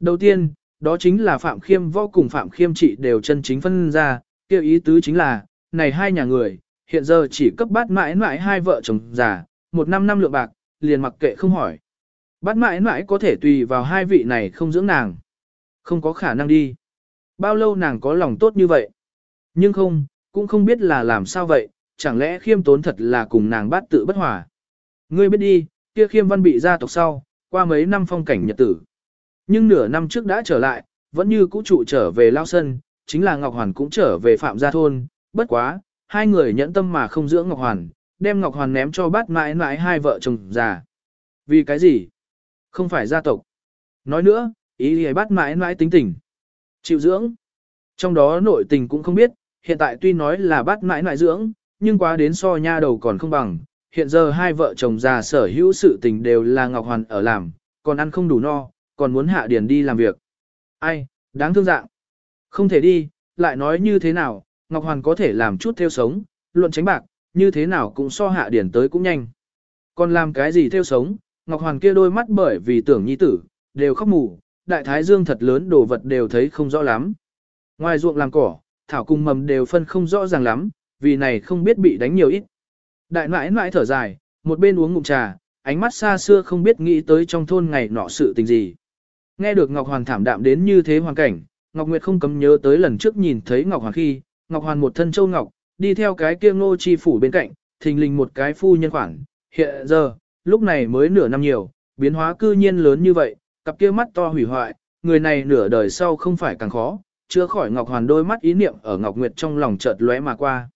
Đầu tiên, đó chính là Phạm Khiêm võ cùng Phạm Khiêm trị đều chân chính phân ra, kêu ý tứ chính là, này hai nhà người, hiện giờ chỉ cấp bát mãi mãi hai vợ chồng già, một năm năm lượng bạc, liền mặc kệ không hỏi. Bát mãi mãi có thể tùy vào hai vị này không dưỡng nàng. Không có khả năng đi. Bao lâu nàng có lòng tốt như vậy? Nhưng không, cũng không biết là làm sao vậy, chẳng lẽ khiêm tốn thật là cùng nàng bát tự bất hòa. Ngươi biết đi, kia khiêm văn bị gia tộc sau, qua mấy năm phong cảnh nhật tử. Nhưng nửa năm trước đã trở lại, vẫn như cũ trụ trở về lao sân, chính là Ngọc Hoàn cũng trở về phạm gia thôn, bất quá, hai người nhẫn tâm mà không dưỡng Ngọc Hoàn, đem Ngọc Hoàn ném cho bát mãi mãi hai vợ chồng già. Vì cái gì? Không phải gia tộc. Nói nữa, ý thì bát mãi mãi tính tình. Chịu dưỡng. Trong đó nội tình cũng không biết, hiện tại tuy nói là bát mãi mãi dưỡng, nhưng quá đến so nha đầu còn không bằng. Hiện giờ hai vợ chồng già sở hữu sự tình đều là Ngọc Hoàn ở làm, còn ăn không đủ no, còn muốn hạ điền đi làm việc. Ai, đáng thương dạng. Không thể đi, lại nói như thế nào, Ngọc Hoàn có thể làm chút theo sống, luận tránh bạc, như thế nào cũng so hạ điển tới cũng nhanh. Còn làm cái gì theo sống, Ngọc Hoàn kia đôi mắt bởi vì tưởng nhi tử, đều khóc mù, đại thái dương thật lớn đồ vật đều thấy không rõ lắm. Ngoài ruộng làm cỏ, thảo cùng mầm đều phân không rõ ràng lắm, vì này không biết bị đánh nhiều ít. Đại nãi nãi thở dài, một bên uống ngụm trà, ánh mắt xa xưa không biết nghĩ tới trong thôn ngày nọ sự tình gì. Nghe được Ngọc Hoàn thảm đạm đến như thế hoàn cảnh, Ngọc Nguyệt không cấm nhớ tới lần trước nhìn thấy Ngọc Hoàn khi, Ngọc Hoàn một thân châu ngọc, đi theo cái kia ngô chi phủ bên cạnh, thình lình một cái phu nhân khoản. Hiện giờ, lúc này mới nửa năm nhiều, biến hóa cư nhiên lớn như vậy, cặp kia mắt to hủy hoại, người này nửa đời sau không phải càng khó, chưa khỏi Ngọc Hoàn đôi mắt ý niệm ở Ngọc Nguyệt trong lòng chợt lóe mà qua.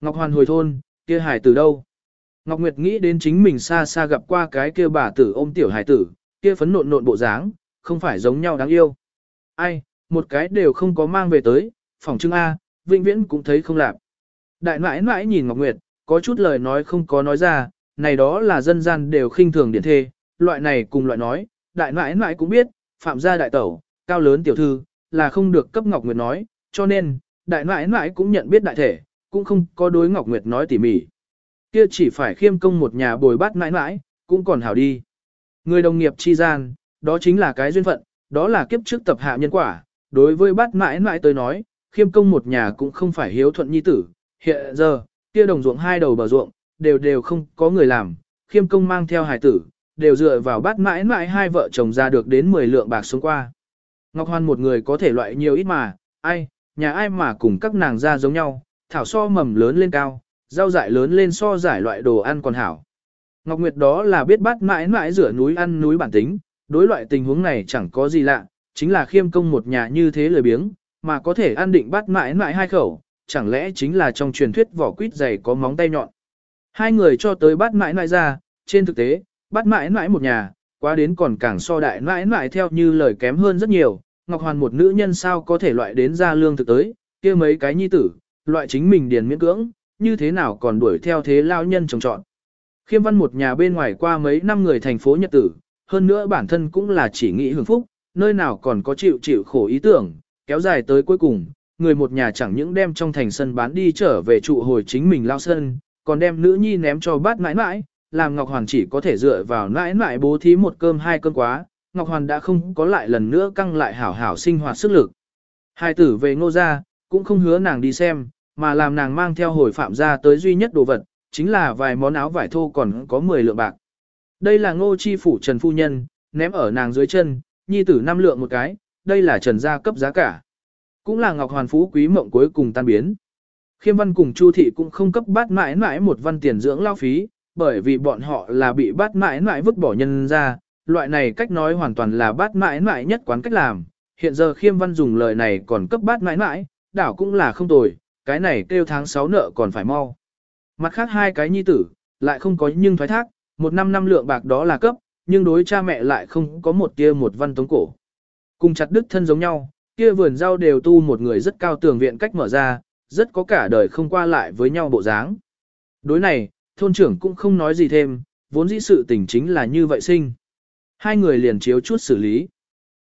Ngọc Hoàn hồi thôn, kia hải từ đâu? Ngọc Nguyệt nghĩ đến chính mình xa xa gặp qua cái kia bà tử ôm tiểu hải tử, kia phấn nộn nộn bộ dáng, không phải giống nhau đáng yêu. Ai, một cái đều không có mang về tới, phòng trưng A, vĩnh viễn cũng thấy không lạp. Đại nãi nãi nhìn Ngọc Nguyệt, có chút lời nói không có nói ra, này đó là dân gian đều khinh thường điển thê, loại này cùng loại nói, đại nãi nãi cũng biết, phạm gia đại tẩu, cao lớn tiểu thư, là không được cấp Ngọc Nguyệt nói, cho nên, đại nãi nãi cũng nhận biết đại thể, cũng không có đối Ngọc Nguyệt nói tỉ mỉ. Kia chỉ phải khiêm công một nhà bồi bát nãi nãi, cũng còn hảo đi. Người đồng nghiệp chi gian, đó chính là cái duyên phận, đó là kiếp trước tập hạ nhân quả, đối với bát mãi mãi tới nói, khiêm công một nhà cũng không phải hiếu thuận nhi tử, hiện giờ, kia đồng ruộng hai đầu bờ ruộng, đều đều không có người làm, khiêm công mang theo hài tử, đều dựa vào bát mãi mãi hai vợ chồng ra được đến 10 lượng bạc xuống qua. Ngọc Hoan một người có thể loại nhiều ít mà, ai, nhà ai mà cùng các nàng ra giống nhau, thảo so mầm lớn lên cao, rau dại lớn lên so giải loại đồ ăn còn hảo. Ngọc Nguyệt đó là biết bát mãi mãi rửa núi ăn núi bản tính, đối loại tình huống này chẳng có gì lạ, chính là khiêm công một nhà như thế lười biếng, mà có thể an định bắt mãi mãi hai khẩu, chẳng lẽ chính là trong truyền thuyết vỏ quýt dày có móng tay nhọn. Hai người cho tới bắt mãi mãi ra, trên thực tế, bắt mãi mãi một nhà, quá đến còn càng so đại mãi mãi theo như lời kém hơn rất nhiều, Ngọc Hoàn một nữ nhân sao có thể loại đến ra lương thực tới, kia mấy cái nhi tử, loại chính mình điền miễn cưỡng, như thế nào còn đuổi theo thế lao nhân trồng trọn. Khiêm văn một nhà bên ngoài qua mấy năm người thành phố nhật tử, hơn nữa bản thân cũng là chỉ nghĩ hưởng phúc, nơi nào còn có chịu chịu khổ ý tưởng, kéo dài tới cuối cùng, người một nhà chẳng những đem trong thành sân bán đi trở về trụ hồi chính mình lao sân, còn đem nữ nhi ném cho bát mãi mãi, làm Ngọc Hoàn chỉ có thể dựa vào mãi mãi bố thí một cơm hai cơm quá, Ngọc Hoàn đã không có lại lần nữa căng lại hảo hảo sinh hoạt sức lực. Hai tử về ngô ra, cũng không hứa nàng đi xem, mà làm nàng mang theo hồi phạm ra tới duy nhất đồ vật, chính là vài món áo vải thô còn có 10 lượng bạc. Đây là ngô chi phủ Trần Phu Nhân, ném ở nàng dưới chân, nhi tử năm lượng một cái, đây là trần gia cấp giá cả. Cũng là Ngọc Hoàn Phú quý mộng cuối cùng tan biến. Khiêm văn cùng Chu thị cũng không cấp bát mãi mãi một văn tiền dưỡng lao phí, bởi vì bọn họ là bị bát mãi mãi vứt bỏ nhân ra, loại này cách nói hoàn toàn là bát mãi mãi nhất quán cách làm. Hiện giờ khiêm văn dùng lời này còn cấp bát mãi mãi, đảo cũng là không tồi, cái này kêu tháng 6 nợ còn phải mau. Mặt khác hai cái nhi tử, lại không có nhưng thoái thác, một năm năm lượng bạc đó là cấp, nhưng đối cha mẹ lại không có một tia một văn tống cổ. Cùng chặt đức thân giống nhau, kia vườn rau đều tu một người rất cao tường viện cách mở ra, rất có cả đời không qua lại với nhau bộ dáng. Đối này, thôn trưởng cũng không nói gì thêm, vốn dĩ sự tình chính là như vậy sinh. Hai người liền chiếu chút xử lý.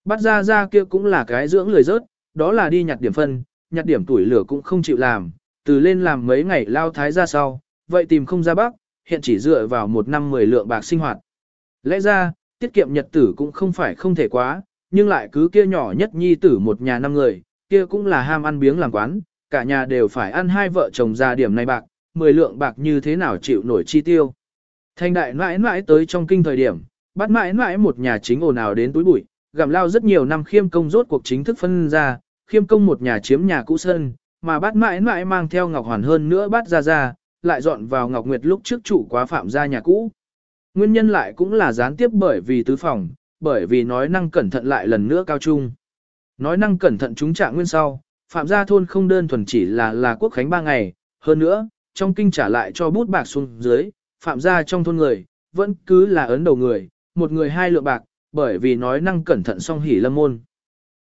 Bắt ra ra kia cũng là cái dưỡng lười rớt, đó là đi nhặt điểm phân, nhặt điểm tuổi lửa cũng không chịu làm, từ lên làm mấy ngày lao thái ra sau, vậy tìm không ra bác, hiện chỉ dựa vào một năm mười lượng bạc sinh hoạt. Lẽ ra, tiết kiệm nhật tử cũng không phải không thể quá, nhưng lại cứ kia nhỏ nhất nhi tử một nhà năm người, kia cũng là ham ăn biếng làm quán, cả nhà đều phải ăn hai vợ chồng ra điểm này bạc, 10 lượng bạc như thế nào chịu nổi chi tiêu. Thanh đại mãi mãi tới trong kinh thời điểm, bắt mãi mãi một nhà chính ồn ào đến túi bụi, gặm lao rất nhiều năm khiêm công rốt cuộc chính thức phân ra, khiêm công một nhà chiếm nhà cũ sân, mà bắt mãi mãi mang theo Ngọc Hoàn hơn nữa bắt ra ra, lại dọn vào Ngọc Nguyệt lúc trước trụ quá phạm gia nhà cũ. Nguyên nhân lại cũng là gián tiếp bởi vì tứ phòng, bởi vì nói năng cẩn thận lại lần nữa cao trung. Nói năng cẩn thận chúng trạng nguyên sau, phạm gia thôn không đơn thuần chỉ là là quốc khánh ba ngày, hơn nữa, trong kinh trả lại cho bút bạc xuống dưới, phạm gia trong thôn người, vẫn cứ là ấn đầu người, một người hai lượng bạc, bởi vì nói năng cẩn thận song hỉ lâm môn.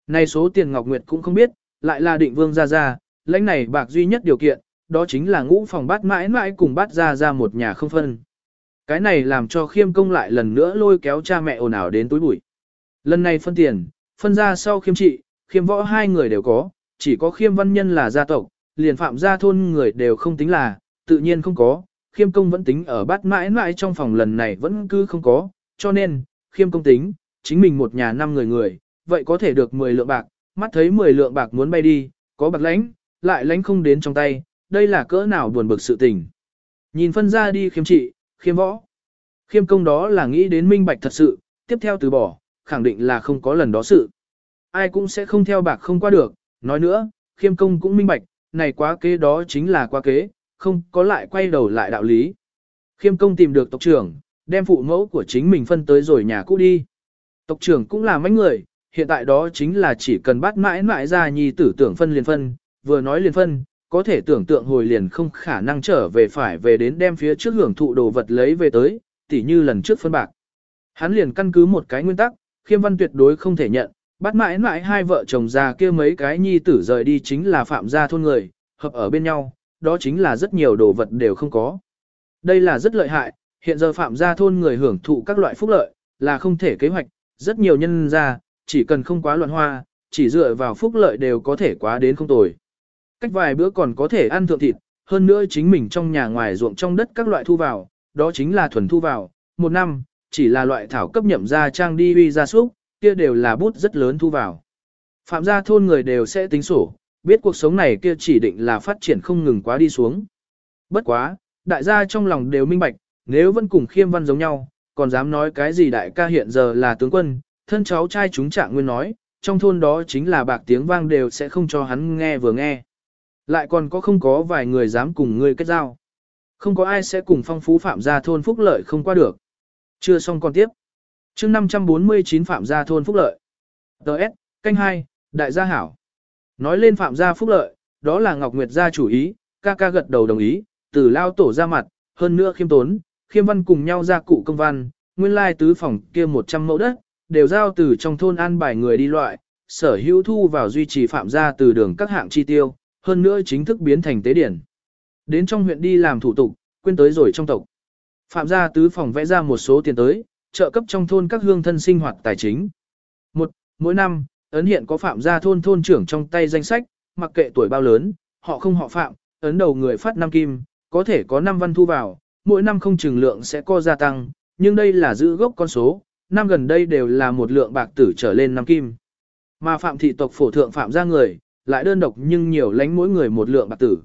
nay số tiền Ngọc Nguyệt cũng không biết, lại là định vương ra ra, lãnh này bạc duy nhất điều kiện, đó chính là ngũ phòng bát mãi mãi cùng bát ra ra một nhà không phân. Cái này làm cho khiêm công lại lần nữa lôi kéo cha mẹ ồn ào đến túi bụi. Lần này phân tiền, phân ra sau khiêm trị, khiêm võ hai người đều có, chỉ có khiêm văn nhân là gia tộc, liền phạm gia thôn người đều không tính là, tự nhiên không có, khiêm công vẫn tính ở bát mãi mãi trong phòng lần này vẫn cứ không có, cho nên, khiêm công tính, chính mình một nhà năm người người, vậy có thể được 10 lượng bạc, mắt thấy 10 lượng bạc muốn bay đi, có bạc lãnh, lại lãnh không đến trong tay, đây là cỡ nào buồn bực sự tình. Nhìn phân ra đi khiêm trị, khiêm võ. Khiêm công đó là nghĩ đến minh bạch thật sự, tiếp theo từ bỏ, khẳng định là không có lần đó sự. Ai cũng sẽ không theo bạc không qua được, nói nữa, khiêm công cũng minh bạch, này quá kế đó chính là quá kế, không có lại quay đầu lại đạo lý. Khiêm công tìm được tộc trưởng, đem phụ mẫu của chính mình phân tới rồi nhà cũ đi. Tộc trưởng cũng là mấy người, hiện tại đó chính là chỉ cần bắt mãi mãi ra nhi tử tưởng phân liền phân, vừa nói liền phân, có thể tưởng tượng hồi liền không khả năng trở về phải về đến đem phía trước hưởng thụ đồ vật lấy về tới, tỉ như lần trước phân bạc. Hắn liền căn cứ một cái nguyên tắc, khiêm văn tuyệt đối không thể nhận, bắt mãi mãi hai vợ chồng già kia mấy cái nhi tử rời đi chính là phạm gia thôn người, hợp ở bên nhau, đó chính là rất nhiều đồ vật đều không có. Đây là rất lợi hại, hiện giờ phạm gia thôn người hưởng thụ các loại phúc lợi, là không thể kế hoạch, rất nhiều nhân gia chỉ cần không quá loạn hoa, chỉ dựa vào phúc lợi đều có thể quá đến không tồi. Cách vài bữa còn có thể ăn thượng thịt, hơn nữa chính mình trong nhà ngoài ruộng trong đất các loại thu vào, đó chính là thuần thu vào, một năm, chỉ là loại thảo cấp nhậm ra trang đi uy gia súc, kia đều là bút rất lớn thu vào. Phạm gia thôn người đều sẽ tính sổ, biết cuộc sống này kia chỉ định là phát triển không ngừng quá đi xuống. Bất quá, đại gia trong lòng đều minh bạch, nếu vẫn cùng khiêm văn giống nhau, còn dám nói cái gì đại ca hiện giờ là tướng quân, thân cháu trai chúng trạng nguyên nói, trong thôn đó chính là bạc tiếng vang đều sẽ không cho hắn nghe vừa nghe. Lại còn có không có vài người dám cùng ngươi kết giao. Không có ai sẽ cùng phong phú phạm gia thôn phúc lợi không qua được. Chưa xong còn tiếp. chương 549 phạm gia thôn phúc lợi. Đợt, canh 2, đại gia hảo. Nói lên phạm gia phúc lợi, đó là Ngọc Nguyệt gia chủ ý, ca ca gật đầu đồng ý, từ lao tổ ra mặt, hơn nữa khiêm tốn, khiêm văn cùng nhau ra cụ công văn, nguyên lai tứ phòng kia 100 mẫu đất, đều giao từ trong thôn an bài người đi loại, sở hữu thu vào duy trì phạm gia từ đường các hạng chi tiêu, hơn nữa chính thức biến thành tế điển. Đến trong huyện đi làm thủ tục, quên tới rồi trong tộc. Phạm gia tứ phòng vẽ ra một số tiền tới, trợ cấp trong thôn các hương thân sinh hoạt tài chính. Một, mỗi năm, ấn hiện có phạm gia thôn thôn trưởng trong tay danh sách, mặc kệ tuổi bao lớn, họ không họ phạm, ấn đầu người phát năm kim, có thể có năm văn thu vào, mỗi năm không chừng lượng sẽ co gia tăng, nhưng đây là giữ gốc con số, năm gần đây đều là một lượng bạc tử trở lên năm kim. Mà phạm thị tộc phổ thượng phạm gia người, lại đơn độc nhưng nhiều lánh mỗi người một lượng bạc tử.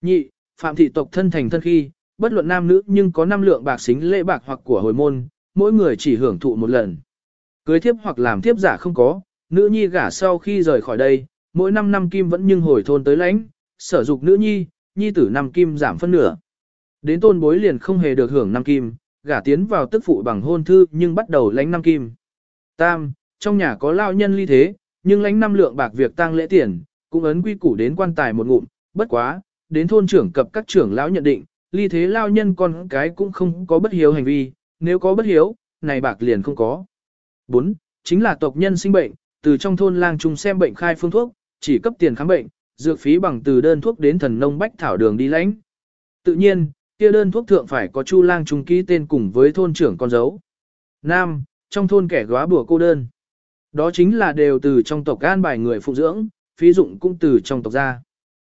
Nhị, phạm thị tộc thân thành thân khi, bất luận nam nữ nhưng có năm lượng bạc xính lễ bạc hoặc của hồi môn, mỗi người chỉ hưởng thụ một lần. Cưới thiếp hoặc làm thiếp giả không có, nữ nhi gả sau khi rời khỏi đây, mỗi năm năm kim vẫn nhưng hồi thôn tới lãnh, sở dục nữ nhi, nhi tử năm kim giảm phân nửa. Đến tôn bối liền không hề được hưởng năm kim, gả tiến vào tức phụ bằng hôn thư nhưng bắt đầu lãnh năm kim. Tam, trong nhà có lao nhân ly thế, nhưng lãnh năm lượng bạc việc tăng lễ tiền, cũng ấn quy củ đến quan tài một ngụm, bất quá, đến thôn trưởng cập các trưởng lão nhận định, ly thế lao nhân con cái cũng không có bất hiếu hành vi, nếu có bất hiếu, này bạc liền không có. 4. Chính là tộc nhân sinh bệnh, từ trong thôn lang trung xem bệnh khai phương thuốc, chỉ cấp tiền khám bệnh, dược phí bằng từ đơn thuốc đến thần nông bách thảo đường đi lãnh. Tự nhiên, kia đơn thuốc thượng phải có chu lang trung ký tên cùng với thôn trưởng con dấu. Nam, trong thôn kẻ góa bùa cô đơn. Đó chính là đều từ trong tộc gan bài người phụ dưỡng, phí dụng cũng từ trong tộc ra.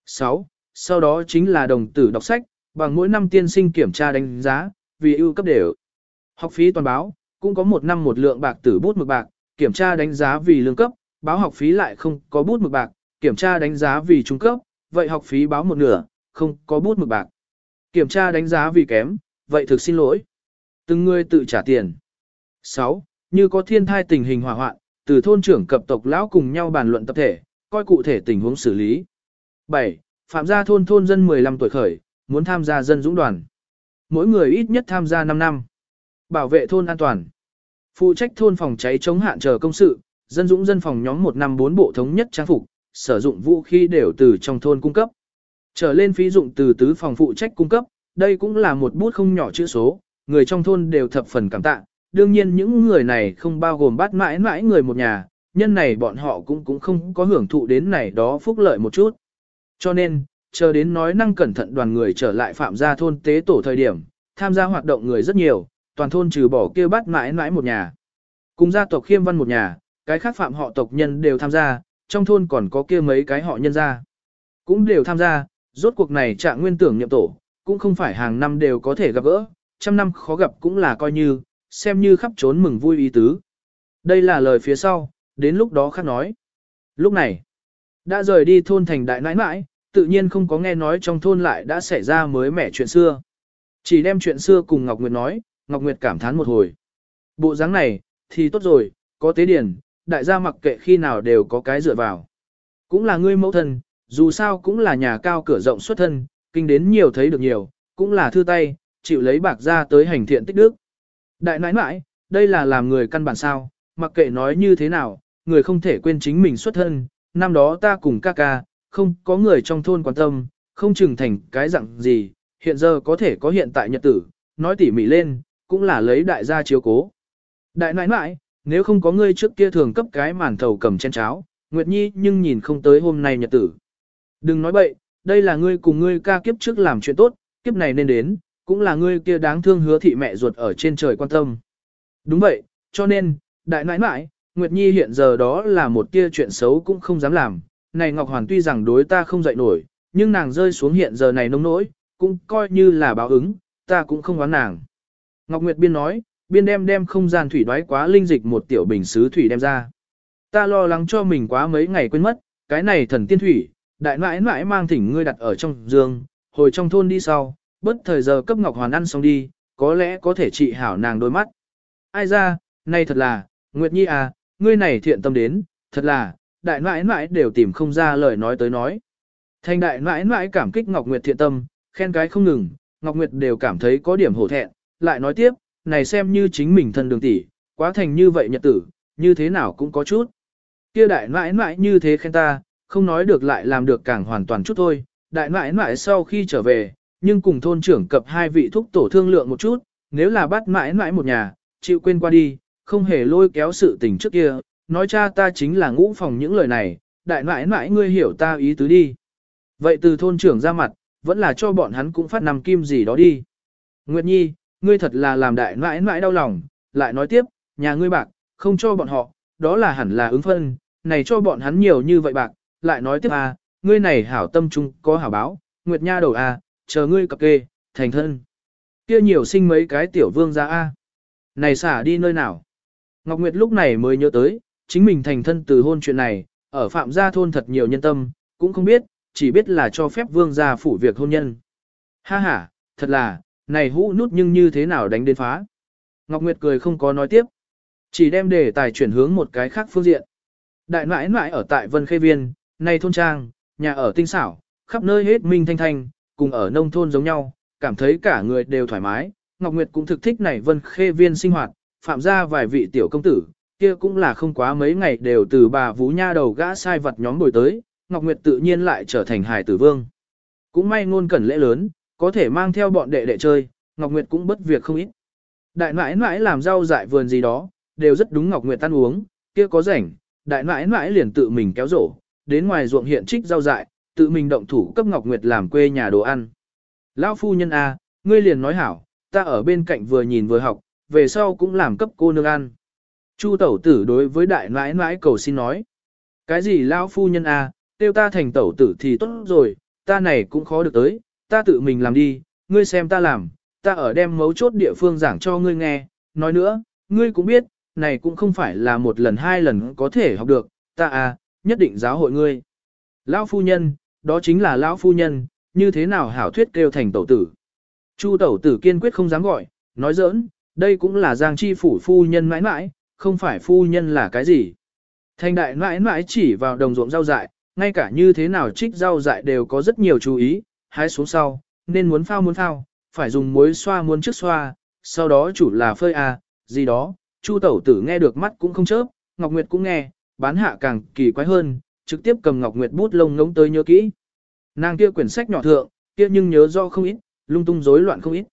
6. Sau đó chính là đồng tử đọc sách, bằng mỗi năm tiên sinh kiểm tra đánh giá, vì ưu cấp đều. Học phí toàn báo, cũng có một năm một lượng bạc tử bút mực bạc, kiểm tra đánh giá vì lương cấp, báo học phí lại không có bút mực bạc, kiểm tra đánh giá vì trung cấp, vậy học phí báo một nửa, không có bút mực bạc. Kiểm tra đánh giá vì kém, vậy thực xin lỗi. Từng người tự trả tiền. 6. Như có thiên thai tình hình hỏa hoạn, từ thôn trưởng cập tộc lão cùng nhau bàn luận tập thể, coi cụ thể tình huống xử lý. 7. Phạm gia thôn thôn dân 15 tuổi khởi, muốn tham gia dân dũng đoàn. Mỗi người ít nhất tham gia 5 năm. Bảo vệ thôn an toàn. Phụ trách thôn phòng cháy chống hạn chờ công sự, dân dũng dân phòng nhóm 1 năm 4 bộ thống nhất trang phục, sử dụng vũ khí đều từ trong thôn cung cấp. Trở lên phí dụng từ tứ phòng phụ trách cung cấp, đây cũng là một bút không nhỏ chữ số, người trong thôn đều thập phần cảm tạ. Đương nhiên những người này không bao gồm bắt mãi mãi người một nhà, nhân này bọn họ cũng cũng không có hưởng thụ đến này đó phúc lợi một chút. Cho nên, chờ đến nói năng cẩn thận đoàn người trở lại phạm gia thôn tế tổ thời điểm, tham gia hoạt động người rất nhiều, toàn thôn trừ bỏ kia bắt mãi mãi một nhà. Cùng gia tộc khiêm văn một nhà, cái khác phạm họ tộc nhân đều tham gia, trong thôn còn có kia mấy cái họ nhân gia. Cũng đều tham gia, rốt cuộc này trạng nguyên tưởng nhậm tổ, cũng không phải hàng năm đều có thể gặp gỡ, trăm năm khó gặp cũng là coi như, xem như khắp trốn mừng vui ý tứ. Đây là lời phía sau, đến lúc đó khác nói. Lúc này, đã rời đi thôn thành đại nãi nãi, tự nhiên không có nghe nói trong thôn lại đã xảy ra mới mẻ chuyện xưa. Chỉ đem chuyện xưa cùng Ngọc Nguyệt nói, Ngọc Nguyệt cảm thán một hồi. Bộ dáng này, thì tốt rồi, có tế điển, đại gia mặc kệ khi nào đều có cái dựa vào. Cũng là ngươi mẫu thân, dù sao cũng là nhà cao cửa rộng xuất thân, kinh đến nhiều thấy được nhiều, cũng là thư tay, chịu lấy bạc ra tới hành thiện tích đức. Đại nãi nãi, đây là làm người căn bản sao, mặc kệ nói như thế nào, người không thể quên chính mình xuất thân, năm đó ta cùng ca ca, không có người trong thôn quan tâm, không chừng thành cái dạng gì, hiện giờ có thể có hiện tại nhật tử, nói tỉ mỉ lên, cũng là lấy đại gia chiếu cố. Đại nãi nãi, nếu không có ngươi trước kia thường cấp cái màn thầu cầm chén cháo, Nguyệt Nhi nhưng nhìn không tới hôm nay nhật tử. Đừng nói bậy, đây là ngươi cùng ngươi ca kiếp trước làm chuyện tốt, kiếp này nên đến, cũng là ngươi kia đáng thương hứa thị mẹ ruột ở trên trời quan tâm. Đúng vậy, cho nên, đại nãi nãi, Nguyệt Nhi hiện giờ đó là một kia chuyện xấu cũng không dám làm. Này Ngọc Hoàn tuy rằng đối ta không dậy nổi, nhưng nàng rơi xuống hiện giờ này nông nỗi, cũng coi như là báo ứng, ta cũng không oán nàng. Ngọc Nguyệt Biên nói, biên đem đem không gian thủy đoái quá linh dịch một tiểu bình sứ thủy đem ra. Ta lo lắng cho mình quá mấy ngày quên mất, cái này thần tiên thủy, đại nãi nãi mang thỉnh ngươi đặt ở trong giường, hồi trong thôn đi sau, bất thời giờ cấp Ngọc Hoàn ăn xong đi, có lẽ có thể trị hảo nàng đôi mắt. Ai ra, này thật là, Nguyệt Nhi à, ngươi này thiện tâm đến, thật là, đại nãi nãi đều tìm không ra lời nói tới nói. Thành đại nãi nãi cảm kích Ngọc Nguyệt thiện tâm, khen cái không ngừng, Ngọc Nguyệt đều cảm thấy có điểm hổ thẹn, lại nói tiếp, này xem như chính mình thân đường tỷ, quá thành như vậy nhật tử, như thế nào cũng có chút. Kia đại nãi nãi như thế khen ta, không nói được lại làm được càng hoàn toàn chút thôi, đại nãi nãi sau khi trở về, nhưng cùng thôn trưởng cập hai vị thúc tổ thương lượng một chút, nếu là bắt mãi mãi một nhà, chịu quên qua đi, không hề lôi kéo sự tình trước kia, nói cha ta chính là ngũ phòng những lời này, đại mãi mãi ngươi hiểu ta ý tứ đi. Vậy từ thôn trưởng ra mặt, vẫn là cho bọn hắn cũng phát nằm kim gì đó đi. Nguyệt Nhi, ngươi thật là làm đại mãi mãi đau lòng, lại nói tiếp, nhà ngươi bạc, không cho bọn họ, đó là hẳn là ứng phân, này cho bọn hắn nhiều như vậy bạc, lại nói tiếp à, ngươi này hảo tâm trung có hảo báo, Nguyệt Nha đầu à, chờ ngươi cập kê, thành thân. Kia nhiều sinh mấy cái tiểu vương ra a. Này xả đi nơi nào? Ngọc Nguyệt lúc này mới nhớ tới, chính mình thành thân từ hôn chuyện này, ở phạm gia thôn thật nhiều nhân tâm, cũng không biết, chỉ biết là cho phép vương gia phủ việc hôn nhân. Ha ha, thật là, này hũ nút nhưng như thế nào đánh đến phá. Ngọc Nguyệt cười không có nói tiếp, chỉ đem đề tài chuyển hướng một cái khác phương diện. Đại nãi nãi ở tại Vân Khê Viên, này thôn trang, nhà ở tinh xảo, khắp nơi hết minh thanh thanh, cùng ở nông thôn giống nhau, cảm thấy cả người đều thoải mái. Ngọc Nguyệt cũng thực thích này Vân Khê Viên sinh hoạt, phạm ra vài vị tiểu công tử, kia cũng là không quá mấy ngày đều từ bà Vũ Nha đầu gã sai vật nhóm bồi tới, Ngọc Nguyệt tự nhiên lại trở thành hài tử vương. Cũng may ngôn cẩn lễ lớn, có thể mang theo bọn đệ đệ chơi, Ngọc Nguyệt cũng bất việc không ít. Đại nãi nãi làm rau dại vườn gì đó, đều rất đúng Ngọc Nguyệt ăn uống, kia có rảnh, đại nãi nãi liền tự mình kéo rổ, đến ngoài ruộng hiện trích rau dại, tự mình động thủ cấp Ngọc Nguyệt làm quê nhà đồ ăn. Lão phu nhân A, ngươi liền nói hảo, ta ở bên cạnh vừa nhìn vừa học, về sau cũng làm cấp cô nương ăn. Chu tẩu tử đối với đại nãi nãi cầu xin nói. Cái gì lão phu nhân A, tiêu ta thành tẩu tử thì tốt rồi, ta này cũng khó được tới, ta tự mình làm đi, ngươi xem ta làm, ta ở đem mấu chốt địa phương giảng cho ngươi nghe. Nói nữa, ngươi cũng biết, này cũng không phải là một lần hai lần có thể học được, ta à, nhất định giáo hội ngươi. Lão phu nhân, đó chính là lão phu nhân, như thế nào hảo thuyết kêu thành tẩu tử. Chu tẩu tử kiên quyết không dám gọi, nói giỡn, đây cũng là giang chi phủ phu nhân mãi mãi, không phải phu nhân là cái gì. Thành đại mãi mãi chỉ vào đồng ruộng rau dại, ngay cả như thế nào trích rau dại đều có rất nhiều chú ý, hái xuống sau, nên muốn phao muốn phao, phải dùng muối xoa muốn trước xoa, sau đó chủ là phơi à, gì đó, Chu tẩu tử nghe được mắt cũng không chớp, Ngọc Nguyệt cũng nghe, bán hạ càng kỳ quái hơn, trực tiếp cầm Ngọc Nguyệt bút lông ngống tới nhớ kỹ. Nàng kia quyển sách nhỏ thượng, kia nhưng nhớ do không ít, lung tung rối loạn không ít.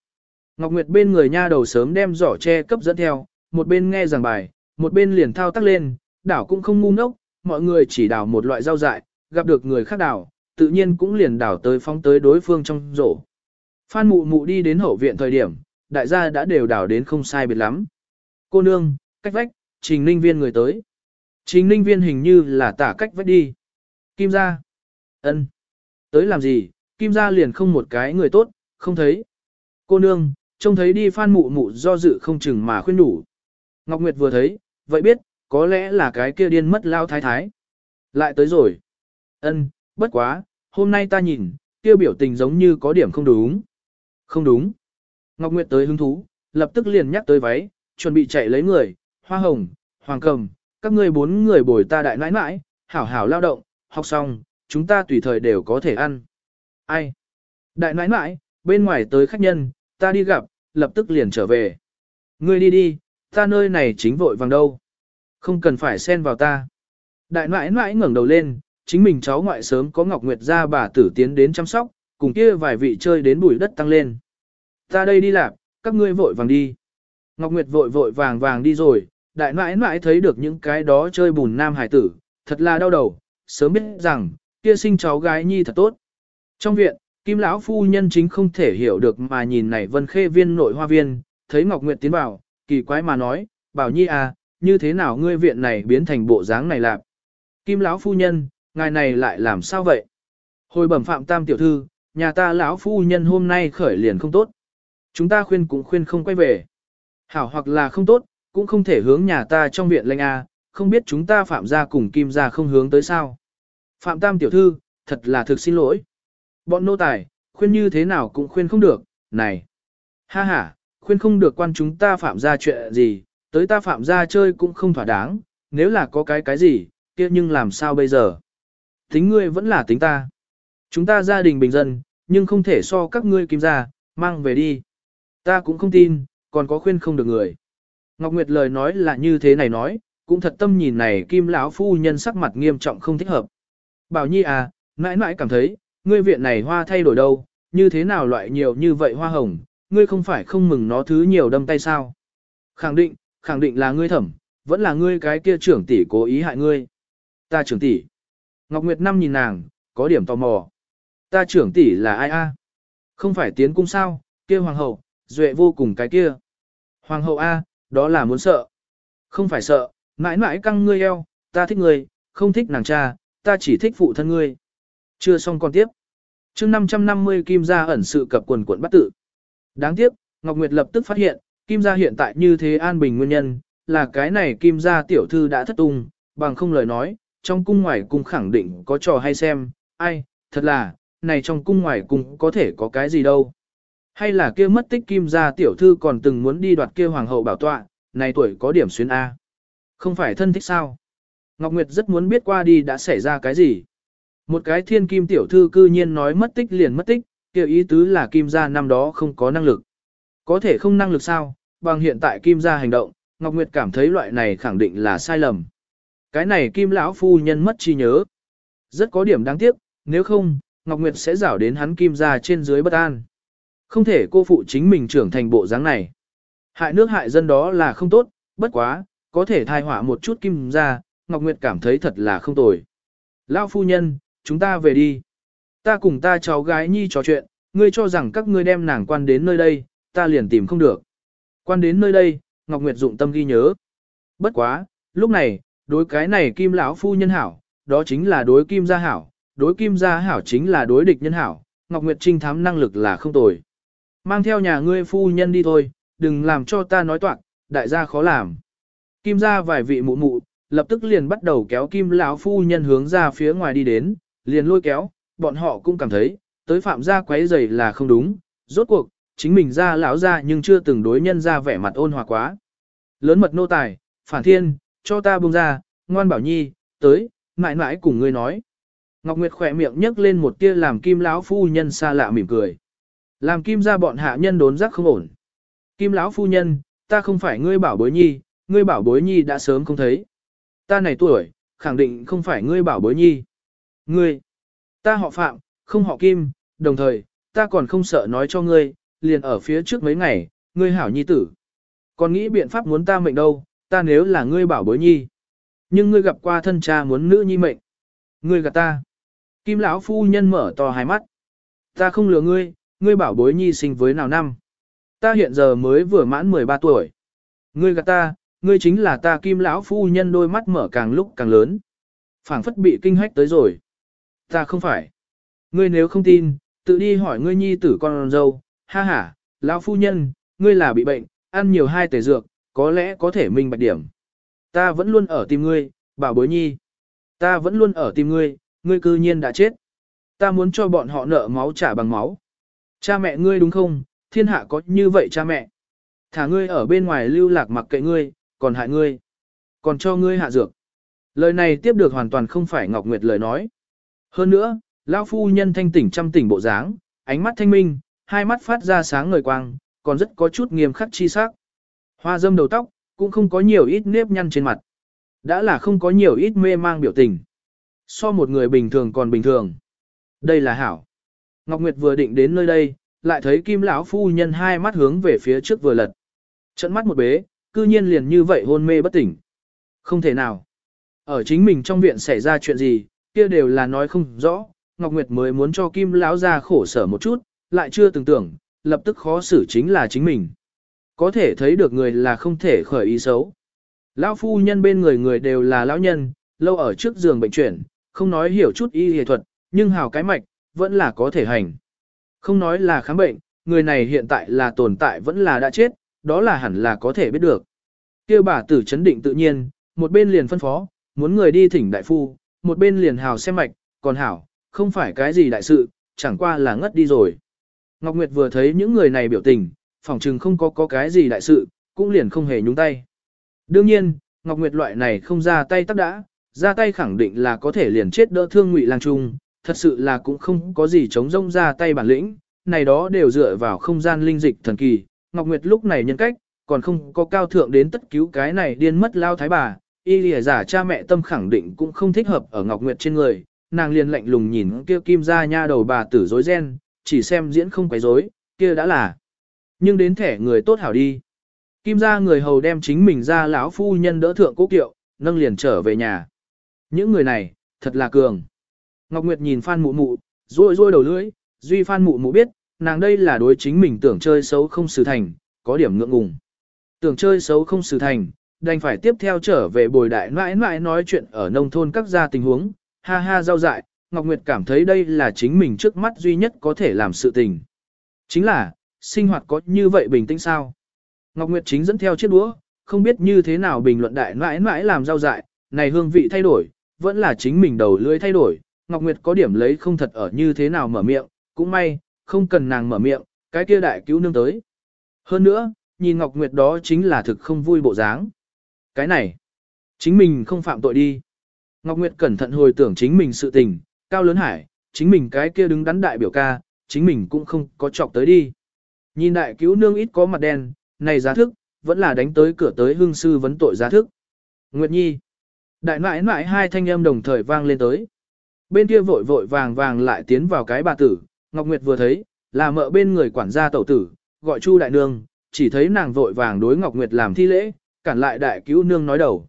Ngọc Nguyệt bên người nha đầu sớm đem giỏ che cấp dẫn theo, một bên nghe giảng bài, một bên liền thao tác lên, đảo cũng không ngu ngốc, mọi người chỉ đảo một loại rau dại, gặp được người khác đảo, tự nhiên cũng liền đảo tới phóng tới đối phương trong rổ. Phan mụ mụ đi đến hậu viện thời điểm, đại gia đã đều đảo đến không sai biệt lắm. Cô nương, cách vách, trình ninh viên người tới chính ninh viên hình như là tả cách vết đi. Kim ra. ân Tới làm gì, kim ra liền không một cái người tốt, không thấy. Cô nương, trông thấy đi phan mụ mụ do dự không chừng mà khuyên đủ. Ngọc Nguyệt vừa thấy, vậy biết, có lẽ là cái kia điên mất lao thái thái. Lại tới rồi. Ân, bất quá, hôm nay ta nhìn, kia biểu tình giống như có điểm không đúng. Không đúng. Ngọc Nguyệt tới hứng thú, lập tức liền nhắc tới váy, chuẩn bị chạy lấy người, hoa hồng, hoàng cầm, các ngươi bốn người bồi ta đại nãi nãi, hảo hảo lao động, học xong, chúng ta tùy thời đều có thể ăn. Ai? Đại nãi nãi, bên ngoài tới khách nhân, ta đi gặp, lập tức liền trở về. Ngươi đi đi, ta nơi này chính vội vàng đâu. Không cần phải xen vào ta. Đại nãi nãi ngẩng đầu lên, chính mình cháu ngoại sớm có Ngọc Nguyệt ra bà tử tiến đến chăm sóc, cùng kia vài vị chơi đến bụi đất tăng lên. Ta đây đi làm, các ngươi vội vàng đi. Ngọc Nguyệt vội vội vàng vàng đi rồi, đại mãi mãi thấy được những cái đó chơi bùn nam hải tử, thật là đau đầu, sớm biết rằng, kia sinh cháu gái nhi thật tốt. Trong viện, Kim lão phu nhân chính không thể hiểu được mà nhìn này Vân Khê viên nội hoa viên, thấy Ngọc Nguyệt tiến vào, kỳ quái mà nói, "Bảo Nhi à, như thế nào ngươi viện này biến thành bộ dáng này lạc?" Kim lão phu nhân, ngài này lại làm sao vậy? Hồi bẩm Phạm Tam tiểu thư, nhà ta lão phu nhân hôm nay khởi liền không tốt. Chúng ta khuyên cũng khuyên không quay về. Hảo hoặc là không tốt, cũng không thể hướng nhà ta trong viện lệnh A, không biết chúng ta phạm gia cùng kim gia không hướng tới sao. Phạm Tam tiểu thư, thật là thực xin lỗi. Bọn nô tài, khuyên như thế nào cũng khuyên không được, này. Ha ha, khuyên không được quan chúng ta phạm gia chuyện gì, tới ta phạm gia chơi cũng không thỏa đáng, nếu là có cái cái gì, kia nhưng làm sao bây giờ. Tính ngươi vẫn là tính ta. Chúng ta gia đình bình dân, nhưng không thể so các ngươi kim gia, mang về đi. Ta cũng không tin, còn có khuyên không được người. Ngọc Nguyệt lời nói là như thế này nói, cũng thật tâm nhìn này kim lão phu nhân sắc mặt nghiêm trọng không thích hợp. Bảo Nhi à, mãi mãi cảm thấy, ngươi viện này hoa thay đổi đâu, như thế nào loại nhiều như vậy hoa hồng, ngươi không phải không mừng nó thứ nhiều đâm tay sao. Khẳng định, khẳng định là ngươi thẩm, vẫn là ngươi cái kia trưởng tỷ cố ý hại ngươi. Ta trưởng tỷ. Ngọc Nguyệt Năm nhìn nàng, có điểm tò mò. Ta trưởng tỷ là ai a? Không phải tiến cung sao, kia hoàng hậu, duệ vô cùng cái kia. Hoàng hậu A, đó là muốn sợ. Không phải sợ, mãi mãi căng ngươi eo, ta thích ngươi, không thích nàng cha, ta chỉ thích phụ thân ngươi. Chưa xong con tiếp. chương 550 Kim Gia ẩn sự cập quần quận bắt tự. Đáng tiếc, Ngọc Nguyệt lập tức phát hiện, Kim Gia hiện tại như thế an bình nguyên nhân, là cái này Kim Gia tiểu thư đã thất tung, bằng không lời nói, trong cung ngoài cung khẳng định có trò hay xem, ai, thật là, này trong cung ngoài cung có thể có cái gì đâu. Hay là kia mất tích kim gia tiểu thư còn từng muốn đi đoạt kia hoàng hậu bảo tọa, này tuổi có điểm xuyên A. Không phải thân thích sao? Ngọc Nguyệt rất muốn biết qua đi đã xảy ra cái gì. Một cái thiên kim tiểu thư cư nhiên nói mất tích liền mất tích, kia ý tứ là kim gia năm đó không có năng lực. Có thể không năng lực sao, bằng hiện tại kim gia hành động, Ngọc Nguyệt cảm thấy loại này khẳng định là sai lầm. Cái này kim lão phu nhân mất trí nhớ. Rất có điểm đáng tiếc, nếu không, Ngọc Nguyệt sẽ rảo đến hắn kim gia trên dưới bất an. Không thể cô phụ chính mình trưởng thành bộ dáng này. Hại nước hại dân đó là không tốt, bất quá, có thể thai hỏa một chút kim ra, Ngọc Nguyệt cảm thấy thật là không tồi. Lão phu nhân, chúng ta về đi. Ta cùng ta cháu gái nhi trò chuyện, ngươi cho rằng các ngươi đem nàng quan đến nơi đây, ta liền tìm không được. Quan đến nơi đây, Ngọc Nguyệt dụng tâm ghi nhớ. Bất quá, lúc này, đối cái này kim lão phu nhân hảo, đó chính là đối kim gia hảo, đối kim gia hảo chính là đối địch nhân hảo, Ngọc Nguyệt trinh thám năng lực là không tồi. Mang theo nhà ngươi phu nhân đi thôi, đừng làm cho ta nói toạc, đại gia khó làm. Kim ra vài vị mụ mụ, lập tức liền bắt đầu kéo Kim lão phu nhân hướng ra phía ngoài đi đến, liền lôi kéo, bọn họ cũng cảm thấy, tới phạm gia quấy rầy là không đúng, rốt cuộc, chính mình ra lão ra nhưng chưa từng đối nhân ra vẻ mặt ôn hòa quá. Lớn mật nô tài, phản thiên, cho ta buông ra, ngoan bảo nhi, tới, mãi mãi cùng ngươi nói. Ngọc Nguyệt khỏe miệng nhấc lên một tia làm kim lão phu nhân xa lạ mỉm cười. Làm kim ra bọn hạ nhân đốn giác không ổn. Kim lão phu nhân, ta không phải ngươi bảo bối nhi, ngươi bảo bối nhi đã sớm không thấy. Ta này tuổi, khẳng định không phải ngươi bảo bối nhi. Ngươi, ta họ phạm, không họ kim, đồng thời, ta còn không sợ nói cho ngươi, liền ở phía trước mấy ngày, ngươi hảo nhi tử. Còn nghĩ biện pháp muốn ta mệnh đâu, ta nếu là ngươi bảo bối nhi. Nhưng ngươi gặp qua thân cha muốn nữ nhi mệnh. Ngươi gạt ta. Kim lão phu nhân mở to hai mắt. Ta không lừa ngươi, ngươi bảo bối nhi sinh với nào năm. Ta hiện giờ mới vừa mãn 13 tuổi. Ngươi gạt ta, ngươi chính là ta kim lão phu nhân đôi mắt mở càng lúc càng lớn. phảng phất bị kinh hách tới rồi. Ta không phải. Ngươi nếu không tin, tự đi hỏi ngươi nhi tử con dâu, ha ha, lão phu nhân, ngươi là bị bệnh, ăn nhiều hai tể dược, có lẽ có thể minh bạch điểm. Ta vẫn luôn ở tìm ngươi, bảo bối nhi. Ta vẫn luôn ở tìm ngươi, ngươi cư nhiên đã chết. Ta muốn cho bọn họ nợ máu trả bằng máu. Cha mẹ ngươi đúng không, thiên hạ có như vậy cha mẹ. Thả ngươi ở bên ngoài lưu lạc mặc kệ ngươi, còn hại ngươi. Còn cho ngươi hạ dược. Lời này tiếp được hoàn toàn không phải Ngọc Nguyệt lời nói. Hơn nữa, lão phu nhân thanh tỉnh trăm tỉnh bộ dáng, ánh mắt thanh minh, hai mắt phát ra sáng ngời quang, còn rất có chút nghiêm khắc chi sắc. Hoa dâm đầu tóc, cũng không có nhiều ít nếp nhăn trên mặt. Đã là không có nhiều ít mê mang biểu tình. So một người bình thường còn bình thường. Đây là hảo. Ngọc Nguyệt vừa định đến nơi đây, lại thấy Kim lão phu nhân hai mắt hướng về phía trước vừa lật. Trận mắt một bế, cư nhiên liền như vậy hôn mê bất tỉnh. Không thể nào. Ở chính mình trong viện xảy ra chuyện gì, kia đều là nói không rõ, Ngọc Nguyệt mới muốn cho Kim lão ra khổ sở một chút, lại chưa từng tưởng, lập tức khó xử chính là chính mình. Có thể thấy được người là không thể khởi ý xấu. Lão phu nhân bên người người đều là lão nhân, lâu ở trước giường bệnh chuyển, không nói hiểu chút y y thuật, nhưng hào cái mạch, vẫn là có thể hành. Không nói là khám bệnh, người này hiện tại là tồn tại vẫn là đã chết, đó là hẳn là có thể biết được. Kêu bà tử chấn định tự nhiên, một bên liền phân phó, muốn người đi thỉnh đại phu, một bên liền hào xem mạch, còn hảo, không phải cái gì đại sự, chẳng qua là ngất đi rồi. Ngọc Nguyệt vừa thấy những người này biểu tình, phỏng chừng không có có cái gì đại sự, cũng liền không hề nhúng tay. Đương nhiên, Ngọc Nguyệt loại này không ra tay tắc đã, ra tay khẳng định là có thể liền chết đỡ thương ngụy lang trung, thật sự là cũng không có gì chống rông ra tay bản lĩnh, này đó đều dựa vào không gian linh dịch thần kỳ. Ngọc Nguyệt lúc này nhân cách, còn không có cao thượng đến tất cứu cái này điên mất lao thái bà, y lìa giả cha mẹ tâm khẳng định cũng không thích hợp ở Ngọc Nguyệt trên người, nàng liền lạnh lùng nhìn kia kim ra nha đầu bà tử rối ren, chỉ xem diễn không quấy rối, kia đã là. Nhưng đến thẻ người tốt hảo đi. Kim ra người hầu đem chính mình ra lão phu nhân đỡ thượng cố kiệu, nâng liền trở về nhà. Những người này, thật là cường. Ngọc Nguyệt nhìn Phan Mụ Mụ, rôi rôi đầu lưỡi, duy Phan Mụ Mụ biết, nàng đây là đối chính mình tưởng chơi xấu không xử thành, có điểm ngượng ngùng. Tưởng chơi xấu không xử thành, đành phải tiếp theo trở về bồi đại mãi mãi nói chuyện ở nông thôn các gia tình huống, ha ha rau dại, Ngọc Nguyệt cảm thấy đây là chính mình trước mắt duy nhất có thể làm sự tình. Chính là, sinh hoạt có như vậy bình tĩnh sao? Ngọc Nguyệt chính dẫn theo chiếc đũa, không biết như thế nào bình luận đại mãi mãi làm rau dại, này hương vị thay đổi, vẫn là chính mình đầu lưỡi thay đổi, Ngọc Nguyệt có điểm lấy không thật ở như thế nào mở miệng, cũng may, không cần nàng mở miệng, cái kia đại cứu nương tới. Hơn nữa, nhìn Ngọc Nguyệt đó chính là thực không vui bộ dáng. Cái này, chính mình không phạm tội đi. Ngọc Nguyệt cẩn thận hồi tưởng chính mình sự tình, cao lớn hải, chính mình cái kia đứng đắn đại biểu ca, chính mình cũng không có chọc tới đi. Nhìn đại cứu nương ít có mặt đen, này giá thức, vẫn là đánh tới cửa tới hương sư vấn tội giá thức. Nguyệt Nhi. Đại nãi nãi hai thanh âm đồng thời vang lên tới. Bên kia vội vội vàng vàng lại tiến vào cái bà tử, Ngọc Nguyệt vừa thấy, là mợ bên người quản gia tẩu tử, gọi Chu đại nương, chỉ thấy nàng vội vàng đối Ngọc Nguyệt làm thi lễ, cản lại đại cứu nương nói đầu.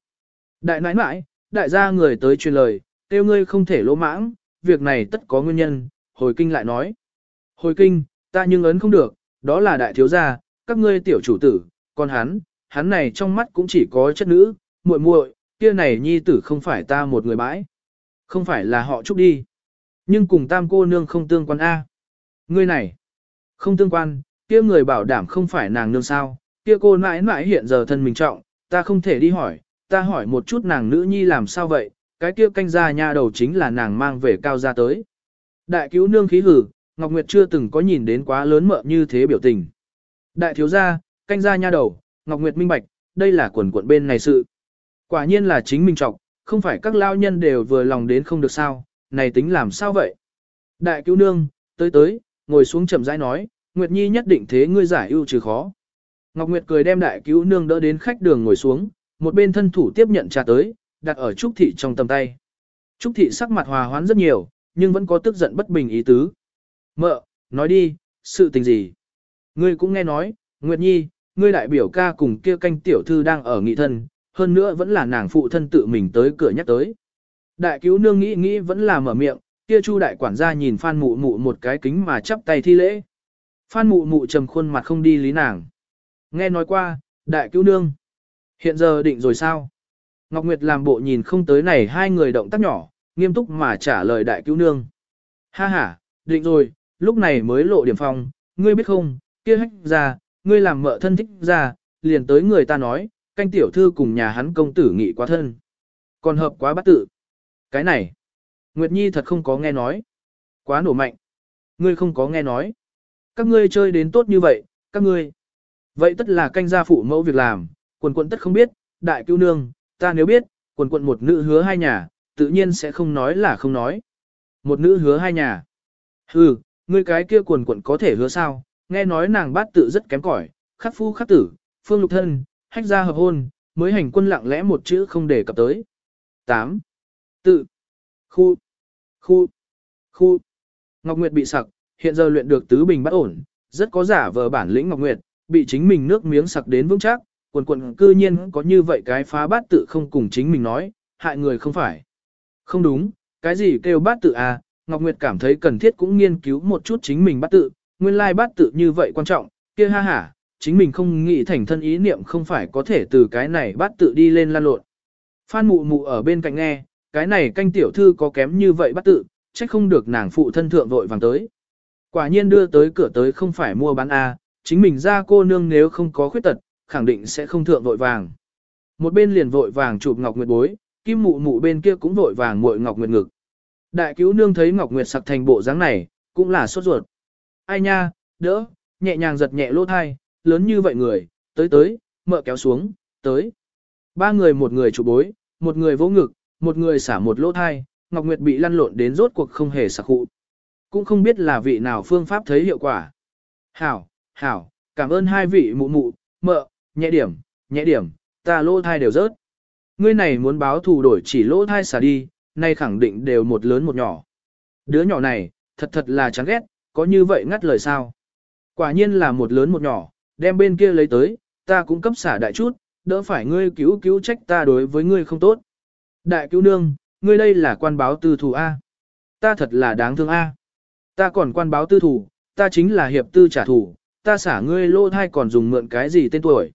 Đại nãi nãi, đại gia người tới truyền lời, tiêu ngươi không thể lỗ mãng, việc này tất có nguyên nhân, hồi kinh lại nói. Hồi kinh, ta nhưng ấn không được, đó là đại thiếu gia, các ngươi tiểu chủ tử, còn hắn, hắn này trong mắt cũng chỉ có chất nữ, muội muội, kia này nhi tử không phải ta một người bãi. Không phải là họ chúc đi. Nhưng cùng tam cô nương không tương quan A. Ngươi này, không tương quan, kia người bảo đảm không phải nàng nương sao, kia cô mãi mãi hiện giờ thân mình trọng, ta không thể đi hỏi, ta hỏi một chút nàng nữ nhi làm sao vậy, cái kia canh gia nha đầu chính là nàng mang về cao gia tới. Đại cứu nương khí hử, Ngọc Nguyệt chưa từng có nhìn đến quá lớn mợ như thế biểu tình. Đại thiếu gia, canh gia nha đầu, Ngọc Nguyệt minh bạch, đây là quần quận bên này sự. Quả nhiên là chính mình trọng, không phải các lao nhân đều vừa lòng đến không được sao, này tính làm sao vậy? Đại cứu nương, tới tới, ngồi xuống chậm rãi nói, Nguyệt Nhi nhất định thế ngươi giải ưu trừ khó. Ngọc Nguyệt cười đem đại cứu nương đỡ đến khách đường ngồi xuống, một bên thân thủ tiếp nhận trà tới, đặt ở Trúc Thị trong tầm tay. Trúc Thị sắc mặt hòa hoãn rất nhiều, nhưng vẫn có tức giận bất bình ý tứ. Mợ, nói đi, sự tình gì? Ngươi cũng nghe nói, Nguyệt Nhi, ngươi đại biểu ca cùng kia canh tiểu thư đang ở nghị thân, hơn nữa vẫn là nàng phụ thân tự mình tới cửa nhắc tới. Đại cứu nương nghĩ nghĩ vẫn là mở miệng, kia chu đại quản gia nhìn Phan Mụ Mụ một cái kính mà chắp tay thi lễ. Phan Mụ Mụ trầm khuôn mặt không đi lý nàng. Nghe nói qua, đại cứu nương. Hiện giờ định rồi sao? Ngọc Nguyệt làm bộ nhìn không tới này hai người động tác nhỏ, nghiêm túc mà trả lời đại cứu nương. Ha ha, định rồi, lúc này mới lộ điểm phong, ngươi biết không, kia hách ra, ngươi làm mợ thân thích ra, liền tới người ta nói, canh tiểu thư cùng nhà hắn công tử nghị quá thân. Còn hợp quá bắt tự. Cái này, Nguyệt Nhi thật không có nghe nói. Quá nổ mạnh. Ngươi không có nghe nói. Các ngươi chơi đến tốt như vậy, các ngươi. Vậy tất là canh gia phụ mẫu việc làm, quần quận tất không biết, đại cứu nương, ta nếu biết, quần quận một nữ hứa hai nhà, tự nhiên sẽ không nói là không nói. Một nữ hứa hai nhà. Hừ, ngươi cái kia quần quận có thể hứa sao, nghe nói nàng bát tự rất kém cỏi, khắc phu khắc tử, phương lục thân, hách ra hợp hôn, mới hành quân lặng lẽ một chữ không để cập tới. 8. Tự. Khu. Khu. Khu. Ngọc Nguyệt bị sặc, hiện giờ luyện được tứ bình bắt ổn, rất có giả vờ bản lĩnh Ngọc Nguyệt, bị chính mình nước miếng sặc đến vững chắc, quần quần cư nhiên có như vậy cái phá bát tự không cùng chính mình nói, hại người không phải. Không đúng, cái gì kêu bát tự à, Ngọc Nguyệt cảm thấy cần thiết cũng nghiên cứu một chút chính mình bát tự, nguyên lai bát tự như vậy quan trọng, kia ha ha, chính mình không nghĩ thành thân ý niệm không phải có thể từ cái này bắt tự đi lên lan lộn. Phan mụ mụ ở bên cạnh nghe, cái này canh tiểu thư có kém như vậy bắt tự, trách không được nàng phụ thân thượng vội vàng tới. Quả nhiên đưa tới cửa tới không phải mua bán A, chính mình ra cô nương nếu không có khuyết tật, khẳng định sẽ không thượng vội vàng. Một bên liền vội vàng chụp Ngọc Nguyệt bối, kim mụ mụ bên kia cũng vội vàng muội Ngọc Nguyệt ngực. Đại cứu nương thấy Ngọc Nguyệt sặc thành bộ dáng này, cũng là sốt ruột. Ai nha, đỡ, nhẹ nhàng giật nhẹ lỗ thai, lớn như vậy người, tới tới, mợ kéo xuống, tới. Ba người một người chụp bối, một người vỗ ngực, một người xả một lỗ thai, Ngọc Nguyệt bị lăn lộn đến rốt cuộc không hề sạc hụ. Cũng không biết là vị nào phương pháp thấy hiệu quả. Hảo, hảo, cảm ơn hai vị mụ mụ, mợ, nhẹ điểm, nhẹ điểm, ta lỗ thai đều rớt. Ngươi này muốn báo thù đổi chỉ lỗ thai xả đi, nay khẳng định đều một lớn một nhỏ. Đứa nhỏ này, thật thật là chán ghét, có như vậy ngắt lời sao. Quả nhiên là một lớn một nhỏ, đem bên kia lấy tới, ta cũng cấp xả đại chút, đỡ phải ngươi cứu cứu trách ta đối với ngươi không tốt. Đại cứu nương, ngươi đây là quan báo tư thủ A. Ta thật là đáng thương A. Ta còn quan báo tư thủ, ta chính là hiệp tư trả thủ, ta xả ngươi lô thai còn dùng mượn cái gì tên tuổi.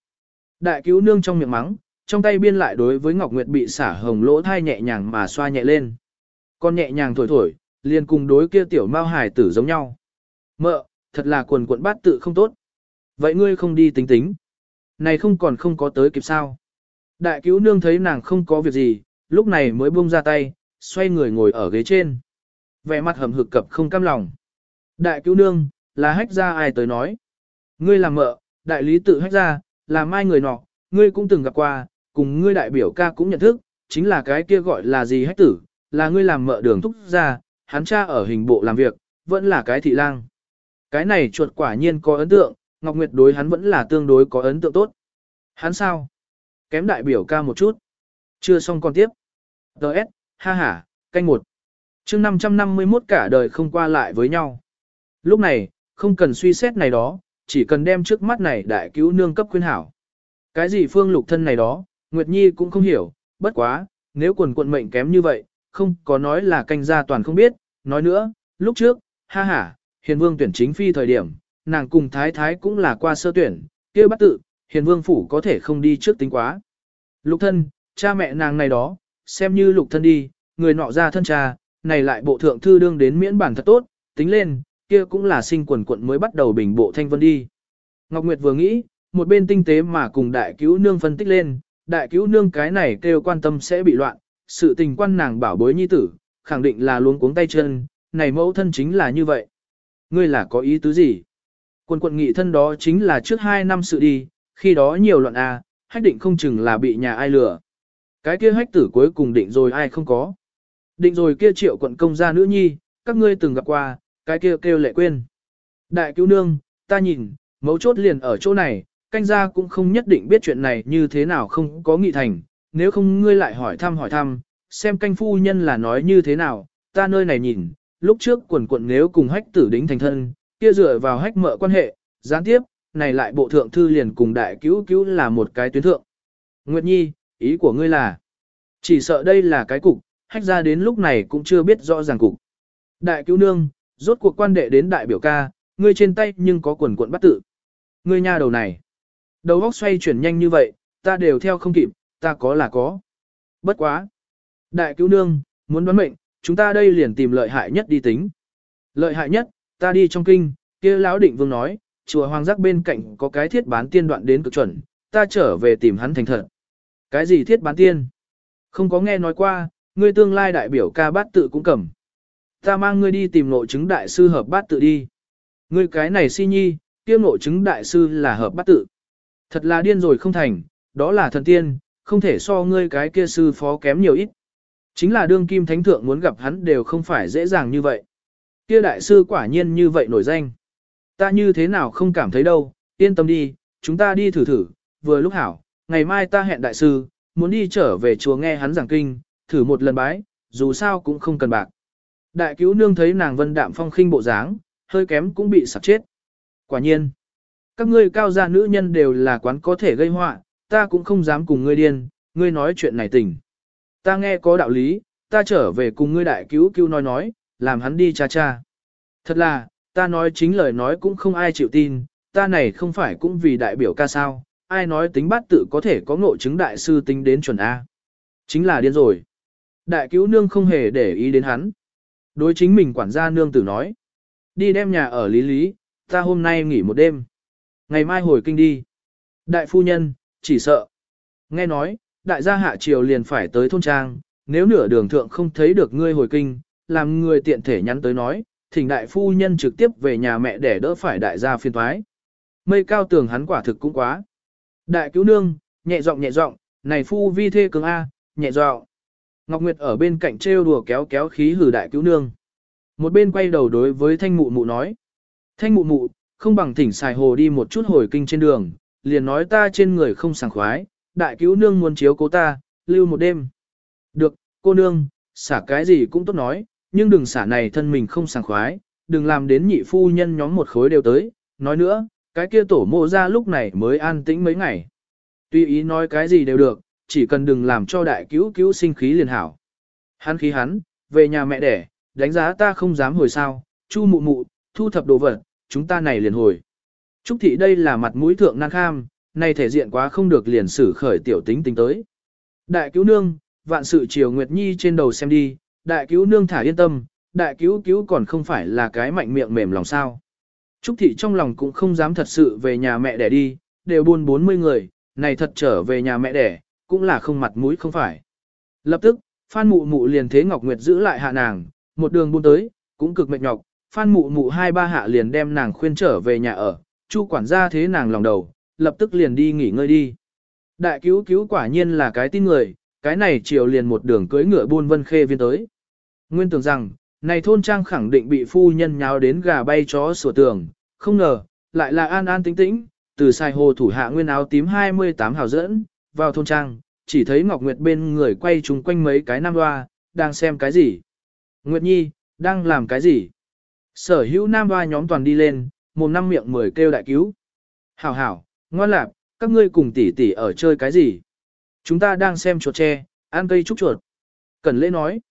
Đại cứu nương trong miệng mắng, trong tay biên lại đối với Ngọc Nguyệt bị xả hồng lỗ thai nhẹ nhàng mà xoa nhẹ lên. Con nhẹ nhàng thổi thổi, liền cùng đối kia tiểu mao hải tử giống nhau. Mợ, thật là quần quận bát tự không tốt. Vậy ngươi không đi tính tính. Này không còn không có tới kịp sao. Đại cứu nương thấy nàng không có việc gì, lúc này mới buông ra tay, xoay người ngồi ở ghế trên. Vẻ mặt hầm hực cập không cam lòng. Đại cứu nương, là hách ra ai tới nói. Ngươi làm mợ, đại lý tự hách ra, là mai người nọ, ngươi cũng từng gặp qua, cùng ngươi đại biểu ca cũng nhận thức, chính là cái kia gọi là gì hách tử, là ngươi làm mợ đường thúc ra, hắn cha ở hình bộ làm việc, vẫn là cái thị lang. Cái này chuột quả nhiên có ấn tượng, Ngọc Nguyệt đối hắn vẫn là tương đối có ấn tượng tốt. Hắn sao? Kém đại biểu ca một chút. Chưa xong còn tiếp. Đợt, ha ha, canh một. chương 551 cả đời không qua lại với nhau. Lúc này, không cần suy xét này đó, chỉ cần đem trước mắt này đại cứu nương cấp khuyên hảo. Cái gì phương lục thân này đó, Nguyệt Nhi cũng không hiểu, bất quá, nếu quần quận mệnh kém như vậy, không có nói là canh gia toàn không biết, nói nữa, lúc trước, ha ha, hiền vương tuyển chính phi thời điểm, nàng cùng thái thái cũng là qua sơ tuyển, kia bắt tự, hiền vương phủ có thể không đi trước tính quá. Lục thân, cha mẹ nàng này đó, xem như lục thân đi, người nọ ra thân cha, này lại bộ thượng thư đương đến miễn bản thật tốt, tính lên, kia cũng là sinh quần quận mới bắt đầu bình bộ thanh vân đi. Ngọc Nguyệt vừa nghĩ, một bên tinh tế mà cùng đại cứu nương phân tích lên, đại cứu nương cái này kêu quan tâm sẽ bị loạn, sự tình quan nàng bảo bối nhi tử, khẳng định là luống cuống tay chân, này mẫu thân chính là như vậy. Ngươi là có ý tứ gì? Quân quận nghị thân đó chính là trước hai năm sự đi, khi đó nhiều loạn a, hách định không chừng là bị nhà ai lừa. Cái kia hách tử cuối cùng định rồi ai không có. Định rồi kia triệu quận công gia nữ nhi, các ngươi từng gặp qua, cái kia kêu lệ quên. Đại cứu nương, ta nhìn, mấu chốt liền ở chỗ này, canh gia cũng không nhất định biết chuyện này như thế nào không có nghị thành, nếu không ngươi lại hỏi thăm hỏi thăm, xem canh phu nhân là nói như thế nào, ta nơi này nhìn, lúc trước quần quận nếu cùng hách tử đính thành thân, kia dựa vào hách mợ quan hệ, gián tiếp, này lại bộ thượng thư liền cùng đại cứu cứu là một cái tuyến thượng. Nguyệt Nhi, ý của ngươi là, chỉ sợ đây là cái cục, hách ra đến lúc này cũng chưa biết rõ ràng cục. Đại cứu nương, rốt cuộc quan đệ đến đại biểu ca, ngươi trên tay nhưng có quần cuộn bắt tự. Ngươi nha đầu này. Đầu óc xoay chuyển nhanh như vậy, ta đều theo không kịp, ta có là có. Bất quá. Đại cứu nương, muốn đoán mệnh, chúng ta đây liền tìm lợi hại nhất đi tính. Lợi hại nhất, ta đi trong kinh, kia lão định vương nói, chùa hoàng giác bên cạnh có cái thiết bán tiên đoạn đến cực chuẩn, ta trở về tìm hắn thành thật. Cái gì thiết bán tiên? Không có nghe nói qua, ngươi tương lai đại biểu ca bát tự cũng cầm. Ta mang ngươi đi tìm nội chứng đại sư hợp bát tự đi. Ngươi cái này si nhi, kia nội chứng đại sư là hợp bát tự. Thật là điên rồi không thành, đó là thần tiên, không thể so ngươi cái kia sư phó kém nhiều ít. Chính là đương kim thánh thượng muốn gặp hắn đều không phải dễ dàng như vậy. Kia đại sư quả nhiên như vậy nổi danh. Ta như thế nào không cảm thấy đâu, yên tâm đi, chúng ta đi thử thử, vừa lúc hảo, ngày mai ta hẹn đại sư, muốn đi trở về chùa nghe hắn giảng kinh, thử một lần bái, dù sao cũng không cần bạc. Đại cứu nương thấy nàng vân đạm phong khinh bộ dáng, hơi kém cũng bị sạc chết. Quả nhiên, các ngươi cao gia nữ nhân đều là quán có thể gây họa, ta cũng không dám cùng ngươi điên, ngươi nói chuyện này tỉnh, Ta nghe có đạo lý, ta trở về cùng ngươi đại cứu cứu nói nói, làm hắn đi cha cha. Thật là, ta nói chính lời nói cũng không ai chịu tin, ta này không phải cũng vì đại biểu ca sao, ai nói tính bát tự có thể có ngộ chứng đại sư tính đến chuẩn A. Chính là điên rồi. Đại cứu nương không hề để ý đến hắn. Đối chính mình quản gia nương tử nói. Đi đem nhà ở lý lý, ta hôm nay nghỉ một đêm. Ngày mai hồi kinh đi. Đại phu nhân, chỉ sợ. Nghe nói, đại gia hạ triều liền phải tới thôn trang, nếu nửa đường thượng không thấy được ngươi hồi kinh, làm người tiện thể nhắn tới nói, thỉnh đại phu nhân trực tiếp về nhà mẹ để đỡ phải đại gia phiên thoái. Mây cao tường hắn quả thực cũng quá. Đại cứu nương, nhẹ giọng nhẹ giọng, này phu vi thê cường A, nhẹ giọng. Ngọc Nguyệt ở bên cạnh trêu đùa kéo kéo khí hử đại cứu nương. Một bên quay đầu đối với thanh mụ mụ nói. Thanh mụ mụ, không bằng thỉnh xài hồ đi một chút hồi kinh trên đường, liền nói ta trên người không sảng khoái, đại cứu nương muốn chiếu cố ta, lưu một đêm. Được, cô nương, xả cái gì cũng tốt nói, nhưng đừng xả này thân mình không sảng khoái, đừng làm đến nhị phu nhân nhóm một khối đều tới. Nói nữa, cái kia tổ mộ ra lúc này mới an tĩnh mấy ngày. Tuy ý nói cái gì đều được, chỉ cần đừng làm cho đại cứu cứu sinh khí liền hảo. Hắn khí hắn, về nhà mẹ đẻ, đánh giá ta không dám hồi sao, chu mụ mụ, thu thập đồ vật, chúng ta này liền hồi. Trúc thị đây là mặt mũi thượng năng kham, nay thể diện quá không được liền xử khởi tiểu tính tính tới. Đại cứu nương, vạn sự chiều Nguyệt Nhi trên đầu xem đi, đại cứu nương thả yên tâm, đại cứu cứu còn không phải là cái mạnh miệng mềm lòng sao. Trúc thị trong lòng cũng không dám thật sự về nhà mẹ đẻ đi, đều buôn 40 người, này thật trở về nhà mẹ đẻ, cũng là không mặt mũi không phải. Lập tức, Phan Mụ Mụ liền thế Ngọc Nguyệt giữ lại hạ nàng, một đường buôn tới, cũng cực mệt nhọc, Phan Mụ Mụ hai ba hạ liền đem nàng khuyên trở về nhà ở, Chu quản gia thế nàng lòng đầu, lập tức liền đi nghỉ ngơi đi. Đại cứu cứu quả nhiên là cái tin người, cái này chiều liền một đường cưới ngựa buôn vân khê viên tới. Nguyên tưởng rằng, này thôn trang khẳng định bị phu nhân nháo đến gà bay chó sủa tường, không ngờ, lại là an an tĩnh tĩnh, từ sai hồ thủ hạ nguyên áo tím 28 hào dẫn, vào thôn trang, chỉ thấy Ngọc Nguyệt bên người quay chung quanh mấy cái nam hoa, đang xem cái gì. Nguyệt Nhi, đang làm cái gì? Sở hữu nam hoa nhóm toàn đi lên, một năm miệng mười kêu đại cứu. Hảo hảo, ngoan lạp, các ngươi cùng tỷ tỷ ở chơi cái gì? Chúng ta đang xem chuột tre, ăn cây trúc chuột. Cần lễ nói.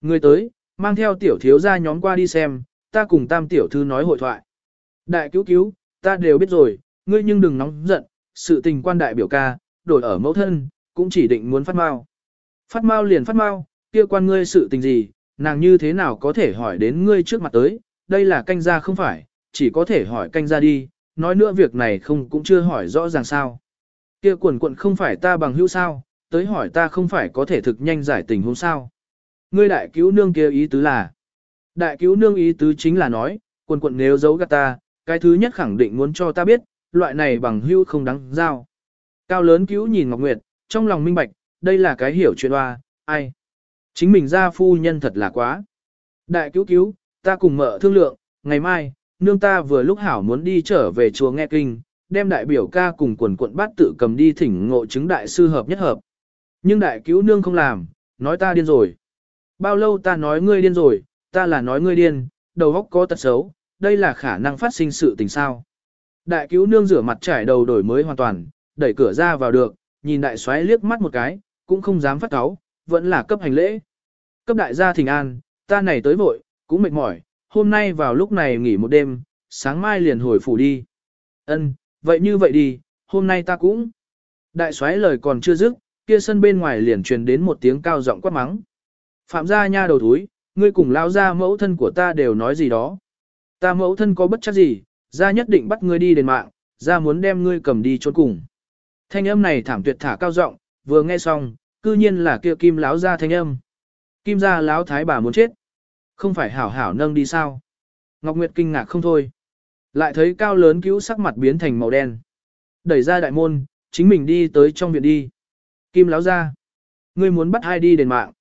Người tới, mang theo tiểu thiếu gia nhóm qua đi xem, ta cùng tam tiểu thư nói hội thoại. Đại cứu cứu, ta đều biết rồi, ngươi nhưng đừng nóng giận, sự tình quan đại biểu ca, đổi ở mẫu thân, cũng chỉ định muốn phát mau. Phát mau liền phát mau, kia quan ngươi sự tình gì, nàng như thế nào có thể hỏi đến ngươi trước mặt tới, đây là canh gia không phải, chỉ có thể hỏi canh gia đi, nói nữa việc này không cũng chưa hỏi rõ ràng sao. Kia quần quận không phải ta bằng hữu sao, tới hỏi ta không phải có thể thực nhanh giải tình hôm sao. Ngươi đại cứu nương kia ý tứ là. Đại cứu nương ý tứ chính là nói, quần quận nếu giấu gạt ta, cái thứ nhất khẳng định muốn cho ta biết, loại này bằng hữu không đáng giao. Cao lớn cứu nhìn Ngọc Nguyệt, trong lòng minh bạch, đây là cái hiểu chuyện hoa, ai. Chính mình ra phu nhân thật là quá. Đại cứu cứu, ta cùng mợ thương lượng, ngày mai, nương ta vừa lúc hảo muốn đi trở về chùa nghe kinh, đem đại biểu ca cùng quần quận bát tự cầm đi thỉnh ngộ chứng đại sư hợp nhất hợp. Nhưng đại cứu nương không làm, nói ta điên rồi. Bao lâu ta nói ngươi điên rồi, ta là nói ngươi điên, đầu óc có tật xấu, đây là khả năng phát sinh sự tình sao. Đại cứu nương rửa mặt trải đầu đổi mới hoàn toàn, đẩy cửa ra vào được, nhìn đại xoáy liếc mắt một cái, cũng không dám phát cáo, vẫn là cấp hành lễ. Cấp đại gia thỉnh an, ta này tới vội, cũng mệt mỏi, hôm nay vào lúc này nghỉ một đêm, sáng mai liền hồi phủ đi. Ân, vậy như vậy đi, hôm nay ta cũng. Đại soái lời còn chưa dứt, kia sân bên ngoài liền truyền đến một tiếng cao giọng quát mắng. Phạm gia nha đầu thúi, ngươi cùng lao ra mẫu thân của ta đều nói gì đó. Ta mẫu thân có bất chắc gì, ra nhất định bắt ngươi đi đền mạng, ra muốn đem ngươi cầm đi trốn cùng. Thanh âm này thảm tuyệt thả cao giọng, vừa nghe xong, cư nhiên là kia kim láo ra thanh âm. Kim gia láo thái bà muốn chết. Không phải hảo hảo nâng đi sao? Ngọc Nguyệt kinh ngạc không thôi. Lại thấy cao lớn cứu sắc mặt biến thành màu đen. Đẩy ra đại môn, chính mình đi tới trong viện đi. Kim láo ra. Ngươi muốn bắt ai đi đền mạng.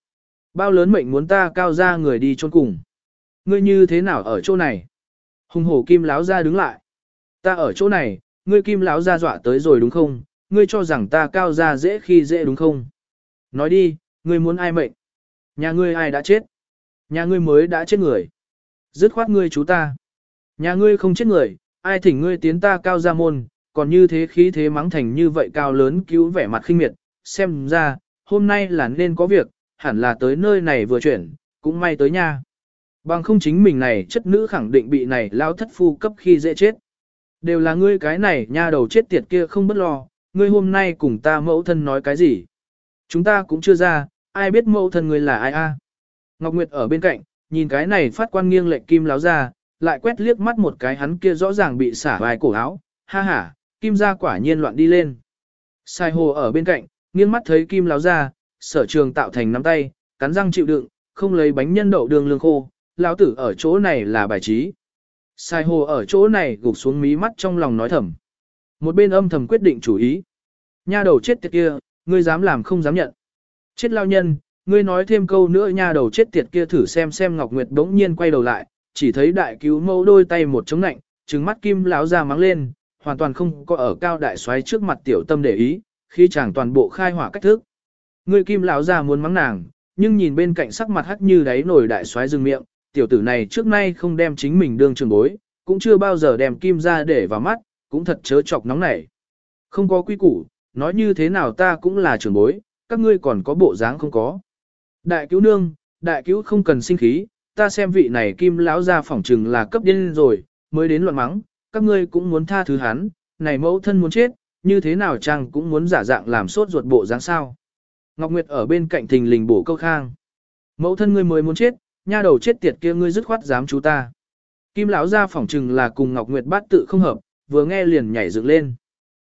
Bao lớn mệnh muốn ta cao ra người đi chôn cùng. Ngươi như thế nào ở chỗ này? Hùng hổ kim láo ra đứng lại. Ta ở chỗ này, ngươi kim láo ra dọa tới rồi đúng không? Ngươi cho rằng ta cao ra dễ khi dễ đúng không? Nói đi, ngươi muốn ai mệnh? Nhà ngươi ai đã chết? Nhà ngươi mới đã chết người. Dứt khoát ngươi chú ta. Nhà ngươi không chết người, ai thỉnh ngươi tiến ta cao ra môn, còn như thế khí thế mắng thành như vậy cao lớn cứu vẻ mặt khinh miệt, xem ra, hôm nay là nên có việc, hẳn là tới nơi này vừa chuyển, cũng may tới nha. Bằng không chính mình này chất nữ khẳng định bị này lao thất phu cấp khi dễ chết. Đều là ngươi cái này nha đầu chết tiệt kia không bất lo, ngươi hôm nay cùng ta mẫu thân nói cái gì. Chúng ta cũng chưa ra, ai biết mẫu thân ngươi là ai a? Ngọc Nguyệt ở bên cạnh, nhìn cái này phát quan nghiêng lệnh kim láo ra, lại quét liếc mắt một cái hắn kia rõ ràng bị xả vài cổ áo, ha ha, kim ra quả nhiên loạn đi lên. Sai hồ ở bên cạnh, nghiêng mắt thấy kim láo ra, sở trường tạo thành nắm tay, cắn răng chịu đựng, không lấy bánh nhân đậu đường lương khô, lão tử ở chỗ này là bài trí. Sai hồ ở chỗ này gục xuống mí mắt trong lòng nói thầm. Một bên âm thầm quyết định chủ ý. Nha đầu chết tiệt kia, ngươi dám làm không dám nhận. Chết lao nhân, ngươi nói thêm câu nữa nha đầu chết tiệt kia thử xem xem Ngọc Nguyệt đống nhiên quay đầu lại, chỉ thấy đại cứu mẫu đôi tay một chống nạnh, trừng mắt kim lão ra mắng lên, hoàn toàn không có ở cao đại xoáy trước mặt tiểu tâm để ý, khi chàng toàn bộ khai hỏa cách thức. Người kim lão ra muốn mắng nàng, nhưng nhìn bên cạnh sắc mặt hắt như đáy nổi đại xoáy dừng miệng, tiểu tử này trước nay không đem chính mình đương trường bối, cũng chưa bao giờ đem kim ra để vào mắt, cũng thật chớ chọc nóng nảy. Không có quy củ, nói như thế nào ta cũng là trường bối, các ngươi còn có bộ dáng không có. Đại cứu nương, đại cứu không cần sinh khí, ta xem vị này kim lão ra phỏng trừng là cấp điên rồi, mới đến loạn mắng, các ngươi cũng muốn tha thứ hắn, này mẫu thân muốn chết, như thế nào chăng cũng muốn giả dạng làm sốt ruột bộ dáng sao. Ngọc Nguyệt ở bên cạnh thình lình bổ câu khang. Mẫu thân ngươi mới muốn chết, nha đầu chết tiệt kia ngươi dứt khoát dám chú ta. Kim lão ra phỏng trừng là cùng Ngọc Nguyệt bát tự không hợp, vừa nghe liền nhảy dựng lên.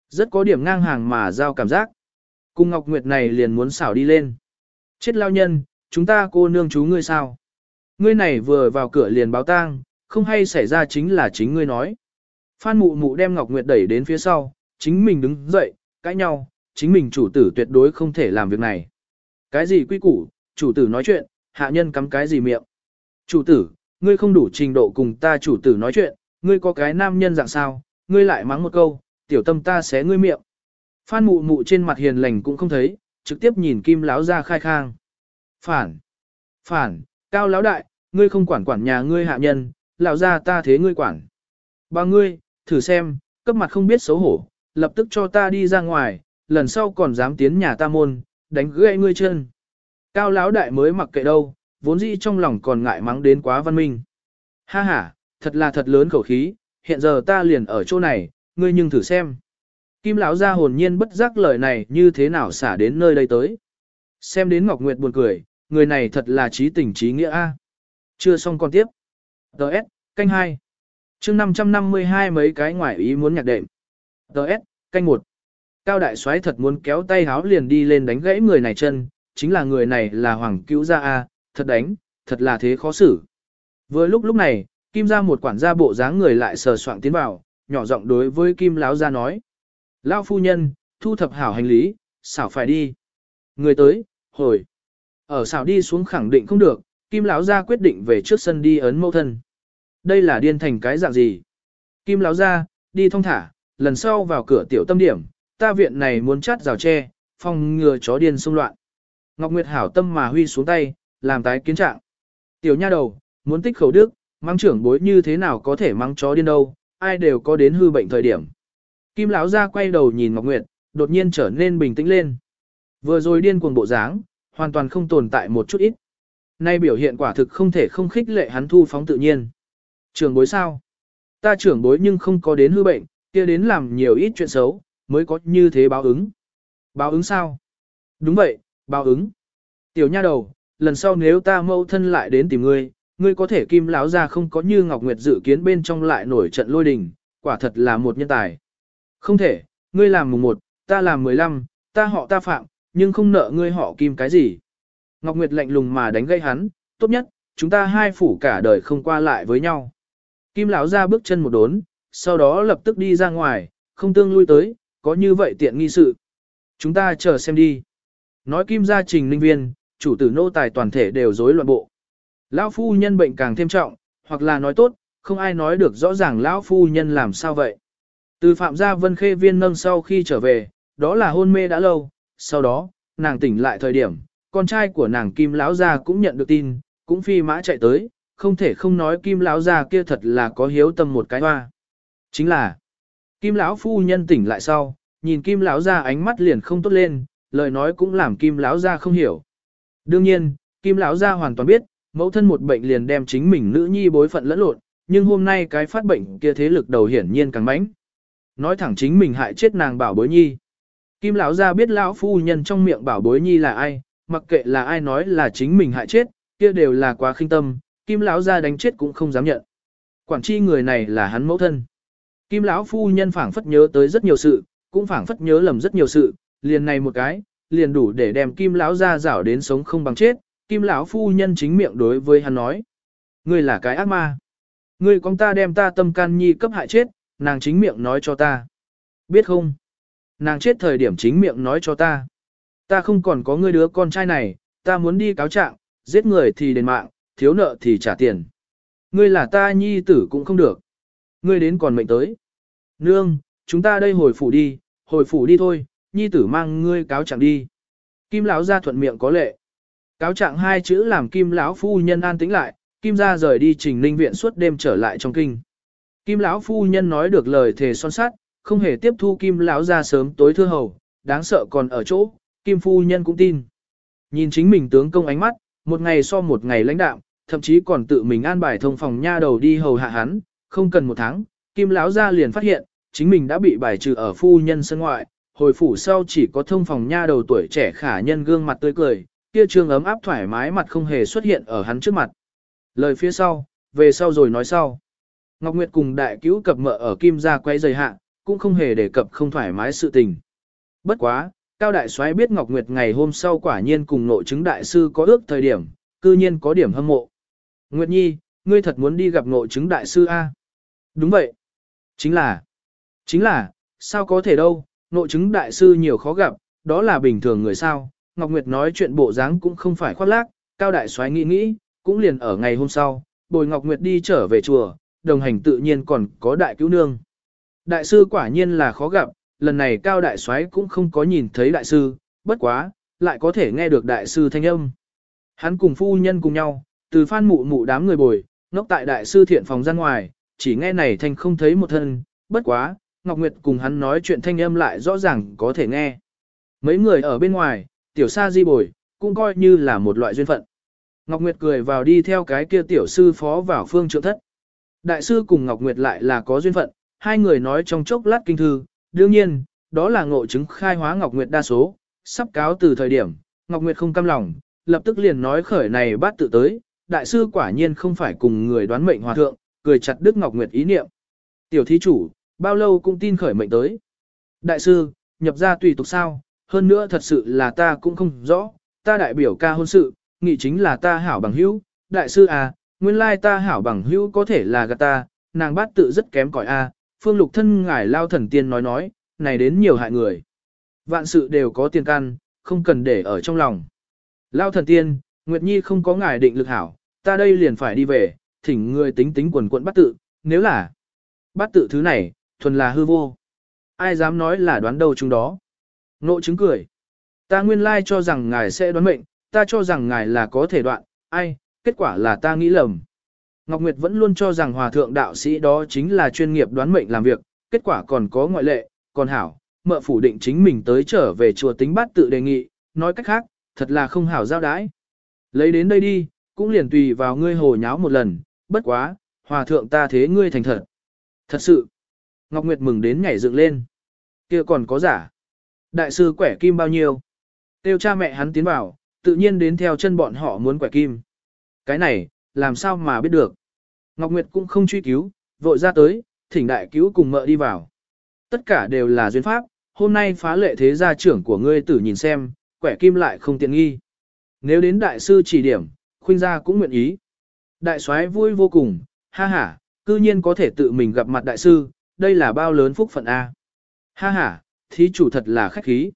Rất có điểm ngang hàng mà giao cảm giác. Cùng Ngọc Nguyệt này liền muốn xảo đi lên. Chết lao nhân, chúng ta cô nương chú ngươi sao? Ngươi này vừa vào cửa liền báo tang, không hay xảy ra chính là chính ngươi nói. Phan mụ mụ đem Ngọc Nguyệt đẩy đến phía sau, chính mình đứng dậy, cãi nhau, chính mình chủ tử tuyệt đối không thể làm việc này. Cái gì quy củ, chủ tử nói chuyện, hạ nhân cắm cái gì miệng. Chủ tử, ngươi không đủ trình độ cùng ta chủ tử nói chuyện, ngươi có cái nam nhân dạng sao, ngươi lại mắng một câu, tiểu tâm ta xé ngươi miệng. Phan mụ mụ trên mặt hiền lành cũng không thấy, trực tiếp nhìn kim láo ra khai khang. Phản! Phản! Cao lão đại, ngươi không quản quản nhà ngươi hạ nhân, lão ra ta thế ngươi quản. Ba ngươi, thử xem, cấp mặt không biết xấu hổ, lập tức cho ta đi ra ngoài, lần sau còn dám tiến nhà ta môn, đánh gãy ngươi chân. Cao lão đại mới mặc kệ đâu, vốn dĩ trong lòng còn ngại mắng đến quá văn minh. Ha ha, thật là thật lớn khẩu khí, hiện giờ ta liền ở chỗ này, ngươi nhưng thử xem. Kim lão ra hồn nhiên bất giác lời này như thế nào xả đến nơi đây tới. Xem đến Ngọc Nguyệt buồn cười, người này thật là trí tình trí nghĩa a. Chưa xong còn tiếp. Đợt, canh 2. chương 552 mấy cái ngoại ý muốn nhạc đệm. Đợt, canh 1. Cao đại soái thật muốn kéo tay háo liền đi lên đánh gãy người này chân, chính là người này là hoàng cứu gia a, thật đánh, thật là thế khó xử. Vừa lúc lúc này, Kim ra một quản gia bộ dáng người lại sờ soạng tiến vào, nhỏ giọng đối với Kim lão gia nói: "Lão phu nhân, thu thập hảo hành lý, xảo phải đi." Người tới, hồi. Ở xảo đi xuống khẳng định không được, Kim lão gia quyết định về trước sân đi ấn mẫu thân. Đây là điên thành cái dạng gì? Kim lão gia, đi thông thả, lần sau vào cửa tiểu tâm điểm, ta viện này muốn chát rào tre, phòng ngừa chó điên xung loạn. Ngọc Nguyệt hảo tâm mà huy xuống tay, làm tái kiến trạng. Tiểu nha đầu, muốn tích khẩu đức, mang trưởng bối như thế nào có thể mang chó điên đâu, ai đều có đến hư bệnh thời điểm. Kim lão gia quay đầu nhìn Ngọc Nguyệt, đột nhiên trở nên bình tĩnh lên. Vừa rồi điên cuồng bộ dáng, hoàn toàn không tồn tại một chút ít. Nay biểu hiện quả thực không thể không khích lệ hắn thu phóng tự nhiên. Trưởng bối sao? Ta trưởng bối nhưng không có đến hư bệnh, kia đến làm nhiều ít chuyện xấu, mới có như thế báo ứng. Báo ứng sao? Đúng vậy, báo ứng. Tiểu nha đầu, lần sau nếu ta mâu thân lại đến tìm ngươi, ngươi có thể kim láo ra không có như Ngọc Nguyệt dự kiến bên trong lại nổi trận lôi đình, quả thật là một nhân tài. Không thể, ngươi làm mùng một, ta làm 15, ta họ ta phạm, nhưng không nợ ngươi họ kim cái gì. Ngọc Nguyệt lạnh lùng mà đánh gây hắn, tốt nhất, chúng ta hai phủ cả đời không qua lại với nhau. Kim lão ra bước chân một đốn, sau đó lập tức đi ra ngoài, không tương lui tới, có như vậy tiện nghi sự. Chúng ta chờ xem đi. Nói kim gia trình linh viên, chủ tử nô tài toàn thể đều rối loạn bộ. Lão phu nhân bệnh càng thêm trọng, hoặc là nói tốt, không ai nói được rõ ràng lão phu nhân làm sao vậy. Từ phạm gia vân khê viên nâng sau khi trở về, đó là hôn mê đã lâu, sau đó, nàng tỉnh lại thời điểm, con trai của nàng kim lão gia cũng nhận được tin, cũng phi mã chạy tới, không thể không nói kim lão gia kia thật là có hiếu tâm một cái hoa. Chính là, kim lão phu nhân tỉnh lại sau, nhìn kim lão gia ánh mắt liền không tốt lên, lời nói cũng làm kim lão gia không hiểu. Đương nhiên, kim lão gia hoàn toàn biết, mẫu thân một bệnh liền đem chính mình nữ nhi bối phận lẫn lộn, nhưng hôm nay cái phát bệnh kia thế lực đầu hiển nhiên càng mãnh. Nói thẳng chính mình hại chết nàng bảo bối nhi. Kim lão gia biết lão phu nhân trong miệng bảo bối nhi là ai, mặc kệ là ai nói là chính mình hại chết, kia đều là quá khinh tâm, Kim lão gia đánh chết cũng không dám nhận. Quản chi người này là hắn mẫu thân. Kim lão phu nhân phảng phất nhớ tới rất nhiều sự, cũng phảng phất nhớ lầm rất nhiều sự, liền này một cái, liền đủ để đem Kim lão gia rảo đến sống không bằng chết. Kim lão phu nhân chính miệng đối với hắn nói: "Ngươi là cái ác ma. Ngươi con ta đem ta tâm can nhi cấp hại chết." Nàng chính miệng nói cho ta. Biết không? Nàng chết thời điểm chính miệng nói cho ta. Ta không còn có ngươi đứa con trai này, ta muốn đi cáo trạng, giết người thì đền mạng, thiếu nợ thì trả tiền. Ngươi là ta nhi tử cũng không được. Ngươi đến còn mệnh tới. Nương, chúng ta đây hồi phủ đi, hồi phủ đi thôi, nhi tử mang ngươi cáo trạng đi. Kim lão ra thuận miệng có lệ. Cáo trạng hai chữ làm Kim lão phu nhân an tĩnh lại, Kim gia rời đi trình ninh viện suốt đêm trở lại trong kinh. Kim lão phu nhân nói được lời thề son sắt, không hề tiếp thu Kim lão ra sớm tối thưa hầu, đáng sợ còn ở chỗ, Kim phu nhân cũng tin. Nhìn chính mình tướng công ánh mắt, một ngày so một ngày lãnh đạm, thậm chí còn tự mình an bài thông phòng nha đầu đi hầu hạ hắn, không cần một tháng, Kim lão ra liền phát hiện, chính mình đã bị bài trừ ở phu nhân sân ngoại, hồi phủ sau chỉ có thông phòng nha đầu tuổi trẻ khả nhân gương mặt tươi cười, kia trương ấm áp thoải mái mặt không hề xuất hiện ở hắn trước mặt. Lời phía sau, về sau rồi nói sau. Ngọc Nguyệt cùng đại cứu cập mợ ở kim gia quay dày hạ, cũng không hề đề cập không thoải mái sự tình. Bất quá, Cao Đại soái biết Ngọc Nguyệt ngày hôm sau quả nhiên cùng nội chứng đại sư có ước thời điểm, cư nhiên có điểm hâm mộ. Nguyệt Nhi, ngươi thật muốn đi gặp nội chứng đại sư A. Đúng vậy. Chính là, chính là, sao có thể đâu, nội chứng đại sư nhiều khó gặp, đó là bình thường người sao. Ngọc Nguyệt nói chuyện bộ dáng cũng không phải khoác lác, Cao Đại soái nghĩ nghĩ, cũng liền ở ngày hôm sau, bồi Ngọc Nguyệt đi trở về chùa, đồng hành tự nhiên còn có đại cứu nương. Đại sư quả nhiên là khó gặp, lần này cao đại soái cũng không có nhìn thấy đại sư, bất quá, lại có thể nghe được đại sư thanh âm. Hắn cùng phu nhân cùng nhau, từ phan mụ mụ đám người bồi, ngốc tại đại sư thiện phòng ra ngoài, chỉ nghe này thanh không thấy một thân, bất quá, Ngọc Nguyệt cùng hắn nói chuyện thanh âm lại rõ ràng có thể nghe. Mấy người ở bên ngoài, tiểu sa di bồi, cũng coi như là một loại duyên phận. Ngọc Nguyệt cười vào đi theo cái kia tiểu sư phó vào phương trượng thất. Đại sư cùng Ngọc Nguyệt lại là có duyên phận, hai người nói trong chốc lát kinh thư, đương nhiên, đó là ngộ chứng khai hóa Ngọc Nguyệt đa số, sắp cáo từ thời điểm, Ngọc Nguyệt không cam lòng, lập tức liền nói khởi này bát tự tới, đại sư quả nhiên không phải cùng người đoán mệnh hòa thượng, cười chặt Đức Ngọc Nguyệt ý niệm. Tiểu thí chủ, bao lâu cũng tin khởi mệnh tới. Đại sư, nhập ra tùy tục sao, hơn nữa thật sự là ta cũng không rõ, ta đại biểu ca hôn sự, nghị chính là ta hảo bằng hữu, đại sư à, nguyên lai ta hảo bằng hữu có thể là gạt ta, nàng bát tự rất kém cỏi a. À. phương lục thân ngải lao thần tiên nói nói, này đến nhiều hại người. Vạn sự đều có tiền căn, không cần để ở trong lòng. Lao thần tiên, Nguyệt Nhi không có ngài định lực hảo, ta đây liền phải đi về, thỉnh người tính tính quần quận bát tự, nếu là bát tự thứ này, thuần là hư vô. Ai dám nói là đoán đâu chúng đó. Nộ chứng cười. Ta nguyên lai cho rằng ngài sẽ đoán mệnh, ta cho rằng ngài là có thể đoạn, ai, kết quả là ta nghĩ lầm. Ngọc Nguyệt vẫn luôn cho rằng hòa thượng đạo sĩ đó chính là chuyên nghiệp đoán mệnh làm việc, kết quả còn có ngoại lệ, còn hảo, mợ phủ định chính mình tới trở về chùa tính bát tự đề nghị, nói cách khác, thật là không hảo giao đái. Lấy đến đây đi, cũng liền tùy vào ngươi hồ nháo một lần, bất quá, hòa thượng ta thế ngươi thành thật. Thật sự, Ngọc Nguyệt mừng đến nhảy dựng lên. kia còn có giả. Đại sư quẻ kim bao nhiêu? Tiêu cha mẹ hắn tiến vào, tự nhiên đến theo chân bọn họ muốn quẻ kim. Cái này, làm sao mà biết được. Ngọc Nguyệt cũng không truy cứu, vội ra tới, thỉnh đại cứu cùng mợ đi vào. Tất cả đều là duyên pháp, hôm nay phá lệ thế gia trưởng của ngươi tử nhìn xem, quẻ kim lại không tiện nghi. Nếu đến đại sư chỉ điểm, khuynh gia cũng nguyện ý. Đại soái vui vô cùng, ha ha, cư nhiên có thể tự mình gặp mặt đại sư, đây là bao lớn phúc phận A. Ha ha, thí chủ thật là khách khí.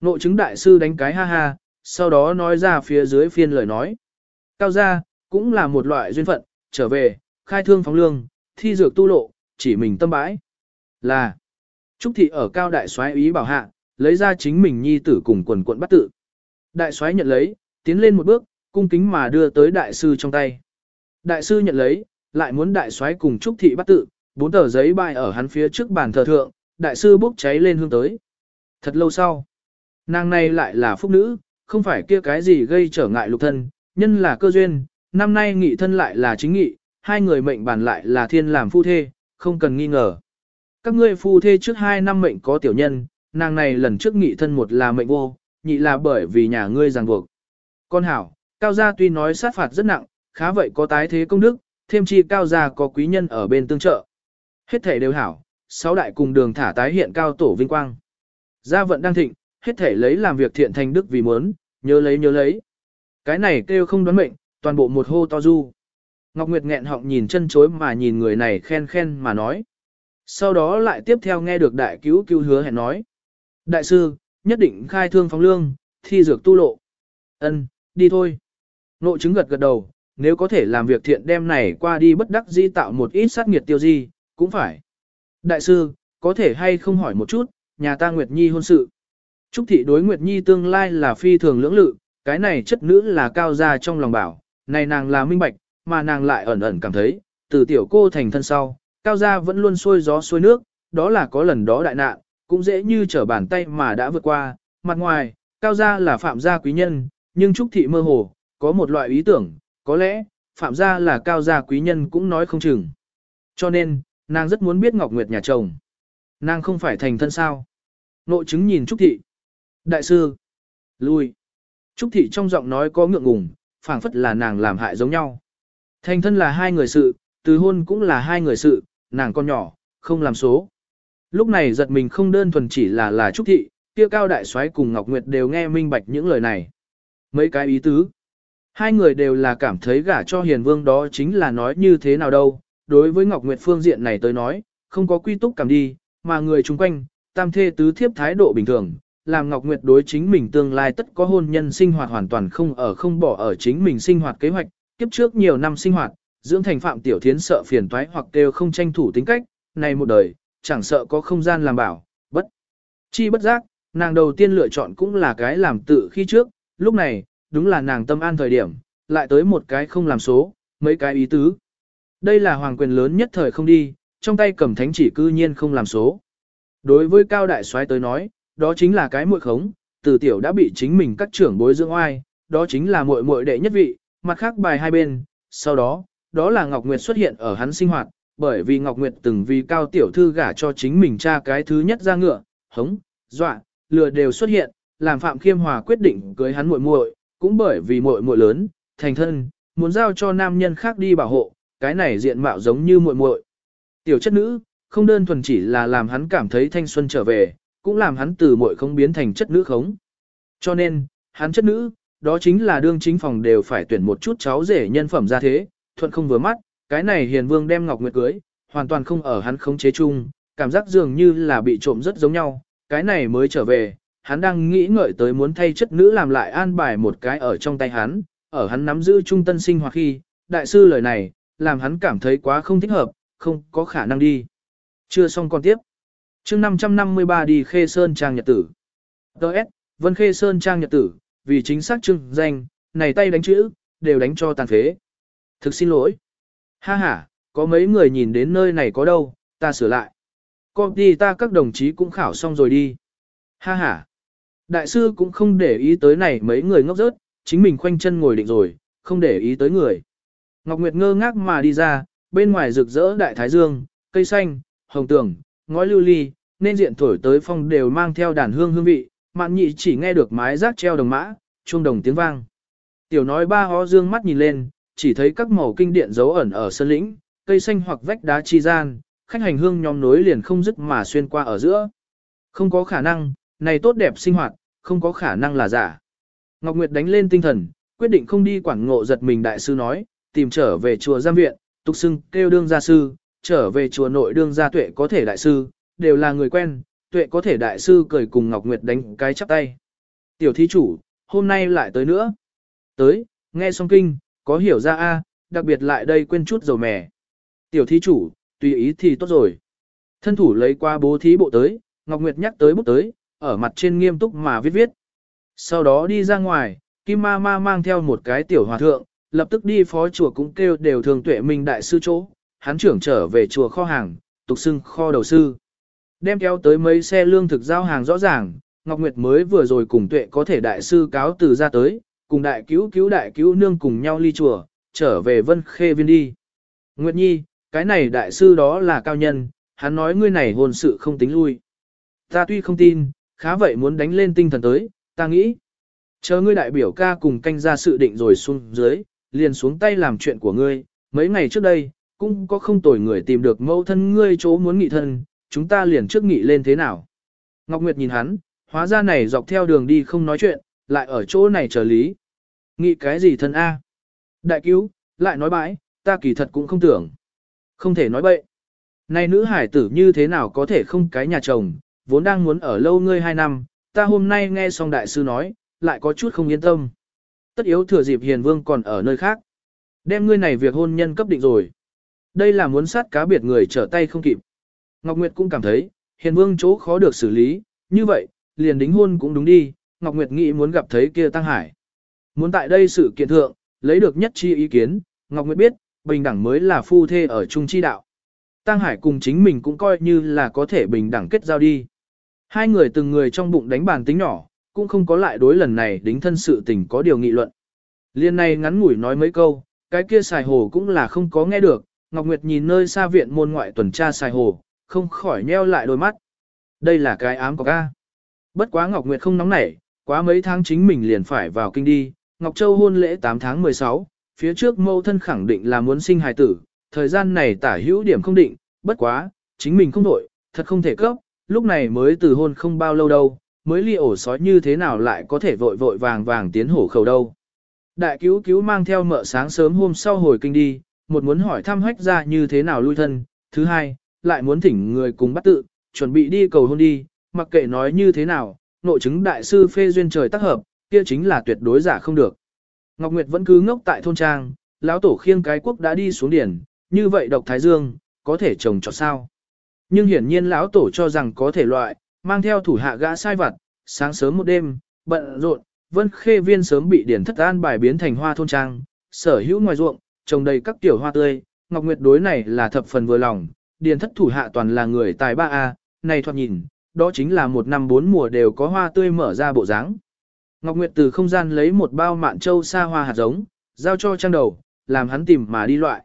Nội chứng đại sư đánh cái ha ha, sau đó nói ra phía dưới phiên lời nói. Cao gia, cũng là một loại duyên phận, trở về, khai thương phóng lương, thi dược tu lộ, chỉ mình tâm bãi. Là, Trúc Thị ở cao đại soái ý bảo hạ, lấy ra chính mình nhi tử cùng quần quận bắt tự. Đại soái nhận lấy, tiến lên một bước, cung kính mà đưa tới đại sư trong tay. Đại sư nhận lấy, lại muốn đại soái cùng Trúc Thị bắt tự, bốn tờ giấy bài ở hắn phía trước bàn thờ thượng, đại sư bốc cháy lên hương tới. Thật lâu sau, nàng này lại là phúc nữ, không phải kia cái gì gây trở ngại lục thân, nhân là cơ duyên, năm nay nghị thân lại là chính nghị, hai người mệnh bàn lại là thiên làm phu thê, không cần nghi ngờ. Các ngươi phu thê trước hai năm mệnh có tiểu nhân, nàng này lần trước nghị thân một là mệnh vô, nhị là bởi vì nhà ngươi ràng buộc. Con hảo, cao gia tuy nói sát phạt rất nặng, khá vậy có tái thế công đức, thêm chi cao gia có quý nhân ở bên tương trợ. Hết thể đều hảo, sáu đại cùng đường thả tái hiện cao tổ vinh quang. Gia vận đang thịnh, hết thể lấy làm việc thiện thành đức vì muốn, nhớ lấy nhớ lấy. Cái này kêu không đoán mệnh, toàn bộ một hô to du. Ngọc Nguyệt nghẹn họng nhìn chân chối mà nhìn người này khen khen mà nói. Sau đó lại tiếp theo nghe được đại cứu cứu hứa hẹn nói. Đại sư, nhất định khai thương phóng lương, thi dược tu lộ. Ân, đi thôi. Nội chứng gật gật đầu, nếu có thể làm việc thiện đem này qua đi bất đắc di tạo một ít sát nghiệt tiêu di, cũng phải. Đại sư, có thể hay không hỏi một chút, nhà ta Nguyệt Nhi hôn sự. Trúc thị đối Nguyệt Nhi tương lai là phi thường lưỡng lự, cái này chất nữ là cao gia trong lòng bảo, này nàng là minh bạch, mà nàng lại ẩn ẩn cảm thấy, từ tiểu cô thành thân sau, cao gia vẫn luôn xuôi gió xuôi nước, đó là có lần đó đại nạn, cũng dễ như trở bàn tay mà đã vượt qua, mặt ngoài, cao gia là phạm gia quý nhân, nhưng Trúc thị mơ hồ, có một loại ý tưởng, có lẽ, phạm gia là cao gia quý nhân cũng nói không chừng. Cho nên, nàng rất muốn biết Ngọc Nguyệt nhà chồng. Nàng không phải thành thân sao. Nội chứng nhìn Trúc thị. Đại sư. Lui. Trúc thị trong giọng nói có ngượng ngùng, phảng phất là nàng làm hại giống nhau. Thành thân là hai người sự, từ hôn cũng là hai người sự, nàng con nhỏ, không làm số. Lúc này giật mình không đơn thuần chỉ là là Trúc thị, kia cao đại soái cùng Ngọc Nguyệt đều nghe minh bạch những lời này. Mấy cái ý tứ. Hai người đều là cảm thấy gả cho hiền vương đó chính là nói như thế nào đâu. Đối với Ngọc Nguyệt phương diện này tới nói, không có quy túc cảm đi, mà người chung quanh, tam thê tứ thiếp thái độ bình thường, làm Ngọc Nguyệt đối chính mình tương lai tất có hôn nhân sinh hoạt hoàn toàn không ở không bỏ ở chính mình sinh hoạt kế hoạch, kiếp trước nhiều năm sinh hoạt, dưỡng thành phạm tiểu thiến sợ phiền toái hoặc đều không tranh thủ tính cách, này một đời, chẳng sợ có không gian làm bảo, bất. Chi bất giác, nàng đầu tiên lựa chọn cũng là cái làm tự khi trước, lúc này, đúng là nàng tâm an thời điểm, lại tới một cái không làm số, mấy cái ý tứ. Đây là hoàng quyền lớn nhất thời không đi, trong tay cầm thánh chỉ cư nhiên không làm số. Đối với cao đại soái tới nói, đó chính là cái muội khống, từ tiểu đã bị chính mình các trưởng bối dưỡng oai, đó chính là muội muội đệ nhất vị, mặt khác bài hai bên, sau đó, đó là Ngọc Nguyệt xuất hiện ở hắn sinh hoạt, bởi vì Ngọc Nguyệt từng vì cao tiểu thư gả cho chính mình cha cái thứ nhất ra ngựa, hống, dọa, lừa đều xuất hiện, làm Phạm Khiêm Hòa quyết định cưới hắn muội muội, cũng bởi vì muội muội lớn, thành thân, muốn giao cho nam nhân khác đi bảo hộ, cái này diện mạo giống như muội muội. Tiểu chất nữ, không đơn thuần chỉ là làm hắn cảm thấy thanh xuân trở về, cũng làm hắn từ muội không biến thành chất nữ khống. Cho nên, hắn chất nữ, đó chính là đương chính phòng đều phải tuyển một chút cháu rể nhân phẩm ra thế, thuận không vừa mắt, cái này hiền vương đem Ngọc Nguyệt cưới, hoàn toàn không ở hắn khống chế chung, cảm giác dường như là bị trộm rất giống nhau, cái này mới trở về, hắn đang nghĩ ngợi tới muốn thay chất nữ làm lại an bài một cái ở trong tay hắn, ở hắn nắm giữ trung tân sinh hoạt khi, đại sư lời này, làm hắn cảm thấy quá không thích hợp, không có khả năng đi. Chưa xong còn tiếp. chương 553 đi Khê Sơn Trang Nhật Tử. Đợt, Vân Khê Sơn Trang Nhật Tử, vì chính xác chương danh, này tay đánh chữ, đều đánh cho tàn phế. Thực xin lỗi. Ha ha, có mấy người nhìn đến nơi này có đâu, ta sửa lại. Công ty ta các đồng chí cũng khảo xong rồi đi. Ha ha. Đại sư cũng không để ý tới này mấy người ngốc rớt, chính mình khoanh chân ngồi định rồi, không để ý tới người. Ngọc Nguyệt ngơ ngác mà đi ra, bên ngoài rực rỡ đại thái dương, cây xanh, hồng tường, ngói lưu ly, nên diện thổi tới phong đều mang theo đàn hương hương vị, mạn nhị chỉ nghe được mái rác treo đồng mã, chuông đồng tiếng vang. Tiểu nói ba hó dương mắt nhìn lên, chỉ thấy các màu kinh điện dấu ẩn ở sân lĩnh, cây xanh hoặc vách đá chi gian, khách hành hương nhóm nối liền không dứt mà xuyên qua ở giữa. Không có khả năng, này tốt đẹp sinh hoạt, không có khả năng là giả. Ngọc Nguyệt đánh lên tinh thần, quyết định không đi quản ngộ giật mình đại sư nói, tìm trở về chùa giam viện, tục xưng kêu đương gia sư, trở về chùa nội đương gia tuệ có thể đại sư, đều là người quen, tuệ có thể đại sư cười cùng Ngọc Nguyệt đánh cái chắp tay. Tiểu thí chủ, hôm nay lại tới nữa. Tới, nghe xong kinh, có hiểu ra a, đặc biệt lại đây quên chút dầu mè. Tiểu thí chủ, tùy ý thì tốt rồi. Thân thủ lấy qua bố thí bộ tới, Ngọc Nguyệt nhắc tới bút tới, ở mặt trên nghiêm túc mà viết viết. Sau đó đi ra ngoài, Kim Ma Ma mang theo một cái tiểu hòa thượng, lập tức đi phó chùa cũng kêu đều thường tuệ minh đại sư chỗ, hắn trưởng trở về chùa kho hàng, tục xưng kho đầu sư. Đem kéo tới mấy xe lương thực giao hàng rõ ràng, Ngọc Nguyệt mới vừa rồi cùng tuệ có thể đại sư cáo từ ra tới, cùng đại cứu cứu đại cứu nương cùng nhau ly chùa, trở về vân khê viên đi. Nguyệt Nhi, cái này đại sư đó là cao nhân, hắn nói ngươi này hồn sự không tính lui. Ta tuy không tin, khá vậy muốn đánh lên tinh thần tới, ta nghĩ. Chờ ngươi đại biểu ca cùng canh ra sự định rồi xuống dưới, liền xuống tay làm chuyện của ngươi, mấy ngày trước đây, cũng có không tồi người tìm được mẫu thân ngươi chỗ muốn nghị thân, chúng ta liền trước nghị lên thế nào. Ngọc Nguyệt nhìn hắn, hóa ra này dọc theo đường đi không nói chuyện, lại ở chỗ này chờ lý. Nghị cái gì thân A? Đại cứu, lại nói bãi, ta kỳ thật cũng không tưởng. Không thể nói bậy. Này nữ hải tử như thế nào có thể không cái nhà chồng, vốn đang muốn ở lâu ngươi hai năm, ta hôm nay nghe xong đại sư nói, lại có chút không yên tâm. Tất yếu thừa dịp hiền vương còn ở nơi khác. Đem ngươi này việc hôn nhân cấp định rồi. Đây là muốn sát cá biệt người trở tay không kịp. Ngọc Nguyệt cũng cảm thấy, hiền vương chỗ khó được xử lý, như vậy, liền đính hôn cũng đúng đi, Ngọc Nguyệt nghĩ muốn gặp thấy kia Tăng Hải. Muốn tại đây sự kiện thượng, lấy được nhất chi ý kiến, Ngọc Nguyệt biết, bình đẳng mới là phu thê ở chung chi đạo. Tăng Hải cùng chính mình cũng coi như là có thể bình đẳng kết giao đi. Hai người từng người trong bụng đánh bàn tính nhỏ, cũng không có lại đối lần này đính thân sự tình có điều nghị luận. Liên này ngắn ngủi nói mấy câu, cái kia xài hồ cũng là không có nghe được, Ngọc Nguyệt nhìn nơi xa viện môn ngoại tuần tra xài hồ, không khỏi nheo lại đôi mắt. Đây là cái ám có ca. Bất quá Ngọc Nguyệt không nóng nảy, quá mấy tháng chính mình liền phải vào kinh đi, Ngọc Châu hôn lễ 8 tháng 16, phía trước mâu thân khẳng định là muốn sinh hài tử, thời gian này tả hữu điểm không định, bất quá, chính mình không đổi, thật không thể cấp, lúc này mới từ hôn không bao lâu đâu, mới ly ổ sói như thế nào lại có thể vội vội vàng vàng tiến hổ khẩu đâu. Đại cứu cứu mang theo mợ sáng sớm hôm sau hồi kinh đi, một muốn hỏi thăm hách ra như thế nào lui thân, thứ hai, lại muốn thỉnh người cùng bắt tự, chuẩn bị đi cầu hôn đi, mặc kệ nói như thế nào, nội chứng đại sư phê duyên trời tác hợp, kia chính là tuyệt đối giả không được. Ngọc Nguyệt vẫn cứ ngốc tại thôn trang, lão tổ khiêng cái quốc đã đi xuống điển, như vậy độc thái dương, có thể trồng trọt sao. Nhưng hiển nhiên lão tổ cho rằng có thể loại, mang theo thủ hạ gã sai vặt, sáng sớm một đêm, bận rộn, vân khê viên sớm bị điển thất an bài biến thành hoa thôn trang, sở hữu ngoài ruộng, trồng đầy các tiểu hoa tươi, Ngọc Nguyệt đối này là thập phần vừa lòng, điển thất thủ hạ toàn là người tài ba a, này thoạt nhìn, đó chính là một năm bốn mùa đều có hoa tươi mở ra bộ dáng. Ngọc Nguyệt từ không gian lấy một bao mạn châu sa hoa hạt giống, giao cho trang đầu, làm hắn tìm mà đi loại.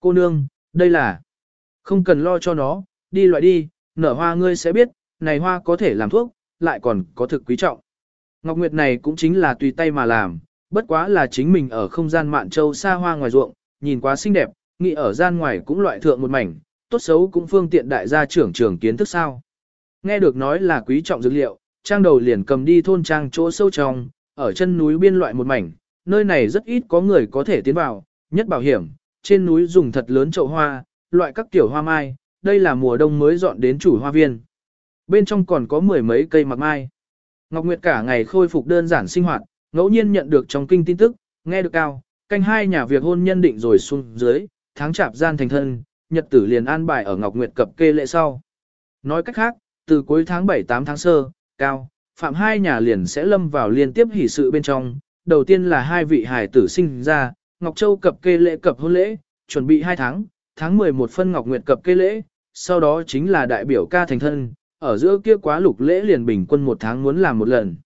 Cô nương, đây là... Không cần lo cho nó, đi loại đi, nở hoa ngươi sẽ biết, này hoa có thể làm thuốc, lại còn có thực quý trọng. Ngọc Nguyệt này cũng chính là tùy tay mà làm, bất quá là chính mình ở không gian mạn châu xa hoa ngoài ruộng, nhìn quá xinh đẹp, nghĩ ở gian ngoài cũng loại thượng một mảnh, tốt xấu cũng phương tiện đại gia trưởng trưởng kiến thức sao. Nghe được nói là quý trọng dược liệu, trang đầu liền cầm đi thôn trang chỗ sâu trong, ở chân núi biên loại một mảnh, nơi này rất ít có người có thể tiến vào, nhất bảo hiểm, trên núi dùng thật lớn chậu hoa, loại các tiểu hoa mai, đây là mùa đông mới dọn đến chủ hoa viên. Bên trong còn có mười mấy cây mặc mai. Ngọc Nguyệt cả ngày khôi phục đơn giản sinh hoạt, ngẫu nhiên nhận được trong kinh tin tức, nghe được cao, canh hai nhà việc hôn nhân định rồi xuống dưới, tháng chạp gian thành thân, nhật tử liền an bài ở Ngọc Nguyệt cập kê lệ sau. Nói cách khác, từ cuối tháng 7-8 tháng sơ, cao, phạm hai nhà liền sẽ lâm vào liên tiếp hỷ sự bên trong. Đầu tiên là hai vị hải tử sinh ra, Ngọc Châu cập kê lễ cập hôn lễ, chuẩn bị 2 tháng, tháng 11 phân Ngọc Nguyệt cập kê lễ, sau đó chính là đại biểu ca thành thân, ở giữa kia quá lục lễ liền bình quân một tháng muốn làm một lần.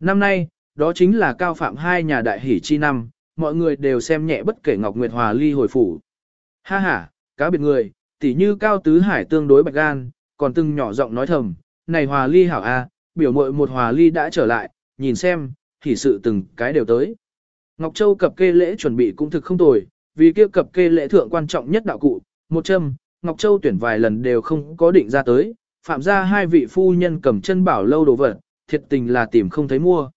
Năm nay, đó chính là cao phạm hai nhà đại hỷ chi năm, mọi người đều xem nhẹ bất kể Ngọc Nguyệt Hòa ly hồi phủ. Ha ha, cá biệt người, tỉ như cao tứ hải tương đối bạch gan, còn từng nhỏ giọng nói thầm, này Hòa ly hảo a, biểu mội một Hòa ly đã trở lại, nhìn xem, hỷ sự từng cái đều tới. Ngọc Châu cập kê lễ chuẩn bị cũng thực không tồi, vì kia cập kê lễ thượng quan trọng nhất đạo cụ, một châm, Ngọc Châu tuyển vài lần đều không có định ra tới, phạm ra hai vị phu nhân cầm chân bảo lâu đồ vật, thiệt tình là tìm không thấy mua.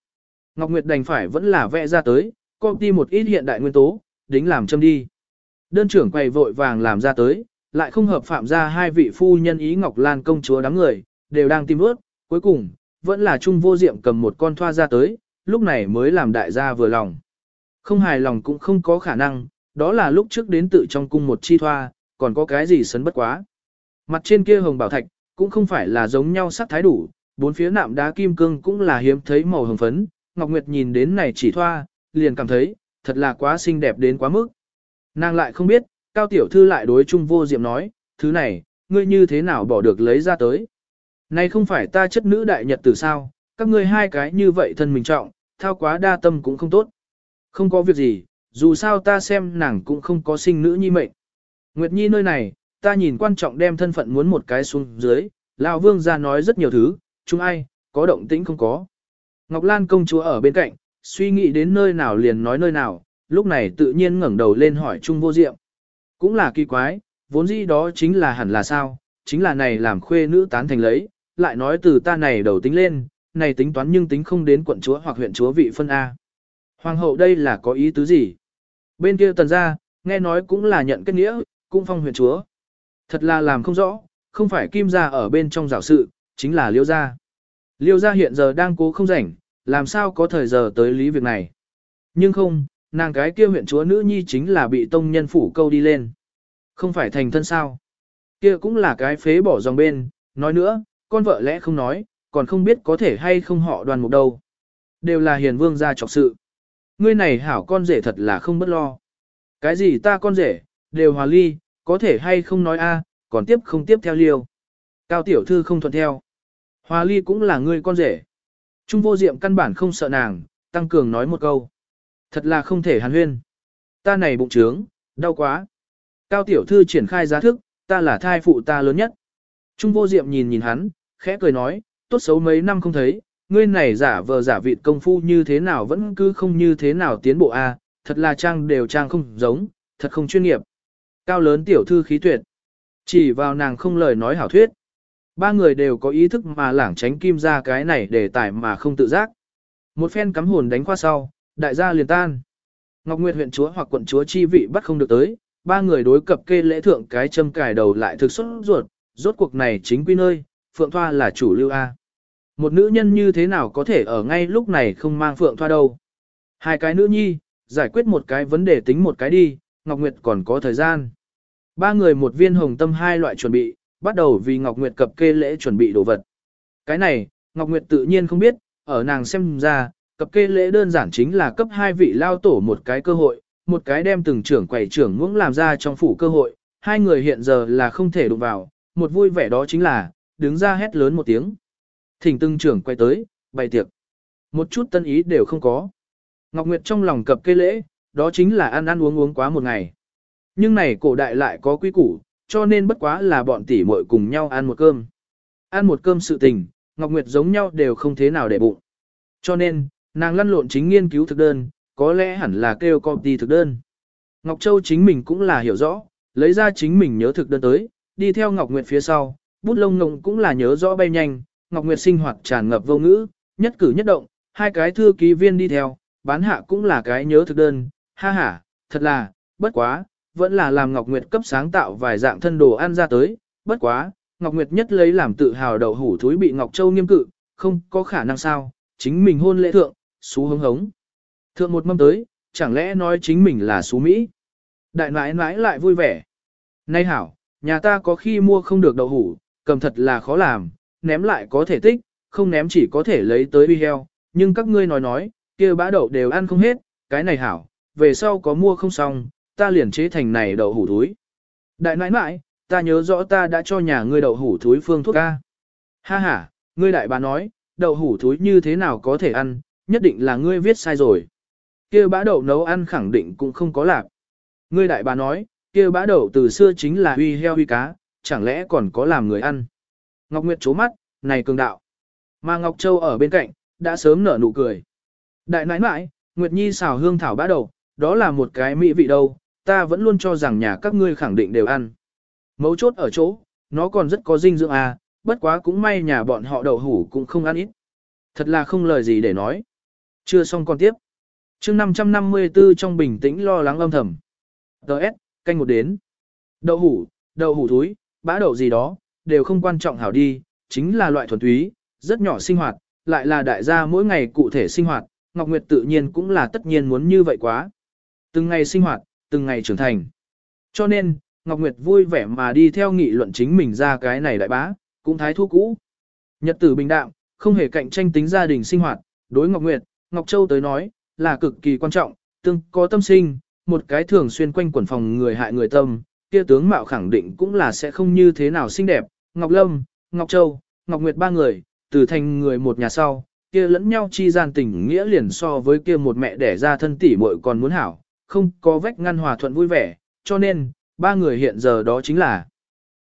Ngọc Nguyệt đành phải vẫn là vẽ ra tới, công ty một ít hiện đại nguyên tố, đính làm châm đi. Đơn trưởng quầy vội vàng làm ra tới, lại không hợp phạm ra hai vị phu nhân ý Ngọc Lan công chúa đám người, đều đang tìm ướt, cuối cùng, vẫn là Trung vô diệm cầm một con thoa ra tới, lúc này mới làm đại gia vừa lòng. Không hài lòng cũng không có khả năng, đó là lúc trước đến tự trong cung một chi thoa, còn có cái gì sấn bất quá. Mặt trên kia hồng bảo thạch, cũng không phải là giống nhau sắc thái đủ, bốn phía nạm đá kim cương cũng là hiếm thấy màu hồng phấn, Ngọc Nguyệt nhìn đến này chỉ thoa, liền cảm thấy, thật là quá xinh đẹp đến quá mức. Nàng lại không biết, Cao Tiểu Thư lại đối Trung Vô Diệm nói, thứ này, ngươi như thế nào bỏ được lấy ra tới. Này không phải ta chất nữ đại nhật từ sao, các ngươi hai cái như vậy thân mình trọng, thao quá đa tâm cũng không tốt. Không có việc gì, dù sao ta xem nàng cũng không có sinh nữ nhi mệnh. Nguyệt Nhi nơi này, ta nhìn quan trọng đem thân phận muốn một cái xuống dưới, lão vương gia nói rất nhiều thứ, chúng ai, có động tĩnh không có. Ngọc Lan công chúa ở bên cạnh, suy nghĩ đến nơi nào liền nói nơi nào, lúc này tự nhiên ngẩng đầu lên hỏi Trung vô diệm. Cũng là kỳ quái, vốn dĩ đó chính là hẳn là sao, chính là này làm khuê nữ tán thành lấy, lại nói từ ta này đầu tính lên, này tính toán nhưng tính không đến quận chúa hoặc huyện chúa vị phân A. Hoàng hậu đây là có ý tứ gì? Bên kia tần ra, nghe nói cũng là nhận kết nghĩa, cũng phong huyện chúa. Thật là làm không rõ, không phải kim gia ở bên trong giảo sự, chính là liêu gia. Liêu gia hiện giờ đang cố không rảnh, làm sao có thời giờ tới lý việc này. Nhưng không, nàng cái kia huyện chúa nữ nhi chính là bị tông nhân phủ câu đi lên. Không phải thành thân sao. Kia cũng là cái phế bỏ dòng bên, nói nữa, con vợ lẽ không nói, còn không biết có thể hay không họ đoàn mục đâu. Đều là hiền vương gia trọc sự. Ngươi này hảo con rể thật là không bất lo. Cái gì ta con rể, đều hòa ly, có thể hay không nói a, còn tiếp không tiếp theo liêu. Cao tiểu thư không thuận theo. Hòa ly cũng là người con rể. Trung vô diệm căn bản không sợ nàng, tăng cường nói một câu. Thật là không thể hàn huyên. Ta này bụng trướng, đau quá. Cao tiểu thư triển khai giá thức, ta là thai phụ ta lớn nhất. Trung vô diệm nhìn nhìn hắn, khẽ cười nói, tốt xấu mấy năm không thấy, ngươi này giả vờ giả vịt công phu như thế nào vẫn cứ không như thế nào tiến bộ a, thật là trang đều trang không giống, thật không chuyên nghiệp. Cao lớn tiểu thư khí tuyệt. Chỉ vào nàng không lời nói hảo thuyết. Ba người đều có ý thức mà lảng tránh kim ra cái này để tải mà không tự giác. Một phen cắm hồn đánh qua sau, đại gia liền tan. Ngọc Nguyệt huyện chúa hoặc quận chúa chi vị bắt không được tới, ba người đối cập kê lễ thượng cái châm cài đầu lại thực xuất ruột, rốt cuộc này chính quy nơi, Phượng Thoa là chủ lưu A. Một nữ nhân như thế nào có thể ở ngay lúc này không mang Phượng Thoa đâu. Hai cái nữ nhi, giải quyết một cái vấn đề tính một cái đi, Ngọc Nguyệt còn có thời gian. Ba người một viên hồng tâm hai loại chuẩn bị, bắt đầu vì Ngọc Nguyệt cập kê lễ chuẩn bị đồ vật. Cái này, Ngọc Nguyệt tự nhiên không biết, ở nàng xem ra, cập kê lễ đơn giản chính là cấp hai vị lao tổ một cái cơ hội, một cái đem từng trưởng quầy trưởng ngưỡng làm ra trong phủ cơ hội, hai người hiện giờ là không thể đụng vào, một vui vẻ đó chính là, đứng ra hét lớn một tiếng. Thỉnh từng trưởng quay tới, bày tiệc. Một chút tân ý đều không có. Ngọc Nguyệt trong lòng cập kê lễ, đó chính là ăn ăn uống uống quá một ngày. Nhưng này cổ đại lại có quy củ, cho nên bất quá là bọn tỷ muội cùng nhau ăn một cơm. Ăn một cơm sự tình, Ngọc Nguyệt giống nhau đều không thế nào để bụng. Cho nên, nàng lăn lộn chính nghiên cứu thực đơn, có lẽ hẳn là kêu copy thực đơn. Ngọc Châu chính mình cũng là hiểu rõ, lấy ra chính mình nhớ thực đơn tới, đi theo Ngọc Nguyệt phía sau, bút lông ngộng cũng là nhớ rõ bay nhanh, Ngọc Nguyệt sinh hoạt tràn ngập vô ngữ, nhất cử nhất động, hai cái thư ký viên đi theo, bán hạ cũng là cái nhớ thực đơn, ha ha, thật là, bất quá, vẫn là làm Ngọc Nguyệt cấp sáng tạo vài dạng thân đồ ăn ra tới, bất quá, Ngọc Nguyệt nhất lấy làm tự hào đậu hủ thúi bị Ngọc Châu nghiêm cự, không có khả năng sao, chính mình hôn lễ thượng, xú hống hống. Thượng một mâm tới, chẳng lẽ nói chính mình là xú Mỹ. Đại nãi nãi lại vui vẻ. Nay hảo, nhà ta có khi mua không được đậu hủ, cầm thật là khó làm, ném lại có thể tích, không ném chỉ có thể lấy tới bi heo, nhưng các ngươi nói nói, kia bã đậu đều ăn không hết, cái này hảo, về sau có mua không xong, ta liền chế thành này đậu hủ thúi. Đại nãi nãi, ta nhớ rõ ta đã cho nhà ngươi đậu hủ thúi phương thuốc ca. Ha ha, ngươi đại bà nói, đậu hủ thúi như thế nào có thể ăn, nhất định là ngươi viết sai rồi. kia bã đậu nấu ăn khẳng định cũng không có lạc. Ngươi đại bà nói, kia bã đậu từ xưa chính là huy heo huy cá, chẳng lẽ còn có làm người ăn. Ngọc Nguyệt chố mắt, này cường đạo. Mà Ngọc Châu ở bên cạnh, đã sớm nở nụ cười. Đại nãi nãi, Nguyệt Nhi xào hương thảo bã đậu, đó là một cái mỹ vị đâu, ta vẫn luôn cho rằng nhà các ngươi khẳng định đều ăn. Mấu chốt ở chỗ, nó còn rất có dinh dưỡng à, bất quá cũng may nhà bọn họ đậu hủ cũng không ăn ít. Thật là không lời gì để nói. Chưa xong còn tiếp. chương 554 trong bình tĩnh lo lắng âm thầm. Đợt, canh một đến. Đậu hủ, đậu hủ thúi, bã đậu gì đó, đều không quan trọng hảo đi, chính là loại thuần túy, rất nhỏ sinh hoạt, lại là đại gia mỗi ngày cụ thể sinh hoạt, Ngọc Nguyệt tự nhiên cũng là tất nhiên muốn như vậy quá. Từng ngày sinh hoạt, từng ngày trưởng thành. Cho nên, Ngọc Nguyệt vui vẻ mà đi theo nghị luận chính mình ra cái này đại bá, cũng thái thu cũ. Nhật tử bình đạm, không hề cạnh tranh tính gia đình sinh hoạt, đối Ngọc Nguyệt, Ngọc Châu tới nói, là cực kỳ quan trọng, tương có tâm sinh, một cái thường xuyên quanh quẩn phòng người hại người tâm, kia tướng mạo khẳng định cũng là sẽ không như thế nào xinh đẹp. Ngọc Lâm, Ngọc Châu, Ngọc Nguyệt ba người, từ thành người một nhà sau, kia lẫn nhau chi gian tình nghĩa liền so với kia một mẹ đẻ ra thân tỷ muội còn muốn hảo, không có vách ngăn hòa thuận vui vẻ, cho nên, ba người hiện giờ đó chính là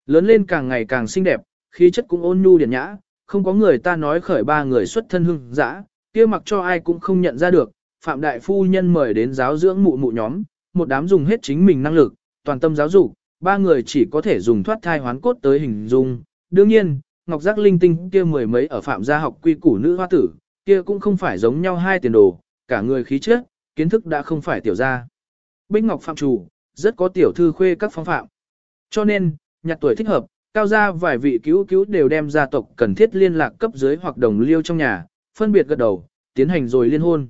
lớn lên càng ngày càng xinh đẹp, khí chất cũng ôn nhu điển nhã, không có người ta nói khởi ba người xuất thân hưng dã, kia mặc cho ai cũng không nhận ra được, Phạm Đại Phu Nhân mời đến giáo dưỡng mụ mụ nhóm, một đám dùng hết chính mình năng lực, toàn tâm giáo dục, ba người chỉ có thể dùng thoát thai hoán cốt tới hình dung. Đương nhiên, Ngọc Giác Linh Tinh kia mười mấy ở Phạm gia học quy củ nữ hoa tử, kia cũng không phải giống nhau hai tiền đồ, cả người khí chất, kiến thức đã không phải tiểu gia. Bích Ngọc Phạm chủ, rất có tiểu thư khuê các phong phạm. Cho nên, nhặt tuổi thích hợp, cao gia vài vị cứu cứu đều đem gia tộc cần thiết liên lạc cấp dưới hoặc đồng liêu trong nhà, phân biệt gật đầu, tiến hành rồi liên hôn.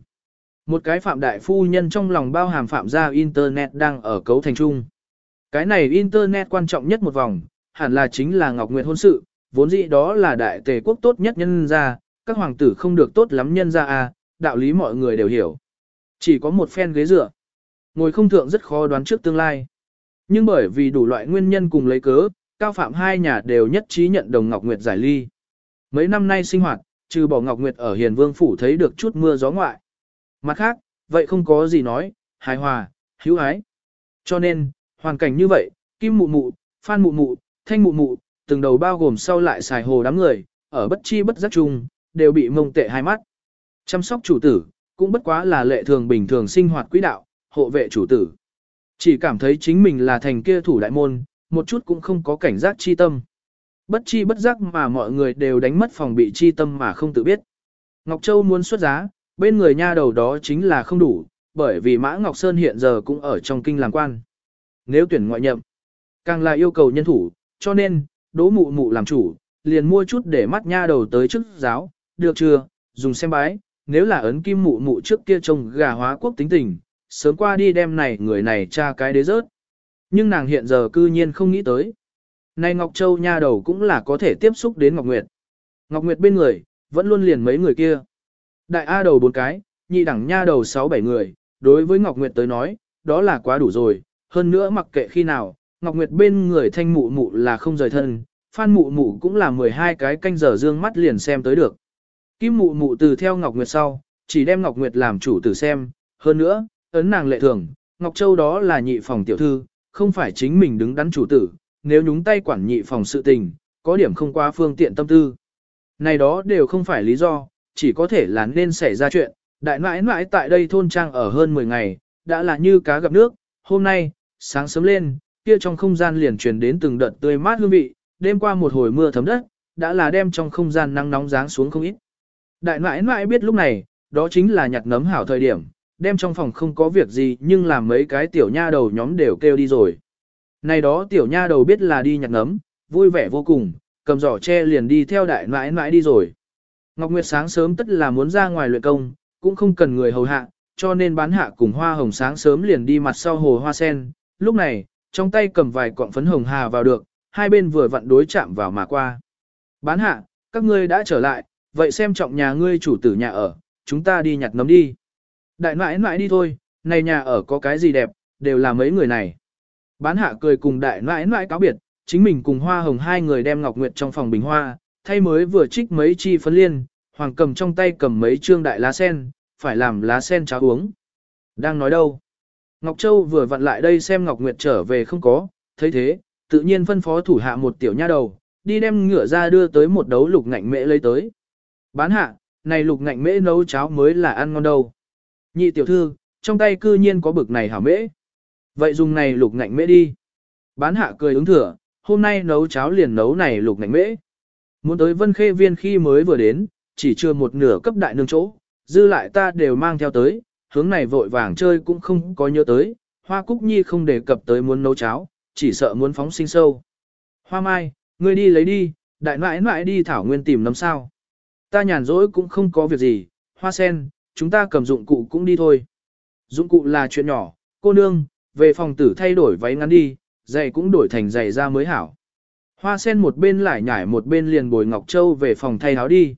Một cái phạm đại phu nhân trong lòng bao hàm phạm gia Internet đang ở cấu thành trung. Cái này Internet quan trọng nhất một vòng, hẳn là chính là Ngọc Nguyệt hôn sự, vốn dĩ đó là đại tề quốc tốt nhất nhân gia, các hoàng tử không được tốt lắm nhân gia à, đạo lý mọi người đều hiểu. Chỉ có một phen ghế dựa. Ngồi không thượng rất khó đoán trước tương lai. Nhưng bởi vì đủ loại nguyên nhân cùng lấy cớ, cao phạm hai nhà đều nhất trí nhận đồng Ngọc Nguyệt giải ly. Mấy năm nay sinh hoạt, trừ bỏ Ngọc Nguyệt ở Hiền Vương Phủ thấy được chút mưa gió ngoại. Mặt khác, vậy không có gì nói, hài hòa, hữu ái. Cho nên, hoàn cảnh như vậy, Kim Mụ Mụ, Phan Mụ Mụ, Thanh Mụ Mụ, từng đầu bao gồm sau lại xài hồ đám người, ở bất chi bất giác chung, đều bị mông tệ hai mắt. Chăm sóc chủ tử, cũng bất quá là lệ thường bình thường sinh hoạt quỹ đạo, hộ vệ chủ tử. Chỉ cảm thấy chính mình là thành kia thủ đại môn, một chút cũng không có cảnh giác chi tâm. Bất chi bất giác mà mọi người đều đánh mất phòng bị chi tâm mà không tự biết. Ngọc Châu muốn xuất giá, bên người nha đầu đó chính là không đủ, bởi vì Mã Ngọc Sơn hiện giờ cũng ở trong kinh làm quan. Nếu tuyển ngoại nhậm, càng là yêu cầu nhân thủ, cho nên, đỗ mụ mụ làm chủ, liền mua chút để mắt nha đầu tới chức giáo, được chưa, dùng xem bái, nếu là ấn kim mụ mụ trước kia trông gà hóa quốc tính tình, sớm qua đi đem này người này tra cái đế rớt. Nhưng nàng hiện giờ cư nhiên không nghĩ tới. Này Ngọc Châu nha đầu cũng là có thể tiếp xúc đến Ngọc Nguyệt. Ngọc Nguyệt bên người, vẫn luôn liền mấy người kia. Đại A đầu bốn cái, nhị đẳng nha đầu sáu bảy người, đối với Ngọc Nguyệt tới nói, đó là quá đủ rồi. Hơn nữa mặc kệ khi nào, Ngọc Nguyệt bên người thanh mụ mụ là không rời thân, phan mụ mụ cũng là 12 cái canh giờ dương mắt liền xem tới được. Kim mụ mụ từ theo Ngọc Nguyệt sau, chỉ đem Ngọc Nguyệt làm chủ tử xem, hơn nữa, ấn nàng lệ thường, Ngọc Châu đó là nhị phòng tiểu thư, không phải chính mình đứng đắn chủ tử, nếu nhúng tay quản nhị phòng sự tình, có điểm không qua phương tiện tâm tư. Này đó đều không phải lý do, chỉ có thể là nên xảy ra chuyện, đại nãi nãi tại đây thôn trang ở hơn 10 ngày, đã là như cá gặp nước, hôm nay, sáng sớm lên, kia trong không gian liền truyền đến từng đợt tươi mát hương vị, đêm qua một hồi mưa thấm đất, đã là đem trong không gian nắng nóng ráng xuống không ít. Đại nãi nãi biết lúc này, đó chính là nhặt nấm hảo thời điểm, đem trong phòng không có việc gì nhưng làm mấy cái tiểu nha đầu nhóm đều kêu đi rồi. Này đó tiểu nha đầu biết là đi nhặt nấm, vui vẻ vô cùng, cầm giỏ tre liền đi theo đại nãi nãi đi rồi. Ngọc Nguyệt sáng sớm tất là muốn ra ngoài luyện công, cũng không cần người hầu hạ, cho nên bán hạ cùng hoa hồng sáng sớm liền đi mặt sau hồ hoa sen. Lúc này, trong tay cầm vài cọng phấn hồng hà vào được, hai bên vừa vặn đối chạm vào mà qua. Bán hạ, các ngươi đã trở lại, vậy xem trọng nhà ngươi chủ tử nhà ở, chúng ta đi nhặt nấm đi. Đại nãi nãi đi thôi, này nhà ở có cái gì đẹp, đều là mấy người này. Bán hạ cười cùng đại nãi nãi cáo biệt, chính mình cùng hoa hồng hai người đem ngọc nguyệt trong phòng bình hoa, thay mới vừa trích mấy chi phấn liên, hoàng cầm trong tay cầm mấy trương đại lá sen, phải làm lá sen cháo uống. Đang nói đâu? Ngọc Châu vừa vặn lại đây xem Ngọc Nguyệt trở về không có, thấy thế, tự nhiên phân phó thủ hạ một tiểu nha đầu, đi đem ngựa ra đưa tới một đấu lục ngạnh mễ lấy tới. Bán hạ, này lục ngạnh mễ nấu cháo mới là ăn ngon đâu. Nhị tiểu thư, trong tay cư nhiên có bực này hảo mễ. Vậy dùng này lục ngạnh mễ đi. Bán hạ cười ứng thừa, hôm nay nấu cháo liền nấu này lục ngạnh mễ. Muốn tới vân khê viên khi mới vừa đến, chỉ chưa một nửa cấp đại nương chỗ, dư lại ta đều mang theo tới, hướng này vội vàng chơi cũng không có nhớ tới, hoa cúc nhi không đề cập tới muốn nấu cháo, chỉ sợ muốn phóng sinh sâu. Hoa mai, ngươi đi lấy đi, đại nãi nãi đi thảo nguyên tìm nấm sao. Ta nhàn rỗi cũng không có việc gì, hoa sen, chúng ta cầm dụng cụ cũng đi thôi. Dụng cụ là chuyện nhỏ, cô nương, về phòng tử thay đổi váy ngắn đi, giày cũng đổi thành giày ra mới hảo. Hoa sen một bên lại nhảy một bên liền bồi Ngọc Châu về phòng thay áo đi.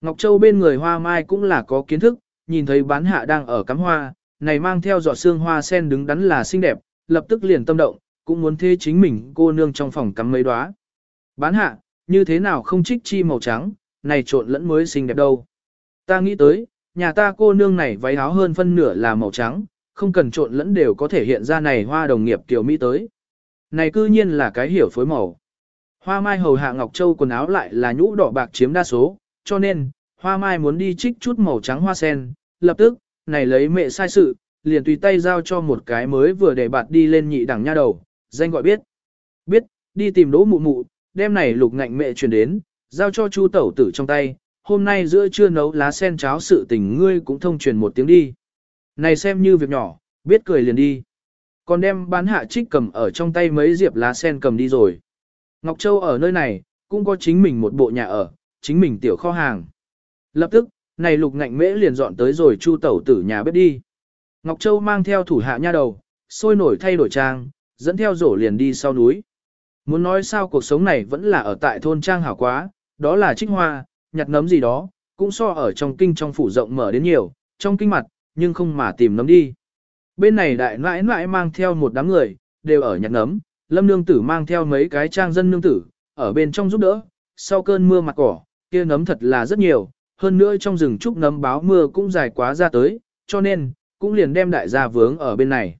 Ngọc Châu bên người hoa mai cũng là có kiến thức, nhìn thấy bán hạ đang ở cắm hoa, này mang theo giọt xương hoa sen đứng đắn là xinh đẹp, lập tức liền tâm động, cũng muốn thế chính mình cô nương trong phòng cắm mấy đóa. Bán hạ, như thế nào không trích chi màu trắng, này trộn lẫn mới xinh đẹp đâu. Ta nghĩ tới, nhà ta cô nương này váy áo hơn phân nửa là màu trắng, không cần trộn lẫn đều có thể hiện ra này hoa đồng nghiệp tiểu Mỹ tới. Này cư nhiên là cái hiểu phối màu. Hoa mai hầu hạ Ngọc Châu quần áo lại là nhũ đỏ bạc chiếm đa số, cho nên, hoa mai muốn đi trích chút màu trắng hoa sen, lập tức, này lấy mẹ sai sự, liền tùy tay giao cho một cái mới vừa để bạt đi lên nhị đẳng nha đầu, danh gọi biết. Biết, đi tìm đỗ mụ mụ, đem này lục ngạnh mẹ truyền đến, giao cho chu tẩu tử trong tay, hôm nay giữa trưa nấu lá sen cháo sự tình ngươi cũng thông truyền một tiếng đi. Này xem như việc nhỏ, biết cười liền đi. Còn đem bán hạ trích cầm ở trong tay mấy diệp lá sen cầm đi rồi. Ngọc Châu ở nơi này, cũng có chính mình một bộ nhà ở, chính mình tiểu kho hàng. Lập tức, này lục ngạnh mễ liền dọn tới rồi chu tẩu tử nhà bếp đi. Ngọc Châu mang theo thủ hạ nha đầu, sôi nổi thay đổi trang, dẫn theo rổ liền đi sau núi. Muốn nói sao cuộc sống này vẫn là ở tại thôn trang hảo quá, đó là trích hoa, nhặt nấm gì đó, cũng so ở trong kinh trong phủ rộng mở đến nhiều, trong kinh mặt, nhưng không mà tìm nấm đi. Bên này đại nãi nãi mang theo một đám người, đều ở nhặt nấm, lâm nương tử mang theo mấy cái trang dân nương tử, ở bên trong giúp đỡ, sau cơn mưa mặt cỏ, kia nấm thật là rất nhiều, hơn nữa trong rừng trúc nấm báo mưa cũng dài quá ra tới, cho nên, cũng liền đem đại gia vướng ở bên này.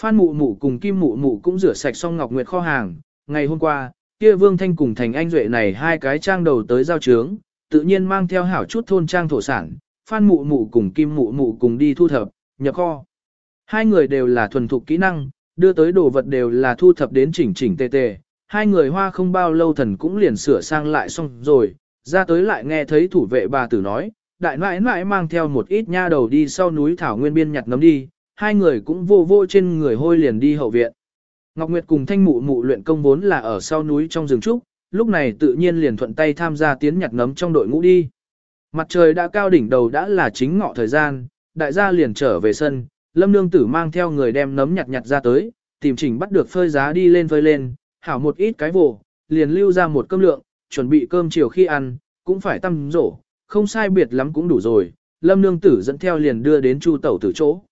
Phan mụ mụ cùng kim mụ mụ cũng rửa sạch xong ngọc nguyệt kho hàng, ngày hôm qua, kia vương thanh cùng thành anh duệ này hai cái trang đầu tới giao trướng, tự nhiên mang theo hảo chút thôn trang thổ sản, phan mụ mụ cùng kim mụ mụ cùng đi thu thập, nhập kho. Hai người đều là thuần thục kỹ năng, đưa tới đồ vật đều là thu thập đến chỉnh chỉnh tề tề. Hai người hoa không bao lâu thần cũng liền sửa sang lại xong rồi, ra tới lại nghe thấy thủ vệ bà tử nói, đại nãi nãi mang theo một ít nha đầu đi sau núi thảo nguyên biên nhặt nấm đi, hai người cũng vô vô trên người hôi liền đi hậu viện. Ngọc Nguyệt cùng thanh mụ mụ luyện công vốn là ở sau núi trong rừng trúc, lúc này tự nhiên liền thuận tay tham gia tiến nhặt nấm trong đội ngũ đi. Mặt trời đã cao đỉnh đầu đã là chính ngọ thời gian, đại gia liền trở về sân, lâm nương tử mang theo người đem nấm nhặt nhặt ra tới, tìm chỉnh bắt được phơi giá đi lên phơi lên, hảo một ít cái vồ, liền lưu ra một cơm lượng, chuẩn bị cơm chiều khi ăn, cũng phải tăm rổ, không sai biệt lắm cũng đủ rồi. Lâm nương tử dẫn theo liền đưa đến Chu tẩu tử chỗ.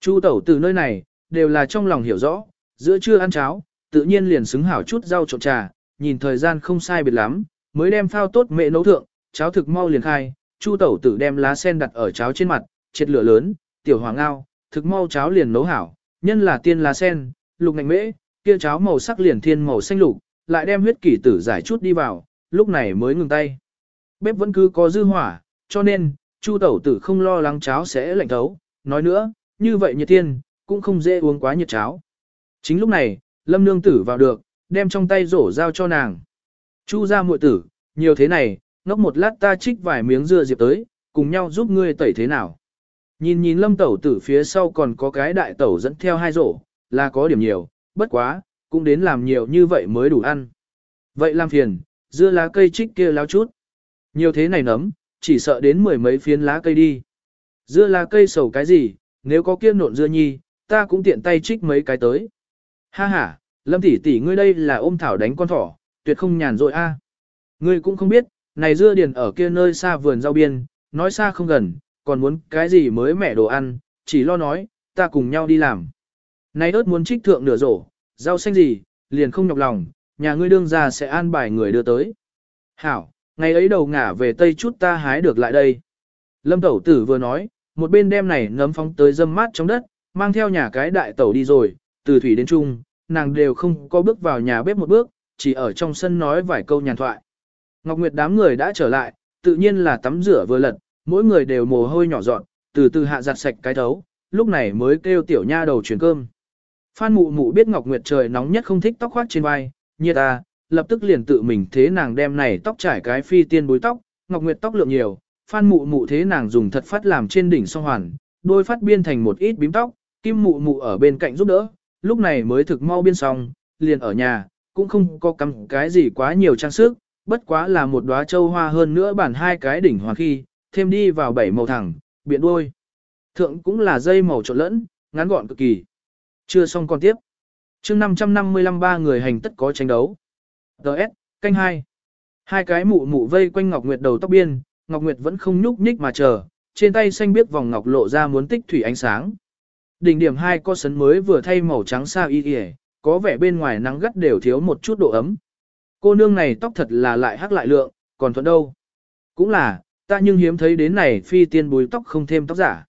Chu tẩu tử nơi này, đều là trong lòng hiểu rõ, giữa trưa ăn cháo, tự nhiên liền xứng hảo chút rau trộn trà, nhìn thời gian không sai biệt lắm, mới đem phao tốt mẹ nấu thượng, cháo thực mau liền khai, Chu tẩu tử đem lá sen đặt ở cháo trên mặt, chết lửa lớn, tiểu hoàng ngao, thực mau cháo liền nấu hảo, nhân là tiên lá sen, lục ngạnh mễ, kia cháo màu sắc liền thiên màu xanh lục, lại đem huyết kỷ tử giải chút đi vào, lúc này mới ngừng tay. Bếp vẫn cứ có dư hỏa, cho nên, Chu tẩu tử không lo lắng cháo sẽ lạnh thấu, nói nữa, như vậy nhiệt tiên, cũng không dễ uống quá nhiệt cháo. Chính lúc này, Lâm Nương tử vào được, đem trong tay rổ giao cho nàng. Chu ra muội tử, nhiều thế này, ngốc một lát ta trích vài miếng dưa diệp tới, cùng nhau giúp ngươi tẩy thế nào. Nhìn nhìn lâm tẩu tử phía sau còn có cái đại tẩu dẫn theo hai rổ, là có điểm nhiều, bất quá, cũng đến làm nhiều như vậy mới đủ ăn. Vậy làm phiền, dưa lá cây trích kia láo chút. Nhiều thế này nấm, chỉ sợ đến mười mấy phiến lá cây đi. Dưa lá cây sầu cái gì, nếu có kia nộn dưa nhi, ta cũng tiện tay trích mấy cái tới. Ha ha, lâm tỷ tỷ ngươi đây là ôm thảo đánh con thỏ, tuyệt không nhàn rỗi a. Ngươi cũng không biết, này dưa điền ở kia nơi xa vườn rau biên, nói xa không gần, còn muốn cái gì mới mẻ đồ ăn, chỉ lo nói, ta cùng nhau đi làm. Này ớt muốn trích thượng nửa rổ, rau xanh gì, liền không nhọc lòng, nhà ngươi đương ra sẽ an bài người đưa tới. Hảo, ngày ấy đầu ngả về tây chút ta hái được lại đây. Lâm tẩu tử vừa nói, một bên đem này nấm phóng tới dâm mát trong đất, mang theo nhà cái đại tẩu đi rồi, từ thủy đến trung, nàng đều không có bước vào nhà bếp một bước, chỉ ở trong sân nói vài câu nhàn thoại. Ngọc Nguyệt đám người đã trở lại, tự nhiên là tắm rửa vừa lật, mỗi người đều mồ hôi nhỏ giọt, từ từ hạ giặt sạch cái thấu, lúc này mới kêu tiểu nha đầu chuyển cơm. Phan mụ mụ biết Ngọc Nguyệt trời nóng nhất không thích tóc khoác trên vai, nhiệt à, lập tức liền tự mình thế nàng đem này tóc trải cái phi tiên búi tóc, Ngọc Nguyệt tóc lượng nhiều, Phan mụ mụ thế nàng dùng thật phát làm trên đỉnh song hoàn, đôi phát biên thành một ít bím tóc, kim mụ mụ ở bên cạnh giúp đỡ, lúc này mới thực mau biên xong, liền ở nhà, cũng không có cắm cái gì quá nhiều trang sức, bất quá là một đóa châu hoa hơn nữa bản hai cái đỉnh hoa khi, thêm đi vào bảy màu thẳng, biển đuôi. Thượng cũng là dây màu trộn lẫn, ngắn gọn cực kỳ. Chưa xong còn tiếp. chương 555 ba người hành tất có tranh đấu. Đợt, canh hai. Hai cái mụ mụ vây quanh Ngọc Nguyệt đầu tóc biên, Ngọc Nguyệt vẫn không nhúc nhích mà chờ, trên tay xanh biết vòng ngọc lộ ra muốn tích thủy ánh sáng. Đỉnh điểm hai co sấn mới vừa thay màu trắng sao y y, có vẻ bên ngoài nắng gắt đều thiếu một chút độ ấm. Cô nương này tóc thật là lại hắc lại lượng, còn thuận đâu. Cũng là, ta nhưng hiếm thấy đến này phi tiên bùi tóc không thêm tóc giả.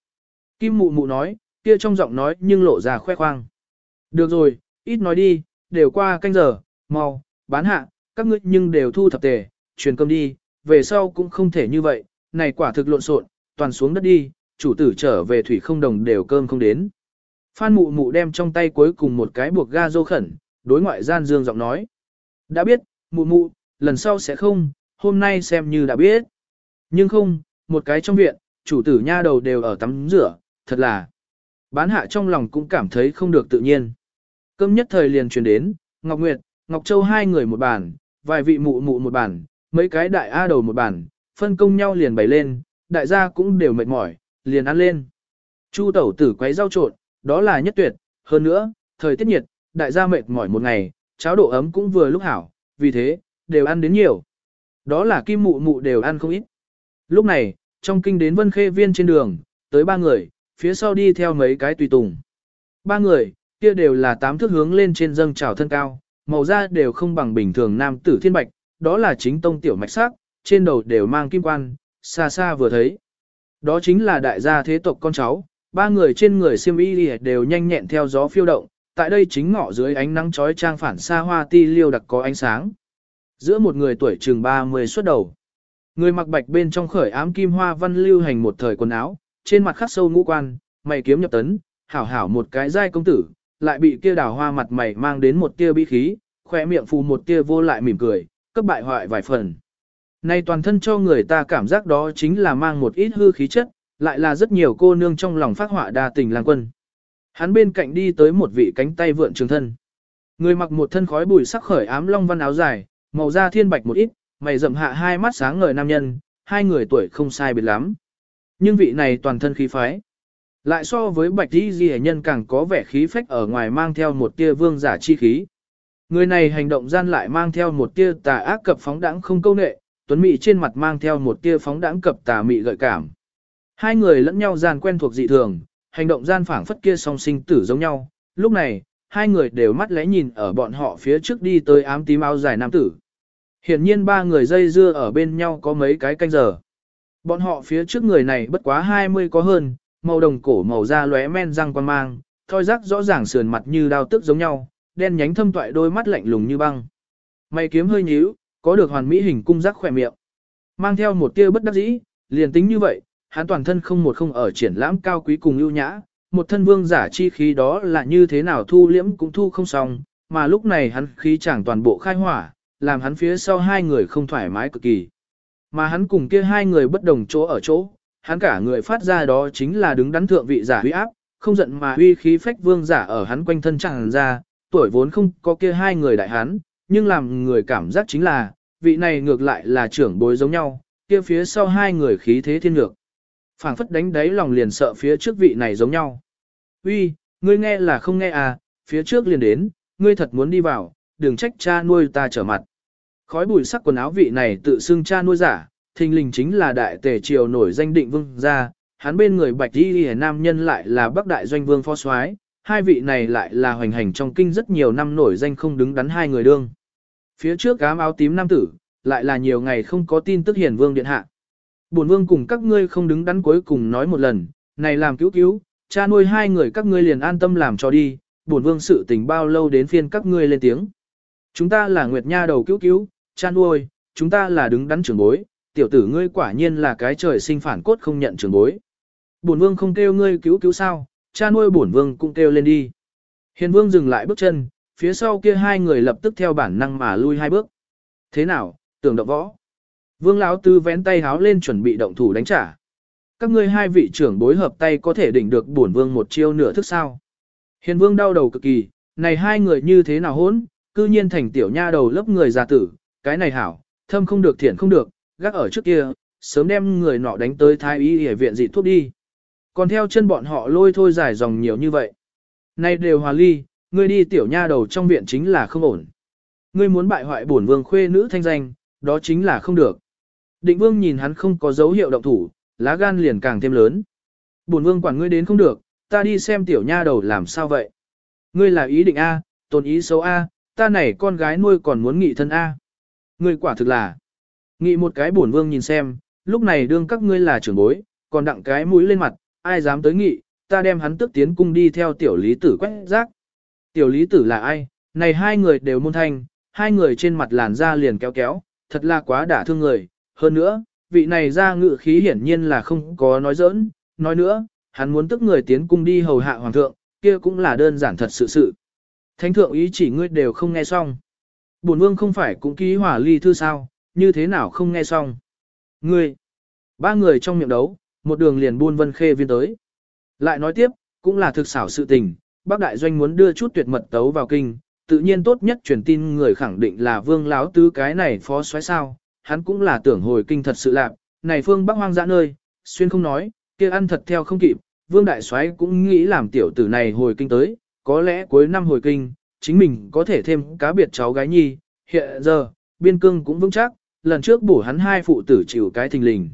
Kim mụ mụ nói, kia trong giọng nói nhưng lộ ra khoe khoang. Được rồi, ít nói đi, đều qua canh giờ, mau, bán hạ, các ngươi nhưng đều thu thập tề, truyền cơm đi, về sau cũng không thể như vậy, này quả thực lộn xộn, toàn xuống đất đi, chủ tử trở về thủy không đồng đều cơm không đến. Phan mụ mụ đem trong tay cuối cùng một cái buộc ga dô khẩn, đối ngoại gian dương giọng nói. Đã biết, mụ mụ, lần sau sẽ không, hôm nay xem như đã biết. Nhưng không, một cái trong viện, chủ tử nha đầu đều ở tắm rửa, thật là. Bán hạ trong lòng cũng cảm thấy không được tự nhiên. Cơm nhất thời liền truyền đến, Ngọc Nguyệt, Ngọc Châu hai người một bàn, vài vị mụ mụ một bàn, mấy cái đại A đầu một bàn, phân công nhau liền bày lên, đại gia cũng đều mệt mỏi, liền ăn lên. Chu tẩu tử quấy rau trộn, đó là nhất tuyệt, hơn nữa, thời tiết nhiệt, đại gia mệt mỏi một ngày, cháo độ ấm cũng vừa lúc hảo, vì thế, đều ăn đến nhiều. Đó là kim mụ mụ đều ăn không ít. Lúc này, trong kinh đến vân khê viên trên đường, tới ba người, phía sau đi theo mấy cái tùy tùng. Ba người, kia đều là tám thước hướng lên trên dâng trào thân cao, màu da đều không bằng bình thường nam tử thiên bạch, đó là chính tông tiểu mạch sắc, trên đầu đều mang kim quan, xa xa vừa thấy. Đó chính là đại gia thế tộc con cháu, ba người trên người xiêm y đều nhanh nhẹn theo gió phiêu động, tại đây chính ngọ dưới ánh nắng chói trang phản xa hoa ti liêu đặc có ánh sáng. Giữa một người tuổi chừng 30 xuất đầu. Người mặc bạch bên trong khởi ám kim hoa văn lưu hành một thời quần áo, trên mặt khắc sâu ngũ quan, mày kiếm nhập tấn, hảo hảo một cái giai công tử, lại bị kia đào hoa mặt mày mang đến một tia bi khí, khỏe miệng phù một tia vô lại mỉm cười, cấp bại hoại vài phần. Nay toàn thân cho người ta cảm giác đó chính là mang một ít hư khí chất, lại là rất nhiều cô nương trong lòng phát họa đa tình lang quân. Hắn bên cạnh đi tới một vị cánh tay vượn trường thân. Người mặc một thân khói bụi sắc khởi ám long văn áo dài, màu da thiên bạch một ít, mày rậm hạ hai mắt sáng ngời nam nhân, hai người tuổi không sai biệt lắm. Nhưng vị này toàn thân khí phái. Lại so với bạch đi di nhân càng có vẻ khí phách ở ngoài mang theo một tia vương giả chi khí. Người này hành động gian lại mang theo một tia tà ác cập phóng đãng không câu nệ, tuấn mị trên mặt mang theo một tia phóng đãng cập tà mị gợi cảm. Hai người lẫn nhau gian quen thuộc dị thường, hành động gian phảng phất kia song sinh tử giống nhau. Lúc này, hai người đều mắt lẽ nhìn ở bọn họ phía trước đi tới ám tím áo dài nam tử. Hiển nhiên ba người dây dưa ở bên nhau có mấy cái canh giờ. Bọn họ phía trước người này bất quá 20 có hơn, màu đồng cổ màu da lóe men răng quan mang, thoi rắc rõ ràng sườn mặt như đao tức giống nhau, đen nhánh thâm toại đôi mắt lạnh lùng như băng. Mày kiếm hơi nhíu, có được hoàn mỹ hình cung rắc khỏe miệng. Mang theo một tia bất đắc dĩ, liền tính như vậy, hắn toàn thân không một không ở triển lãm cao quý cùng ưu nhã, một thân vương giả chi khí đó là như thế nào thu liễm cũng thu không xong, mà lúc này hắn khí chẳng toàn bộ khai hỏa, làm hắn phía sau hai người không thoải mái cực kỳ. Mà hắn cùng kia hai người bất đồng chỗ ở chỗ, hắn cả người phát ra đó chính là đứng đắn thượng vị giả huy áp, không giận mà huy khí phách vương giả ở hắn quanh thân chẳng ra, tuổi vốn không có kia hai người đại hắn, nhưng làm người cảm giác chính là, vị này ngược lại là trưởng bối giống nhau, kia phía sau hai người khí thế thiên ngược phảng phất đánh đáy lòng liền sợ phía trước vị này giống nhau. Uy, ngươi nghe là không nghe à, phía trước liền đến, ngươi thật muốn đi vào, đừng trách cha nuôi ta trở mặt. Khói bụi sắc quần áo vị này tự xưng cha nuôi giả, thình lình chính là đại tề triều nổi danh định vương gia, hắn bên người bạch đi hề nam nhân lại là bắc đại doanh vương phó soái hai vị này lại là hoành hành trong kinh rất nhiều năm nổi danh không đứng đắn hai người đương. Phía trước ám áo tím nam tử, lại là nhiều ngày không có tin tức hiển vương điện hạ. Bổn vương cùng các ngươi không đứng đắn cuối cùng nói một lần, này làm cứu cứu, cha nuôi hai người các ngươi liền an tâm làm cho đi, bổn vương sự tình bao lâu đến phiên các ngươi lên tiếng. Chúng ta là Nguyệt Nha đầu cứu cứu, cha nuôi, chúng ta là đứng đắn trưởng bối, tiểu tử ngươi quả nhiên là cái trời sinh phản cốt không nhận trưởng bối. Bổn vương không kêu ngươi cứu cứu sao, cha nuôi bổn vương cũng kêu lên đi. Hiền vương dừng lại bước chân, phía sau kia hai người lập tức theo bản năng mà lui hai bước. Thế nào, tưởng động võ. Vương lão tư vén tay háo lên chuẩn bị động thủ đánh trả. Các ngươi hai vị trưởng bối hợp tay có thể đỉnh được bổn vương một chiêu nửa thức sao. Hiền vương đau đầu cực kỳ, này hai người như thế nào hỗn, cư nhiên thành tiểu nha đầu lớp người già tử, cái này hảo, thâm không được thiện không được, gác ở trước kia, sớm đem người nọ đánh tới thái y y viện dị thuốc đi. Còn theo chân bọn họ lôi thôi dài dòng nhiều như vậy. Nay đều hòa ly, ngươi đi tiểu nha đầu trong viện chính là không ổn. Ngươi muốn bại hoại bổn vương khuê nữ thanh danh, đó chính là không được. Định vương nhìn hắn không có dấu hiệu động thủ, lá gan liền càng thêm lớn. Bổn vương quản ngươi đến không được, ta đi xem tiểu nha đầu làm sao vậy. Ngươi là ý định A, tồn ý xấu A, ta này con gái nuôi còn muốn nghị thân A. Ngươi quả thực là, nghị một cái bổn vương nhìn xem, lúc này đương các ngươi là trưởng bối, còn đặng cái mũi lên mặt, ai dám tới nghị, ta đem hắn tức tiến cung đi theo tiểu lý tử quét rác. Tiểu lý tử là ai? Này hai người đều môn thanh, hai người trên mặt làn da liền kéo kéo, thật là quá đả thương người. Hơn nữa, vị này ra ngự khí hiển nhiên là không có nói giỡn, nói nữa, hắn muốn tức người tiến cung đi hầu hạ hoàng thượng, kia cũng là đơn giản thật sự sự. Thánh thượng ý chỉ ngươi đều không nghe xong. Bổn vương không phải cũng ký hỏa ly thư sao, như thế nào không nghe xong. Ngươi, ba người trong miệng đấu, một đường liền buôn vân khê viên tới. Lại nói tiếp, cũng là thực xảo sự tình, bác đại doanh muốn đưa chút tuyệt mật tấu vào kinh, tự nhiên tốt nhất truyền tin người khẳng định là vương láo tứ cái này phó xoáy sao, hắn cũng là tưởng hồi kinh thật sự lạc, này phương bắc hoang dã nơi, xuyên không nói, kia ăn thật theo không kịp, vương đại soái cũng nghĩ làm tiểu tử này hồi kinh tới, có lẽ cuối năm hồi kinh, chính mình có thể thêm cá biệt cháu gái nhi, hiện giờ, biên cương cũng vững chắc, lần trước bổ hắn hai phụ tử chịu cái thình lình.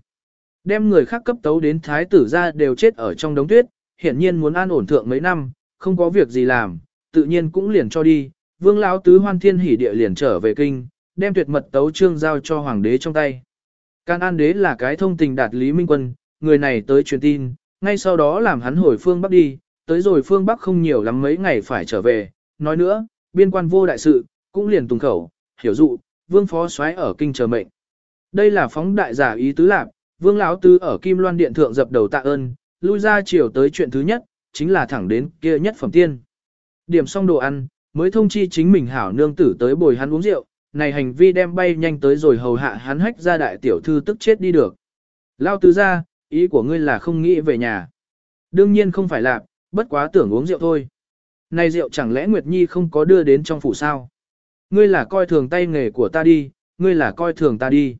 Đem người khác cấp tấu đến thái tử ra đều chết ở trong đống tuyết, hiển nhiên muốn an ổn thượng mấy năm, không có việc gì làm, tự nhiên cũng liền cho đi. Vương lão tứ hoan thiên hỉ địa liền trở về kinh, đem tuyệt mật tấu trương giao cho hoàng đế trong tay. Can An đế là cái thông tình đạt Lý Minh Quân, người này tới truyền tin, ngay sau đó làm hắn hồi phương Bắc đi, tới rồi phương Bắc không nhiều lắm mấy ngày phải trở về. Nói nữa, biên quan vô đại sự, cũng liền tùng khẩu, hiểu dụ, vương phó soái ở kinh chờ mệnh. Đây là phóng đại giả ý tứ lạc, Vương lão tư ở Kim Loan điện thượng dập đầu tạ ơn, lui ra chiều tới chuyện thứ nhất, chính là thẳng đến kia nhất phẩm tiên. Điểm xong đồ ăn, mới thông chi chính mình hảo nương tử tới bồi hắn uống rượu, này hành vi đem bay nhanh tới rồi hầu hạ hắn hách ra đại tiểu thư tức chết đi được. Lao tứ ra, ý của ngươi là không nghĩ về nhà. Đương nhiên không phải là, bất quá tưởng uống rượu thôi. Này rượu chẳng lẽ Nguyệt Nhi không có đưa đến trong phủ sao? Ngươi là coi thường tay nghề của ta đi, ngươi là coi thường ta đi.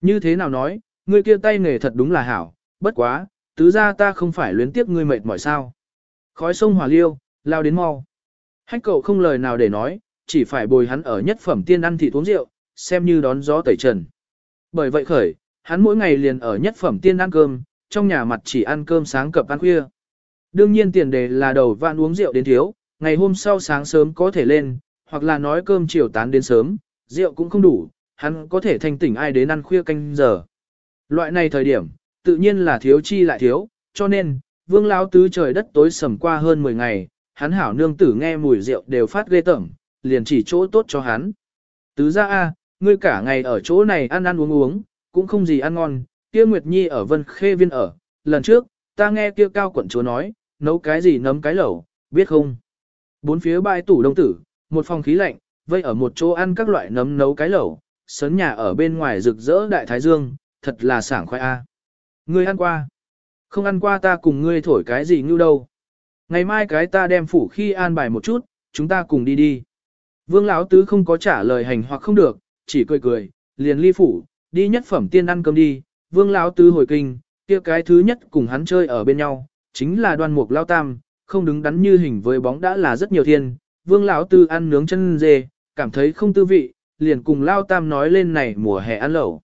Như thế nào nói, ngươi kia tay nghề thật đúng là hảo, bất quá, tứ ra ta không phải luyến tiếp ngươi mệt mỏi sao. Khói sông hỏa liêu, lao đến mau. Hách cậu không lời nào để nói, chỉ phải bồi hắn ở nhất phẩm tiên ăn thịt uống rượu, xem như đón gió tẩy trần. Bởi vậy khởi, hắn mỗi ngày liền ở nhất phẩm tiên ăn cơm, trong nhà mặt chỉ ăn cơm sáng cập ăn khuya. Đương nhiên tiền đề là đầu vạn uống rượu đến thiếu, ngày hôm sau sáng sớm có thể lên, hoặc là nói cơm chiều tán đến sớm, rượu cũng không đủ, hắn có thể thanh tỉnh ai đến ăn khuya canh giờ. Loại này thời điểm, tự nhiên là thiếu chi lại thiếu, cho nên, vương lão tứ trời đất tối sầm qua hơn 10 ngày, hắn hảo nương tử nghe mùi rượu đều phát ghê tởm, liền chỉ chỗ tốt cho hắn. Tứ ra a, ngươi cả ngày ở chỗ này ăn ăn uống uống, cũng không gì ăn ngon, kia Nguyệt Nhi ở Vân Khê Viên ở, lần trước, ta nghe kia cao quận chúa nói, nấu cái gì nấm cái lẩu, biết không? Bốn phía bãi tủ đông tử, một phòng khí lạnh, vây ở một chỗ ăn các loại nấm nấu cái lẩu, sấn nhà ở bên ngoài rực rỡ đại thái dương, thật là sảng khoai a. Ngươi ăn qua. Không ăn qua ta cùng ngươi thổi cái gì như đâu. Ngày mai cái ta đem phủ khi an bài một chút, chúng ta cùng đi đi. Vương Lão Tứ không có trả lời hành hoặc không được, chỉ cười cười, liền ly phủ, đi nhất phẩm tiên ăn cơm đi. Vương Lão Tứ hồi kinh, kia cái thứ nhất cùng hắn chơi ở bên nhau, chính là đoan mục Lao Tam, không đứng đắn như hình với bóng đã là rất nhiều thiên. Vương Lão Tứ ăn nướng chân dê, cảm thấy không tư vị, liền cùng Lao Tam nói lên này mùa hè ăn lẩu.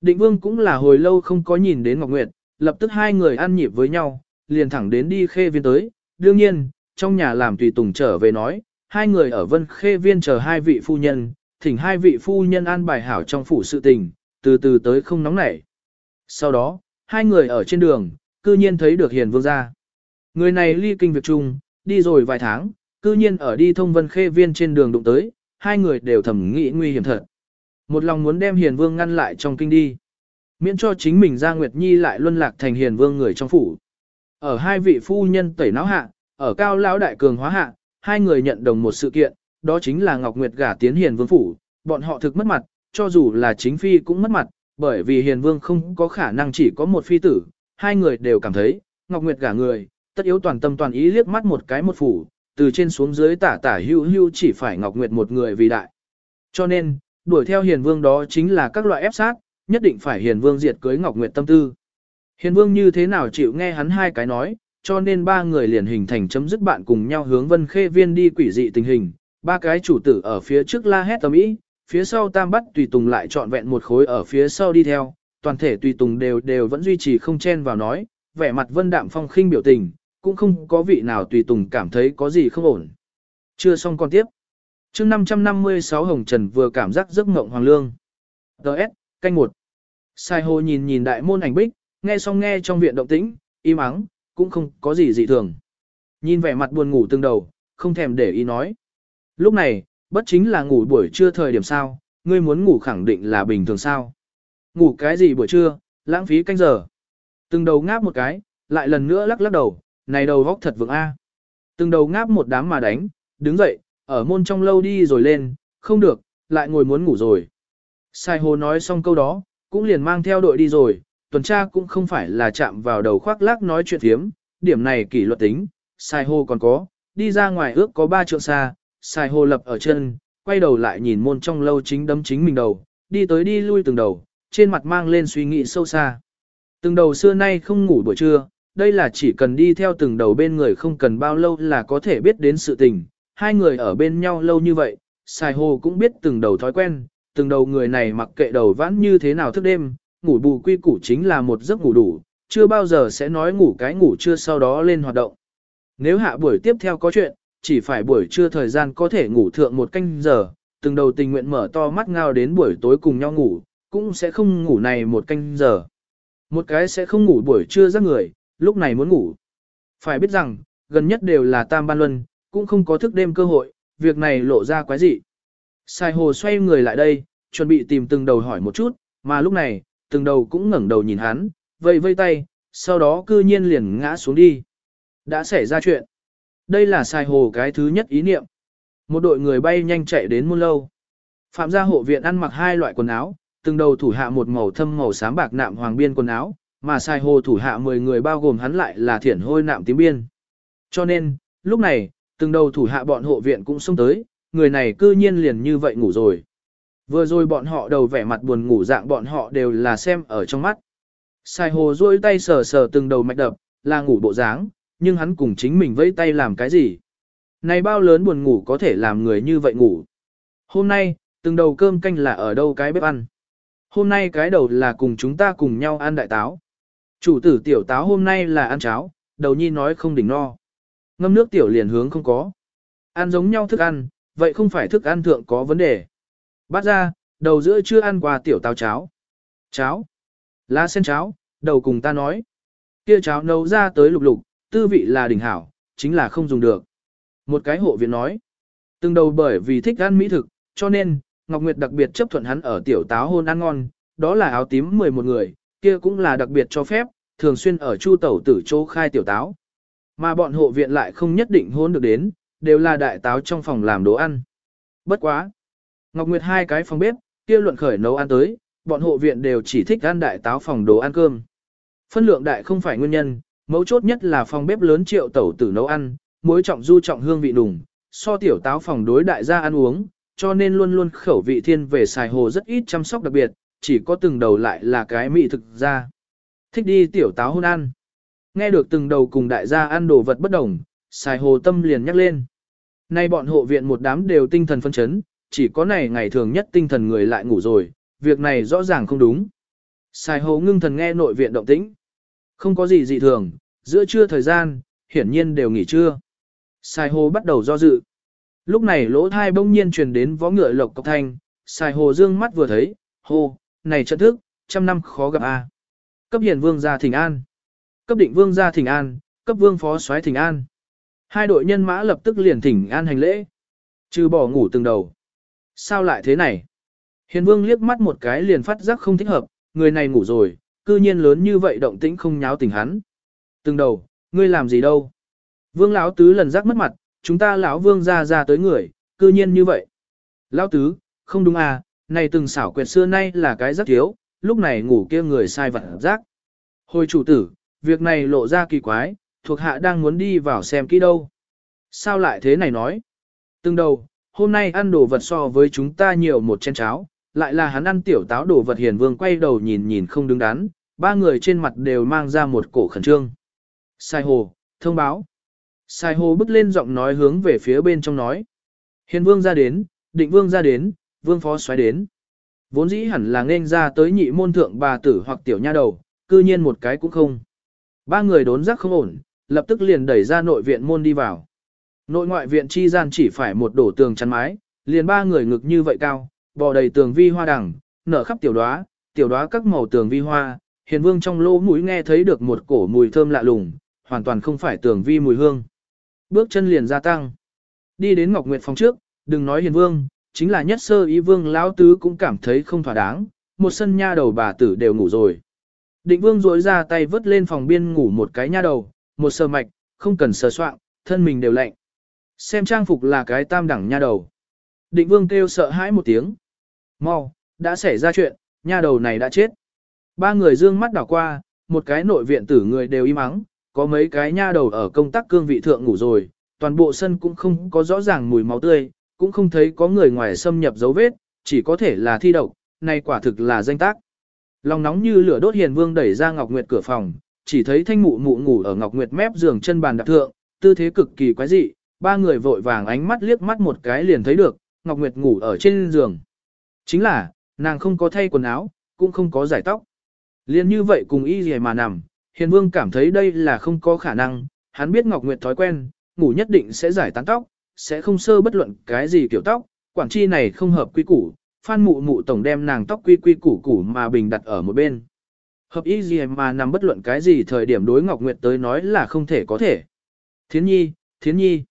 Định Vương cũng là hồi lâu không có nhìn đến Ngọc Nguyệt, lập tức hai người ăn nhịp với nhau, liền thẳng đến đi khê viên tới. Đương nhiên, trong nhà làm tùy tùng trở về nói, hai người ở vân khê viên chờ hai vị phu nhân, thỉnh hai vị phu nhân an bài hảo trong phủ sự tình, từ từ tới không nóng nảy. Sau đó, hai người ở trên đường, cư nhiên thấy được hiền vương gia. Người này ly kinh việc chung, đi rồi vài tháng, cư nhiên ở đi thông vân khê viên trên đường đụng tới, hai người đều thầm nghĩ nguy hiểm thật. Một lòng muốn đem hiền vương ngăn lại trong kinh đi. Miễn cho chính mình ra Nguyệt Nhi lại luân lạc thành hiền vương người trong phủ. Ở hai vị phu nhân tẩy não hạ, ở cao lão đại cường hóa hạ, hai người nhận đồng một sự kiện, đó chính là Ngọc Nguyệt gả tiến hiền vương phủ, bọn họ thực mất mặt, cho dù là chính phi cũng mất mặt, bởi vì hiền vương không có khả năng chỉ có một phi tử, hai người đều cảm thấy, Ngọc Nguyệt gả người, tất yếu toàn tâm toàn ý liếc mắt một cái một phủ, từ trên xuống dưới tả tả hưu hưu chỉ phải Ngọc Nguyệt một người vì đại. Cho nên, đuổi theo hiền vương đó chính là các loại ép sát, nhất định phải hiền vương diệt cưới Ngọc Nguyệt tâm tư. Hiền vương như thế nào chịu nghe hắn hai cái nói, cho nên ba người liền hình thành chấm dứt bạn cùng nhau hướng vân khê viên đi quỷ dị tình hình, ba cái chủ tử ở phía trước la hét tầm ý, phía sau tam bắt tùy tùng lại trọn vẹn một khối ở phía sau đi theo, toàn thể tùy tùng đều đều vẫn duy trì không chen vào nói, vẻ mặt vân đạm phong khinh biểu tình, cũng không có vị nào tùy tùng cảm thấy có gì không ổn. Chưa xong còn tiếp. chương 556 Hồng Trần vừa cảm giác giấc mộng hoàng lương. Đợt, canh một. Sai hồ nhìn nhìn đại môn ảnh bích, nghe xong nghe trong viện động tĩnh, im ắng, cũng không có gì dị thường. Nhìn vẻ mặt buồn ngủ từng đầu, không thèm để ý nói. Lúc này, bất chính là ngủ buổi trưa thời điểm sao, ngươi muốn ngủ khẳng định là bình thường sao. Ngủ cái gì buổi trưa, lãng phí canh giờ. Từng đầu ngáp một cái, lại lần nữa lắc lắc đầu, này đầu góc thật vượng A. Từng đầu ngáp một đám mà đánh, đứng dậy, ở môn trong lâu đi rồi lên, không được, lại ngồi muốn ngủ rồi. Sai hồ nói xong câu đó, cũng liền mang theo đội đi rồi, tuần tra cũng không phải là chạm vào đầu khoác lác nói chuyện thiếm, điểm này kỷ luật tính, sai hô còn có, đi ra ngoài ước có ba trượng xa, sai hô lập ở chân, quay đầu lại nhìn môn trong lâu chính đấm chính mình đầu, đi tới đi lui từng đầu, trên mặt mang lên suy nghĩ sâu xa. Từng đầu xưa nay không ngủ buổi trưa, đây là chỉ cần đi theo từng đầu bên người không cần bao lâu là có thể biết đến sự tình. Hai người ở bên nhau lâu như vậy, Sai hô cũng biết từng đầu thói quen, từng đầu người này mặc kệ đầu vãn như thế nào thức đêm, ngủ bù quy củ chính là một giấc ngủ đủ, chưa bao giờ sẽ nói ngủ cái ngủ trưa sau đó lên hoạt động. Nếu hạ buổi tiếp theo có chuyện, chỉ phải buổi trưa thời gian có thể ngủ thượng một canh giờ, từng đầu tình nguyện mở to mắt ngao đến buổi tối cùng nhau ngủ, cũng sẽ không ngủ này một canh giờ. Một cái sẽ không ngủ buổi trưa giấc người, lúc này muốn ngủ. Phải biết rằng, gần nhất đều là tam ban luân, cũng không có thức đêm cơ hội, việc này lộ ra quái dị. Sai hồ xoay người lại đây, chuẩn bị tìm từng đầu hỏi một chút, mà lúc này, từng đầu cũng ngẩng đầu nhìn hắn, vây vây tay, sau đó cư nhiên liền ngã xuống đi. Đã xảy ra chuyện. Đây là sai hồ cái thứ nhất ý niệm. Một đội người bay nhanh chạy đến muôn lâu. Phạm gia hộ viện ăn mặc hai loại quần áo, từng đầu thủ hạ một màu thâm màu xám bạc nạm hoàng biên quần áo, mà sai hồ thủ hạ 10 người bao gồm hắn lại là thiển hôi nạm tím biên. Cho nên, lúc này, từng đầu thủ hạ bọn hộ viện cũng xông tới, người này cư nhiên liền như vậy ngủ rồi. Vừa rồi bọn họ đầu vẻ mặt buồn ngủ dạng bọn họ đều là xem ở trong mắt. Sai hồ duỗi tay sờ sờ từng đầu mạch đập, là ngủ bộ dáng, nhưng hắn cùng chính mình vẫy tay làm cái gì. Này bao lớn buồn ngủ có thể làm người như vậy ngủ. Hôm nay, từng đầu cơm canh là ở đâu cái bếp ăn. Hôm nay cái đầu là cùng chúng ta cùng nhau ăn đại táo. Chủ tử tiểu táo hôm nay là ăn cháo, đầu nhi nói không đỉnh no. Ngâm nước tiểu liền hướng không có. Ăn giống nhau thức ăn, vậy không phải thức ăn thượng có vấn đề bát ra, đầu giữa chưa ăn qua tiểu táo cháo. Cháo. Lá sen cháo, đầu cùng ta nói. Kia cháo nấu ra tới lục lục, tư vị là đỉnh hảo, chính là không dùng được. Một cái hộ viện nói. Từng đầu bởi vì thích ăn mỹ thực, cho nên, Ngọc Nguyệt đặc biệt chấp thuận hắn ở tiểu táo hôn ăn ngon, đó là áo tím 11 người, kia cũng là đặc biệt cho phép, thường xuyên ở chu tẩu tử chỗ khai tiểu táo. Mà bọn hộ viện lại không nhất định hôn được đến, đều là đại táo trong phòng làm đồ ăn. Bất quá. Ngọc Nguyệt hai cái phòng bếp, kia luận khởi nấu ăn tới, bọn hộ viện đều chỉ thích ăn đại táo phòng đồ ăn cơm. Phân lượng đại không phải nguyên nhân, mấu chốt nhất là phòng bếp lớn triệu tẩu tử nấu ăn, muối trọng du trọng hương vị đùng, so tiểu táo phòng đối đại gia ăn uống, cho nên luôn luôn khẩu vị thiên về xài hồ rất ít chăm sóc đặc biệt, chỉ có từng đầu lại là cái mỹ thực ra. Thích đi tiểu táo hôn ăn. Nghe được từng đầu cùng đại gia ăn đồ vật bất đồng, xài hồ tâm liền nhắc lên. Nay bọn hộ viện một đám đều tinh thần phân chấn, chỉ có này ngày thường nhất tinh thần người lại ngủ rồi, việc này rõ ràng không đúng. Xài hồ ngưng thần nghe nội viện động tĩnh. Không có gì dị thường, giữa trưa thời gian, hiển nhiên đều nghỉ trưa. Xài hồ bắt đầu do dự. Lúc này lỗ thai bỗng nhiên truyền đến võ ngựa lộc cọc thanh, xài hồ dương mắt vừa thấy, hô, này trận thức, trăm năm khó gặp a. Cấp hiền vương gia thỉnh an. Cấp định vương gia thỉnh an, cấp vương phó soái thỉnh an. Hai đội nhân mã lập tức liền thỉnh an hành lễ. Trừ bỏ ngủ từng đầu. Sao lại thế này? Hiền vương liếc mắt một cái liền phát giác không thích hợp, người này ngủ rồi, cư nhiên lớn như vậy động tĩnh không nháo tỉnh hắn. Từng đầu, ngươi làm gì đâu? Vương lão tứ lần giác mất mặt, chúng ta lão vương ra ra tới người, cư nhiên như vậy. Lão tứ, không đúng à, này từng xảo quyệt xưa nay là cái rất thiếu, lúc này ngủ kia người sai vật giác. Hồi chủ tử, việc này lộ ra kỳ quái, thuộc hạ đang muốn đi vào xem kỹ đâu. Sao lại thế này nói? Từng đầu, hôm nay ăn đồ vật so với chúng ta nhiều một chén cháo, lại là hắn ăn tiểu táo đồ vật hiền vương quay đầu nhìn nhìn không đứng đắn, ba người trên mặt đều mang ra một cổ khẩn trương. Sai hồ, thông báo. Sai hồ bước lên giọng nói hướng về phía bên trong nói. Hiền vương ra đến, định vương ra đến, vương phó xoáy đến. Vốn dĩ hẳn là nên ra tới nhị môn thượng bà tử hoặc tiểu nha đầu, cư nhiên một cái cũng không. Ba người đốn giác không ổn, lập tức liền đẩy ra nội viện môn đi vào. Nội ngoại viện chi gian chỉ phải một đổ tường chắn mái, liền ba người ngực như vậy cao, bò đầy tường vi hoa đẳng nở khắp tiểu đóa, tiểu đóa các màu tường vi hoa, hiền vương trong lỗ mũi nghe thấy được một cổ mùi thơm lạ lùng, hoàn toàn không phải tường vi mùi hương. Bước chân liền gia tăng. Đi đến Ngọc Nguyệt phòng trước, đừng nói hiền vương, chính là nhất sơ ý vương lão tứ cũng cảm thấy không thỏa đáng, một sân nha đầu bà tử đều ngủ rồi. Định vương rối ra tay vứt lên phòng biên ngủ một cái nha đầu, một sờ mạch, không cần sờ soạn, thân mình đều lạnh. Xem trang phục là cái tam đẳng nha đầu. Định vương kêu sợ hãi một tiếng. Mau, đã xảy ra chuyện, nha đầu này đã chết. Ba người dương mắt đảo qua, một cái nội viện tử người đều im ắng, có mấy cái nha đầu ở công tác cương vị thượng ngủ rồi, toàn bộ sân cũng không có rõ ràng mùi máu tươi, cũng không thấy có người ngoài xâm nhập dấu vết, chỉ có thể là thi độc, này quả thực là danh tác. Lòng nóng như lửa đốt hiền vương đẩy ra Ngọc Nguyệt cửa phòng, chỉ thấy thanh mụ mụ ngủ ở Ngọc Nguyệt mép giường chân bàn đạp thượng, tư thế cực kỳ quái dị, ba người vội vàng ánh mắt liếc mắt một cái liền thấy được, Ngọc Nguyệt ngủ ở trên giường. Chính là, nàng không có thay quần áo, cũng không có giải tóc. Liên như vậy cùng y gì mà nằm, hiền vương cảm thấy đây là không có khả năng, hắn biết Ngọc Nguyệt thói quen, ngủ nhất định sẽ giải tán tóc, sẽ không sơ bất luận cái gì kiểu tóc, quản chi này không hợp quy củ, phan mụ mụ tổng đem nàng tóc quy quy củ củ mà bình đặt ở một bên. Hợp Y gì mà nằm bất luận cái gì thời điểm đối Ngọc Nguyệt tới nói là không thể có thể. Thiến nhi, thiến nhi.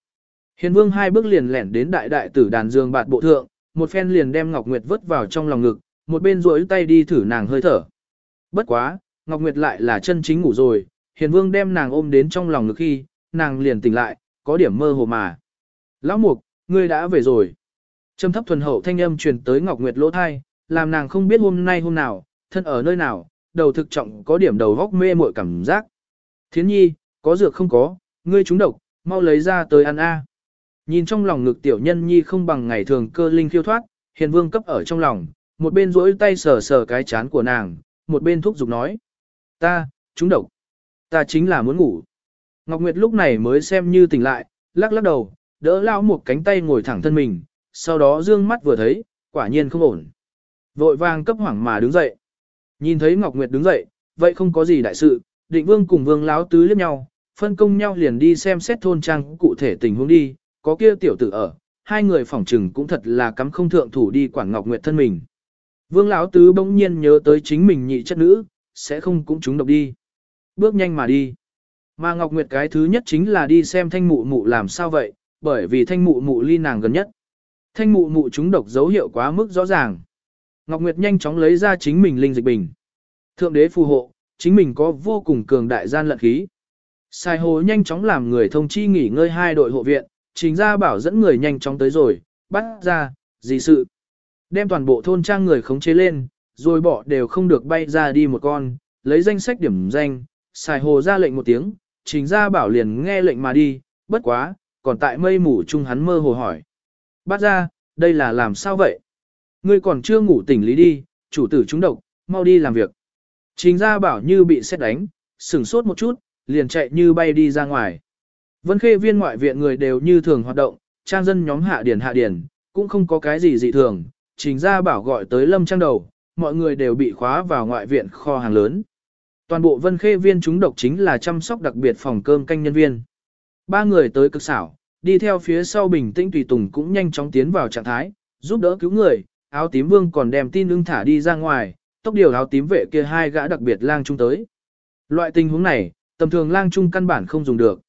Hiền vương hai bước liền lẻn đến đại đại tử đàn dương bạt bộ thượng, một phen liền đem Ngọc Nguyệt vứt vào trong lòng ngực, một bên duỗi tay đi thử nàng hơi thở. Bất quá, Ngọc Nguyệt lại là chân chính ngủ rồi, hiền vương đem nàng ôm đến trong lòng ngực khi, nàng liền tỉnh lại, có điểm mơ hồ mà. Lão mục, ngươi đã về rồi. Trầm thấp thuần hậu thanh âm truyền tới Ngọc Nguyệt lỗ thai, làm nàng không biết hôm nay hôm nào, thân ở nơi nào, đầu thực trọng có điểm đầu góc mê muội cảm giác. Thiến nhi, có dược không có, ngươi trúng độc, mau lấy ra tới ăn a. Nhìn trong lòng ngực tiểu nhân nhi không bằng ngày thường cơ linh khiêu thoát, hiền vương cấp ở trong lòng, một bên duỗi tay sờ sờ cái chán của nàng, một bên thúc giục nói. Ta, chúng độc. Ta chính là muốn ngủ. Ngọc Nguyệt lúc này mới xem như tỉnh lại, lắc lắc đầu, đỡ lao một cánh tay ngồi thẳng thân mình, sau đó dương mắt vừa thấy, quả nhiên không ổn. Vội vàng cấp hoảng mà đứng dậy. Nhìn thấy Ngọc Nguyệt đứng dậy, vậy không có gì đại sự, định vương cùng vương láo tứ liếc nhau, phân công nhau liền đi xem xét thôn trang cụ thể tình huống đi, có kia tiểu tử ở, hai người phỏng trừng cũng thật là cắm không thượng thủ đi quản Ngọc Nguyệt thân mình. Vương lão tứ bỗng nhiên nhớ tới chính mình nhị chất nữ, sẽ không cũng chúng độc đi. Bước nhanh mà đi. Mà Ngọc Nguyệt cái thứ nhất chính là đi xem thanh mụ mụ làm sao vậy, bởi vì thanh mụ mụ ly nàng gần nhất. Thanh mụ mụ chúng độc dấu hiệu quá mức rõ ràng. Ngọc Nguyệt nhanh chóng lấy ra chính mình linh dịch bình. Thượng đế phù hộ, chính mình có vô cùng cường đại gian lận khí. Sai hồ nhanh chóng làm người thông chi nghỉ ngơi hai đội hộ viện, chính gia bảo dẫn người nhanh chóng tới rồi, bắt ra, gì sự. Đem toàn bộ thôn trang người khống chế lên, rồi bỏ đều không được bay ra đi một con, lấy danh sách điểm danh, xài hồ ra lệnh một tiếng, trình gia bảo liền nghe lệnh mà đi, bất quá, còn tại mây mù chung hắn mơ hồ hỏi. bắt ra, đây là làm sao vậy? Ngươi còn chưa ngủ tỉnh lý đi, chủ tử trúng độc, mau đi làm việc. Trình gia bảo như bị xét đánh, sửng sốt một chút, liền chạy như bay đi ra ngoài. Vân khê viên ngoại viện người đều như thường hoạt động, trang dân nhóm hạ điển hạ điển, cũng không có cái gì dị thường. Trình ra bảo gọi tới lâm trang đầu, mọi người đều bị khóa vào ngoại viện kho hàng lớn. Toàn bộ vân khê viên chúng độc chính là chăm sóc đặc biệt phòng cơm canh nhân viên. Ba người tới cực xảo, đi theo phía sau bình tĩnh tùy tùng cũng nhanh chóng tiến vào trạng thái, giúp đỡ cứu người, áo tím vương còn đem tin ưng thả đi ra ngoài, tốc điều áo tím vệ kia hai gã đặc biệt lang trung tới. Loại tình huống này, tầm thường lang trung căn bản không dùng được.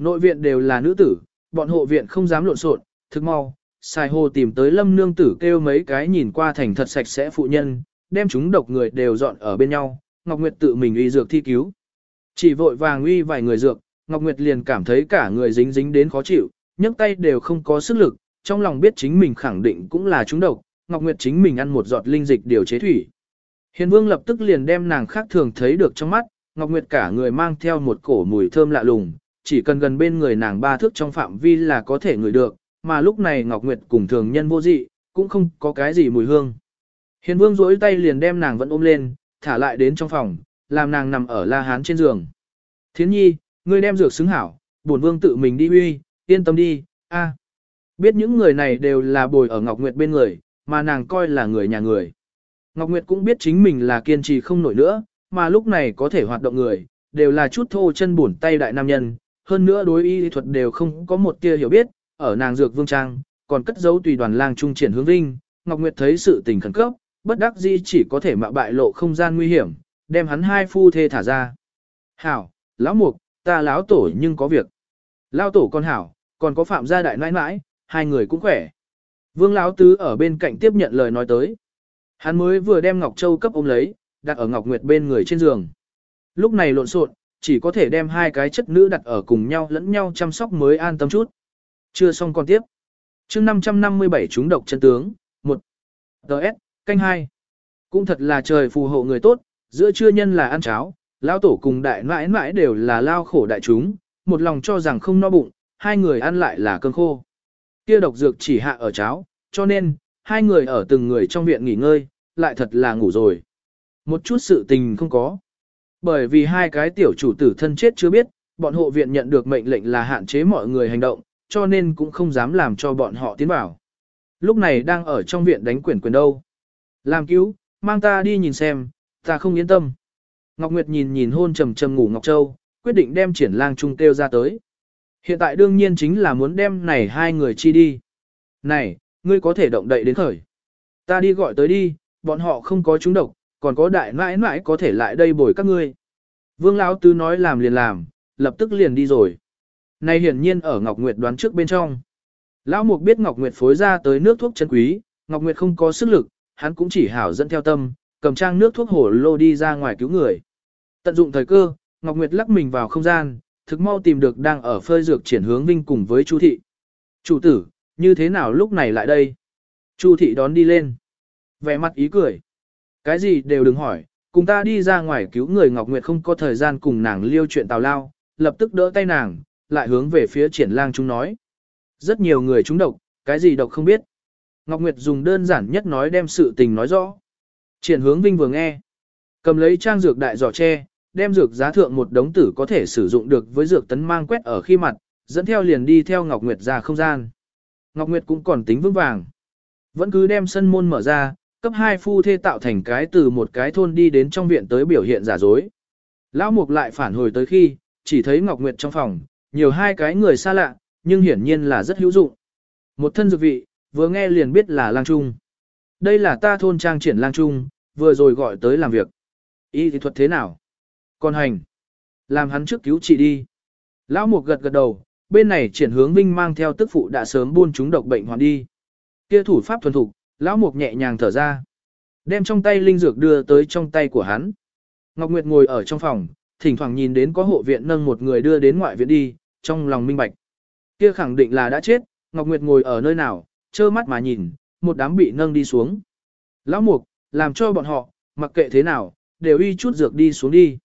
Nội viện đều là nữ tử, bọn hộ viện không dám lộn xộn, thức mau, xài hồ tìm tới lâm nương tử kêu mấy cái nhìn qua thành thật sạch sẽ phụ nhân, đem chúng độc người đều dọn ở bên nhau, Ngọc Nguyệt tự mình uy dược thi cứu. Chỉ vội vàng uy vài người dược, Ngọc Nguyệt liền cảm thấy cả người dính dính đến khó chịu, nhấc tay đều không có sức lực, trong lòng biết chính mình khẳng định cũng là chúng độc, Ngọc Nguyệt chính mình ăn một giọt linh dịch điều chế thủy. Hiền Vương lập tức liền đem nàng khác thường thấy được trong mắt, Ngọc Nguyệt cả người mang theo một cổ mùi thơm lạ lùng, chỉ cần gần bên người nàng ba thước trong phạm vi là có thể ngửi được, mà lúc này Ngọc Nguyệt cùng thường nhân vô dị, cũng không có cái gì mùi hương. Hiền Vương duỗi tay liền đem nàng vẫn ôm lên, thả lại đến trong phòng, làm nàng nằm ở la hán trên giường. Thiến nhi, ngươi đem dược xứng hảo, bổn vương tự mình đi uy, yên tâm đi, a. Biết những người này đều là bồi ở Ngọc Nguyệt bên người, mà nàng coi là người nhà người. Ngọc Nguyệt cũng biết chính mình là kiên trì không nổi nữa, mà lúc này có thể hoạt động người, đều là chút thô chân bổn tay đại nam nhân, hơn nữa đối y thuật đều không có một tia hiểu biết, ở nàng dược vương trang, còn cất giấu tùy đoàn lang trung triển hướng vinh, Ngọc Nguyệt thấy sự tình khẩn cấp, bất đắc dĩ chỉ có thể mạo bại lộ không gian nguy hiểm, đem hắn hai phu thê thả ra. Hảo, lão mục, ta lão tổ nhưng có việc. Lão tổ con hảo, còn có phạm gia đại nãi nãi, hai người cũng khỏe. Vương lão tứ ở bên cạnh tiếp nhận lời nói tới. Hắn mới vừa đem Ngọc Châu cấp ôm lấy, đặt ở Ngọc Nguyệt bên người trên giường. Lúc này lộn xộn, chỉ có thể đem hai cái chất nữ đặt ở cùng nhau lẫn nhau chăm sóc mới an tâm chút. Chưa xong còn tiếp. chương 557 chúng độc chân tướng, 1. Đợt, canh 2. Cũng thật là trời phù hộ người tốt, giữa trưa nhân là ăn cháo, lão tổ cùng đại mãi mãi đều là lao khổ đại chúng, một lòng cho rằng không no bụng, hai người ăn lại là cơm khô. Kia độc dược chỉ hạ ở cháo, cho nên, hai người ở từng người trong viện nghỉ ngơi, lại thật là ngủ rồi. Một chút sự tình không có. Bởi vì hai cái tiểu chủ tử thân chết chưa biết, bọn hộ viện nhận được mệnh lệnh là hạn chế mọi người hành động, cho nên cũng không dám làm cho bọn họ tiến vào. Lúc này đang ở trong viện đánh quyền quyền đâu. Làm cứu, mang ta đi nhìn xem, ta không yên tâm. Ngọc Nguyệt nhìn nhìn hôn trầm trầm ngủ Ngọc Châu, quyết định đem triển lang trung tiêu ra tới. Hiện tại đương nhiên chính là muốn đem này hai người chi đi. Này, ngươi có thể động đậy đến khởi. Ta đi gọi tới đi, bọn họ không có chúng độc, còn có đại mãi mãi có thể lại đây bồi các ngươi. Vương Lão Tứ nói làm liền làm, lập tức liền đi rồi. Này hiển nhiên ở Ngọc Nguyệt đoán trước bên trong. Lão Mục biết Ngọc Nguyệt phối ra tới nước thuốc chân quý, Ngọc Nguyệt không có sức lực, hắn cũng chỉ hảo dẫn theo tâm, cầm trang nước thuốc hổ lô đi ra ngoài cứu người. Tận dụng thời cơ, Ngọc Nguyệt lắc mình vào không gian, thực mau tìm được đang ở phơi dược triển hướng vinh cùng với Chu thị. Chủ tử, như thế nào lúc này lại đây? Chu thị đón đi lên. Vẻ mặt ý cười. Cái gì đều đừng hỏi, cùng ta đi ra ngoài cứu người Ngọc Nguyệt không có thời gian cùng nàng liêu chuyện tào lao, lập tức đỡ tay nàng, lại hướng về phía triển lang chúng nói. Rất nhiều người chúng độc, cái gì độc không biết. Ngọc Nguyệt dùng đơn giản nhất nói đem sự tình nói rõ. Triển hướng vinh vừa nghe. Cầm lấy trang dược đại giỏ tre, đem dược giá thượng một đống tử có thể sử dụng được với dược tấn mang quét ở khi mặt, dẫn theo liền đi theo Ngọc Nguyệt ra không gian. Ngọc Nguyệt cũng còn tính vững vàng. Vẫn cứ đem sân môn mở ra, cấp hai phu thê tạo thành cái từ một cái thôn đi đến trong viện tới biểu hiện giả dối. Lão Mục lại phản hồi tới khi, chỉ thấy Ngọc Nguyệt trong phòng, nhiều hai cái người xa lạ, nhưng hiển nhiên là rất hữu dụng. Một thân dược vị, vừa nghe liền biết là lang trung. Đây là ta thôn trang triển lang trung, vừa rồi gọi tới làm việc. Y thì thuật thế nào? Còn hành. Làm hắn trước cứu trị đi. Lão Mục gật gật đầu, bên này triển hướng vinh mang theo tức phụ đã sớm buôn chúng độc bệnh hoàn đi. Kia thủ pháp thuần thục, lão mục nhẹ nhàng thở ra. Đem trong tay linh dược đưa tới trong tay của hắn. Ngọc Nguyệt ngồi ở trong phòng, thỉnh thoảng nhìn đến có hộ viện nâng một người đưa đến ngoại viện đi, trong lòng minh bạch. Kia khẳng định là đã chết, Ngọc Nguyệt ngồi ở nơi nào, trơ mắt mà nhìn, một đám bị nâng đi xuống. Lão Mục, làm cho bọn họ, mặc kệ thế nào, đều uy chút dược đi xuống đi.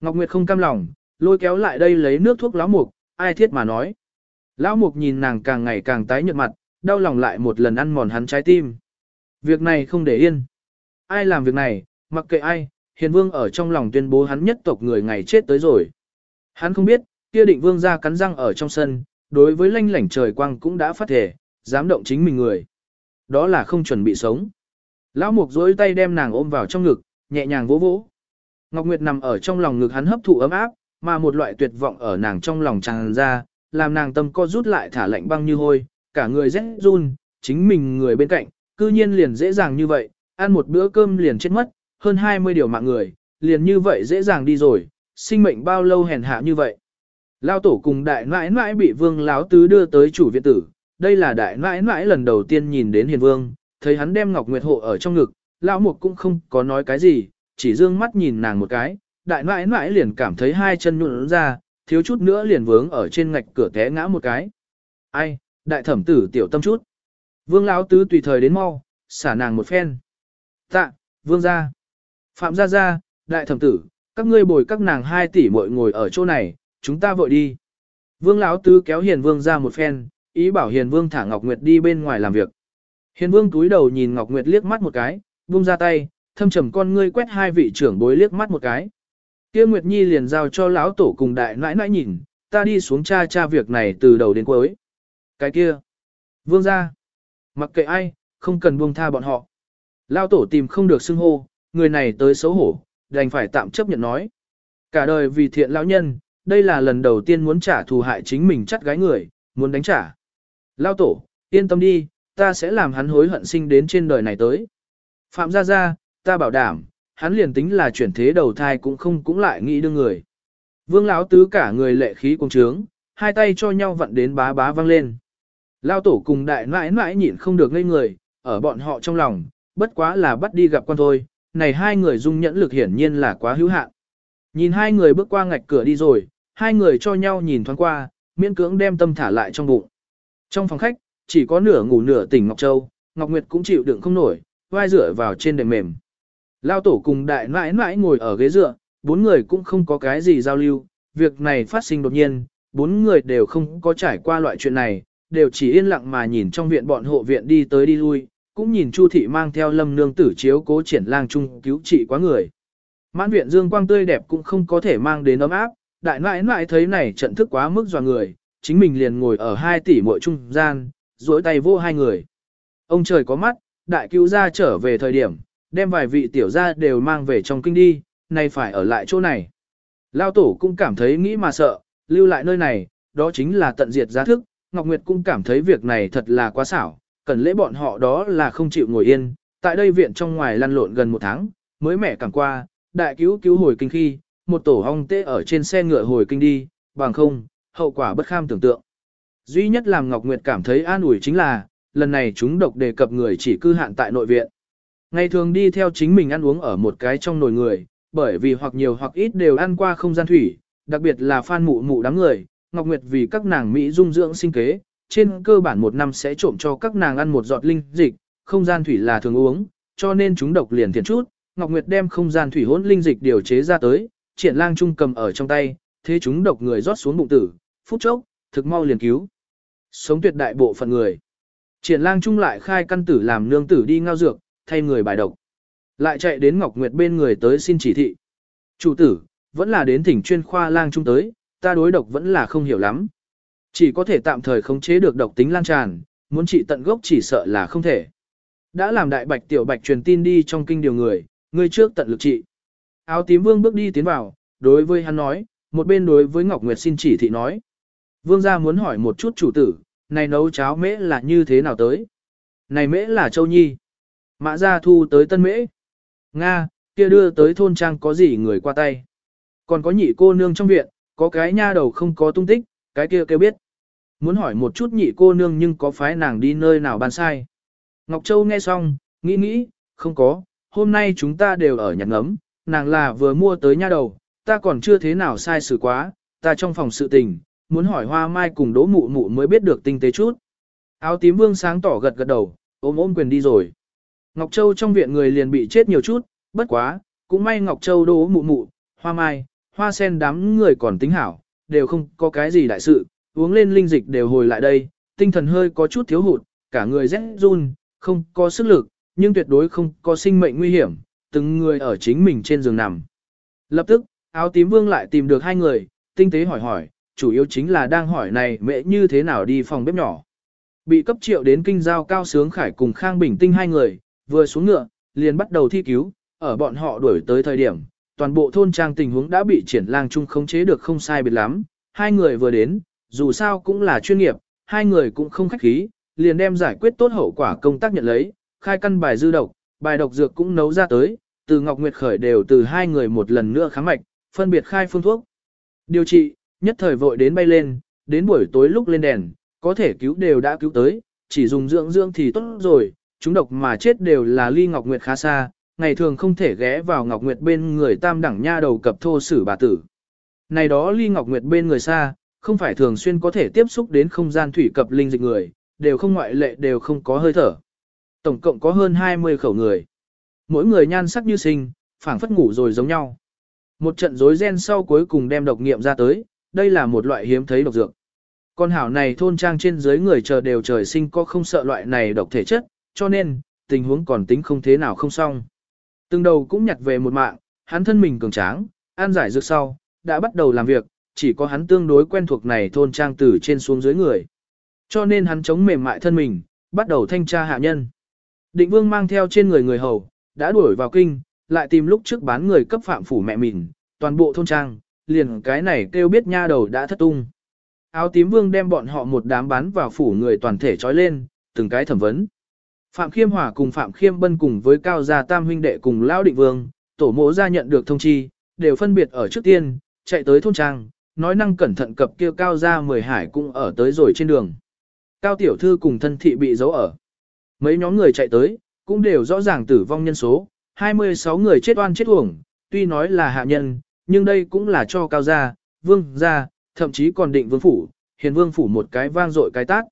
Ngọc Nguyệt không cam lòng, lôi kéo lại đây lấy nước thuốc lão Mục, ai thiết mà nói. Lão Mục nhìn nàng càng ngày càng tái nhợt mặt, đau lòng lại một lần ăn mòn hắn trái tim. Việc này không để yên. Ai làm việc này, mặc kệ ai, hiền vương ở trong lòng tuyên bố hắn nhất tộc người ngày chết tới rồi. Hắn không biết, kia định vương ra cắn răng ở trong sân, đối với lanh lảnh trời quang cũng đã phát thể, dám động chính mình người. Đó là không chuẩn bị sống. Lão mục dối tay đem nàng ôm vào trong ngực, nhẹ nhàng vỗ vỗ. Ngọc Nguyệt nằm ở trong lòng ngực hắn hấp thụ ấm áp, mà một loại tuyệt vọng ở nàng trong lòng tràn ra, làm nàng tâm co rút lại thả lạnh băng như hôi, cả người rét run, chính mình người bên cạnh, cư nhiên liền dễ dàng như vậy, ăn một bữa cơm liền chết mất, hơn 20 điều mạng người, liền như vậy dễ dàng đi rồi, sinh mệnh bao lâu hèn hạ như vậy. Lao tổ cùng đại nãi nãi bị vương láo tứ đưa tới chủ viện tử, đây là đại nãi nãi lần đầu tiên nhìn đến hiền vương, thấy hắn đem ngọc nguyệt hộ ở trong ngực, lão mục cũng không có nói cái gì, chỉ dương mắt nhìn nàng một cái, đại nãi nãi liền cảm thấy hai chân nhũn ra, thiếu chút nữa liền vướng ở trên ngạch cửa té ngã một cái. Ai, đại thẩm tử tiểu tâm chút. Vương lão tứ tùy thời đến mau, xả nàng một phen. Tạ, vương gia. Phạm gia gia, đại thẩm tử, các ngươi bồi các nàng hai tỷ muội ngồi ở chỗ này, chúng ta vội đi. Vương lão tứ kéo hiền vương ra một phen, ý bảo hiền vương thả Ngọc Nguyệt đi bên ngoài làm việc. Hiền vương túi đầu nhìn Ngọc Nguyệt liếc mắt một cái, buông ra tay, thâm trầm con ngươi quét hai vị trưởng bối liếc mắt một cái. Kia Nguyệt Nhi liền giao cho lão tổ cùng đại nãi nãi nhìn, ta đi xuống cha cha việc này từ đầu đến cuối. Cái kia, vương gia mặc kệ ai, không cần buông tha bọn họ. Lão tổ tìm không được xưng hô, người này tới xấu hổ, đành phải tạm chấp nhận nói. Cả đời vì thiện lão nhân, đây là lần đầu tiên muốn trả thù hại chính mình chắt gái người, muốn đánh trả. Lao tổ, yên tâm đi, ta sẽ làm hắn hối hận sinh đến trên đời này tới. Phạm gia gia, ta bảo đảm, hắn liền tính là chuyển thế đầu thai cũng không cũng lại nghĩ đương người. Vương lão tứ cả người lệ khí cùng trướng, hai tay cho nhau vặn đến bá bá văng lên. Lao tổ cùng đại nãi nãi nhịn không được ngây người, ở bọn họ trong lòng, bất quá là bắt đi gặp con thôi, này hai người dung nhẫn lực hiển nhiên là quá hữu hạn. Nhìn hai người bước qua ngạch cửa đi rồi, hai người cho nhau nhìn thoáng qua, miễn cưỡng đem tâm thả lại trong bụng. Trong phòng khách, chỉ có nửa ngủ nửa tỉnh Ngọc Châu, Ngọc Nguyệt cũng chịu đựng không nổi, vai dựa vào trên đệm mềm. Lao tổ cùng đại nãi nãi ngồi ở ghế dựa, bốn người cũng không có cái gì giao lưu, việc này phát sinh đột nhiên, bốn người đều không có trải qua loại chuyện này, đều chỉ yên lặng mà nhìn trong viện bọn hộ viện đi tới đi lui, cũng nhìn Chu thị mang theo lâm nương tử chiếu cố triển lang trung cứu trị quá người. Mãn viện dương quang tươi đẹp cũng không có thể mang đến ấm áp, đại nãi nãi thấy này trận thức quá mức dò người, chính mình liền ngồi ở hai tỷ muội trung gian, duỗi tay vô hai người. Ông trời có mắt, đại cứu gia trở về thời điểm, đem vài vị tiểu gia đều mang về trong kinh đi, nay phải ở lại chỗ này. Lao tổ cũng cảm thấy nghĩ mà sợ, lưu lại nơi này, đó chính là tận diệt giá thức, Ngọc Nguyệt cũng cảm thấy việc này thật là quá xảo, cần lễ bọn họ đó là không chịu ngồi yên, tại đây viện trong ngoài lăn lộn gần một tháng, mới mẻ càng qua, đại cứu cứu hồi kinh khi, một tổ hong tê ở trên xe ngựa hồi kinh đi, bằng không, hậu quả bất kham tưởng tượng. Duy nhất làm Ngọc Nguyệt cảm thấy an ủi chính là, lần này chúng độc đề cập người chỉ cư hạn tại nội viện. Ngày thường đi theo chính mình ăn uống ở một cái trong nồi người, bởi vì hoặc nhiều hoặc ít đều ăn qua không gian thủy, đặc biệt là phan mụ mụ đám người, Ngọc Nguyệt vì các nàng Mỹ dung dưỡng sinh kế, trên cơ bản một năm sẽ trộm cho các nàng ăn một giọt linh dịch, không gian thủy là thường uống, cho nên chúng độc liền thiện chút, Ngọc Nguyệt đem không gian thủy hỗn linh dịch điều chế ra tới, triển lang trung cầm ở trong tay, thế chúng độc người rót xuống bụng tử, phút chốc, thực mau liền cứu. Sống tuyệt đại bộ phận người. Triển lang trung lại khai căn tử làm nương tử đi ngao dược, thay người bài độc. Lại chạy đến Ngọc Nguyệt bên người tới xin chỉ thị. Chủ tử, vẫn là đến thỉnh chuyên khoa lang trung tới, ta đối độc vẫn là không hiểu lắm. Chỉ có thể tạm thời khống chế được độc tính lan tràn, muốn trị tận gốc chỉ sợ là không thể. Đã làm đại bạch tiểu bạch truyền tin đi trong kinh điều người, người trước tận lực trị. Áo tím vương bước đi tiến vào, đối với hắn nói, một bên đối với Ngọc Nguyệt xin chỉ thị nói. Vương gia muốn hỏi một chút chủ tử, này nấu cháo mễ là như thế nào tới? Này mễ là châu nhi. Mã gia thu tới tân mễ. Nga, kia đưa tới thôn trang có gì người qua tay. Còn có nhị cô nương trong viện, có cái nha đầu không có tung tích, cái kia kêu biết. Muốn hỏi một chút nhị cô nương nhưng có phái nàng đi nơi nào ban sai. Ngọc Châu nghe xong, nghĩ nghĩ, không có, hôm nay chúng ta đều ở nhặt ngấm, nàng là vừa mua tới nha đầu, ta còn chưa thế nào sai xử quá, ta trong phòng sự tình, muốn hỏi hoa mai cùng đỗ mụ mụ mới biết được tinh tế chút. Áo tím vương sáng tỏ gật gật đầu, ôm ôm quyền đi rồi. Ngọc Châu trong viện người liền bị chết nhiều chút, bất quá, cũng may Ngọc Châu Đỗ mụ mụ, hoa mai, hoa sen đám người còn tính hảo, đều không có cái gì đại sự, uống lên linh dịch đều hồi lại đây, tinh thần hơi có chút thiếu hụt, cả người rét run, không có sức lực, nhưng tuyệt đối không có sinh mệnh nguy hiểm, từng người ở chính mình trên giường nằm. Lập tức, áo tím vương lại tìm được hai người, tinh tế hỏi hỏi, chủ yếu chính là đang hỏi này mẹ như thế nào đi phòng bếp nhỏ. Bị cấp triệu đến kinh giao cao sướng khải cùng Khang Bình Tinh hai người, vừa xuống ngựa, liền bắt đầu thi cứu, ở bọn họ đuổi tới thời điểm, toàn bộ thôn trang tình huống đã bị triển lang chung khống chế được không sai biệt lắm, hai người vừa đến, dù sao cũng là chuyên nghiệp, hai người cũng không khách khí, liền đem giải quyết tốt hậu quả công tác nhận lấy, khai căn bài dư độc, bài độc dược cũng nấu ra tới, từ Ngọc Nguyệt khởi đều từ hai người một lần nữa khám mạch, phân biệt khai phương thuốc. Điều trị, nhất thời vội đến bay lên, đến buổi tối lúc lên đèn, có thể cứu đều đã cứu tới, chỉ dùng dưỡng dưỡng thì tốt rồi, chúng độc mà chết đều là ly Ngọc Nguyệt khá xa, ngày thường không thể ghé vào Ngọc Nguyệt bên người tam đẳng nha đầu cập thô sử bà tử. Này đó ly Ngọc Nguyệt bên người xa, không phải thường xuyên có thể tiếp xúc đến không gian thủy cập linh dịch người, đều không ngoại lệ đều không có hơi thở. Tổng cộng có hơn 20 khẩu người. Mỗi người nhan sắc như sinh, phảng phất ngủ rồi giống nhau. Một trận rối ren sau cuối cùng đem độc nghiệm ra tới, đây là một loại hiếm thấy độc dược. Con hảo này thôn trang trên dưới người chờ đều trời sinh có không sợ loại này độc thể chất, cho nên, tình huống còn tính không thế nào không xong. Từng đầu cũng nhặt về một mạng, hắn thân mình cường tráng, an giải dược sau, đã bắt đầu làm việc, chỉ có hắn tương đối quen thuộc này thôn trang từ trên xuống dưới người. Cho nên hắn chống mềm mại thân mình, bắt đầu thanh tra hạ nhân. Định vương mang theo trên người người hầu, đã đuổi vào kinh, lại tìm lúc trước bán người cấp phạm phủ mẹ mình, toàn bộ thôn trang, liền cái này kêu biết nha đầu đã thất tung. Áo tím vương đem bọn họ một đám bán vào phủ người toàn thể trói lên, từng cái thẩm vấn. Phạm Khiêm Hòa cùng Phạm Khiêm Bân cùng với Cao Gia Tam huynh đệ cùng Lão Định Vương, tổ mộ ra nhận được thông chi, đều phân biệt ở trước tiên, chạy tới thôn trang, nói năng cẩn thận cập kia Cao Gia mười hải cũng ở tới rồi trên đường. Cao Tiểu Thư cùng thân thị bị giấu ở. Mấy nhóm người chạy tới, cũng đều rõ ràng tử vong nhân số, 26 người chết oan chết uổng, tuy nói là hạ nhân, nhưng đây cũng là cho Cao Gia, Vương Gia, thậm chí còn định Vương Phủ, hiền Vương Phủ một cái vang dội cái tác.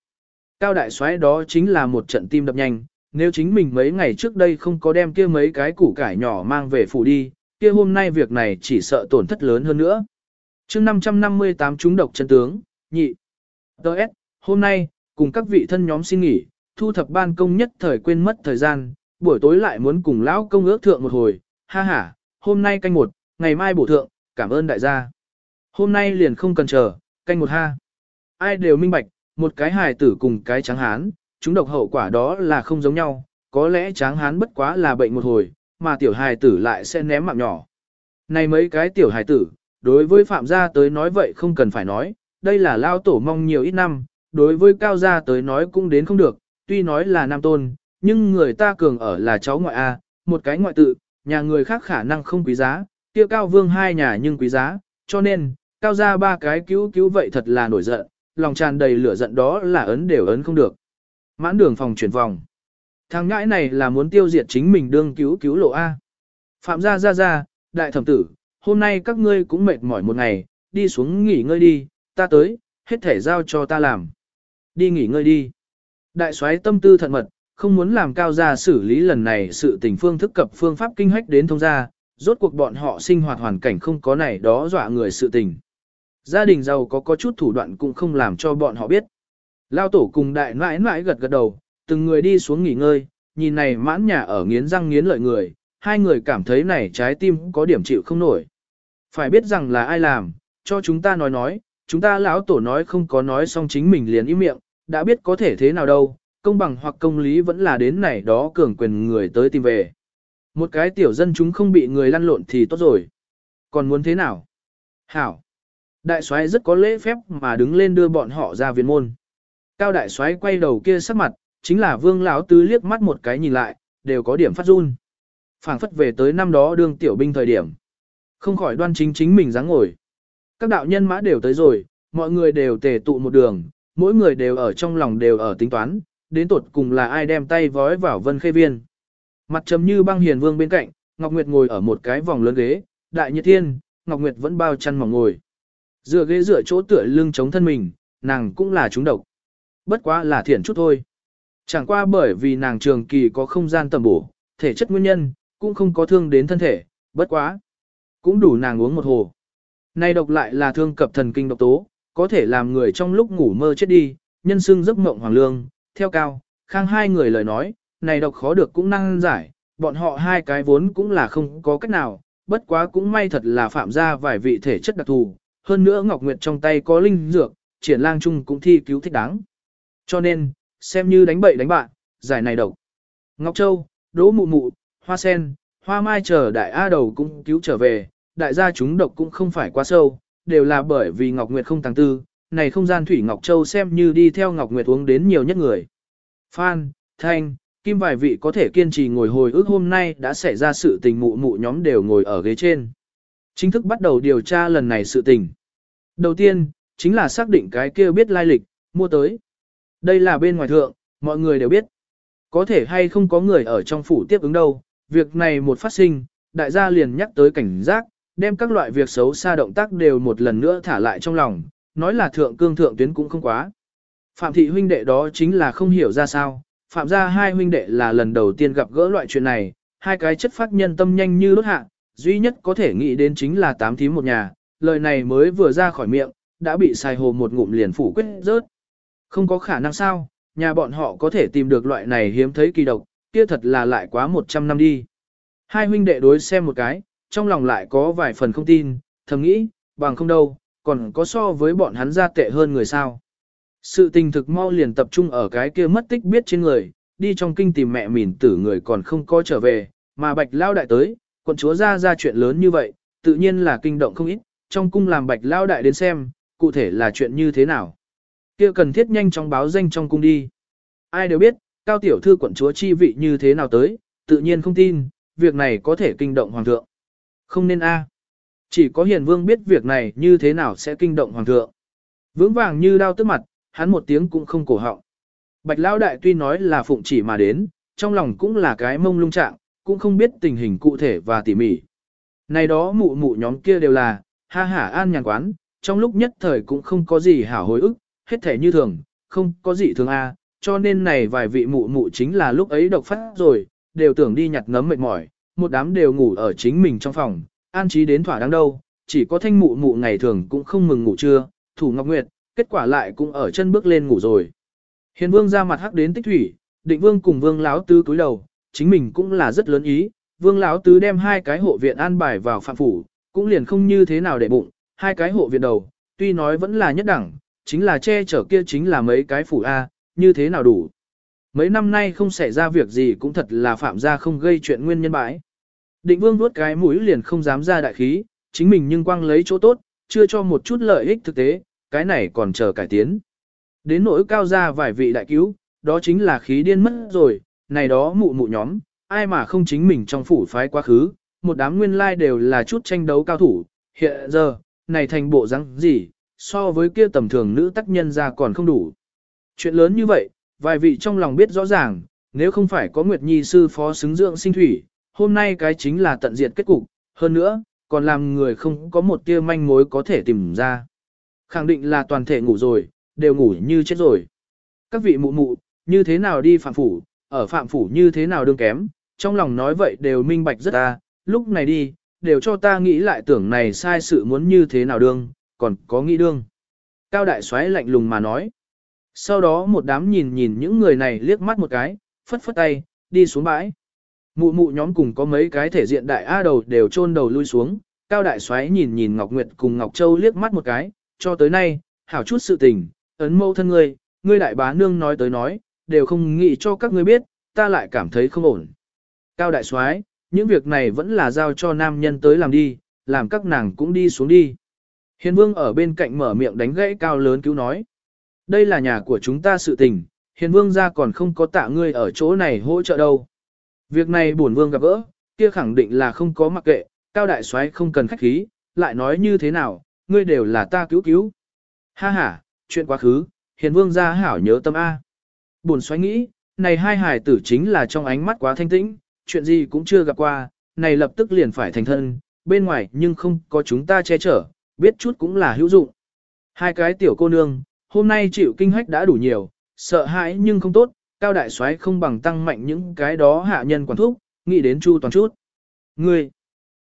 Cao đại soái đó chính là một trận tim đập nhanh, nếu chính mình mấy ngày trước đây không có đem kia mấy cái củ cải nhỏ mang về phủ đi, kia hôm nay việc này chỉ sợ tổn thất lớn hơn nữa. chương 558 chúng độc chân tướng, nhị. Đợt, hôm nay, cùng các vị thân nhóm xin nghỉ, thu thập ban công nhất thời quên mất thời gian, buổi tối lại muốn cùng lão công ước thượng một hồi, ha ha, hôm nay canh một, ngày mai bổ thượng, cảm ơn đại gia. Hôm nay liền không cần chờ, canh một ha. Ai đều minh bạch, một cái hài tử cùng cái tráng hán, chúng độc hậu quả đó là không giống nhau, có lẽ tráng hán bất quá là bệnh một hồi, mà tiểu hài tử lại sẽ ném mạng nhỏ. Này mấy cái tiểu hài tử, đối với phạm gia tới nói vậy không cần phải nói, đây là lao tổ mong nhiều ít năm, đối với cao gia tới nói cũng đến không được, tuy nói là nam tôn, nhưng người ta cường ở là cháu ngoại A, một cái ngoại tự, nhà người khác khả năng không quý giá, kia cao vương hai nhà nhưng quý giá, cho nên, cao gia ba cái cứu cứu vậy thật là nổi giận, lòng tràn đầy lửa giận đó là ấn đều ấn không được. Mãn đường phòng chuyển vòng. Thằng ngãi này là muốn tiêu diệt chính mình đương cứu cứu lộ A. Phạm gia gia gia, đại thẩm tử, hôm nay các ngươi cũng mệt mỏi một ngày, đi xuống nghỉ ngơi đi, ta tới, hết thể giao cho ta làm. Đi nghỉ ngơi đi. Đại soái tâm tư thận mật, không muốn làm cao gia xử lý lần này sự tình phương thức cập phương pháp kinh hách đến thông gia, rốt cuộc bọn họ sinh hoạt hoàn cảnh không có này đó dọa người sự tình. Gia đình giàu có có chút thủ đoạn cũng không làm cho bọn họ biết. Lao tổ cùng đại nãi nãi gật gật đầu, từng người đi xuống nghỉ ngơi, nhìn này mãn nhà ở nghiến răng nghiến lợi người, hai người cảm thấy này trái tim có điểm chịu không nổi. Phải biết rằng là ai làm, cho chúng ta nói nói, chúng ta lão tổ nói không có nói xong chính mình liền im miệng, đã biết có thể thế nào đâu, công bằng hoặc công lý vẫn là đến này đó cường quyền người tới tìm về. Một cái tiểu dân chúng không bị người lăn lộn thì tốt rồi. Còn muốn thế nào? Hảo. Đại soái rất có lễ phép mà đứng lên đưa bọn họ ra viện môn. Cao đại soái quay đầu kia sắc mặt, chính là vương lão tứ liếc mắt một cái nhìn lại, đều có điểm phát run. phảng phất về tới năm đó đương tiểu binh thời điểm. Không khỏi đoan chính chính mình dáng ngồi. Các đạo nhân mã đều tới rồi, mọi người đều tề tụ một đường, mỗi người đều ở trong lòng đều ở tính toán, đến tột cùng là ai đem tay vói vào vân khê viên. Mặt trầm như băng hiền vương bên cạnh, Ngọc Nguyệt ngồi ở một cái vòng lớn ghế, đại nhiệt thiên, Ngọc Nguyệt vẫn bao chăn mỏng ngồi. Dựa ghế dựa chỗ tựa lưng chống thân mình, nàng cũng là trúng độc. Bất quá là thiện chút thôi. Chẳng qua bởi vì nàng trường kỳ có không gian tầm bổ, thể chất nguyên nhân, cũng không có thương đến thân thể, bất quá. Cũng đủ nàng uống một hồ. Này độc lại là thương cập thần kinh độc tố, có thể làm người trong lúc ngủ mơ chết đi, nhân xương giấc mộng hoàng lương, theo cao, khang hai người lời nói, này độc khó được cũng năng giải, bọn họ hai cái vốn cũng là không có cách nào, bất quá cũng may thật là phạm ra vài vị thể chất đặc thù, hơn nữa Ngọc Nguyệt trong tay có linh dược, triển lang chung cũng thi cứu thích đáng. Cho nên, xem như đánh bậy đánh bạn, giải này độc. Ngọc Châu, Đỗ Mụ Mụ, Hoa Sen, Hoa Mai chờ đại A đầu cũng cứu trở về, đại gia chúng độc cũng không phải quá sâu, đều là bởi vì Ngọc Nguyệt không tăng tư, này không gian Thủy Ngọc Châu xem như đi theo Ngọc Nguyệt uống đến nhiều nhất người. Phan, Thanh, Kim vài vị có thể kiên trì ngồi hồi ức hôm nay đã xảy ra sự tình mụ mụ nhóm đều ngồi ở ghế trên. Chính thức bắt đầu điều tra lần này sự tình. Đầu tiên, chính là xác định cái kia biết lai lịch, mua tới. Đây là bên ngoài thượng, mọi người đều biết. Có thể hay không có người ở trong phủ tiếp ứng đâu, việc này một phát sinh, đại gia liền nhắc tới cảnh giác, đem các loại việc xấu xa động tác đều một lần nữa thả lại trong lòng, nói là thượng cương thượng tuyến cũng không quá. Phạm thị huynh đệ đó chính là không hiểu ra sao, phạm gia hai huynh đệ là lần đầu tiên gặp gỡ loại chuyện này, hai cái chất phát nhân tâm nhanh như đốt hạ, duy nhất có thể nghĩ đến chính là tám thím một nhà, lời này mới vừa ra khỏi miệng, đã bị xài hồ một ngụm liền phủ quyết rớt. Không có khả năng sao, nhà bọn họ có thể tìm được loại này hiếm thấy kỳ độc, kia thật là lại quá 100 năm đi. Hai huynh đệ đối xem một cái, trong lòng lại có vài phần không tin, thầm nghĩ, bằng không đâu, còn có so với bọn hắn ra tệ hơn người sao. Sự tình thực mau liền tập trung ở cái kia mất tích biết trên người, đi trong kinh tìm mẹ mỉn tử người còn không có trở về, mà bạch lao đại tới, quận chúa ra ra chuyện lớn như vậy, tự nhiên là kinh động không ít, trong cung làm bạch lao đại đến xem, cụ thể là chuyện như thế nào. kia cần thiết nhanh chóng báo danh trong cung đi. Ai đều biết, cao tiểu thư quận chúa chi vị như thế nào tới, tự nhiên không tin, việc này có thể kinh động hoàng thượng. Không nên a. Chỉ có hiền vương biết việc này như thế nào sẽ kinh động hoàng thượng. Vững vàng như đao tức mặt, hắn một tiếng cũng không cổ họng. Bạch Lão Đại tuy nói là phụng chỉ mà đến, trong lòng cũng là cái mông lung trạng, cũng không biết tình hình cụ thể và tỉ mỉ. Này đó mụ mụ nhóm kia đều là, ha hả an nhàn quán, trong lúc nhất thời cũng không có gì hảo hồi ức, hết thể như thường, không có gì thường a, cho nên này vài vị mụ mụ chính là lúc ấy độc phát rồi, đều tưởng đi nhặt ngấm mệt mỏi, một đám đều ngủ ở chính mình trong phòng, an trí đến thỏa đáng đâu, chỉ có thanh mụ mụ ngày thường cũng không mừng ngủ trưa, thủ ngọc nguyệt, kết quả lại cũng ở chân bước lên ngủ rồi. Hiền vương ra mặt hắc đến tích thủy, định vương cùng vương láo tứ cúi đầu, chính mình cũng là rất lớn ý, vương láo tứ đem hai cái hộ viện an bài vào phạm phủ, cũng liền không như thế nào để bụng, hai cái hộ viện đầu, tuy nói vẫn là nhất đẳng, chính là che chở kia chính là mấy cái phủ A, như thế nào đủ. Mấy năm nay không xảy ra việc gì cũng thật là phạm gia không gây chuyện nguyên nhân bãi. Định vương vuốt cái mũi liền không dám ra đại khí, chính mình nhưng quang lấy chỗ tốt, chưa cho một chút lợi ích thực tế, cái này còn chờ cải tiến. Đến nỗi cao ra vài vị đại cứu, đó chính là khí điên mất rồi, này đó mụ mụ nhóm, ai mà không chính mình trong phủ phái quá khứ, một đám nguyên lai đều là chút tranh đấu cao thủ, hiện giờ, này thành bộ răng gì, so với kia tầm thường nữ tác nhân ra còn không đủ. Chuyện lớn như vậy, vài vị trong lòng biết rõ ràng, nếu không phải có Nguyệt Nhi sư phó xứng dưỡng sinh thủy, hôm nay cái chính là tận diệt kết cục, hơn nữa, còn làm người không có một tia manh mối có thể tìm ra. Khẳng định là toàn thể ngủ rồi, đều ngủ như chết rồi. Các vị mụ mụ, như thế nào đi phạm phủ, ở phạm phủ như thế nào đương kém, trong lòng nói vậy đều minh bạch rất ta, lúc này đi, đều cho ta nghĩ lại tưởng này sai sự muốn như thế nào đương, còn có nghĩ đương. Cao đại xoáy lạnh lùng mà nói. Sau đó một đám nhìn nhìn những người này liếc mắt một cái, phất phất tay, đi xuống bãi. Mụ mụ nhóm cùng có mấy cái thể diện đại A đầu đều chôn đầu lui xuống, cao đại xoáy nhìn nhìn Ngọc Nguyệt cùng Ngọc Châu liếc mắt một cái, cho tới nay, hảo chút sự tình, ấn mâu thân ngươi, ngươi đại bá nương nói tới nói, đều không nghĩ cho các ngươi biết, ta lại cảm thấy không ổn. Cao đại soái, những việc này vẫn là giao cho nam nhân tới làm đi, làm các nàng cũng đi xuống đi. Hiền vương ở bên cạnh mở miệng đánh gãy cao lớn cứu nói. Đây là nhà của chúng ta sự tình, hiền vương ra còn không có tạ ngươi ở chỗ này hỗ trợ đâu. Việc này bổn vương gặp gỡ, kia khẳng định là không có mặc kệ, cao đại soái không cần khách khí, lại nói như thế nào, ngươi đều là ta cứu cứu. Ha ha, chuyện quá khứ, hiền vương gia hảo nhớ tâm A. Buồn xoáy nghĩ, này hai hài tử chính là trong ánh mắt quá thanh tĩnh, chuyện gì cũng chưa gặp qua, này lập tức liền phải thành thân, bên ngoài nhưng không có chúng ta che chở, biết chút cũng là hữu dụng. Hai cái tiểu cô nương, hôm nay chịu kinh hách đã đủ nhiều, sợ hãi nhưng không tốt, cao đại soái không bằng tăng mạnh những cái đó hạ nhân quản thúc, nghĩ đến chu toàn chút. Ngươi,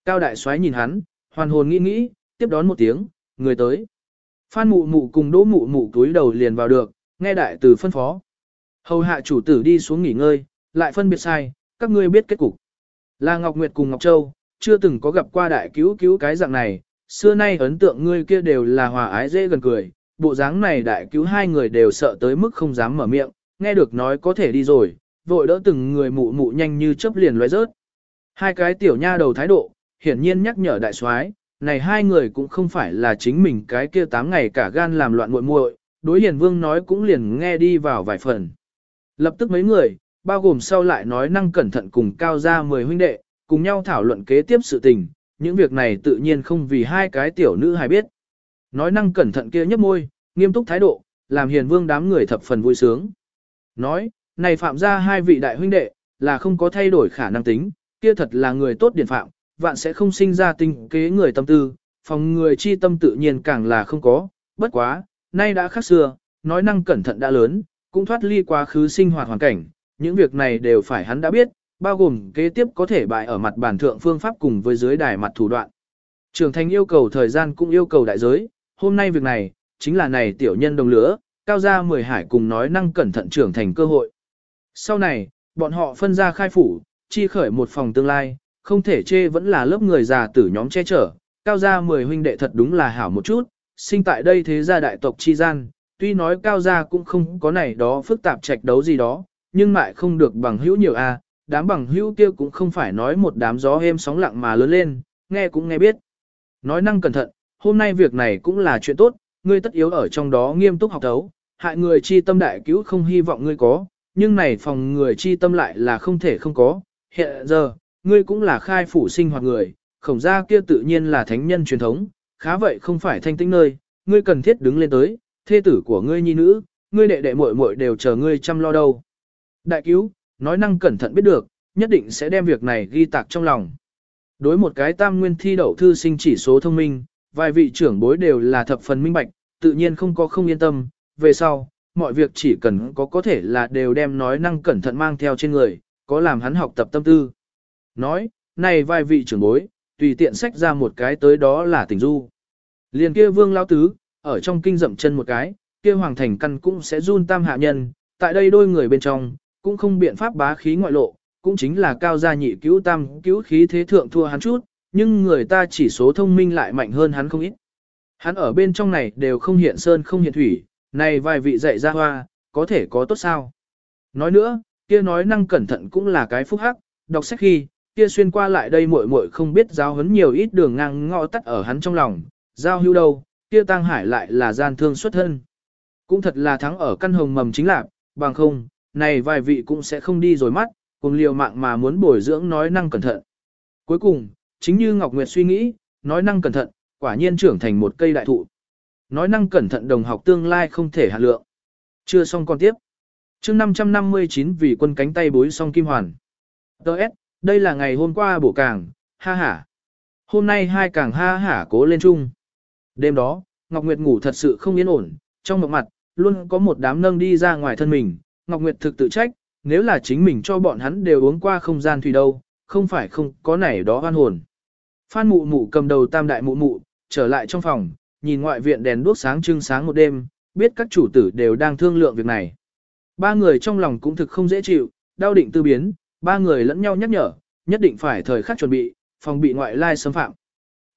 cao đại soái nhìn hắn, hoàn hồn nghĩ nghĩ, tiếp đón một tiếng, người tới. Phan mụ mụ cùng đỗ mụ mụ túi đầu liền vào được, nghe đại từ phân phó. Hầu hạ chủ tử đi xuống nghỉ ngơi, lại phân biệt sai, các ngươi biết kết cục. Là Ngọc Nguyệt cùng Ngọc Châu, chưa từng có gặp qua đại cứu cứu cái dạng này, xưa nay ấn tượng ngươi kia đều là hòa ái dễ gần cười, bộ dáng này đại cứu hai người đều sợ tới mức không dám mở miệng, nghe được nói có thể đi rồi, vội đỡ từng người mụ mụ nhanh như chớp liền lóe rớt. Hai cái tiểu nha đầu thái độ, hiển nhiên nhắc nhở đại soái, này hai người cũng không phải là chính mình cái kia tám ngày cả gan làm loạn muội muội, đối hiền vương nói cũng liền nghe đi vào vài phần. Lập tức mấy người, bao gồm sau lại nói năng cẩn thận cùng cao ra mười huynh đệ, cùng nhau thảo luận kế tiếp sự tình, những việc này tự nhiên không vì hai cái tiểu nữ hài biết. Nói năng cẩn thận kia nhấp môi, nghiêm túc thái độ, làm hiền vương đám người thập phần vui sướng. Nói, này phạm ra hai vị đại huynh đệ, là không có thay đổi khả năng tính, kia thật là người tốt điển phạm, vạn sẽ không sinh ra tinh kế người tâm tư, phòng người chi tâm tự nhiên càng là không có, bất quá, nay đã khác xưa, nói năng cẩn thận đã lớn, cũng thoát ly quá khứ sinh hoạt hoàn cảnh, những việc này đều phải hắn đã biết, bao gồm kế tiếp có thể bại ở mặt bản thượng phương pháp cùng với dưới đài mặt thủ đoạn. Trưởng thành yêu cầu thời gian cũng yêu cầu đại giới, hôm nay việc này, chính là này tiểu nhân đồng lửa, cao gia mười hải cùng nói năng cẩn thận trưởng thành cơ hội. Sau này, bọn họ phân ra khai phủ, chi khởi một phòng tương lai, không thể chê vẫn là lớp người già tử nhóm che chở, cao gia mười huynh đệ thật đúng là hảo một chút, sinh tại đây thế gia đại tộc chi gian, tuy nói cao gia cũng không có này đó phức tạp trạch đấu gì đó, nhưng lại không được bằng hữu nhiều a, đám bằng hữu kia cũng không phải nói một đám gió êm sóng lặng mà lớn lên, nghe cũng nghe biết. Nói năng cẩn thận, hôm nay việc này cũng là chuyện tốt, ngươi tất yếu ở trong đó nghiêm túc học thấu, hại người chi tâm đại cứu không hy vọng ngươi có, nhưng này phòng người chi tâm lại là không thể không có. Hiện giờ, ngươi cũng là khai phủ sinh hoạt người, khổng gia kia tự nhiên là thánh nhân truyền thống, khá vậy không phải thanh tĩnh nơi, ngươi cần thiết đứng lên tới, thê tử của ngươi nhi nữ, ngươi đệ đệ muội muội đều chờ ngươi chăm lo đâu. Đại cứu, nói năng cẩn thận biết được, nhất định sẽ đem việc này ghi tạc trong lòng. Đối một cái tam nguyên thi đậu thư sinh chỉ số thông minh, vài vị trưởng bối đều là thập phần minh bạch, tự nhiên không có không yên tâm, về sau, mọi việc chỉ cần có có thể là đều đem nói năng cẩn thận mang theo trên người, có làm hắn học tập tâm tư. Nói, này vài vị trưởng bối, tùy tiện sách ra một cái tới đó là tình du. Liền kia vương lao tứ, ở trong kinh dậm chân một cái, kia hoàng thành căn cũng sẽ run tam hạ nhân, tại đây đôi người bên trong, cũng không biện pháp bá khí ngoại lộ, cũng chính là cao gia nhị cứu tam cứu khí thế thượng thua hắn chút, nhưng người ta chỉ số thông minh lại mạnh hơn hắn không ít. Hắn ở bên trong này đều không hiện sơn không hiện thủy, này vài vị dạy ra hoa, có thể có tốt sao. Nói nữa, kia nói năng cẩn thận cũng là cái phúc hắc, đọc sách khi, kia xuyên qua lại đây muội muội không biết giáo huấn nhiều ít đường ngang ngõ tắt ở hắn trong lòng, giao hưu đâu, kia tăng hải lại là gian thương xuất thân. Cũng thật là thắng ở căn hồng mầm chính lạc, bằng không, này vài vị cũng sẽ không đi rồi mắt, cùng liều mạng mà muốn bồi dưỡng nói năng cẩn thận. Cuối cùng, chính như Ngọc Nguyệt suy nghĩ, nói năng cẩn thận, quả nhiên trưởng thành một cây đại thụ. Nói năng cẩn thận đồng học tương lai không thể hạ lượng. Chưa xong con tiếp. chương 559 vì quân cánh tay bối song kim hoàn. Đợt, đây là ngày hôm qua bổ càng, ha ha. Hôm nay hai càng ha hả cố lên chung. Đêm đó, Ngọc Nguyệt ngủ thật sự không yên ổn, trong mộng mặt, luôn có một đám nâng đi ra ngoài thân mình. Ngọc Nguyệt thực tự trách, nếu là chính mình cho bọn hắn đều uống qua không gian thủy đâu, không phải không có nảy đó hoan hồn. Phan mụ mụ cầm đầu tam đại mụ mụ, trở lại trong phòng, nhìn ngoại viện đèn đuốc sáng trưng sáng một đêm, biết các chủ tử đều đang thương lượng việc này. Ba người trong lòng cũng thực không dễ chịu, đau định tư biến, ba người lẫn nhau nhắc nhở, nhất định phải thời khắc chuẩn bị, phòng bị ngoại lai xâm phạm.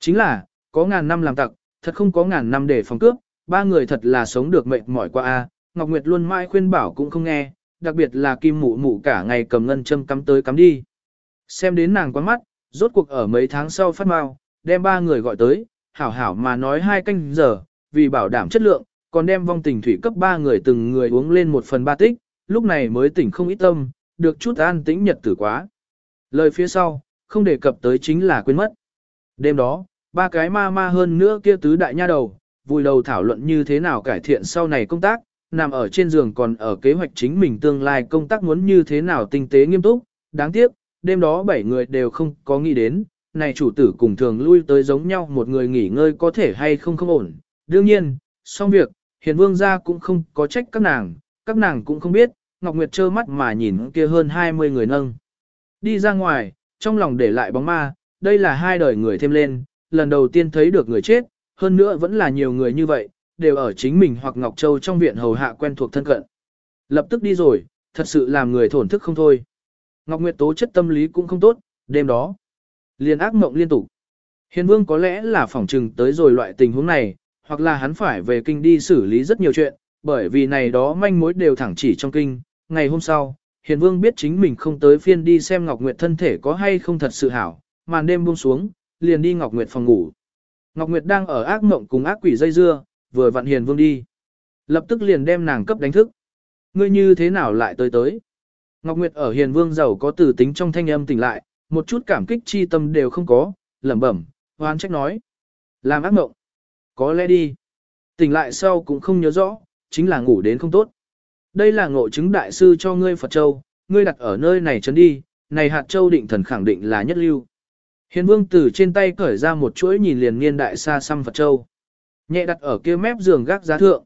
Chính là, có ngàn năm làm tặc, thật không có ngàn năm để phòng cướp, ba người thật là sống được mệt mỏi qua a. Ngọc Nguyệt luôn mãi khuyên bảo cũng không nghe, đặc biệt là kim mụ mụ cả ngày cầm ngân châm cắm tới cắm đi. Xem đến nàng quán mắt, rốt cuộc ở mấy tháng sau phát mau, đem ba người gọi tới, hảo hảo mà nói hai canh giờ, vì bảo đảm chất lượng, còn đem vong tình thủy cấp ba người từng người uống lên một phần ba tích, lúc này mới tỉnh không ít tâm, được chút an tĩnh nhật tử quá. Lời phía sau, không đề cập tới chính là quên mất. Đêm đó, ba cái ma ma hơn nữa kia tứ đại nha đầu, vui đầu thảo luận như thế nào cải thiện sau này công tác, nằm ở trên giường còn ở kế hoạch chính mình tương lai công tác muốn như thế nào tinh tế nghiêm túc. Đáng tiếc, đêm đó bảy người đều không có nghĩ đến, này chủ tử cùng thường lui tới giống nhau một người nghỉ ngơi có thể hay không không ổn. Đương nhiên, xong việc, hiền vương gia cũng không có trách các nàng, các nàng cũng không biết, Ngọc Nguyệt trơ mắt mà nhìn kia hơn 20 người nâng. Đi ra ngoài, trong lòng để lại bóng ma, đây là hai đời người thêm lên, lần đầu tiên thấy được người chết, hơn nữa vẫn là nhiều người như vậy, đều ở chính mình hoặc Ngọc Châu trong viện hầu hạ quen thuộc thân cận. Lập tức đi rồi, thật sự làm người thổn thức không thôi. Ngọc Nguyệt tố chất tâm lý cũng không tốt, đêm đó. Liền ác mộng liên tục. Hiền Vương có lẽ là phỏng trừng tới rồi loại tình huống này, hoặc là hắn phải về kinh đi xử lý rất nhiều chuyện, bởi vì này đó manh mối đều thẳng chỉ trong kinh. Ngày hôm sau, Hiền Vương biết chính mình không tới phiên đi xem Ngọc Nguyệt thân thể có hay không thật sự hảo, màn đêm buông xuống, liền đi Ngọc Nguyệt phòng ngủ. Ngọc Nguyệt đang ở ác mộng cùng ác quỷ dây dưa, vừa vặn Hiền Vương đi. Lập tức liền đem nàng cấp đánh thức. Ngươi như thế nào lại tới tới? Ngọc Nguyệt ở Hiền Vương giàu có từ tính trong thanh âm tỉnh lại, một chút cảm kích chi tâm đều không có, lẩm bẩm, hoan trách nói. Làm ác mộng. Có lẽ đi. Tỉnh lại sau cũng không nhớ rõ, chính là ngủ đến không tốt. Đây là ngộ chứng đại sư cho ngươi Phật Châu, ngươi đặt ở nơi này chấn đi, này hạt châu định thần khẳng định là nhất lưu. Hiền vương từ trên tay cởi ra một chuỗi nhìn liền niên đại xa xăm Phật Châu. Nhẹ đặt ở kia mép giường gác giá thượng.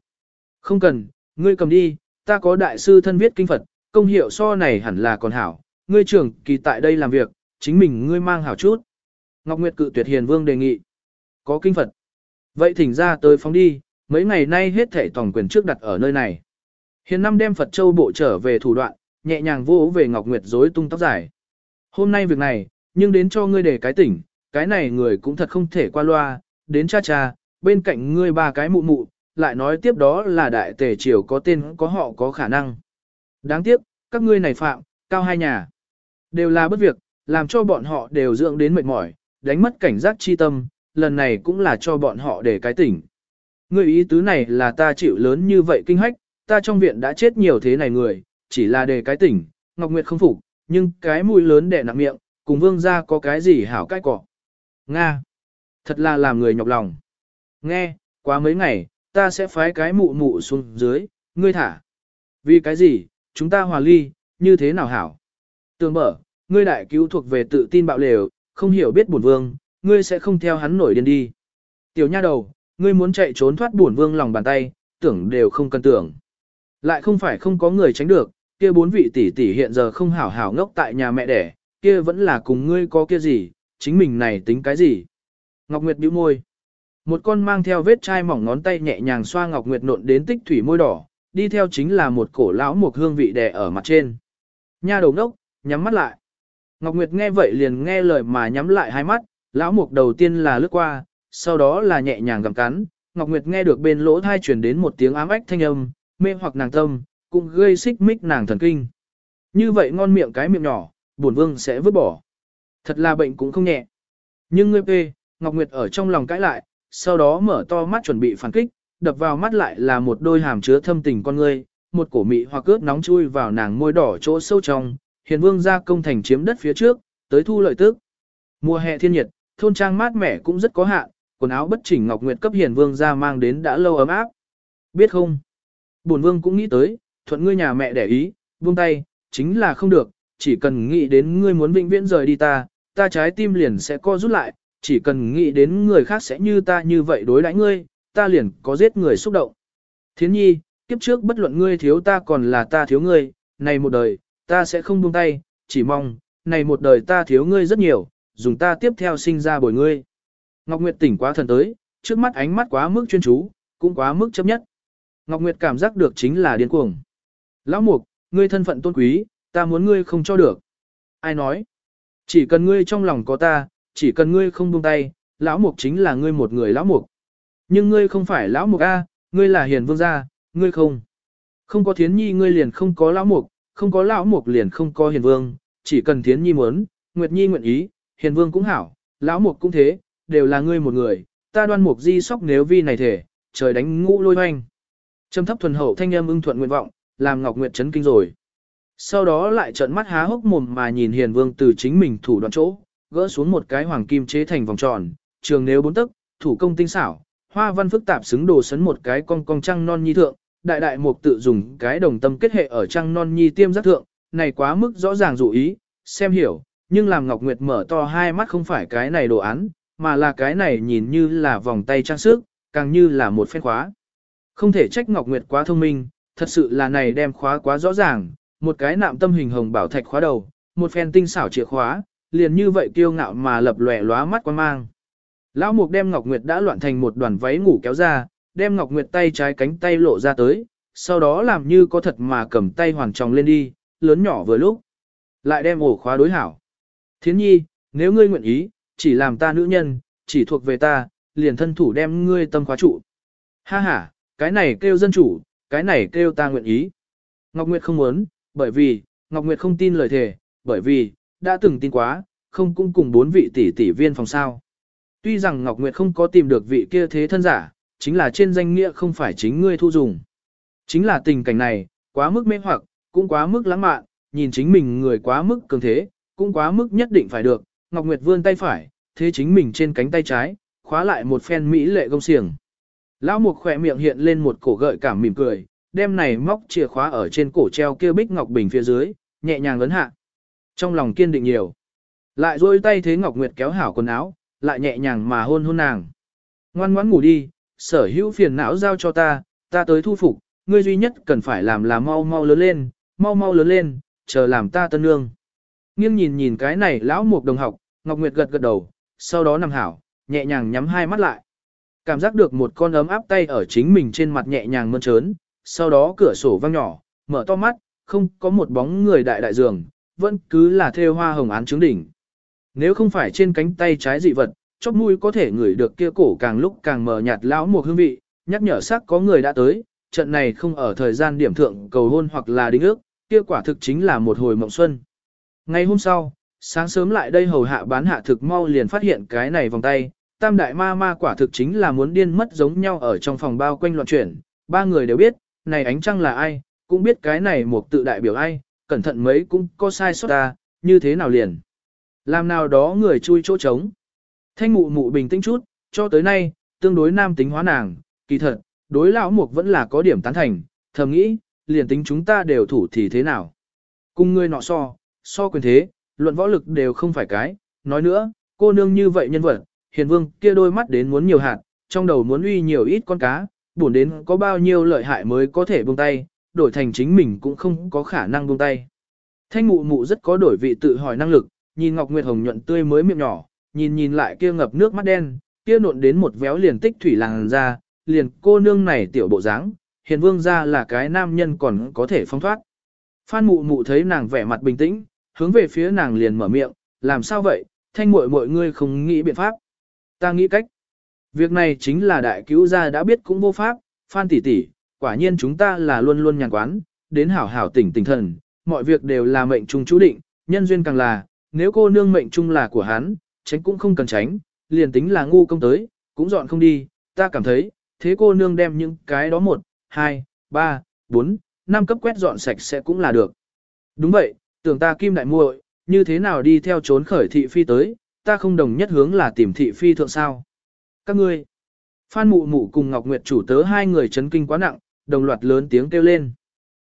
Không cần, ngươi cầm đi, ta có đại sư thân viết kinh Phật, công hiệu so này hẳn là còn hảo. Ngươi trưởng kỳ tại đây làm việc, chính mình ngươi mang hảo chút. Ngọc Nguyệt cự tuyệt hiền vương đề nghị. Có kinh Phật. Vậy thỉnh ra tới phóng đi, mấy ngày nay hết thể tổng quyền trước đặt ở nơi này. Hiền năm đem Phật Châu bộ trở về thủ đoạn, nhẹ nhàng vô về Ngọc Nguyệt rối tung tóc dài. Hôm nay việc này, nhưng đến cho ngươi để cái tỉnh, cái này người cũng thật không thể qua loa, đến cha cha, bên cạnh ngươi ba cái mụ mụ, lại nói tiếp đó là đại tề triều có tên có họ có khả năng. Đáng tiếc, các ngươi này phạm, cao hai nhà, đều là bất việc, làm cho bọn họ đều dưỡng đến mệt mỏi, đánh mất cảnh giác chi tâm, lần này cũng là cho bọn họ để cái tỉnh. Ngươi ý tứ này là ta chịu lớn như vậy kinh hách, ta trong viện đã chết nhiều thế này người, chỉ là để cái tỉnh, Ngọc Nguyệt không phục, nhưng cái mũi lớn đè nặng miệng, cùng vương gia có cái gì hảo cái cỏ. Nga! Thật là làm người nhọc lòng. Nghe, quá mấy ngày, ta sẽ phái cái mụ mụ xuống dưới, ngươi thả. Vì cái gì, chúng ta hòa ly, như thế nào hảo? Tường mở, ngươi đại cứu thuộc về tự tin bạo lều, không hiểu biết bổn vương, ngươi sẽ không theo hắn nổi điên đi. Tiểu nha đầu, ngươi muốn chạy trốn thoát bổn vương lòng bàn tay, tưởng đều không cần tưởng. Lại không phải không có người tránh được, kia bốn vị tỷ tỷ hiện giờ không hảo hảo ngốc tại nhà mẹ đẻ, kia vẫn là cùng ngươi có kia gì, chính mình này tính cái gì. Ngọc Nguyệt bĩu môi. Một con mang theo vết chai mỏng ngón tay nhẹ nhàng xoa Ngọc Nguyệt nộn đến tích thủy môi đỏ, đi theo chính là một cổ lão một hương vị đè ở mặt trên. Nha đầu đốc, nhắm mắt lại. Ngọc Nguyệt nghe vậy liền nghe lời mà nhắm lại hai mắt, lão mục đầu tiên là lướt qua, sau đó là nhẹ nhàng gặm cắn. Ngọc Nguyệt nghe được bên lỗ thai truyền đến một tiếng ám ách thanh âm, mê hoặc nàng tâm, cũng gây xích mích nàng thần kinh. Như vậy ngon miệng cái miệng nhỏ, bổn vương sẽ vứt bỏ. Thật là bệnh cũng không nhẹ. Nhưng ngươi phê, Ngọc Nguyệt ở trong lòng cãi lại, sau đó mở to mắt chuẩn bị phản kích, đập vào mắt lại là một đôi hàm chứa thâm tình con ngươi, một cổ mị hoặc cướp nóng chui vào nàng môi đỏ chỗ sâu trong, hiền vương ra công thành chiếm đất phía trước, tới thu lợi tức. Mùa hè thiên nhiệt, thôn trang mát mẻ cũng rất có hạn, quần áo bất chỉnh Ngọc Nguyệt cấp hiền vương ra mang đến đã lâu ấm áp. Biết không? Bổn vương cũng nghĩ tới, thuận ngươi nhà mẹ để ý, buông tay, chính là không được, chỉ cần nghĩ đến ngươi muốn vĩnh viễn rời đi ta, ta trái tim liền sẽ co rút lại, chỉ cần nghĩ đến người khác sẽ như ta như vậy đối đãi ngươi, ta liền có giết người xúc động. Thiến nhi, kiếp trước bất luận ngươi thiếu ta còn là ta thiếu ngươi, này một đời, ta sẽ không buông tay, chỉ mong, này một đời ta thiếu ngươi rất nhiều, dùng ta tiếp theo sinh ra bồi ngươi. Ngọc Nguyệt tỉnh quá thần tới, trước mắt ánh mắt quá mức chuyên chú, cũng quá mức chấp nhất. Ngọc Nguyệt cảm giác được chính là điên cuồng. Lão Mục, ngươi thân phận tôn quý, ta muốn ngươi không cho được. Ai nói? Chỉ cần ngươi trong lòng có ta, chỉ cần ngươi không buông tay, lão Mục chính là ngươi một người lão Mục. Nhưng ngươi không phải lão Mục A, ngươi là hiền vương gia, ngươi không. Không có thiến nhi ngươi liền không có lão Mục, không có lão Mục liền không có hiền vương, chỉ cần thiến nhi muốn, Nguyệt nhi nguyện ý, hiền vương cũng hảo, lão Mục cũng thế, đều là ngươi một người, ta đoan Mục di sóc nếu vi này thể, trời đánh ngũ lôi hoanh. Trầm thấp thuần hậu thanh âm ưng thuận nguyện vọng, làm Ngọc Nguyệt chấn kinh rồi. Sau đó lại trợn mắt há hốc mồm mà nhìn Hiền Vương từ chính mình thủ đoạn chỗ, gỡ xuống một cái hoàng kim chế thành vòng tròn, trường nếu bốn tấc, thủ công tinh xảo, hoa văn phức tạp xứng đồ sấn một cái cong cong trăng non nhi thượng, đại đại mục tự dùng cái đồng tâm kết hệ ở trăng non nhi tiêm giác thượng, này quá mức rõ ràng dụ ý, xem hiểu, nhưng làm Ngọc Nguyệt mở to hai mắt không phải cái này đồ án, mà là cái này nhìn như là vòng tay trang sức, càng như là một phen khóa. Không thể trách Ngọc Nguyệt quá thông minh, thật sự là này đem khóa quá rõ ràng, một cái nạm tâm hình hồng bảo thạch khóa đầu, một phen tinh xảo chìa khóa, liền như vậy kiêu ngạo mà lập lòe lóa mắt quan mang. Lão Mục đem Ngọc Nguyệt đã loạn thành một đoàn váy ngủ kéo ra, đem Ngọc Nguyệt tay trái cánh tay lộ ra tới, sau đó làm như có thật mà cầm tay hoàn tròng lên đi, lớn nhỏ vừa lúc. Lại đem ổ khóa đối hảo. Thiến nhi, nếu ngươi nguyện ý, chỉ làm ta nữ nhân, chỉ thuộc về ta, liền thân thủ đem ngươi tâm khóa trụ. Ha ha, cái này kêu dân chủ, cái này kêu ta nguyện ý. Ngọc Nguyệt không muốn, bởi vì, Ngọc Nguyệt không tin lời thề, bởi vì, đã từng tin quá, không cũng cùng bốn vị tỷ tỷ viên phòng sao. Tuy rằng Ngọc Nguyệt không có tìm được vị kia thế thân giả, chính là trên danh nghĩa không phải chính ngươi thu dùng. Chính là tình cảnh này, quá mức mê hoặc, cũng quá mức lãng mạn, nhìn chính mình người quá mức cường thế, cũng quá mức nhất định phải được. Ngọc Nguyệt vươn tay phải, thế chính mình trên cánh tay trái, khóa lại một phen mỹ lệ gông xiềng. Lão Mục khỏe miệng hiện lên một cổ gợi cảm mỉm cười, đem này móc chìa khóa ở trên cổ treo kia bích ngọc bình phía dưới, nhẹ nhàng ấn hạ. Trong lòng kiên định nhiều. Lại duỗi tay thế Ngọc Nguyệt kéo hảo quần áo, lại nhẹ nhàng mà hôn hôn nàng. Ngoan ngoãn ngủ đi, sở hữu phiền não giao cho ta, ta tới thu phục, ngươi duy nhất cần phải làm là mau mau lớn lên, mau mau lớn lên, chờ làm ta tân nương. Nghiêng nhìn nhìn cái này lão mục đồng học, Ngọc Nguyệt gật gật đầu, sau đó nằm hảo, nhẹ nhàng nhắm hai mắt lại. Cảm giác được một con ấm áp tay ở chính mình trên mặt nhẹ nhàng mơn trớn, sau đó cửa sổ vang nhỏ, mở to mắt, không có một bóng người đại đại giường, vẫn cứ là thêu hoa hồng án trứng đỉnh. Nếu không phải trên cánh tay trái dị vật, chóp mũi có thể ngửi được kia cổ càng lúc càng mờ nhạt lão một hương vị, nhắc nhở sắc có người đã tới, trận này không ở thời gian điểm thượng cầu hôn hoặc là đính ước, kia quả thực chính là một hồi mộng xuân. Ngày hôm sau, sáng sớm lại đây hầu hạ bán hạ thực mau liền phát hiện cái này vòng tay, tam đại ma ma quả thực chính là muốn điên mất giống nhau ở trong phòng bao quanh loạn chuyển, ba người đều biết, này ánh trăng là ai, cũng biết cái này một tự đại biểu ai, cẩn thận mấy cũng có sai sót ta, như thế nào liền. Làm nào đó người chui chỗ trống. Thanh mụ mụ bình tĩnh chút, cho tới nay, tương đối nam tính hóa nàng, kỳ thật, đối lão mục vẫn là có điểm tán thành, thầm nghĩ, liền tính chúng ta đều thủ thì thế nào. Cùng người nọ so, so quyền thế, luận võ lực đều không phải cái, nói nữa, cô nương như vậy nhân vật, hiền vương kia đôi mắt đến muốn nhiều hạt, trong đầu muốn uy nhiều ít con cá, buồn đến có bao nhiêu lợi hại mới có thể buông tay, đổi thành chính mình cũng không có khả năng buông tay. Thanh mụ mụ rất có đổi vị tự hỏi năng lực, nhìn Ngọc Nguyệt Hồng nhuận tươi mới miệng nhỏ, nhìn nhìn lại kia ngập nước mắt đen, kia nộn đến một véo liền tích thủy làng ra, liền cô nương này tiểu bộ dáng, hiền vương ra là cái nam nhân còn có thể phong thoát. Phan mụ mụ thấy nàng vẻ mặt bình tĩnh, hướng về phía nàng liền mở miệng, làm sao vậy, thanh muội mọi ngươi không nghĩ biện pháp. Ta nghĩ cách. Việc này chính là đại cứu gia đã biết cũng vô pháp, Phan tỷ tỷ, quả nhiên chúng ta là luôn luôn nhàn quán, đến hảo hảo tỉnh tỉnh thần, mọi việc đều là mệnh trung chú định, nhân duyên càng là, nếu cô nương mệnh trung là của hắn, tránh cũng không cần tránh, liền tính là ngu công tới, cũng dọn không đi, ta cảm thấy, thế cô nương đem những cái đó một, hai, ba, bốn, năm cấp quét dọn sạch sẽ cũng là được. Đúng vậy, tưởng ta kim đại muội, như thế nào đi theo trốn khởi thị phi tới, ta không đồng nhất hướng là tìm thị phi thượng sao. Các ngươi, Phan Mụ Mụ cùng Ngọc Nguyệt chủ tớ hai người chấn kinh quá nặng, đồng loạt lớn tiếng kêu lên.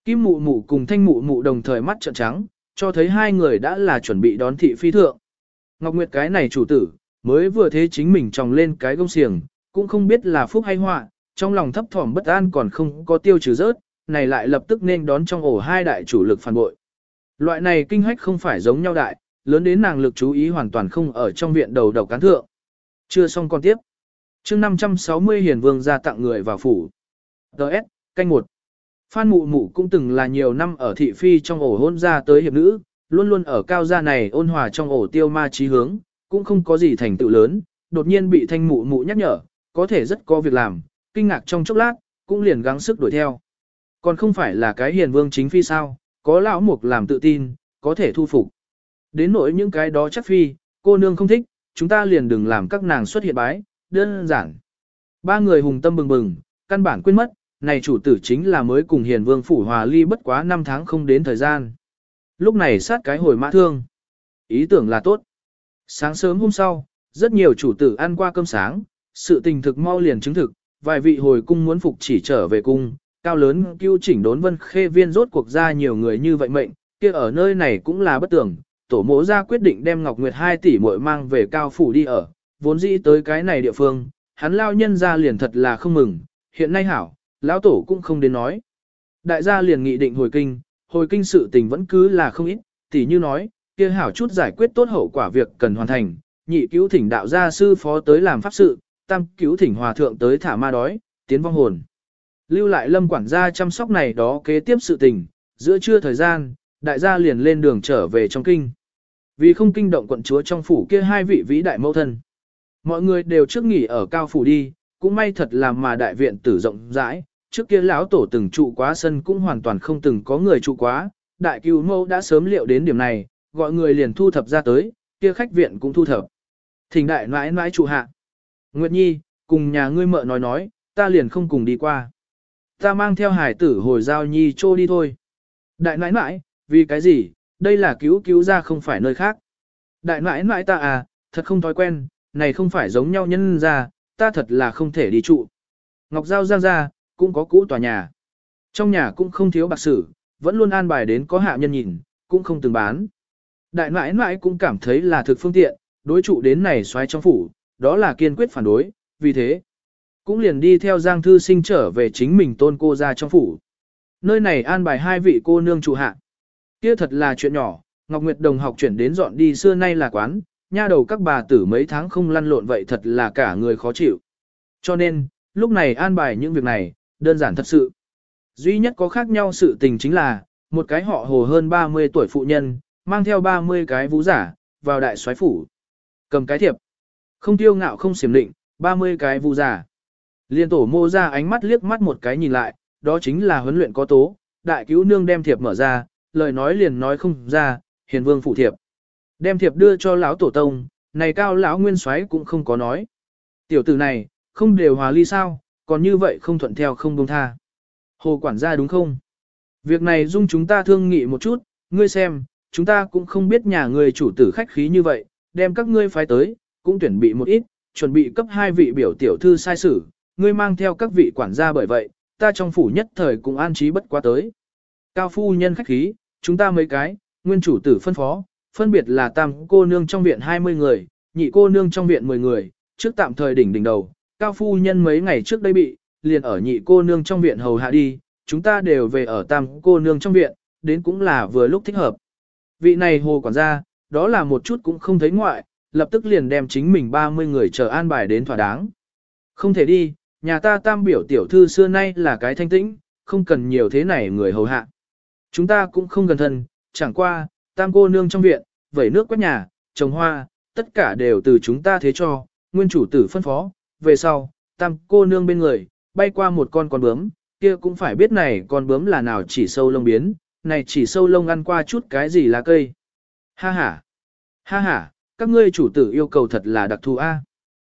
Kim Mụ Mụ cùng Thanh Mụ Mụ đồng thời mắt trợn trắng, cho thấy hai người đã là chuẩn bị đón thị phi thượng. Ngọc Nguyệt cái này chủ tử, mới vừa thế chính mình tròng lên cái gông xiềng, cũng không biết là phúc hay họa, trong lòng thấp thỏm bất an còn không có tiêu trừ rớt, này lại lập tức nên đón trong ổ hai đại chủ lực phản bội. Loại này kinh hách không phải giống nhau đại, lớn đến nàng lực chú ý hoàn toàn không ở trong viện đầu đầu cán thượng. Chưa xong con tiếp. chương 560 hiền vương ra tặng người vào phủ. Đợt, canh một. Phan mụ mụ cũng từng là nhiều năm ở thị phi trong ổ hôn ra tới hiệp nữ, luôn luôn ở cao gia này ôn hòa trong ổ tiêu ma trí hướng, cũng không có gì thành tựu lớn, đột nhiên bị thanh mụ mụ nhắc nhở, có thể rất có việc làm, kinh ngạc trong chốc lát, cũng liền gắng sức đuổi theo. Còn không phải là cái hiền vương chính phi sao, có lão mục làm tự tin, có thể thu phục. Đến nỗi những cái đó chắc phi, cô nương không thích, chúng ta liền đừng làm các nàng xuất hiện bái, đơn giản. Ba người hùng tâm bừng bừng, căn bản quên mất, này chủ tử chính là mới cùng hiền vương phủ hòa ly bất quá 5 tháng không đến thời gian. Lúc này sát cái hồi mã thương. Ý tưởng là tốt. Sáng sớm hôm sau, rất nhiều chủ tử ăn qua cơm sáng, sự tình thực mau liền chứng thực, vài vị hồi cung muốn phục chỉ trở về cung, cao lớn cứu chỉnh đốn vân khê viên rốt cuộc ra nhiều người như vậy mệnh, kia ở nơi này cũng là bất tưởng, tổ mộ ra quyết định đem Ngọc Nguyệt 2 tỷ muội mang về cao phủ đi ở, vốn dĩ tới cái này địa phương, hắn lao nhân ra liền thật là không mừng, hiện nay hảo, lão tổ cũng không đến nói. Đại gia liền nghị định hồi kinh, hồi kinh sự tình vẫn cứ là không ít, tỉ như nói, kia hảo chút giải quyết tốt hậu quả việc cần hoàn thành, nhị cứu thỉnh đạo gia sư phó tới làm pháp sự, tam cứu thỉnh hòa thượng tới thả ma đói, tiến vong hồn. Lưu lại lâm quản gia chăm sóc này đó kế tiếp sự tình, giữa trưa thời gian, đại gia liền lên đường trở về trong kinh. Vì không kinh động quận chúa trong phủ kia hai vị vĩ đại mẫu thân. Mọi người đều trước nghỉ ở cao phủ đi, cũng may thật là mà đại viện tử rộng rãi, trước kia lão tổ từng trụ quá sân cũng hoàn toàn không từng có người trụ quá, đại cứu mẫu đã sớm liệu đến điểm này, gọi người liền thu thập ra tới, kia khách viện cũng thu thập. Thỉnh đại mãi mãi trụ hạ. Nguyệt Nhi, cùng nhà ngươi mợ nói nói, ta liền không cùng đi qua. Ta mang theo hải tử hồi giao Nhi trô đi thôi. Đại mãi mãi, vì cái gì, đây là cứu cứu ra không phải nơi khác. Đại mãi mãi ta à, thật không thói quen, này không phải giống nhau nhân ra, ta thật là không thể đi trụ. Ngọc Giao giang ra, cũng có cũ tòa nhà. Trong nhà cũng không thiếu bạc sử, vẫn luôn an bài đến có hạ nhân nhìn, cũng không từng bán. Đại nãi nãi cũng cảm thấy là thực phương tiện, đối trụ đến này xoáy trong phủ, đó là kiên quyết phản đối, vì thế. Cũng liền đi theo Giang Thư Sinh trở về chính mình tôn cô ra trong phủ. Nơi này an bài hai vị cô nương trụ hạ. Kia thật là chuyện nhỏ, Ngọc Nguyệt Đồng học chuyển đến dọn đi xưa nay là quán, nha đầu các bà tử mấy tháng không lăn lộn vậy thật là cả người khó chịu. Cho nên, lúc này an bài những việc này, đơn giản thật sự. Duy nhất có khác nhau sự tình chính là, một cái họ hồ hơn 30 tuổi phụ nhân, mang theo 30 cái vũ giả, vào đại soái phủ. Cầm cái thiệp. Không tiêu ngạo không xiểm định, 30 cái vũ giả. Liên tổ mô ra ánh mắt liếc mắt một cái nhìn lại, đó chính là huấn luyện có tố, đại cứu nương đem thiệp mở ra, lời nói liền nói không ra, hiền vương phụ thiệp. Đem thiệp đưa cho lão tổ tông, này cao lão nguyên soái cũng không có nói. Tiểu tử này, không đều hòa ly sao, còn như vậy không thuận theo không buông tha. Hồ quản gia đúng không? Việc này dung chúng ta thương nghị một chút, ngươi xem, chúng ta cũng không biết nhà ngươi chủ tử khách khí như vậy, đem các ngươi phái tới, cũng tuyển bị một ít, chuẩn bị cấp hai vị biểu tiểu thư sai sử, ngươi mang theo các vị quản gia bởi vậy, ta trong phủ nhất thời cũng an trí bất quá tới. Cao phu nhân khách khí, chúng ta mấy cái, nguyên chủ tử phân phó, phân biệt là tam cô nương trong viện 20 người, nhị cô nương trong viện 10 người, trước tạm thời đỉnh đỉnh đầu, cao phu nhân mấy ngày trước đây bị, liền ở nhị cô nương trong viện hầu hạ đi, chúng ta đều về ở tam cô nương trong viện, đến cũng là vừa lúc thích hợp. Vị này hồ quản gia, đó là một chút cũng không thấy ngoại, lập tức liền đem chính mình 30 người chờ an bài đến thỏa đáng. Không thể đi, nhà ta tam biểu tiểu thư xưa nay là cái thanh tĩnh, không cần nhiều thế này người hầu hạ. Chúng ta cũng không gần thân, chẳng qua, tam cô nương trong viện, vẩy nước quét nhà, trồng hoa, tất cả đều từ chúng ta thế cho, nguyên chủ tử phân phó, về sau, tam cô nương bên người, bay qua một con con bướm, kia cũng phải biết này con bướm là nào chỉ sâu lông biến, này chỉ sâu lông ăn qua chút cái gì là cây. Ha ha, ha ha, các ngươi chủ tử yêu cầu thật là đặc thù a.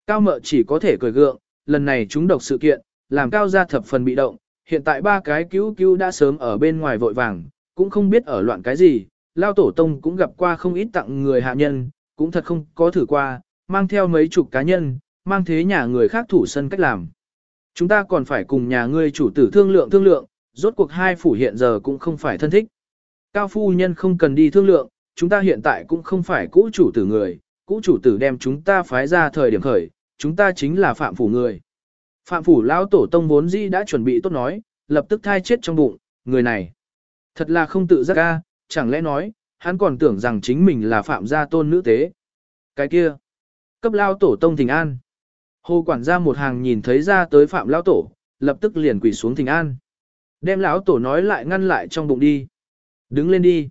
Cao mợ chỉ có thể cười gượng, lần này chúng độc sự kiện, làm cao gia thập phần bị động, hiện tại ba cái cứu cứu đã sớm ở bên ngoài vội vàng, cũng không biết ở loạn cái gì, lao tổ tông cũng gặp qua không ít tặng người hạ nhân, cũng thật không có thử qua, mang theo mấy chục cá nhân, mang thế nhà người khác thủ sân cách làm. Chúng ta còn phải cùng nhà ngươi chủ tử thương lượng thương lượng, rốt cuộc hai phủ hiện giờ cũng không phải thân thích. Cao phu nhân không cần đi thương lượng, chúng ta hiện tại cũng không phải cũ chủ tử người, cũ chủ tử đem chúng ta phái ra thời điểm khởi, chúng ta chính là phạm phủ người. Phạm phủ lão tổ tông vốn dĩ đã chuẩn bị tốt nói, lập tức thai chết trong bụng, người này. Thật là không tự giác ca, chẳng lẽ nói, hắn còn tưởng rằng chính mình là phạm gia tôn nữ tế. Cái kia, cấp lao tổ tông thỉnh an. Hồ quản gia một hàng nhìn thấy ra tới phạm lão tổ, lập tức liền quỳ xuống thình an. Đem lão tổ nói lại ngăn lại trong bụng đi. Đứng lên đi.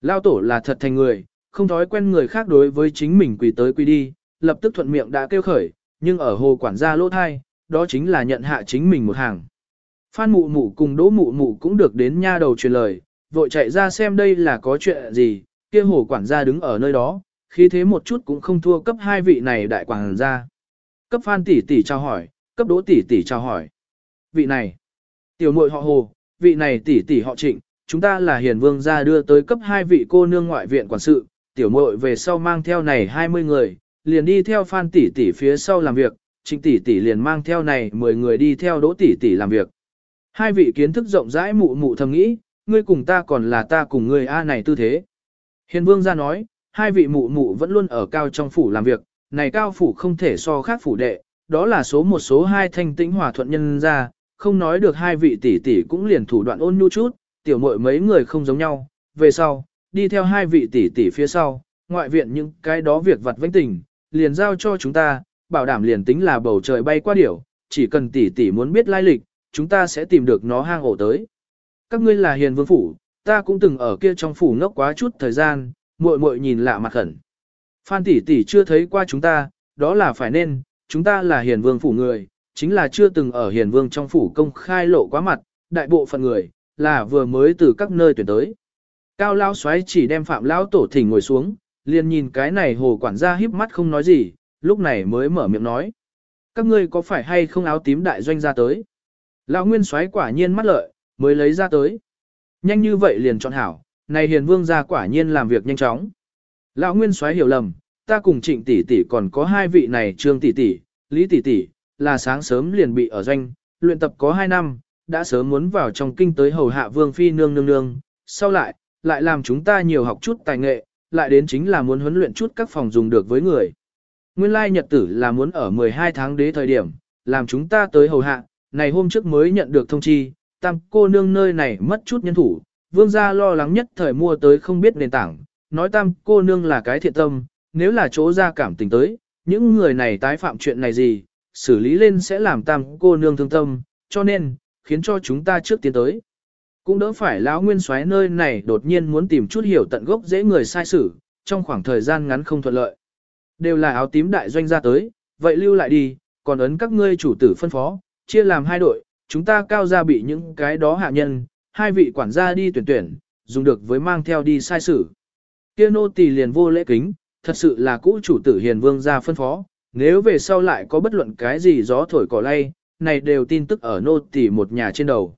Lão tổ là thật thành người, không thói quen người khác đối với chính mình quỳ tới quỳ đi, lập tức thuận miệng đã kêu khởi, nhưng ở hồ quản gia lỗ thai, đó chính là nhận hạ chính mình một hàng. Phan mụ mụ cùng đỗ mụ mụ cũng được đến nha đầu truyền lời, vội chạy ra xem đây là có chuyện gì, kia hồ quản gia đứng ở nơi đó, khi thế một chút cũng không thua cấp hai vị này đại quản gia. Cấp Phan tỷ tỷ chào hỏi, cấp Đỗ tỷ tỷ chào hỏi. Vị này, tiểu muội họ Hồ, vị này tỷ tỷ họ Trịnh, chúng ta là Hiền Vương gia đưa tới cấp hai vị cô nương ngoại viện quản sự, tiểu muội về sau mang theo này 20 người, liền đi theo Phan tỷ tỷ phía sau làm việc, Trịnh tỷ tỷ liền mang theo này 10 người đi theo Đỗ tỷ tỷ làm việc. Hai vị kiến thức rộng rãi mụ mụ thầm nghĩ, ngươi cùng ta còn là ta cùng ngươi a này tư thế. Hiền Vương gia nói, hai vị mụ mụ vẫn luôn ở cao trong phủ làm việc, này cao phủ không thể so khác phủ đệ, đó là số một số hai thanh tĩnh hòa thuận nhân ra, không nói được hai vị tỷ tỷ cũng liền thủ đoạn ôn nhu chút, tiểu muội mấy người không giống nhau, về sau, đi theo hai vị tỷ tỷ phía sau, ngoại viện những cái đó việc vặt vãnh tình, liền giao cho chúng ta, bảo đảm liền tính là bầu trời bay qua điểu, chỉ cần tỷ tỷ muốn biết lai lịch, chúng ta sẽ tìm được nó hang ổ tới. Các ngươi là hiền vương phủ, ta cũng từng ở kia trong phủ ngốc quá chút thời gian, muội muội nhìn lạ mặt khẩn. Phan tỷ tỷ chưa thấy qua chúng ta, đó là phải nên, chúng ta là hiền vương phủ người, chính là chưa từng ở hiền vương trong phủ công khai lộ quá mặt, đại bộ phận người, là vừa mới từ các nơi tuyển tới. Cao lao xoáy chỉ đem phạm lão tổ thỉnh ngồi xuống, liền nhìn cái này hồ quản gia híp mắt không nói gì, lúc này mới mở miệng nói. Các ngươi có phải hay không áo tím đại doanh ra tới? Lão nguyên xoáy quả nhiên mắt lợi, mới lấy ra tới. Nhanh như vậy liền chọn hảo, này hiền vương gia quả nhiên làm việc nhanh chóng. Lão nguyên xoáy hiểu lầm, ta cùng trịnh tỷ tỷ còn có hai vị này trương tỷ tỷ, lý tỷ tỷ, là sáng sớm liền bị ở doanh, luyện tập có hai năm, đã sớm muốn vào trong kinh tới hầu hạ vương phi nương nương nương, sau lại, lại làm chúng ta nhiều học chút tài nghệ, lại đến chính là muốn huấn luyện chút các phòng dùng được với người. Nguyên lai nhật tử là muốn ở 12 tháng đế thời điểm, làm chúng ta tới hầu hạ, này hôm trước mới nhận được thông chi, tam cô nương nơi này mất chút nhân thủ, vương gia lo lắng nhất thời mua tới không biết nền tảng, nói tam cô nương là cái thiện tâm, nếu là chỗ ra cảm tình tới, những người này tái phạm chuyện này gì, xử lý lên sẽ làm tam cô nương thương tâm, cho nên, khiến cho chúng ta trước tiến tới. Cũng đỡ phải lão nguyên soái nơi này đột nhiên muốn tìm chút hiểu tận gốc dễ người sai xử, trong khoảng thời gian ngắn không thuận lợi. Đều là áo tím đại doanh ra tới, vậy lưu lại đi, còn ấn các ngươi chủ tử phân phó, chia làm hai đội, chúng ta cao ra bị những cái đó hạ nhân, hai vị quản gia đi tuyển tuyển, dùng được với mang theo đi sai xử. Kia nô tỳ liền vô lễ kính, thật sự là cũ chủ tử hiền vương ra phân phó, nếu về sau lại có bất luận cái gì gió thổi cỏ lay, này đều tin tức ở nô tỳ một nhà trên đầu.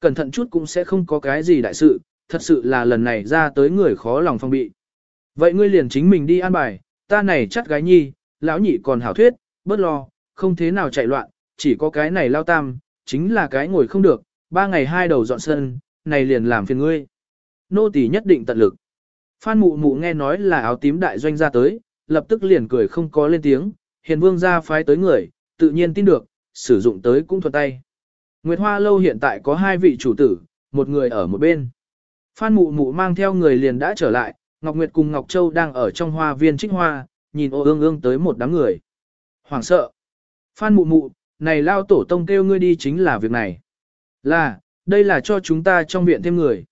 Cẩn thận chút cũng sẽ không có cái gì đại sự, thật sự là lần này ra tới người khó lòng phong bị. Vậy ngươi liền chính mình đi an bài, ta này chắc gái nhi, lão nhị còn hảo thuyết, bớt lo, không thế nào chạy loạn, chỉ có cái này lao tam, chính là cái ngồi không được, ba ngày hai đầu dọn sân, này liền làm phiền ngươi. Nô tỳ nhất định tận lực. Phan mụ mụ nghe nói là áo tím đại doanh ra tới, lập tức liền cười không có lên tiếng, hiền vương ra phái tới người, tự nhiên tin được, sử dụng tới cũng thuận tay. Nguyệt Hoa Lâu hiện tại có hai vị chủ tử, một người ở một bên. Phan mụ mụ mang theo người liền đã trở lại, Ngọc Nguyệt cùng Ngọc Châu đang ở trong hoa viên trích hoa, nhìn ô ương ương tới một đám người. hoảng sợ. Phan mụ mụ, này lao tổ tông kêu ngươi đi chính là việc này. Là, đây là cho chúng ta trong viện thêm người.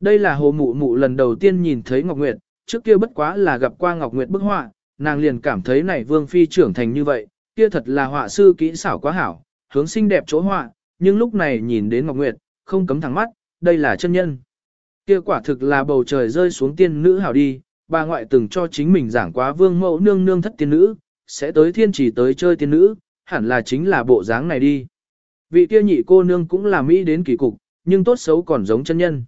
Đây là hồ mụ mụ lần đầu tiên nhìn thấy Ngọc Nguyệt, trước kia bất quá là gặp qua Ngọc Nguyệt bức họa, nàng liền cảm thấy này vương phi trưởng thành như vậy, kia thật là họa sư kỹ xảo quá hảo, hướng xinh đẹp chỗ họa, nhưng lúc này nhìn đến Ngọc Nguyệt, không cấm thẳng mắt, đây là chân nhân. Kia quả thực là bầu trời rơi xuống tiên nữ hảo đi, bà ngoại từng cho chính mình giảng quá vương mẫu nương nương thất tiên nữ, sẽ tới thiên chỉ tới chơi tiên nữ, hẳn là chính là bộ dáng này đi. Vị kia nhị cô nương cũng là mỹ đến kỳ cục, nhưng tốt xấu còn giống chân nhân.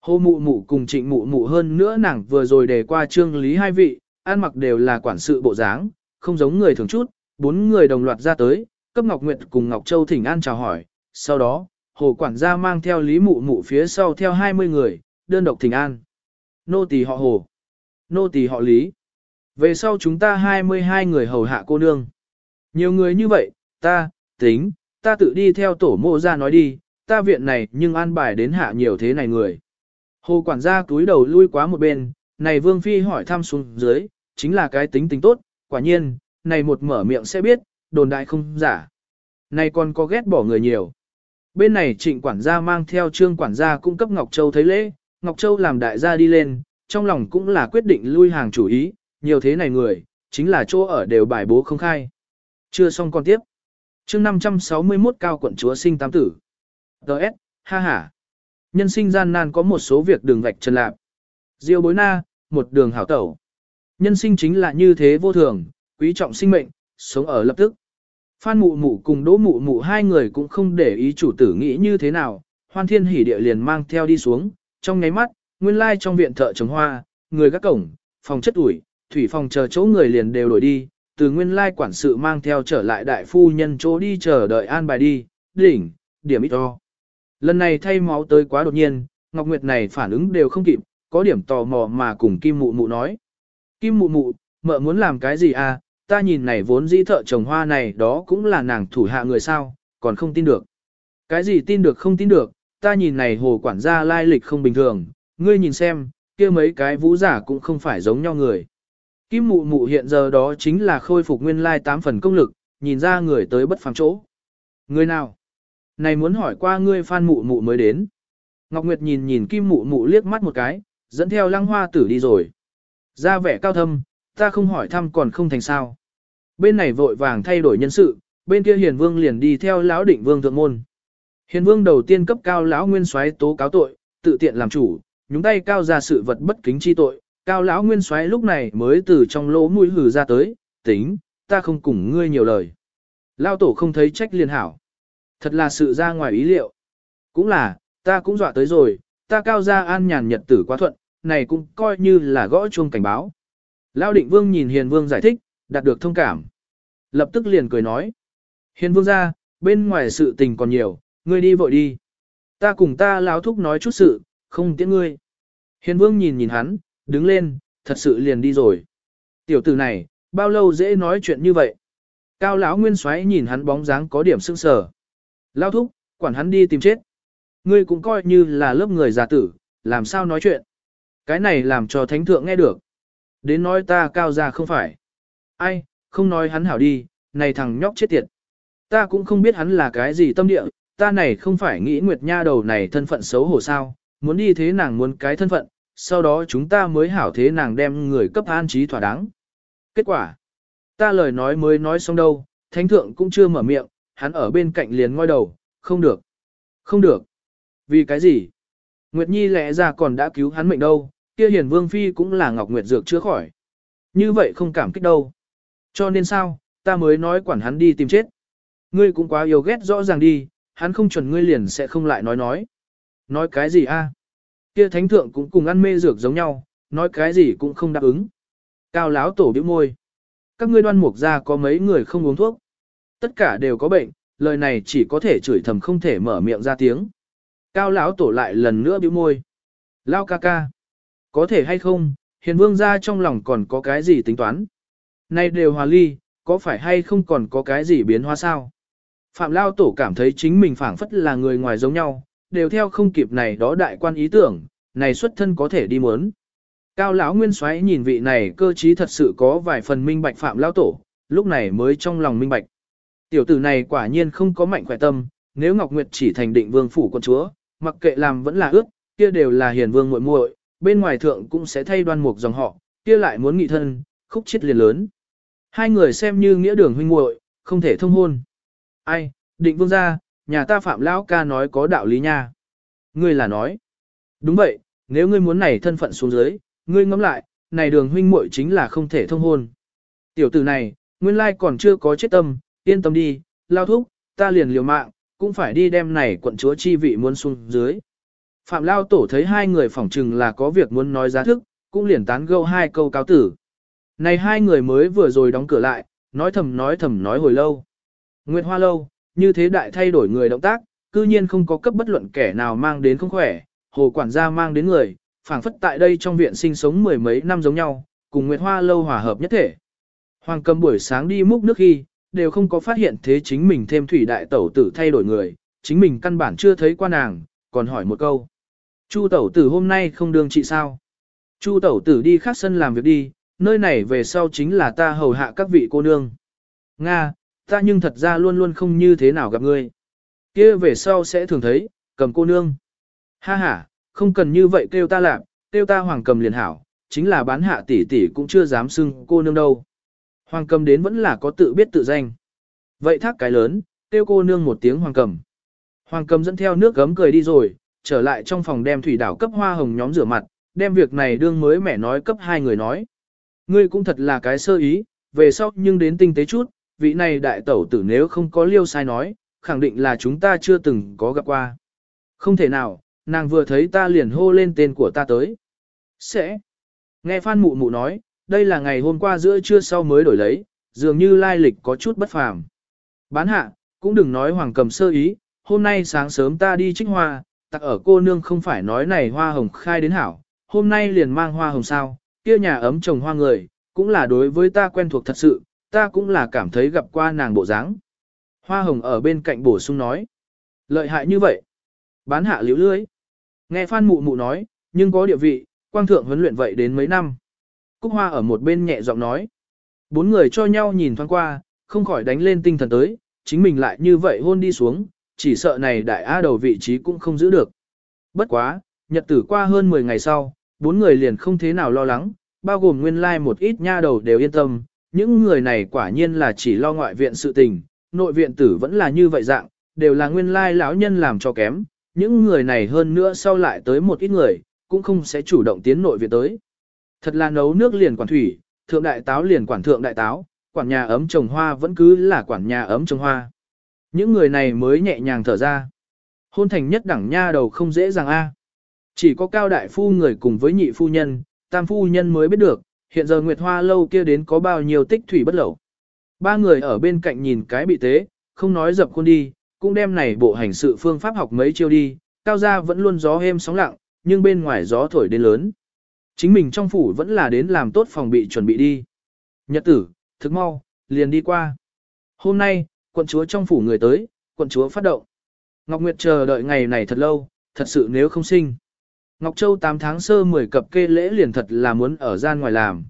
Hồ mụ mụ cùng trịnh mụ mụ hơn nữa nàng vừa rồi đề qua trương lý hai vị, ăn mặc đều là quản sự bộ dáng, không giống người thường chút, bốn người đồng loạt ra tới, cấp Ngọc Nguyệt cùng Ngọc Châu thỉnh an chào hỏi, sau đó, hồ quản gia mang theo lý mụ mụ phía sau theo 20 người, đơn độc thỉnh an. Nô tỳ họ hồ, nô tỳ họ lý. Về sau chúng ta 22 người hầu hạ cô nương. Nhiều người như vậy, ta, tính, ta tự đi theo tổ mộ ra nói đi, ta viện này nhưng an bài đến hạ nhiều thế này người. Hồ quản gia túi đầu lui quá một bên, này vương phi hỏi thăm xuống dưới, chính là cái tính tính tốt, quả nhiên, này một mở miệng sẽ biết, đồn đại không giả. Này còn có ghét bỏ người nhiều. Bên này trịnh quản gia mang theo trương quản gia cung cấp Ngọc Châu thấy lễ, Ngọc Châu làm đại gia đi lên, trong lòng cũng là quyết định lui hàng chủ ý, nhiều thế này người, chính là chỗ ở đều bài bố không khai. Chưa xong còn tiếp. chương 561 cao quận chúa sinh tám tử. Đợt, ha ha. Nhân sinh gian nan có một số việc đường vạch trần lạp. Diêu bối na, một đường hảo tẩu. Nhân sinh chính là như thế vô thường, quý trọng sinh mệnh, sống ở lập tức. Phan mụ mụ cùng đỗ mụ mụ hai người cũng không để ý chủ tử nghĩ như thế nào, hoan thiên hỉ địa liền mang theo đi xuống, trong nháy mắt, nguyên lai trong viện thợ trồng hoa, người gác cổng, phòng chất ủi, thủy phòng chờ chỗ người liền đều đổi đi, từ nguyên lai quản sự mang theo trở lại đại phu nhân chỗ đi chờ đợi an bài đi, đỉnh, điểm ít to. Lần này thay máu tới quá đột nhiên, Ngọc Nguyệt này phản ứng đều không kịp, có điểm tò mò mà cùng Kim Mụ Mụ nói. Kim Mụ Mụ, mợ muốn làm cái gì à, ta nhìn này vốn dĩ thợ trồng hoa này đó cũng là nàng thủ hạ người sao, còn không tin được. Cái gì tin được không tin được, ta nhìn này hồ quản gia lai lịch không bình thường, ngươi nhìn xem, kia mấy cái vũ giả cũng không phải giống nhau người. Kim mụ mụ hiện giờ đó chính là khôi phục nguyên lai 8 phần công lực, nhìn ra người tới bất phàm chỗ. Người nào? Này muốn hỏi qua ngươi phan mụ mụ mới đến. Ngọc Nguyệt nhìn nhìn kim mụ mụ liếc mắt một cái, dẫn theo lăng hoa tử đi rồi. Ra vẻ cao thâm, ta không hỏi thăm còn không thành sao. Bên này vội vàng thay đổi nhân sự, bên kia hiền vương liền đi theo lão định vương thượng môn. Hiền vương đầu tiên cấp cao lão nguyên soái tố cáo tội, tự tiện làm chủ, nhúng tay cao ra sự vật bất kính chi tội. Cao lão nguyên soái lúc này mới từ trong lỗ mũi hừ ra tới, tính, ta không cùng ngươi nhiều lời. Lao tổ không thấy trách liền hảo. Thật là sự ra ngoài ý liệu. Cũng là, ta cũng dọa tới rồi, ta cao ra an nhàn nhật tử quá thuận, này cũng coi như là gõ chuông cảnh báo. Lao định vương nhìn hiền vương giải thích, đạt được thông cảm. Lập tức liền cười nói. Hiền vương ra, bên ngoài sự tình còn nhiều, ngươi đi vội đi. Ta cùng ta lão thúc nói chút sự, không tiễn ngươi. Hiền vương nhìn nhìn hắn, đứng lên, thật sự liền đi rồi. Tiểu tử này, bao lâu dễ nói chuyện như vậy? Cao lão nguyên xoáy nhìn hắn bóng dáng có điểm sưng sờ. Lao thúc, quản hắn đi tìm chết. Ngươi cũng coi như là lớp người già tử, làm sao nói chuyện. Cái này làm cho thánh thượng nghe được. Đến nói ta cao ra không phải. Ai, không nói hắn hảo đi, này thằng nhóc chết tiệt. Ta cũng không biết hắn là cái gì tâm địa, ta này không phải nghĩ Nguyệt Nha đầu này thân phận xấu hổ sao, muốn đi thế nàng muốn cái thân phận, sau đó chúng ta mới hảo thế nàng đem người cấp an trí thỏa đáng. Kết quả, ta lời nói mới nói xong đâu, thánh thượng cũng chưa mở miệng, hắn ở bên cạnh liền ngoi đầu, không được, không được. Vì cái gì? Nguyệt Nhi lẽ ra còn đã cứu hắn mệnh đâu, kia hiền vương phi cũng là Ngọc Nguyệt Dược chữa khỏi. Như vậy không cảm kích đâu. Cho nên sao, ta mới nói quản hắn đi tìm chết. Ngươi cũng quá yêu ghét rõ ràng đi, hắn không chuẩn ngươi liền sẽ không lại nói nói. Nói cái gì a? Kia thánh thượng cũng cùng ăn mê dược giống nhau, nói cái gì cũng không đáp ứng. Cao láo tổ bĩu môi. Các ngươi đoan mục ra có mấy người không uống thuốc. Tất cả đều có bệnh, lời này chỉ có thể chửi thầm không thể mở miệng ra tiếng. Cao lão tổ lại lần nữa bĩu môi. Lao ca ca. Có thể hay không, hiền vương ra trong lòng còn có cái gì tính toán. Nay đều hòa ly, có phải hay không còn có cái gì biến hóa sao? Phạm Lao Tổ cảm thấy chính mình phảng phất là người ngoài giống nhau, đều theo không kịp này đó đại quan ý tưởng, này xuất thân có thể đi muốn. Cao lão Nguyên Soái nhìn vị này cơ trí thật sự có vài phần minh bạch Phạm Lao Tổ, lúc này mới trong lòng minh bạch. Tiểu tử này quả nhiên không có mạnh khỏe tâm, nếu Ngọc Nguyệt chỉ thành định vương phủ con chúa, mặc kệ làm vẫn là ước, kia đều là hiền vương muội muội, bên ngoài thượng cũng sẽ thay đoan mục dòng họ, kia lại muốn nghị thân, khúc chết liền lớn. Hai người xem như nghĩa đường huynh muội, không thể thông hôn. Ai, định vương gia, nhà ta phạm lão ca nói có đạo lý nha. Ngươi là nói. Đúng vậy, nếu ngươi muốn này thân phận xuống dưới, ngươi ngẫm lại, này đường huynh muội chính là không thể thông hôn. Tiểu tử này, nguyên lai còn chưa có chết tâm, yên tâm đi, lao thúc, ta liền liều mạng, cũng phải đi đem này quận chúa chi vị muốn xuống dưới. Phạm Lao Tổ thấy hai người phỏng chừng là có việc muốn nói giá thức, cũng liền tán gẫu hai câu cáo tử. Này hai người mới vừa rồi đóng cửa lại, nói thầm nói thầm nói hồi lâu. Nguyệt Hoa lâu, như thế đại thay đổi người động tác, cư nhiên không có cấp bất luận kẻ nào mang đến không khỏe, hồ quản gia mang đến người, phảng phất tại đây trong viện sinh sống mười mấy năm giống nhau, cùng Nguyệt Hoa lâu hòa hợp nhất thể. Hoàng cầm buổi sáng đi múc nước khi, đều không có phát hiện thế chính mình thêm thủy đại tẩu tử thay đổi người, chính mình căn bản chưa thấy qua nàng, còn hỏi một câu. Chu tẩu tử hôm nay không đương trị sao? Chu tẩu tử đi khác sân làm việc đi, nơi này về sau chính là ta hầu hạ các vị cô nương. Nga, ta nhưng thật ra luôn luôn không như thế nào gặp ngươi. kia về sau sẽ thường thấy, cầm cô nương. Ha ha, không cần như vậy kêu ta làm, kêu ta hoàng cầm liền hảo, chính là bán hạ tỷ tỷ cũng chưa dám xưng cô nương đâu. Hoàng cầm đến vẫn là có tự biết tự danh. Vậy thác cái lớn, kêu cô nương một tiếng hoàng cầm. Hoàng cầm dẫn theo nước gấm cười đi rồi, trở lại trong phòng đem thủy đảo cấp hoa hồng nhóm rửa mặt, đem việc này đương mới mẻ nói cấp hai người nói. Ngươi cũng thật là cái sơ ý, về sau nhưng đến tinh tế chút, vị này đại tẩu tử nếu không có liêu sai nói, khẳng định là chúng ta chưa từng có gặp qua. Không thể nào, nàng vừa thấy ta liền hô lên tên của ta tới. Sẽ. Nghe Phan Mụ Mụ nói, đây là ngày hôm qua giữa trưa sau mới đổi lấy, dường như lai lịch có chút bất phàm. Bán hạ, cũng đừng nói hoàng cầm sơ ý, hôm nay sáng sớm ta đi trích hoa, tặc ở cô nương không phải nói này hoa hồng khai đến hảo, hôm nay liền mang hoa hồng sao, kia nhà ấm trồng hoa người, cũng là đối với ta quen thuộc thật sự, ta cũng là cảm thấy gặp qua nàng bộ dáng. Hoa hồng ở bên cạnh bổ sung nói. Lợi hại như vậy. Bán hạ liễu lưới. Nghe Phan Mụ Mụ nói, nhưng có địa vị, quang thượng huấn luyện vậy đến mấy năm. Cúc Hoa ở một bên nhẹ giọng nói. Bốn người cho nhau nhìn thoáng qua, không khỏi đánh lên tinh thần tới, chính mình lại như vậy hôn đi xuống, chỉ sợ này đại A đầu vị trí cũng không giữ được. Bất quá, nhật tử qua hơn 10 ngày sau, bốn người liền không thế nào lo lắng, bao gồm nguyên lai like một ít nha đầu đều yên tâm, những người này quả nhiên là chỉ lo ngoại viện sự tình, nội viện tử vẫn là như vậy dạng, đều là nguyên lai lão nhân làm cho kém, những người này hơn nữa sau lại tới một ít người, cũng không sẽ chủ động tiến nội viện tới. Thật là nấu nước liền quản thủy, thượng đại táo liền quản thượng đại táo, quản nhà ấm trồng hoa vẫn cứ là quản nhà ấm trồng hoa. Những người này mới nhẹ nhàng thở ra. Hôn thành nhất đẳng nha đầu không dễ dàng a. Chỉ có cao đại phu người cùng với nhị phu nhân, tam phu nhân mới biết được, hiện giờ Nguyệt Hoa lâu kia đến có bao nhiêu tích thủy bất lẩu. Ba người ở bên cạnh nhìn cái bị tế, không nói dập khuôn đi, cũng đem này bộ hành sự phương pháp học mấy chiêu đi, cao gia vẫn luôn gió êm sóng lặng, nhưng bên ngoài gió thổi đến lớn. Chính mình trong phủ vẫn là đến làm tốt phòng bị chuẩn bị đi. Nhật tử, thức mau, liền đi qua. Hôm nay, quận chúa trong phủ người tới, quận chúa phát động. Ngọc Nguyệt chờ đợi ngày này thật lâu, thật sự nếu không sinh. Ngọc Châu 8 tháng sơ 10 cập kê lễ liền thật là muốn ở gian ngoài làm.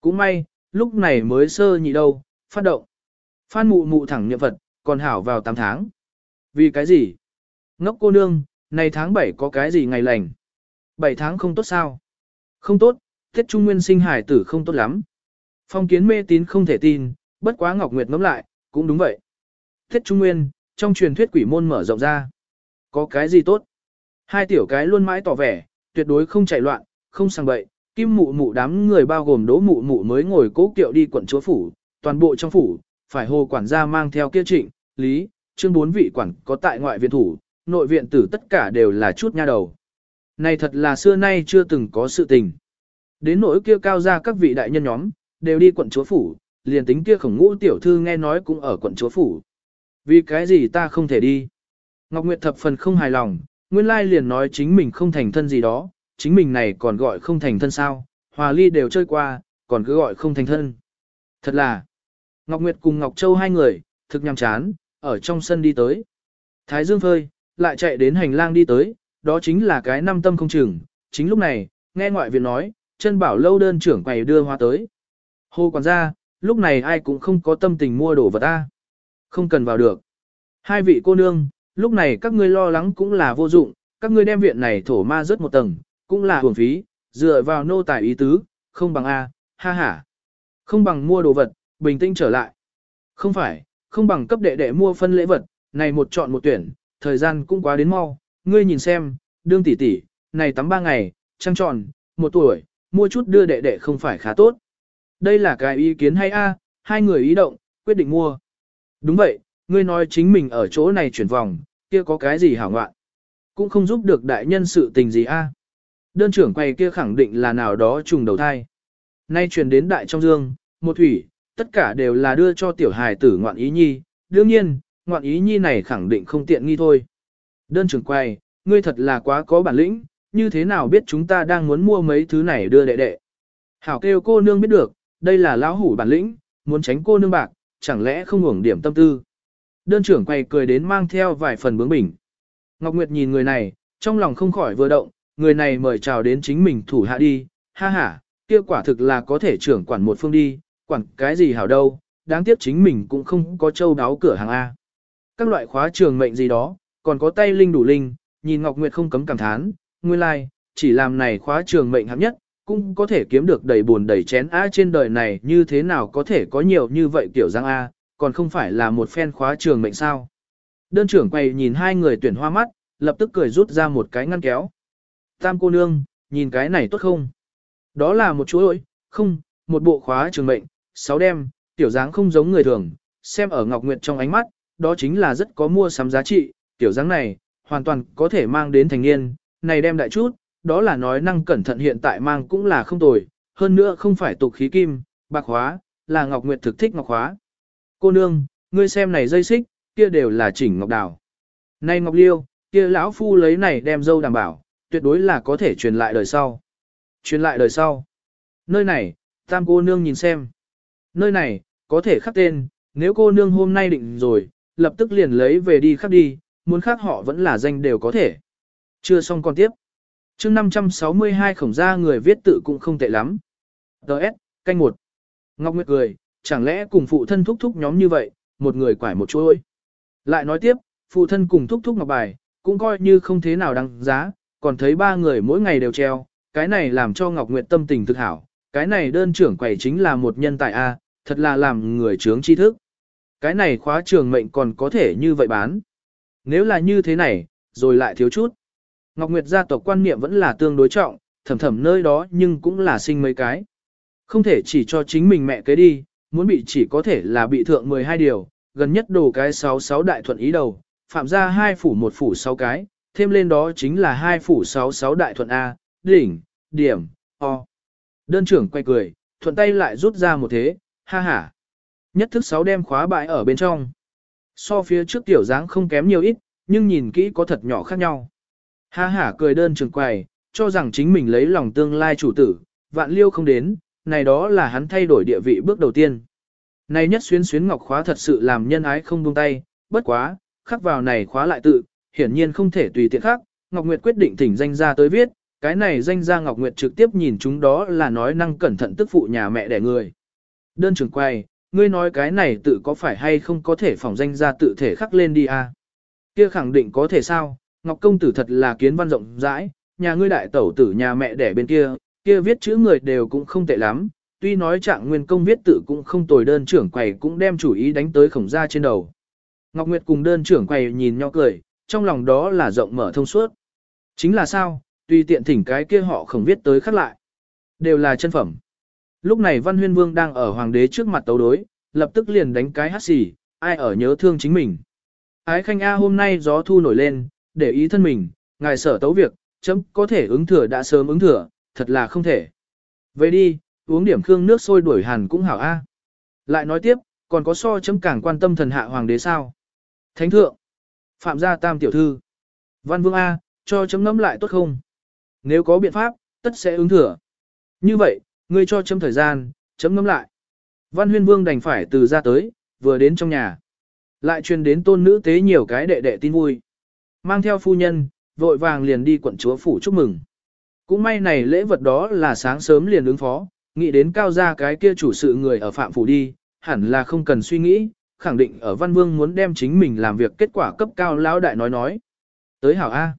Cũng may, lúc này mới sơ nhị đâu, phát động. Phan mụ mụ thẳng niệm vật còn hảo vào 8 tháng. Vì cái gì? Ngốc cô nương, này tháng 7 có cái gì ngày lành? 7 tháng không tốt sao? Không tốt, Tết Trung Nguyên sinh hải tử không tốt lắm. Phong kiến mê tín không thể tin, bất quá Ngọc Nguyệt ngẫm lại, cũng đúng vậy. Tết Trung Nguyên, trong truyền thuyết quỷ môn mở rộng ra. Có cái gì tốt? Hai tiểu cái luôn mãi tỏ vẻ, tuyệt đối không chạy loạn, không sang bậy. Kim mụ mụ đám người bao gồm đỗ mụ mụ mới ngồi cố kiệu đi quận chúa phủ, toàn bộ trong phủ, phải hồ quản gia mang theo kia trịnh, lý, chương bốn vị quản có tại ngoại viện thủ, nội viện tử tất cả đều là chút nha đầu. Này thật là xưa nay chưa từng có sự tình. Đến nỗi kia cao ra các vị đại nhân nhóm, đều đi quận chúa phủ, liền tính kia khổng ngũ tiểu thư nghe nói cũng ở quận chúa phủ. Vì cái gì ta không thể đi? Ngọc Nguyệt thập phần không hài lòng, nguyên lai liền nói chính mình không thành thân gì đó, chính mình này còn gọi không thành thân sao, hòa ly đều chơi qua, còn cứ gọi không thành thân. Thật là, Ngọc Nguyệt cùng Ngọc Châu hai người, thực nhằm chán, ở trong sân đi tới. Thái Dương phơi, lại chạy đến hành lang đi tới, đó chính là cái năm tâm không chừng. Chính lúc này, nghe ngoại viện nói, chân bảo lâu đơn trưởng quầy đưa hoa tới. Hồ quản gia, lúc này ai cũng không có tâm tình mua đồ vật ta. Không cần vào được. Hai vị cô nương, lúc này các ngươi lo lắng cũng là vô dụng, các ngươi đem viện này thổ ma rớt một tầng, cũng là hưởng phí, dựa vào nô tài ý tứ, không bằng A, ha ha. Không bằng mua đồ vật, bình tĩnh trở lại. Không phải, không bằng cấp đệ đệ mua phân lễ vật, này một chọn một tuyển, thời gian cũng quá đến mau, ngươi nhìn xem, đương tỷ tỷ, này tắm ba ngày, trăng tròn, một tuổi, mua chút đưa đệ đệ không phải khá tốt. Đây là cái ý kiến hay a, hai người ý động, quyết định mua. Đúng vậy, ngươi nói chính mình ở chỗ này chuyển vòng, kia có cái gì hảo ngoạn. Cũng không giúp được đại nhân sự tình gì a. Đơn trưởng quay kia khẳng định là nào đó trùng đầu thai. Nay truyền đến đại trong dương, một thủy, tất cả đều là đưa cho tiểu hài tử ngoạn ý nhi. Đương nhiên, ngoạn ý nhi này khẳng định không tiện nghi thôi. Đơn trưởng quay, ngươi thật là quá có bản lĩnh, như thế nào biết chúng ta đang muốn mua mấy thứ này đưa đệ đệ. Hảo kêu cô nương biết được, đây là lão hủ bản lĩnh, muốn tránh cô nương bạc, chẳng lẽ không hưởng điểm tâm tư. Đơn trưởng quay cười đến mang theo vài phần bướng bỉnh. Ngọc Nguyệt nhìn người này, trong lòng không khỏi vừa động, người này mời chào đến chính mình thủ hạ đi, ha ha, kia quả thực là có thể trưởng quản một phương đi, quản cái gì hảo đâu, đáng tiếc chính mình cũng không có châu đáo cửa hàng A. Các loại khóa trường mệnh gì đó, còn có tay linh đủ linh, nhìn Ngọc Nguyệt không cấm cảm thán, nguyên lai, like, chỉ làm này khóa trường mệnh hạng nhất, cũng có thể kiếm được đầy buồn đầy chén A trên đời này như thế nào có thể có nhiều như vậy kiểu giang A, còn không phải là một phen khóa trường mệnh sao. Đơn trưởng quay nhìn hai người tuyển hoa mắt, lập tức cười rút ra một cái ngăn kéo. Tam cô nương, nhìn cái này tốt không? Đó là một chuỗi ơi, không, một bộ khóa trường mệnh, sáu đem, tiểu dáng không giống người thường, xem ở Ngọc Nguyệt trong ánh mắt, đó chính là rất có mua sắm giá trị, kiểu dáng này, hoàn toàn có thể mang đến thành niên, này đem đại chút, đó là nói năng cẩn thận hiện tại mang cũng là không tồi, hơn nữa không phải tục khí kim, bạc hóa, là Ngọc Nguyệt thực thích ngọc hóa. Cô nương, ngươi xem này dây xích, kia đều là chỉnh ngọc đào. Này ngọc liêu, kia lão phu lấy này đem dâu đảm bảo, tuyệt đối là có thể truyền lại đời sau. Truyền lại đời sau. Nơi này, tam cô nương nhìn xem. Nơi này, có thể khắc tên, nếu cô nương hôm nay định rồi, lập tức liền lấy về đi khắc đi, muốn khác họ vẫn là danh đều có thể. Chưa xong còn tiếp. chương 562 khổng ra người viết tự cũng không tệ lắm. Đợt, canh một. Ngọc Nguyệt cười, chẳng lẽ cùng phụ thân thúc thúc nhóm như vậy, một người quải một chuỗi. Lại nói tiếp, phụ thân cùng thúc thúc ngọc bài, cũng coi như không thế nào đăng giá, còn thấy ba người mỗi ngày đều treo, cái này làm cho Ngọc Nguyệt tâm tình thực hảo, cái này đơn trưởng quầy chính là một nhân tài A, thật là làm người trướng tri thức. Cái này khóa trường mệnh còn có thể như vậy bán. Nếu là như thế này, rồi lại thiếu chút. Ngọc Nguyệt gia tộc quan niệm vẫn là tương đối trọng, thầm thầm nơi đó nhưng cũng là sinh mấy cái. Không thể chỉ cho chính mình mẹ kế đi, muốn bị chỉ có thể là bị thượng 12 điều, gần nhất đồ cái 66 đại thuận ý đầu, phạm ra hai phủ một phủ 6 cái, thêm lên đó chính là hai phủ 66 đại thuận A, đỉnh, điểm, o. Đơn trưởng quay cười, thuận tay lại rút ra một thế, ha ha. Nhất thức 6 đem khóa bãi ở bên trong. So phía trước tiểu dáng không kém nhiều ít, nhưng nhìn kỹ có thật nhỏ khác nhau. Ha hả cười đơn trường quầy, cho rằng chính mình lấy lòng tương lai chủ tử, vạn liêu không đến, này đó là hắn thay đổi địa vị bước đầu tiên. Này nhất xuyến xuyến ngọc khóa thật sự làm nhân ái không buông tay, bất quá, khắc vào này khóa lại tự, hiển nhiên không thể tùy tiện khác, Ngọc Nguyệt quyết định thỉnh danh ra tới viết, cái này danh ra Ngọc Nguyệt trực tiếp nhìn chúng đó là nói năng cẩn thận tức phụ nhà mẹ đẻ người. Đơn trưởng quay, ngươi nói cái này tự có phải hay không có thể phỏng danh ra tự thể khắc lên đi à? Kia khẳng định có thể sao, Ngọc công tử thật là kiến văn rộng rãi, nhà ngươi đại tẩu tử nhà mẹ đẻ bên kia, kia viết chữ người đều cũng không tệ lắm, tuy nói trạng nguyên công viết tự cũng không tồi đơn trưởng quầy cũng đem chủ ý đánh tới khổng gia trên đầu. Ngọc Nguyệt cùng đơn trưởng quầy nhìn nhau cười, trong lòng đó là rộng mở thông suốt. Chính là sao, Tuy tiện thỉnh cái kia họ không viết tới khắc lại. Đều là chân phẩm. Lúc này Văn Huyên Vương đang ở hoàng đế trước mặt tấu đối, lập tức liền đánh cái hát xì, ai ở nhớ thương chính mình. Ái Khanh A hôm nay gió thu nổi lên, để ý thân mình, ngài sở tấu việc, chấm có thể ứng thừa đã sớm ứng thừa, thật là không thể. Về đi, uống điểm khương nước sôi đuổi hàn cũng hảo A. Lại nói tiếp, còn có so chấm càng quan tâm thần hạ hoàng đế sao. Thánh thượng, phạm gia tam tiểu thư, văn vương A, cho chấm ngẫm lại tốt không? Nếu có biện pháp, tất sẽ ứng thừa. Như vậy, ngươi cho chấm thời gian, chấm ngâm lại. Văn huyên vương đành phải từ ra tới, vừa đến trong nhà. Lại truyền đến tôn nữ tế nhiều cái đệ đệ tin vui. Mang theo phu nhân, vội vàng liền đi quận chúa phủ chúc mừng. Cũng may này lễ vật đó là sáng sớm liền ứng phó, nghĩ đến cao gia cái kia chủ sự người ở phạm phủ đi, hẳn là không cần suy nghĩ, khẳng định ở Văn Vương muốn đem chính mình làm việc kết quả cấp cao lão đại nói nói. Tới hảo A.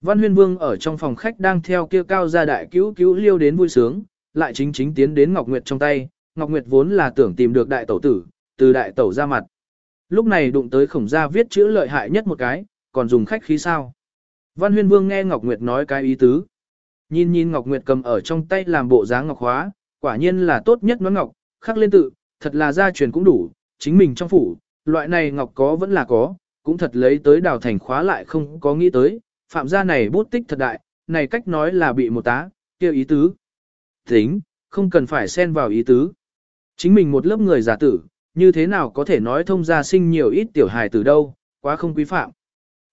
Văn Huyên Vương ở trong phòng khách đang theo kia cao gia đại cứu cứu liêu đến vui sướng, lại chính chính tiến đến Ngọc Nguyệt trong tay, Ngọc Nguyệt vốn là tưởng tìm được đại tẩu tử, từ đại tẩu ra mặt. Lúc này đụng tới khổng gia viết chữ lợi hại nhất một cái, còn dùng khách khí sao. Văn Huyên Vương nghe Ngọc Nguyệt nói cái ý tứ. Nhìn nhìn Ngọc Nguyệt cầm ở trong tay làm bộ dáng ngọc hóa, quả nhiên là tốt nhất nón ngọc, khắc lên tự, thật là gia truyền cũng đủ, chính mình trong phủ, loại này ngọc có vẫn là có, cũng thật lấy tới đào thành khóa lại không có nghĩ tới, phạm gia này bút tích thật đại, này cách nói là bị một tá, kêu ý tứ. Tính, không cần phải xen vào ý tứ. Chính mình một lớp người giả tử, như thế nào có thể nói thông gia sinh nhiều ít tiểu hài từ đâu, quá không quý phạm.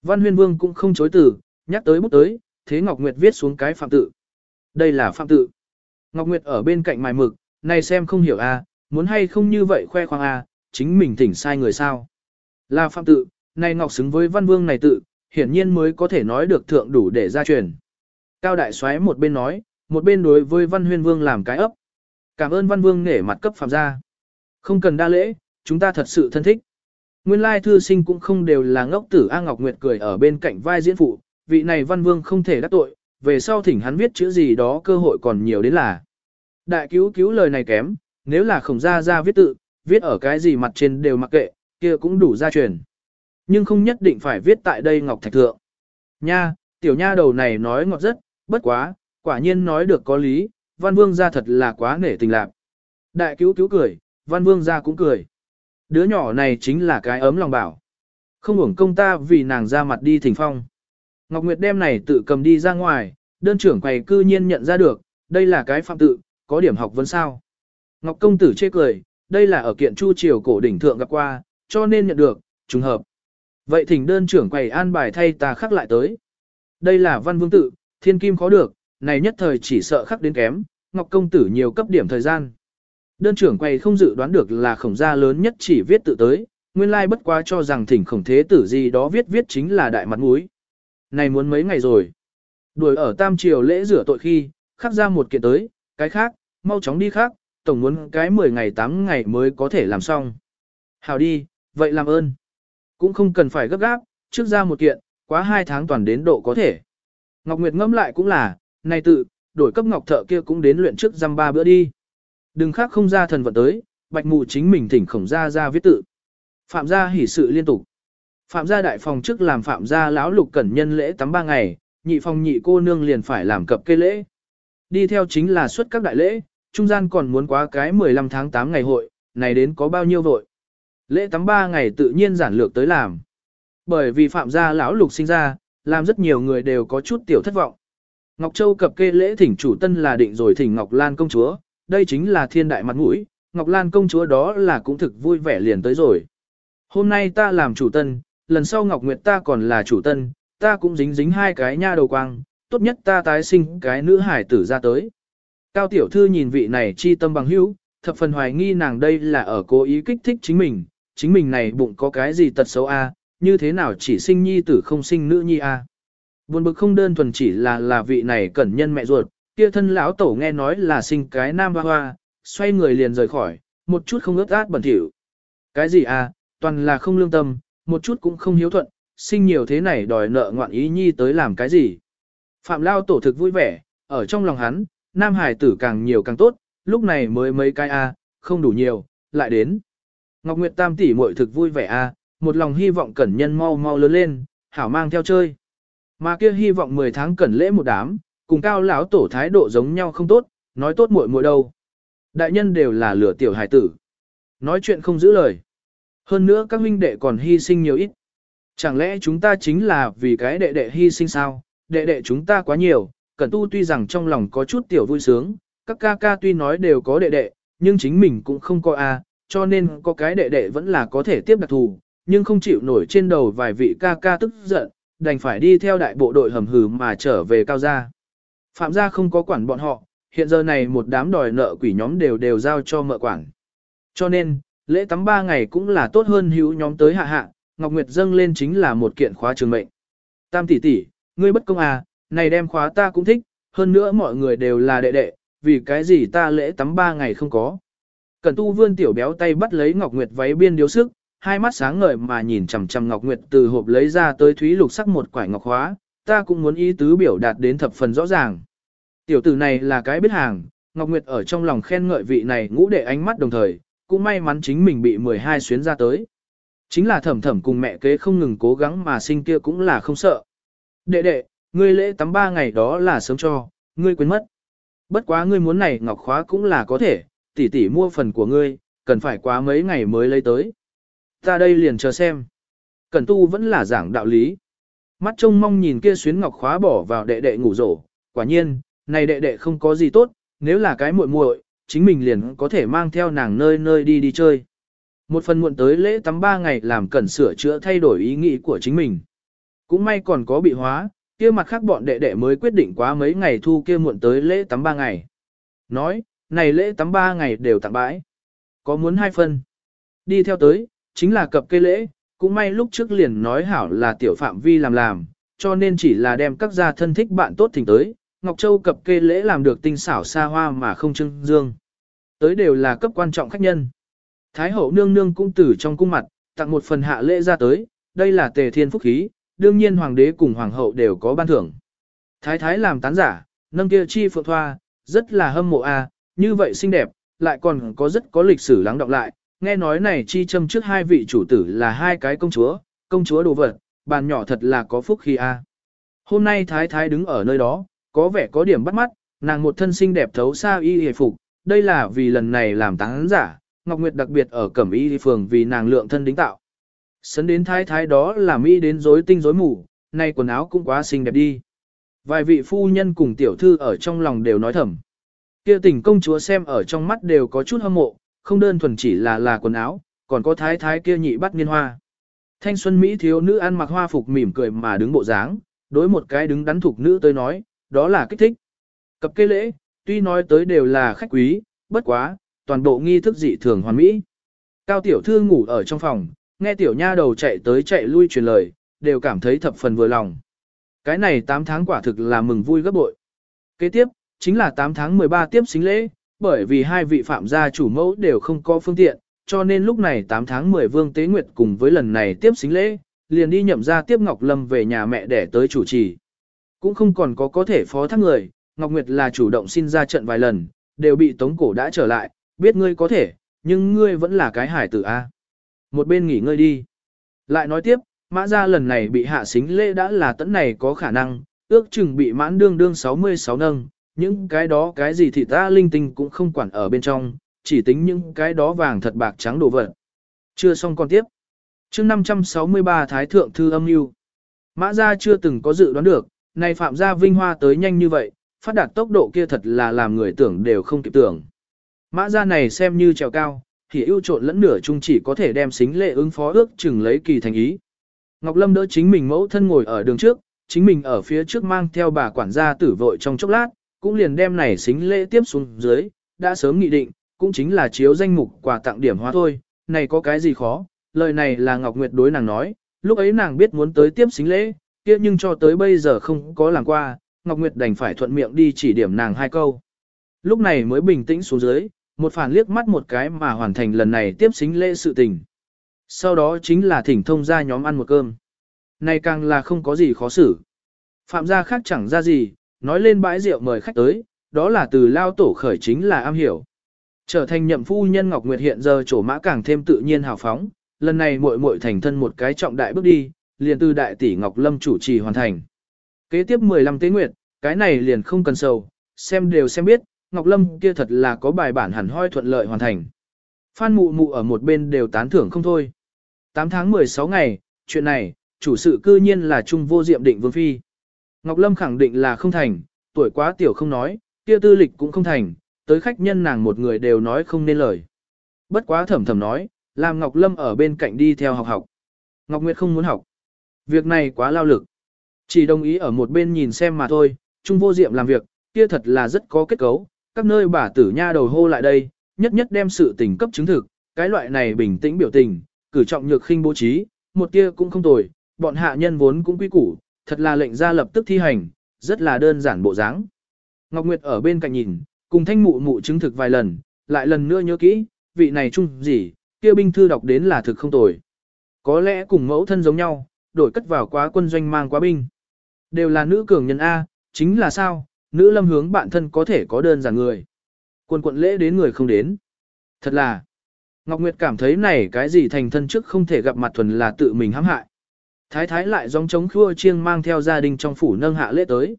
Văn huyên vương cũng không chối từ, nhắc tới bút tới, thế Ngọc Nguyệt viết xuống cái phạm tự. Đây là phạm tự. Ngọc Nguyệt ở bên cạnh mài mực, này xem không hiểu a, à, muốn hay không như vậy khoe khoang a, à, chính mình thỉnh sai người sao. Là phạm tự, này Ngọc xứng với văn vương này tự, hiển nhiên mới có thể nói được thượng đủ để ra truyền. Cao đại soái một bên nói, một bên đối với văn huyên vương làm cái ấp. Cảm ơn văn vương nể mặt cấp phạm gia. Không cần đa lễ, chúng ta thật sự thân thích. Nguyên lai thư sinh cũng không đều là ngốc tử A Ngọc Nguyệt cười ở bên cạnh vai diễn phụ, vị này văn vương không thể đắc tội, về sau thỉnh hắn viết chữ gì đó cơ hội còn nhiều đến là. Đại cứu cứu lời này kém, nếu là khổng gia gia viết tự, viết ở cái gì mặt trên đều mặc kệ, kia cũng đủ gia truyền. Nhưng không nhất định phải viết tại đây Ngọc Thạch Thượng. Nha, tiểu nha đầu này nói ngọt rất, bất quá, quả nhiên nói được có lý, văn vương gia thật là quá nể tình lạc. Đại cứu cứu cười, văn vương gia cũng cười. Đứa nhỏ này chính là cái ấm lòng bảo. Không uổng công ta vì nàng ra mặt đi thỉnh phong. Ngọc Nguyệt đem này tự cầm đi ra ngoài, đơn trưởng quầy cư nhiên nhận ra được, đây là cái phạm tự, có điểm học vấn sao. Ngọc công tử chê cười, đây là ở kiện chu triều cổ đỉnh thượng gặp qua, cho nên nhận được, trùng hợp. Vậy thỉnh đơn trưởng quầy an bài thay ta khắc lại tới. Đây là văn vương tự, thiên kim khó được, này nhất thời chỉ sợ khắc đến kém, Ngọc công tử nhiều cấp điểm thời gian. Đơn trưởng quay không dự đoán được là khổng gia lớn nhất chỉ viết tự tới, nguyên lai bất quá cho rằng thỉnh khổng thế tử gì đó viết viết chính là đại mặt mũi. Này muốn mấy ngày rồi. Đuổi ở tam triều lễ rửa tội khi, khắc ra một kiện tới, cái khác, mau chóng đi khác, tổng muốn cái 10 ngày 8 ngày mới có thể làm xong. Hào đi, vậy làm ơn. Cũng không cần phải gấp gáp, trước ra một kiện, quá 2 tháng toàn đến độ có thể. Ngọc Nguyệt ngâm lại cũng là, này tự, đổi cấp ngọc thợ kia cũng đến luyện trước răm ba bữa đi. Đừng khác không ra thần vận tới, bạch mù chính mình thỉnh khổng ra ra viết tự. Phạm gia hỉ sự liên tục. Phạm gia đại phòng trước làm phạm gia lão lục cẩn nhân lễ tắm ba ngày, nhị phòng nhị cô nương liền phải làm cập cây lễ. Đi theo chính là suốt các đại lễ, trung gian còn muốn quá cái 15 tháng 8 ngày hội, này đến có bao nhiêu vội. Lễ tắm ba ngày tự nhiên giản lược tới làm. Bởi vì phạm gia lão lục sinh ra, làm rất nhiều người đều có chút tiểu thất vọng. Ngọc Châu cập kê lễ thỉnh chủ tân là định rồi thỉnh Ngọc Lan công chúa, đây chính là thiên đại mặt mũi, Ngọc Lan công chúa đó là cũng thực vui vẻ liền tới rồi. Hôm nay ta làm chủ tân, lần sau Ngọc Nguyệt ta còn là chủ tân, ta cũng dính dính hai cái nha đầu quang, tốt nhất ta tái sinh cái nữ hải tử ra tới. Cao tiểu thư nhìn vị này chi tâm bằng hữu, thập phần hoài nghi nàng đây là ở cố ý kích thích chính mình, chính mình này bụng có cái gì tật xấu a, như thế nào chỉ sinh nhi tử không sinh nữ nhi a. Buồn bực không đơn thuần chỉ là là vị này cẩn nhân mẹ ruột, kia thân lão tổ nghe nói là sinh cái nam hoa hoa, xoay người liền rời khỏi, một chút không ướt át bẩn thỉu. Cái gì à? toàn là không lương tâm, một chút cũng không hiếu thuận, sinh nhiều thế này đòi nợ ngoạn ý nhi tới làm cái gì. Phạm lao tổ thực vui vẻ, ở trong lòng hắn, nam hải tử càng nhiều càng tốt, lúc này mới mấy cái a, không đủ nhiều, lại đến. Ngọc Nguyệt Tam tỷ muội thực vui vẻ a, một lòng hy vọng cẩn nhân mau mau lớn lên, hảo mang theo chơi. Mà kia hy vọng 10 tháng cẩn lễ một đám, cùng cao lão tổ thái độ giống nhau không tốt, nói tốt muội muội đâu. Đại nhân đều là lửa tiểu hải tử. Nói chuyện không giữ lời. Hơn nữa các huynh đệ còn hy sinh nhiều ít. Chẳng lẽ chúng ta chính là vì cái đệ đệ hy sinh sao? Đệ đệ chúng ta quá nhiều, Cẩn Tu tuy rằng trong lòng có chút tiểu vui sướng, các ca ca tuy nói đều có đệ đệ, nhưng chính mình cũng không có a, cho nên có cái đệ đệ vẫn là có thể tiếp đặc thù, nhưng không chịu nổi trên đầu vài vị ca ca tức giận, đành phải đi theo đại bộ đội hầm hừ mà trở về cao gia. Phạm gia không có quản bọn họ, hiện giờ này một đám đòi nợ quỷ nhóm đều đều giao cho mợ quản. Cho nên, lễ tắm ba ngày cũng là tốt hơn hữu nhóm tới hạ hạ, Ngọc Nguyệt dâng lên chính là một kiện khóa trường mệnh. Tam tỷ tỷ, ngươi bất công à, này đem khóa ta cũng thích, hơn nữa mọi người đều là đệ đệ, vì cái gì ta lễ tắm ba ngày không có. Cẩn tu vươn tiểu béo tay bắt lấy Ngọc Nguyệt váy biên điếu sức, hai mắt sáng ngời mà nhìn chằm chằm Ngọc Nguyệt từ hộp lấy ra tới thúy lục sắc một quải ngọc khóa, ta cũng muốn ý tứ biểu đạt đến thập phần rõ ràng. Tiểu tử này là cái biết hàng, Ngọc Nguyệt ở trong lòng khen ngợi vị này ngũ đệ ánh mắt đồng thời, cũng may mắn chính mình bị 12 xuyến ra tới. Chính là thẩm thẩm cùng mẹ kế không ngừng cố gắng mà sinh kia cũng là không sợ. Đệ đệ, ngươi lễ tắm ba ngày đó là sớm cho, ngươi quên mất. Bất quá ngươi muốn này ngọc khóa cũng là có thể, tỷ tỷ mua phần của ngươi, cần phải quá mấy ngày mới lấy tới. Ta đây liền chờ xem. Cẩn tu vẫn là giảng đạo lý. Mắt trông mong nhìn kia xuyến ngọc khóa bỏ vào đệ đệ ngủ rổ. Quả nhiên, này đệ đệ không có gì tốt, nếu là cái muội muội, chính mình liền có thể mang theo nàng nơi nơi đi đi chơi. Một phần muộn tới lễ tắm ba ngày làm cẩn sửa chữa thay đổi ý nghĩ của chính mình. Cũng may còn có bị hóa, kia mặt khác bọn đệ đệ mới quyết định quá mấy ngày thu kia muộn tới lễ tắm ba ngày. Nói, này lễ tắm ba ngày đều tặng bãi. Có muốn hai phân. Đi theo tới, chính là cập cây lễ, cũng may lúc trước liền nói hảo là tiểu phạm vi làm làm, cho nên chỉ là đem các gia thân thích bạn tốt thỉnh tới, Ngọc Châu cập kê lễ làm được tinh xảo xa hoa mà không trưng dương. Tới đều là cấp quan trọng khách nhân. Thái hậu nương nương cũng tử trong cung mặt, tặng một phần hạ lễ ra tới, đây là tề thiên phúc khí, đương nhiên hoàng đế cùng hoàng hậu đều có ban thưởng. Thái thái làm tán giả, nâng kia chi phượng thoa, rất là hâm mộ a, như vậy xinh đẹp, lại còn có rất có lịch sử lắng đọng lại, nghe nói này chi châm trước hai vị chủ tử là hai cái công chúa, công chúa đồ vật, bàn nhỏ thật là có phúc khi a. Hôm nay thái thái đứng ở nơi đó, có vẻ có điểm bắt mắt, nàng một thân xinh đẹp thấu xa y hề phục, đây là vì lần này làm tán giả, Ngọc Nguyệt đặc biệt ở cẩm y phường vì nàng lượng thân đính tạo. Sấn đến thái thái đó là mỹ đến rối tinh rối mù, nay quần áo cũng quá xinh đẹp đi. Vài vị phu nhân cùng tiểu thư ở trong lòng đều nói thầm. Kia tình công chúa xem ở trong mắt đều có chút hâm mộ, không đơn thuần chỉ là là quần áo, còn có thái thái kia nhị bắt niên hoa. Thanh xuân Mỹ thiếu nữ ăn mặc hoa phục mỉm cười mà đứng bộ dáng, đối một cái đứng đắn thuộc nữ tới nói, đó là kích thích. Cập kê lễ, tuy nói tới đều là khách quý, bất quá, toàn bộ nghi thức dị thường hoàn mỹ. Cao tiểu thư ngủ ở trong phòng, nghe tiểu nha đầu chạy tới chạy lui truyền lời, đều cảm thấy thập phần vừa lòng. Cái này 8 tháng quả thực là mừng vui gấp bội. Kế tiếp, chính là 8 tháng 13 tiếp xính lễ, bởi vì hai vị phạm gia chủ mẫu đều không có phương tiện, cho nên lúc này 8 tháng 10 Vương Tế Nguyệt cùng với lần này tiếp xính lễ, liền đi nhậm ra tiếp Ngọc Lâm về nhà mẹ để tới chủ trì. Cũng không còn có có thể phó thác người, Ngọc Nguyệt là chủ động xin ra trận vài lần, đều bị Tống Cổ đã trở lại, biết ngươi có thể, nhưng ngươi vẫn là cái hải tử A. Một bên nghỉ ngơi đi. Lại nói tiếp, mã ra lần này bị hạ xính lễ đã là tấn này có khả năng, ước chừng bị mãn đương đương 66 nâng, những cái đó cái gì thì ta linh tinh cũng không quản ở bên trong, chỉ tính những cái đó vàng thật bạc trắng đồ vật. Chưa xong con tiếp. chương 563 Thái Thượng Thư Âm Mưu Mã gia chưa từng có dự đoán được, này phạm gia vinh hoa tới nhanh như vậy, phát đạt tốc độ kia thật là làm người tưởng đều không kịp tưởng. Mã gia này xem như trèo cao, thì ưu trộn lẫn nửa chung chỉ có thể đem xính lệ ứng phó ước chừng lấy kỳ thành ý. Ngọc Lâm đỡ chính mình mẫu thân ngồi ở đường trước, chính mình ở phía trước mang theo bà quản gia tử vội trong chốc lát, cũng liền đem này xính lễ tiếp xuống dưới, đã sớm nghị định, cũng chính là chiếu danh mục quà tặng điểm hóa thôi, này có cái gì khó, lời này là Ngọc Nguyệt đối nàng nói, lúc ấy nàng biết muốn tới tiếp xính lễ, kia nhưng cho tới bây giờ không có làm qua, Ngọc Nguyệt đành phải thuận miệng đi chỉ điểm nàng hai câu. Lúc này mới bình tĩnh xuống dưới, một phản liếc mắt một cái mà hoàn thành lần này tiếp xính lễ sự tình. Sau đó chính là thỉnh thông ra nhóm ăn một cơm. Này càng là không có gì khó xử. Phạm gia khác chẳng ra gì, nói lên bãi rượu mời khách tới, đó là từ lao tổ khởi chính là am hiểu. Trở thành nhậm phu nhân Ngọc Nguyệt hiện giờ trổ mã càng thêm tự nhiên hào phóng, lần này muội muội thành thân một cái trọng đại bước đi, liền từ đại tỷ Ngọc Lâm chủ trì hoàn thành. Kế tiếp 15 tế nguyệt, cái này liền không cần sầu, xem đều xem biết, Ngọc Lâm kia thật là có bài bản hẳn hoi thuận lợi hoàn thành. Phan mụ mụ ở một bên đều tán thưởng không thôi. 8 tháng 16 ngày, chuyện này, chủ sự cư nhiên là Trung vô diệm định vương phi. Ngọc Lâm khẳng định là không thành, tuổi quá tiểu không nói, kia tư lịch cũng không thành, tới khách nhân nàng một người đều nói không nên lời. Bất quá thầm thầm nói, làm Ngọc Lâm ở bên cạnh đi theo học học. Ngọc Nguyệt không muốn học. Việc này quá lao lực. Chỉ đồng ý ở một bên nhìn xem mà thôi, Trung vô diệm làm việc, kia thật là rất có kết cấu, các nơi bà tử nha đầu hô lại đây, nhất nhất đem sự tình cấp chứng thực, cái loại này bình tĩnh biểu tình, cử trọng nhược khinh bố trí, một tia cũng không tồi, bọn hạ nhân vốn cũng quy củ, thật là lệnh ra lập tức thi hành, rất là đơn giản bộ dáng. Ngọc Nguyệt ở bên cạnh nhìn, cùng thanh mụ mụ chứng thực vài lần, lại lần nữa nhớ kỹ, vị này chung gì, kia binh thư đọc đến là thực không tồi. Có lẽ cùng mẫu thân giống nhau, đổi cất vào quá quân doanh mang quá binh. Đều là nữ cường nhân A, chính là sao, nữ lâm hướng bạn thân có thể có đơn giản người. Quân quận lễ đến người không đến. Thật là, Ngọc Nguyệt cảm thấy này cái gì thành thân trước không thể gặp mặt thuần là tự mình hãm hại. Thái thái lại giống chống khua chiêng mang theo gia đình trong phủ nâng hạ lễ tới.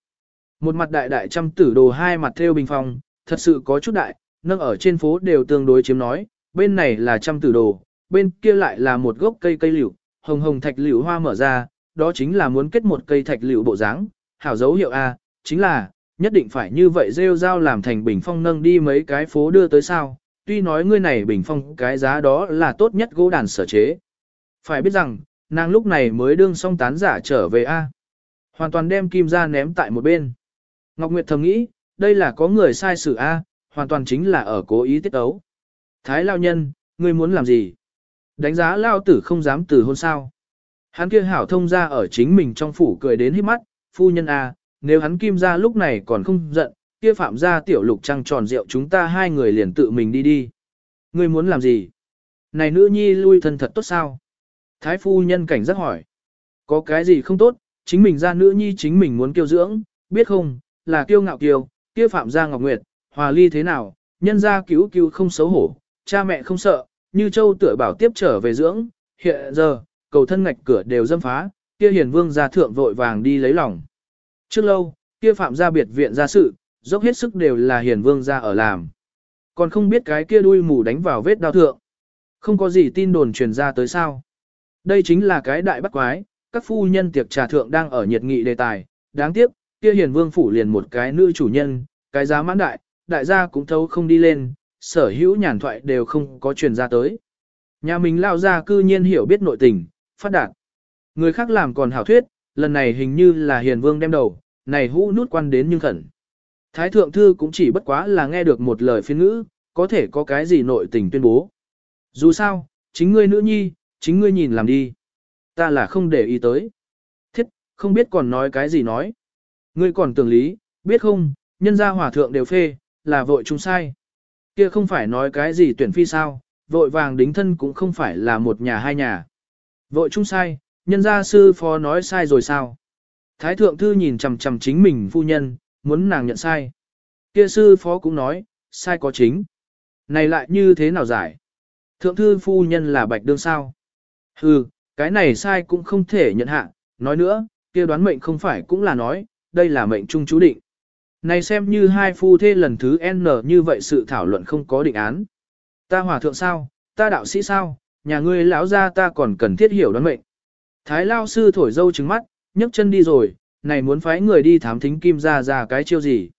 Một mặt đại đại trăm tử đồ hai mặt theo bình phong, thật sự có chút đại, nâng ở trên phố đều tương đối chiếm nói, bên này là trăm tử đồ, bên kia lại là một gốc cây cây liễu, hồng hồng thạch liễu hoa mở ra, đó chính là muốn kết một cây thạch liễu bộ dáng, hảo dấu hiệu A, chính là, nhất định phải như vậy rêu rao làm thành bình phong nâng đi mấy cái phố đưa tới sao, tuy nói ngươi này bình phong cái giá đó là tốt nhất gỗ đàn sở chế. Phải biết rằng, nàng lúc này mới đương xong tán giả trở về A. Hoàn toàn đem kim ra ném tại một bên. Ngọc Nguyệt thầm nghĩ, đây là có người sai sự A, hoàn toàn chính là ở cố ý tiết ấu. Thái lao nhân, ngươi muốn làm gì? Đánh giá lao tử không dám từ hôn sao. Hắn kia hảo thông ra ở chính mình trong phủ cười đến hít mắt, phu nhân A, nếu hắn kim ra lúc này còn không giận, kia phạm ra tiểu lục trăng tròn rượu chúng ta hai người liền tự mình đi đi. Ngươi muốn làm gì? Này nữ nhi lui thân thật tốt sao? Thái phu nhân cảnh giác hỏi. Có cái gì không tốt, chính mình ra nữ nhi chính mình muốn kiêu dưỡng, biết không, là kiêu ngạo kiêu, kia phạm gia ngọc nguyệt, hòa ly thế nào, nhân gia cứu cứu không xấu hổ, cha mẹ không sợ, như châu tựa bảo tiếp trở về dưỡng, hiện giờ, cầu thân ngạch cửa đều dâm phá, kia hiền vương gia thượng vội vàng đi lấy lòng. Trước lâu, kia phạm gia biệt viện gia sự, dốc hết sức đều là hiền vương gia ở làm. Còn không biết cái kia đuôi mù đánh vào vết đau thượng. Không có gì tin đồn truyền ra tới sao. Đây chính là cái đại bắt quái, các phu nhân tiệc trà thượng đang ở nhiệt nghị đề tài, đáng tiếc, kia hiền vương phủ liền một cái nữ chủ nhân, cái giá mãn đại, đại gia cũng thấu không đi lên, sở hữu nhàn thoại đều không có truyền ra tới. Nhà mình lao ra cư nhiên hiểu biết nội tình, phát đạt. Người khác làm còn hảo thuyết, lần này hình như là hiền vương đem đầu, này hũ nút quan đến nhưng khẩn. Thái thượng thư cũng chỉ bất quá là nghe được một lời phiên ngữ, có thể có cái gì nội tình tuyên bố. Dù sao, chính ngươi nữ nhi, chính ngươi nhìn làm đi. Ta là không để ý tới. Thiết, không biết còn nói cái gì nói. Ngươi còn tưởng lý, biết không, nhân gia hòa thượng đều phê, là vội chúng sai. Kia không phải nói cái gì tuyển phi sao, vội vàng đính thân cũng không phải là một nhà hai nhà. Vội chung sai, nhân gia sư phó nói sai rồi sao? Thái thượng thư nhìn chằm chằm chính mình phu nhân, muốn nàng nhận sai. Kia sư phó cũng nói, sai có chính. Này lại như thế nào giải? Thượng thư phu nhân là bạch đương sao? Hừ, cái này sai cũng không thể nhận hạ, nói nữa, kia đoán mệnh không phải cũng là nói, đây là mệnh trung chú định. Này xem như hai phu thê lần thứ N như vậy sự thảo luận không có định án. Ta hòa thượng sao, ta đạo sĩ sao, nhà ngươi lão gia ta còn cần thiết hiểu đoán mệnh. Thái lao sư thổi dâu trứng mắt, nhấc chân đi rồi, này muốn phái người đi thám thính kim gia ra cái chiêu gì.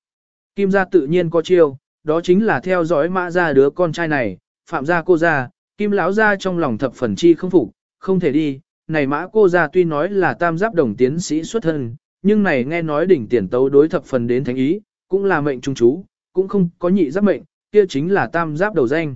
Kim gia tự nhiên có chiêu, đó chính là theo dõi mã ra đứa con trai này, phạm gia cô gia, kim lão gia trong lòng thập phần chi không phục, không thể đi, này mã cô gia tuy nói là tam giáp đồng tiến sĩ xuất thân, nhưng này nghe nói đỉnh tiền tấu đối thập phần đến thánh ý, cũng là mệnh trung chú, cũng không có nhị giáp mệnh, kia chính là tam giáp đầu danh.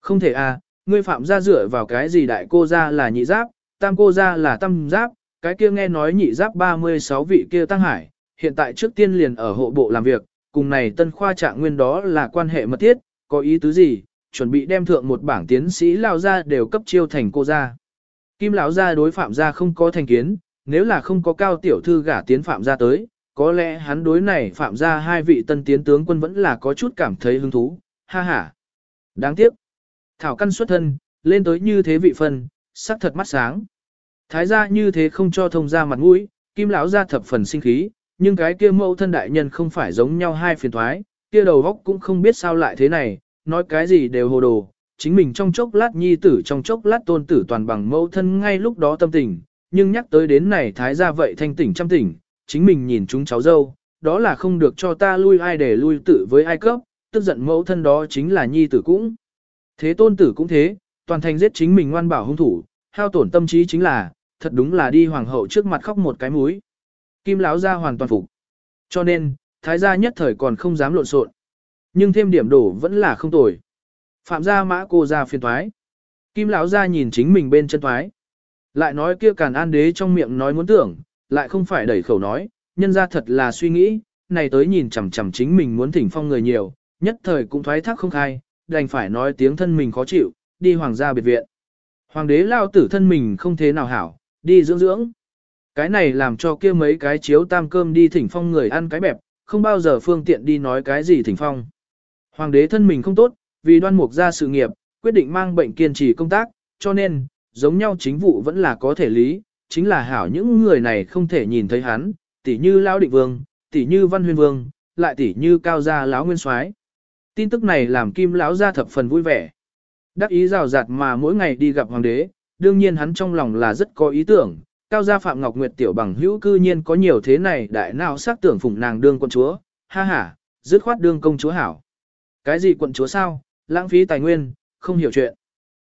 Không thể à, ngươi phạm gia dựa vào cái gì đại cô gia là nhị giáp, tam cô gia là tam giáp, cái kia nghe nói nhị giáp 36 vị kia tăng hải, hiện tại trước tiên liền ở hộ bộ làm việc, cùng này tân khoa trạng nguyên đó là quan hệ mật thiết, có ý tứ gì, chuẩn bị đem thượng một bảng tiến sĩ lao ra đều cấp chiêu thành cô gia. Kim lão gia đối phạm gia không có thành kiến, nếu là không có cao tiểu thư gả tiến phạm gia tới, có lẽ hắn đối này phạm gia hai vị tân tiến tướng quân vẫn là có chút cảm thấy hứng thú, ha ha. Đáng tiếc. Thảo căn xuất thân, lên tới như thế vị phân, sắc thật mắt sáng. Thái gia như thế không cho thông ra mặt mũi, kim lão gia thập phần sinh khí, nhưng cái kia mẫu thân đại nhân không phải giống nhau hai phiền thoái, kia đầu góc cũng không biết sao lại thế này, nói cái gì đều hồ đồ, chính mình trong chốc lát nhi tử trong chốc lát tôn tử toàn bằng mẫu thân ngay lúc đó tâm tình, nhưng nhắc tới đến này thái gia vậy thanh tỉnh trăm tỉnh, chính mình nhìn chúng cháu dâu, đó là không được cho ta lui ai để lui tự với ai cấp, tức giận mẫu thân đó chính là nhi tử cũng. Thế tôn tử cũng thế, toàn thành giết chính mình ngoan bảo hung thủ, hao tổn tâm trí chính là, thật đúng là đi hoàng hậu trước mặt khóc một cái múi. Kim lão gia hoàn toàn phục. Cho nên, thái gia nhất thời còn không dám lộn xộn. Nhưng thêm điểm đổ vẫn là không tồi. Phạm gia mã cô ra phiền thoái. Kim lão gia nhìn chính mình bên chân thoái. Lại nói kia càn an đế trong miệng nói muốn tưởng, lại không phải đẩy khẩu nói, nhân ra thật là suy nghĩ, này tới nhìn chằm chằm chính mình muốn thỉnh phong người nhiều, nhất thời cũng thoái thác không khai, đành phải nói tiếng thân mình khó chịu, đi hoàng gia biệt viện. Hoàng đế lao tử thân mình không thế nào hảo, đi dưỡng dưỡng. Cái này làm cho kia mấy cái chiếu tam cơm đi thỉnh phong người ăn cái bẹp, không bao giờ phương tiện đi nói cái gì thỉnh phong. Hoàng đế thân mình không tốt, vì đoan mục ra sự nghiệp, quyết định mang bệnh kiên trì công tác, cho nên, giống nhau chính vụ vẫn là có thể lý, chính là hảo những người này không thể nhìn thấy hắn, tỉ như Lão Định Vương, tỉ như Văn Huyên Vương, lại tỉ như Cao Gia Lão Nguyên Soái. Tin tức này làm Kim Lão gia thập phần vui vẻ. Đắc ý rào rạt mà mỗi ngày đi gặp hoàng đế, đương nhiên hắn trong lòng là rất có ý tưởng, Cao gia Phạm Ngọc Nguyệt tiểu bằng hữu cư nhiên có nhiều thế này đại nào xác tưởng phụng nàng đương quân chúa, ha ha, dứt khoát đương công chúa hảo. Cái gì quận chúa sao, lãng phí tài nguyên, không hiểu chuyện.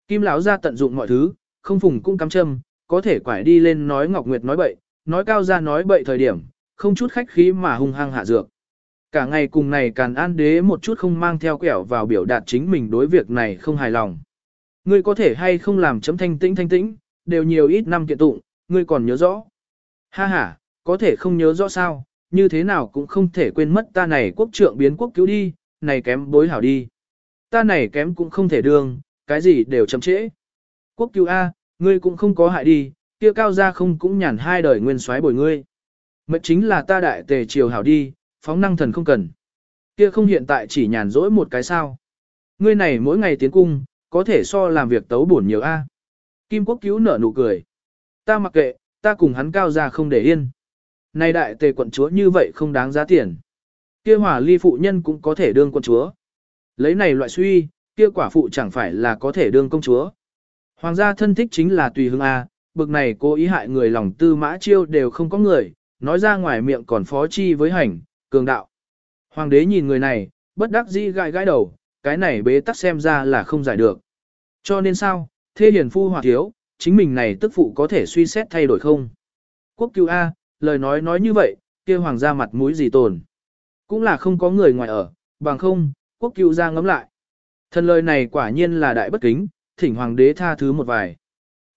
Kim lão gia tận dụng mọi thứ, không phùng cũng cắm châm, có thể quải đi lên nói Ngọc Nguyệt nói bậy, nói cao gia nói bậy thời điểm, không chút khách khí mà hung hăng hạ dược. Cả ngày cùng này càn an đế một chút không mang theo quẻo vào biểu đạt chính mình đối việc này không hài lòng. Ngươi có thể hay không làm chấm thanh tĩnh thanh tĩnh, đều nhiều ít năm kiện tụng, ngươi còn nhớ rõ. Ha ha, có thể không nhớ rõ sao, như thế nào cũng không thể quên mất ta này quốc trượng biến quốc cứu đi, này kém bối hảo đi. Ta này kém cũng không thể đương, cái gì đều chậm trễ. Quốc cứu A, ngươi cũng không có hại đi, kia cao gia không cũng nhàn hai đời nguyên soái bồi ngươi. Mệnh chính là ta đại tề triều hảo đi, phóng năng thần không cần. Kia không hiện tại chỉ nhàn rỗi một cái sao. Ngươi này mỗi ngày tiến cung, có thể so làm việc tấu bổn nhiều A. Kim quốc cứu nở nụ cười. Ta mặc kệ, ta cùng hắn cao gia không để yên. Này đại tề quận chúa như vậy không đáng giá tiền. Kia hỏa ly phụ nhân cũng có thể đương quận chúa. Lấy này loại suy, kia quả phụ chẳng phải là có thể đương công chúa. Hoàng gia thân thích chính là tùy hương A, bực này cố ý hại người lòng tư mã chiêu đều không có người, nói ra ngoài miệng còn phó chi với hành, cường đạo. Hoàng đế nhìn người này, bất đắc dĩ gãi gãi đầu, cái này bế tắc xem ra là không giải được. Cho nên sao, thê hiền phu hoặc thiếu, chính mình này tức phụ có thể suy xét thay đổi không? Quốc cứu A, lời nói nói như vậy, kia hoàng gia mặt mũi gì tồn. Cũng là không có người ngoài ở, bằng không, quốc Cựu ra ngấm lại. Thần lời này quả nhiên là đại bất kính, thỉnh hoàng đế tha thứ một vài.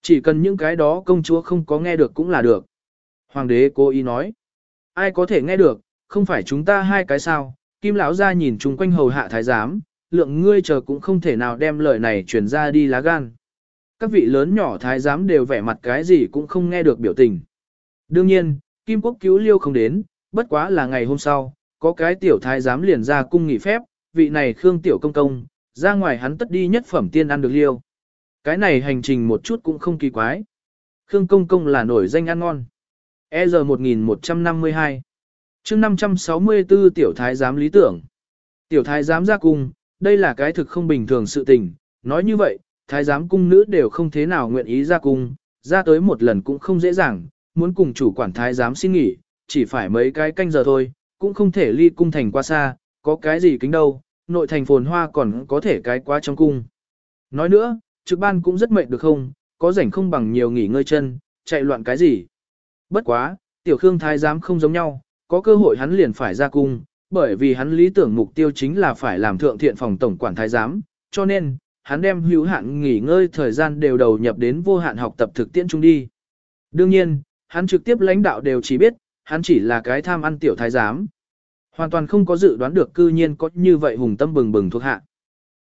Chỉ cần những cái đó công chúa không có nghe được cũng là được. Hoàng đế cố ý nói. Ai có thể nghe được, không phải chúng ta hai cái sao, kim lão ra nhìn chung quanh hầu hạ thái giám, lượng ngươi chờ cũng không thể nào đem lời này truyền ra đi lá gan. Các vị lớn nhỏ thái giám đều vẻ mặt cái gì cũng không nghe được biểu tình. Đương nhiên, Kim Quốc cứu liêu không đến, bất quá là ngày hôm sau, có cái tiểu thái giám liền ra cung nghỉ phép, vị này Khương Tiểu Công Công, ra ngoài hắn tất đi nhất phẩm tiên ăn được liêu. Cái này hành trình một chút cũng không kỳ quái. Khương Công Công là nổi danh ăn ngon. E giờ 1152 chương 564 tiểu thái giám lý tưởng. Tiểu thái giám ra cung, đây là cái thực không bình thường sự tình. Nói như vậy, thái giám cung nữ đều không thế nào nguyện ý ra cung, ra tới một lần cũng không dễ dàng, muốn cùng chủ quản thái giám xin nghỉ, chỉ phải mấy cái canh giờ thôi, cũng không thể ly cung thành qua xa, có cái gì kính đâu, nội thành phồn hoa còn có thể cái quá trong cung. Nói nữa, trực ban cũng rất mệt được không, có rảnh không bằng nhiều nghỉ ngơi chân, chạy loạn cái gì. Bất quá, tiểu khương thái giám không giống nhau, có cơ hội hắn liền phải ra cung, bởi vì hắn lý tưởng mục tiêu chính là phải làm thượng thiện phòng tổng quản thái giám, cho nên, hắn đem hữu hạn nghỉ ngơi thời gian đều đầu nhập đến vô hạn học tập thực tiễn chung đi. Đương nhiên, hắn trực tiếp lãnh đạo đều chỉ biết, hắn chỉ là cái tham ăn tiểu thái giám. Hoàn toàn không có dự đoán được cư nhiên có như vậy hùng tâm bừng bừng thuộc hạ.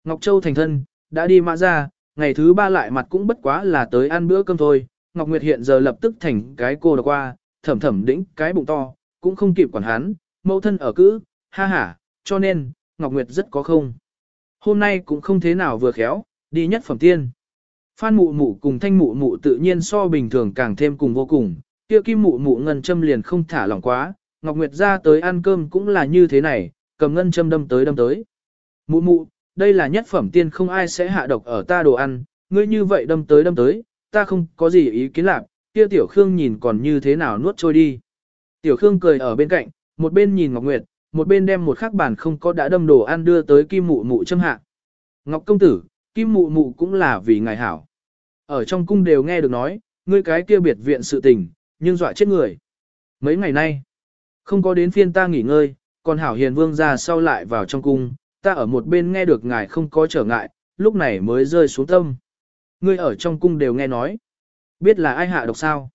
Ngọc Châu thành thân, đã đi mã ra, ngày thứ ba lại mặt cũng bất quá là tới ăn bữa cơm thôi. Ngọc Nguyệt hiện giờ lập tức thành cái cô đọc qua, thẩm thẩm đĩnh cái bụng to, cũng không kịp quản hắn, mẫu thân ở cữ, ha ha, cho nên, Ngọc Nguyệt rất có không. Hôm nay cũng không thế nào vừa khéo, đi nhất phẩm tiên. Phan mụ mụ cùng thanh mụ mụ tự nhiên so bình thường càng thêm cùng vô cùng, kia kim mụ mụ ngân châm liền không thả lỏng quá, Ngọc Nguyệt ra tới ăn cơm cũng là như thế này, cầm ngân châm đâm tới đâm tới. Mụ mụ, đây là nhất phẩm tiên không ai sẽ hạ độc ở ta đồ ăn, ngươi như vậy đâm tới đâm tới, ta không có gì ý kiến lạc, kia tiểu Khương nhìn còn như thế nào nuốt trôi đi. Tiểu Khương cười ở bên cạnh, một bên nhìn Ngọc Nguyệt, một bên đem một khắc bàn không có đã đâm đồ ăn đưa tới kim mụ mụ châm hạ. Ngọc công tử, kim mụ mụ cũng là vì ngài hảo. Ở trong cung đều nghe được nói, ngươi cái kia biệt viện sự tình, nhưng dọa chết người. Mấy ngày nay, không có đến phiên ta nghỉ ngơi, còn hảo hiền vương ra sau lại vào trong cung, ta ở một bên nghe được ngài không có trở ngại, lúc này mới rơi xuống tâm. Ngươi ở trong cung đều nghe nói. Biết là ai hạ độc sao?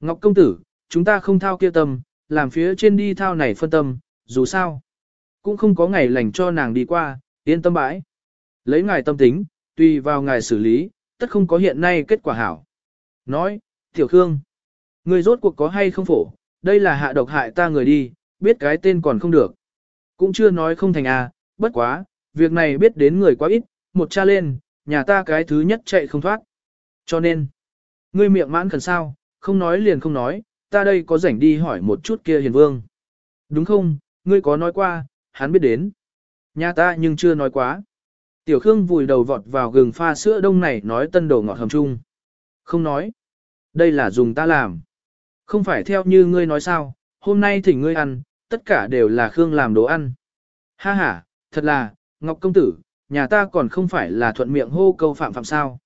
Ngọc công tử, chúng ta không thao kia tâm, làm phía trên đi thao này phân tâm, dù sao. Cũng không có ngày lành cho nàng đi qua, yên tâm bãi. Lấy ngài tâm tính, tùy vào ngài xử lý, tất không có hiện nay kết quả hảo. Nói, tiểu khương, người rốt cuộc có hay không phổ, đây là hạ độc hại ta người đi, biết cái tên còn không được. Cũng chưa nói không thành à bất quá, việc này biết đến người quá ít, một cha lên, nhà ta cái thứ nhất chạy không thoát. Cho nên, ngươi miệng mãn khẩn sao, không nói liền không nói, ta đây có rảnh đi hỏi một chút kia hiền vương. Đúng không, ngươi có nói qua, hắn biết đến. Nhà ta nhưng chưa nói quá. Tiểu Khương vùi đầu vọt vào gừng pha sữa đông này nói tân đồ ngọt hầm chung. Không nói. Đây là dùng ta làm. Không phải theo như ngươi nói sao, hôm nay thỉnh ngươi ăn, tất cả đều là Khương làm đồ ăn. Ha ha, thật là, Ngọc Công Tử, nhà ta còn không phải là thuận miệng hô câu phạm phạm sao.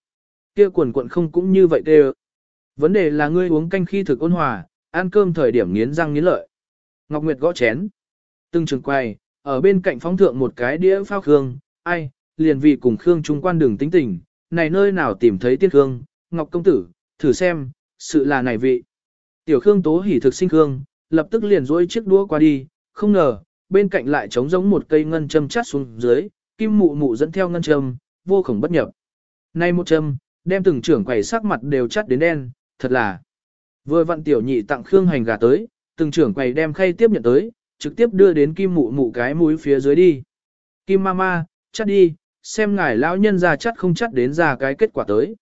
Kia quần quận không cũng như vậy đều. Vấn đề là ngươi uống canh khi thực ôn hòa, ăn cơm thời điểm nghiến răng nghiến lợi. Ngọc Nguyệt gõ chén. Từng trường quay, ở bên cạnh phóng thượng một cái đĩa phao khương, ai, liền vị cùng Khương Trung quan đường tính tình, này nơi nào tìm thấy tiết Khương, Ngọc Công Tử, thử xem, sự là này vị. Tiểu Khương tố hỉ thực sinh Khương, lập tức liền dối chiếc đũa qua đi, không ngờ, bên cạnh lại trống giống một cây ngân châm chát xuống dưới, kim mụ mụ dẫn theo ngân châm, vô khổng bất nhập. Nay một châm, đem từng trưởng quầy sắc mặt đều chát đến đen, thật là. Vừa vặn tiểu nhị tặng Khương hành gà tới, từng trưởng quầy đem khay tiếp nhận tới, trực tiếp đưa đến kim mụ mụ cái mũi phía dưới đi. Kim mama, chát đi, xem ngài lão nhân ra chắt không chắt đến ra cái kết quả tới.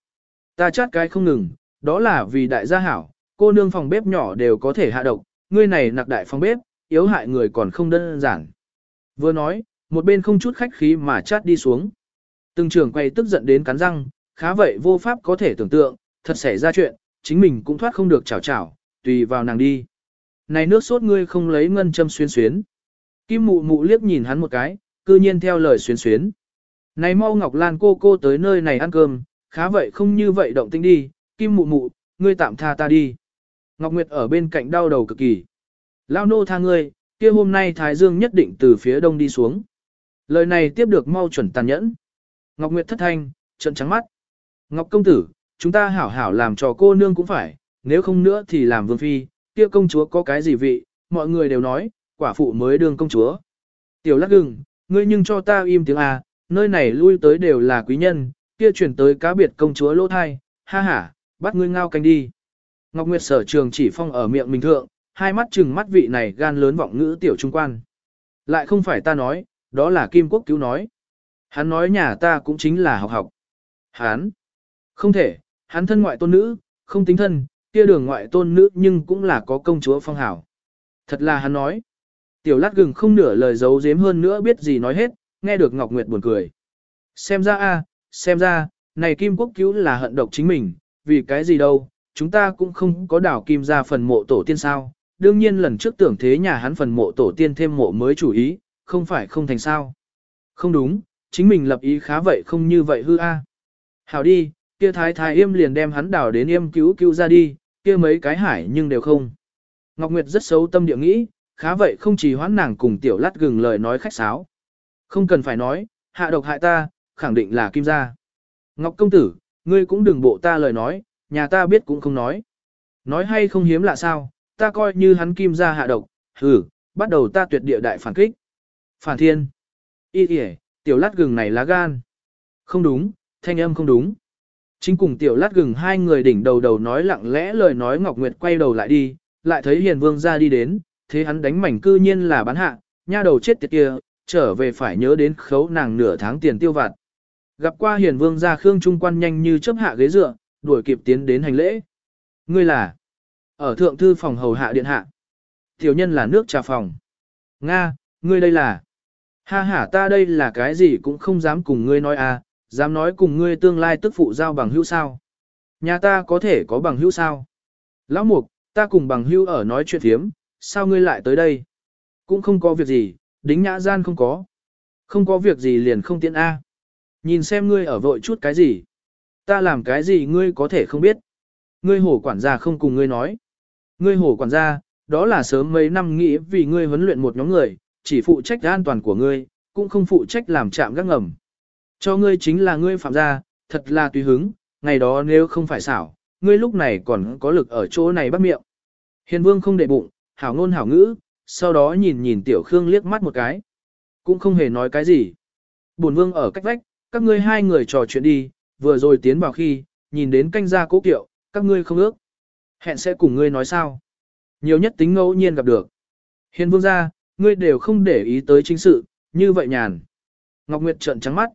Ta chắt cái không ngừng, đó là vì đại gia hảo, cô nương phòng bếp nhỏ đều có thể hạ độc, ngươi này nặc đại phòng bếp, yếu hại người còn không đơn giản. Vừa nói, một bên không chút khách khí mà chát đi xuống. Từng trưởng quay tức giận đến cắn răng, khá vậy vô pháp có thể tưởng tượng, thật xảy ra chuyện, chính mình cũng thoát không được chảo chảo, tùy vào nàng đi. Này nước sốt ngươi không lấy ngân châm xuyên xuyến. Kim mụ mụ liếc nhìn hắn một cái, cư nhiên theo lời xuyên xuyến. Này mau Ngọc Lan cô cô tới nơi này ăn cơm, khá vậy không như vậy động tinh đi, Kim mụ mụ, ngươi tạm tha ta đi. Ngọc Nguyệt ở bên cạnh đau đầu cực kỳ. Lao nô tha ngươi, kia hôm nay Thái Dương nhất định từ phía đông đi xuống. Lời này tiếp được mau chuẩn tàn nhẫn. Ngọc Nguyệt thất thanh, trận trắng mắt. Ngọc công tử, chúng ta hảo hảo làm cho cô nương cũng phải, nếu không nữa thì làm vương phi, kia công chúa có cái gì vị, mọi người đều nói, quả phụ mới đương công chúa. Tiểu lắc gừng, ngươi nhưng cho ta im tiếng A, nơi này lui tới đều là quý nhân, kia chuyển tới cá biệt công chúa lỗ thai, ha ha, bắt ngươi ngao canh đi. Ngọc Nguyệt sở trường chỉ phong ở miệng mình thượng, hai mắt chừng mắt vị này gan lớn vọng ngữ tiểu trung quan. Lại không phải ta nói, đó là Kim Quốc cứu nói. Hắn nói nhà ta cũng chính là học học. Hắn, không thể, hắn thân ngoại tôn nữ, không tính thân, kia đường ngoại tôn nữ nhưng cũng là có công chúa phong hảo. Thật là hắn nói. Tiểu lát gừng không nửa lời giấu giếm hơn nữa biết gì nói hết, nghe được Ngọc Nguyệt buồn cười. Xem ra a, xem ra, này Kim Quốc cứu là hận độc chính mình, vì cái gì đâu, chúng ta cũng không có đảo Kim ra phần mộ tổ tiên sao. Đương nhiên lần trước tưởng thế nhà hắn phần mộ tổ tiên thêm mộ mới chủ ý, không phải không thành sao. Không đúng, chính mình lập ý khá vậy không như vậy hư a. Hảo đi, kia thái thái yêm liền đem hắn đảo đến yêm cứu cứu ra đi, kia mấy cái hải nhưng đều không. Ngọc Nguyệt rất xấu tâm địa nghĩ, khá vậy không chỉ hoãn nàng cùng tiểu lát gừng lời nói khách sáo. Không cần phải nói, hạ độc hại ta, khẳng định là kim gia. Ngọc công tử, ngươi cũng đừng bộ ta lời nói, nhà ta biết cũng không nói. Nói hay không hiếm lạ sao, ta coi như hắn kim ra hạ độc, hừ, bắt đầu ta tuyệt địa đại phản kích. Phản thiên. Y kìa, tiểu lát gừng này lá gan. Không đúng, thanh âm không đúng. Chính cùng tiểu lát gừng hai người đỉnh đầu đầu nói lặng lẽ lời nói Ngọc Nguyệt quay đầu lại đi, lại thấy hiền vương ra đi đến, thế hắn đánh mảnh cư nhiên là bán hạ, nha đầu chết tiệt kia, trở về phải nhớ đến khấu nàng nửa tháng tiền tiêu vặt. Gặp qua hiền vương ra Khương Trung quan nhanh như chấp hạ ghế dựa, đuổi kịp tiến đến hành lễ. Ngươi là? Ở thượng thư phòng hầu hạ điện hạ. Tiểu nhân là nước trà phòng. Nga, ngươi đây là? Ha ha ta đây là cái gì cũng không dám cùng ngươi nói à, dám nói cùng ngươi tương lai tức phụ giao bằng hữu sao. Nhà ta có thể có bằng hữu sao? Lão mục, ta cùng bằng hữu ở nói chuyện thiếm, sao ngươi lại tới đây? Cũng không có việc gì, đính nhã gian không có. Không có việc gì liền không tiện A. Nhìn xem ngươi ở vội chút cái gì. Ta làm cái gì ngươi có thể không biết. Ngươi hổ quản gia không cùng ngươi nói. Ngươi hổ quản gia, đó là sớm mấy năm nghĩ vì ngươi huấn luyện một nhóm người, chỉ phụ trách an toàn của ngươi, cũng không phụ trách làm chạm gác ngầm. Cho ngươi chính là ngươi phạm gia, thật là tùy hứng, ngày đó nếu không phải xảo, ngươi lúc này còn có lực ở chỗ này bắt miệng. Hiền vương không để bụng, hảo ngôn hảo ngữ, sau đó nhìn nhìn tiểu khương liếc mắt một cái. Cũng không hề nói cái gì. Bổn vương ở cách vách, các ngươi hai người trò chuyện đi, vừa rồi tiến vào khi, nhìn đến canh gia cố kiệu, các ngươi không ước. Hẹn sẽ cùng ngươi nói sao. Nhiều nhất tính ngẫu nhiên gặp được. Hiền vương gia, ngươi đều không để ý tới chính sự, như vậy nhàn. Ngọc Nguyệt trợn trắng mắt.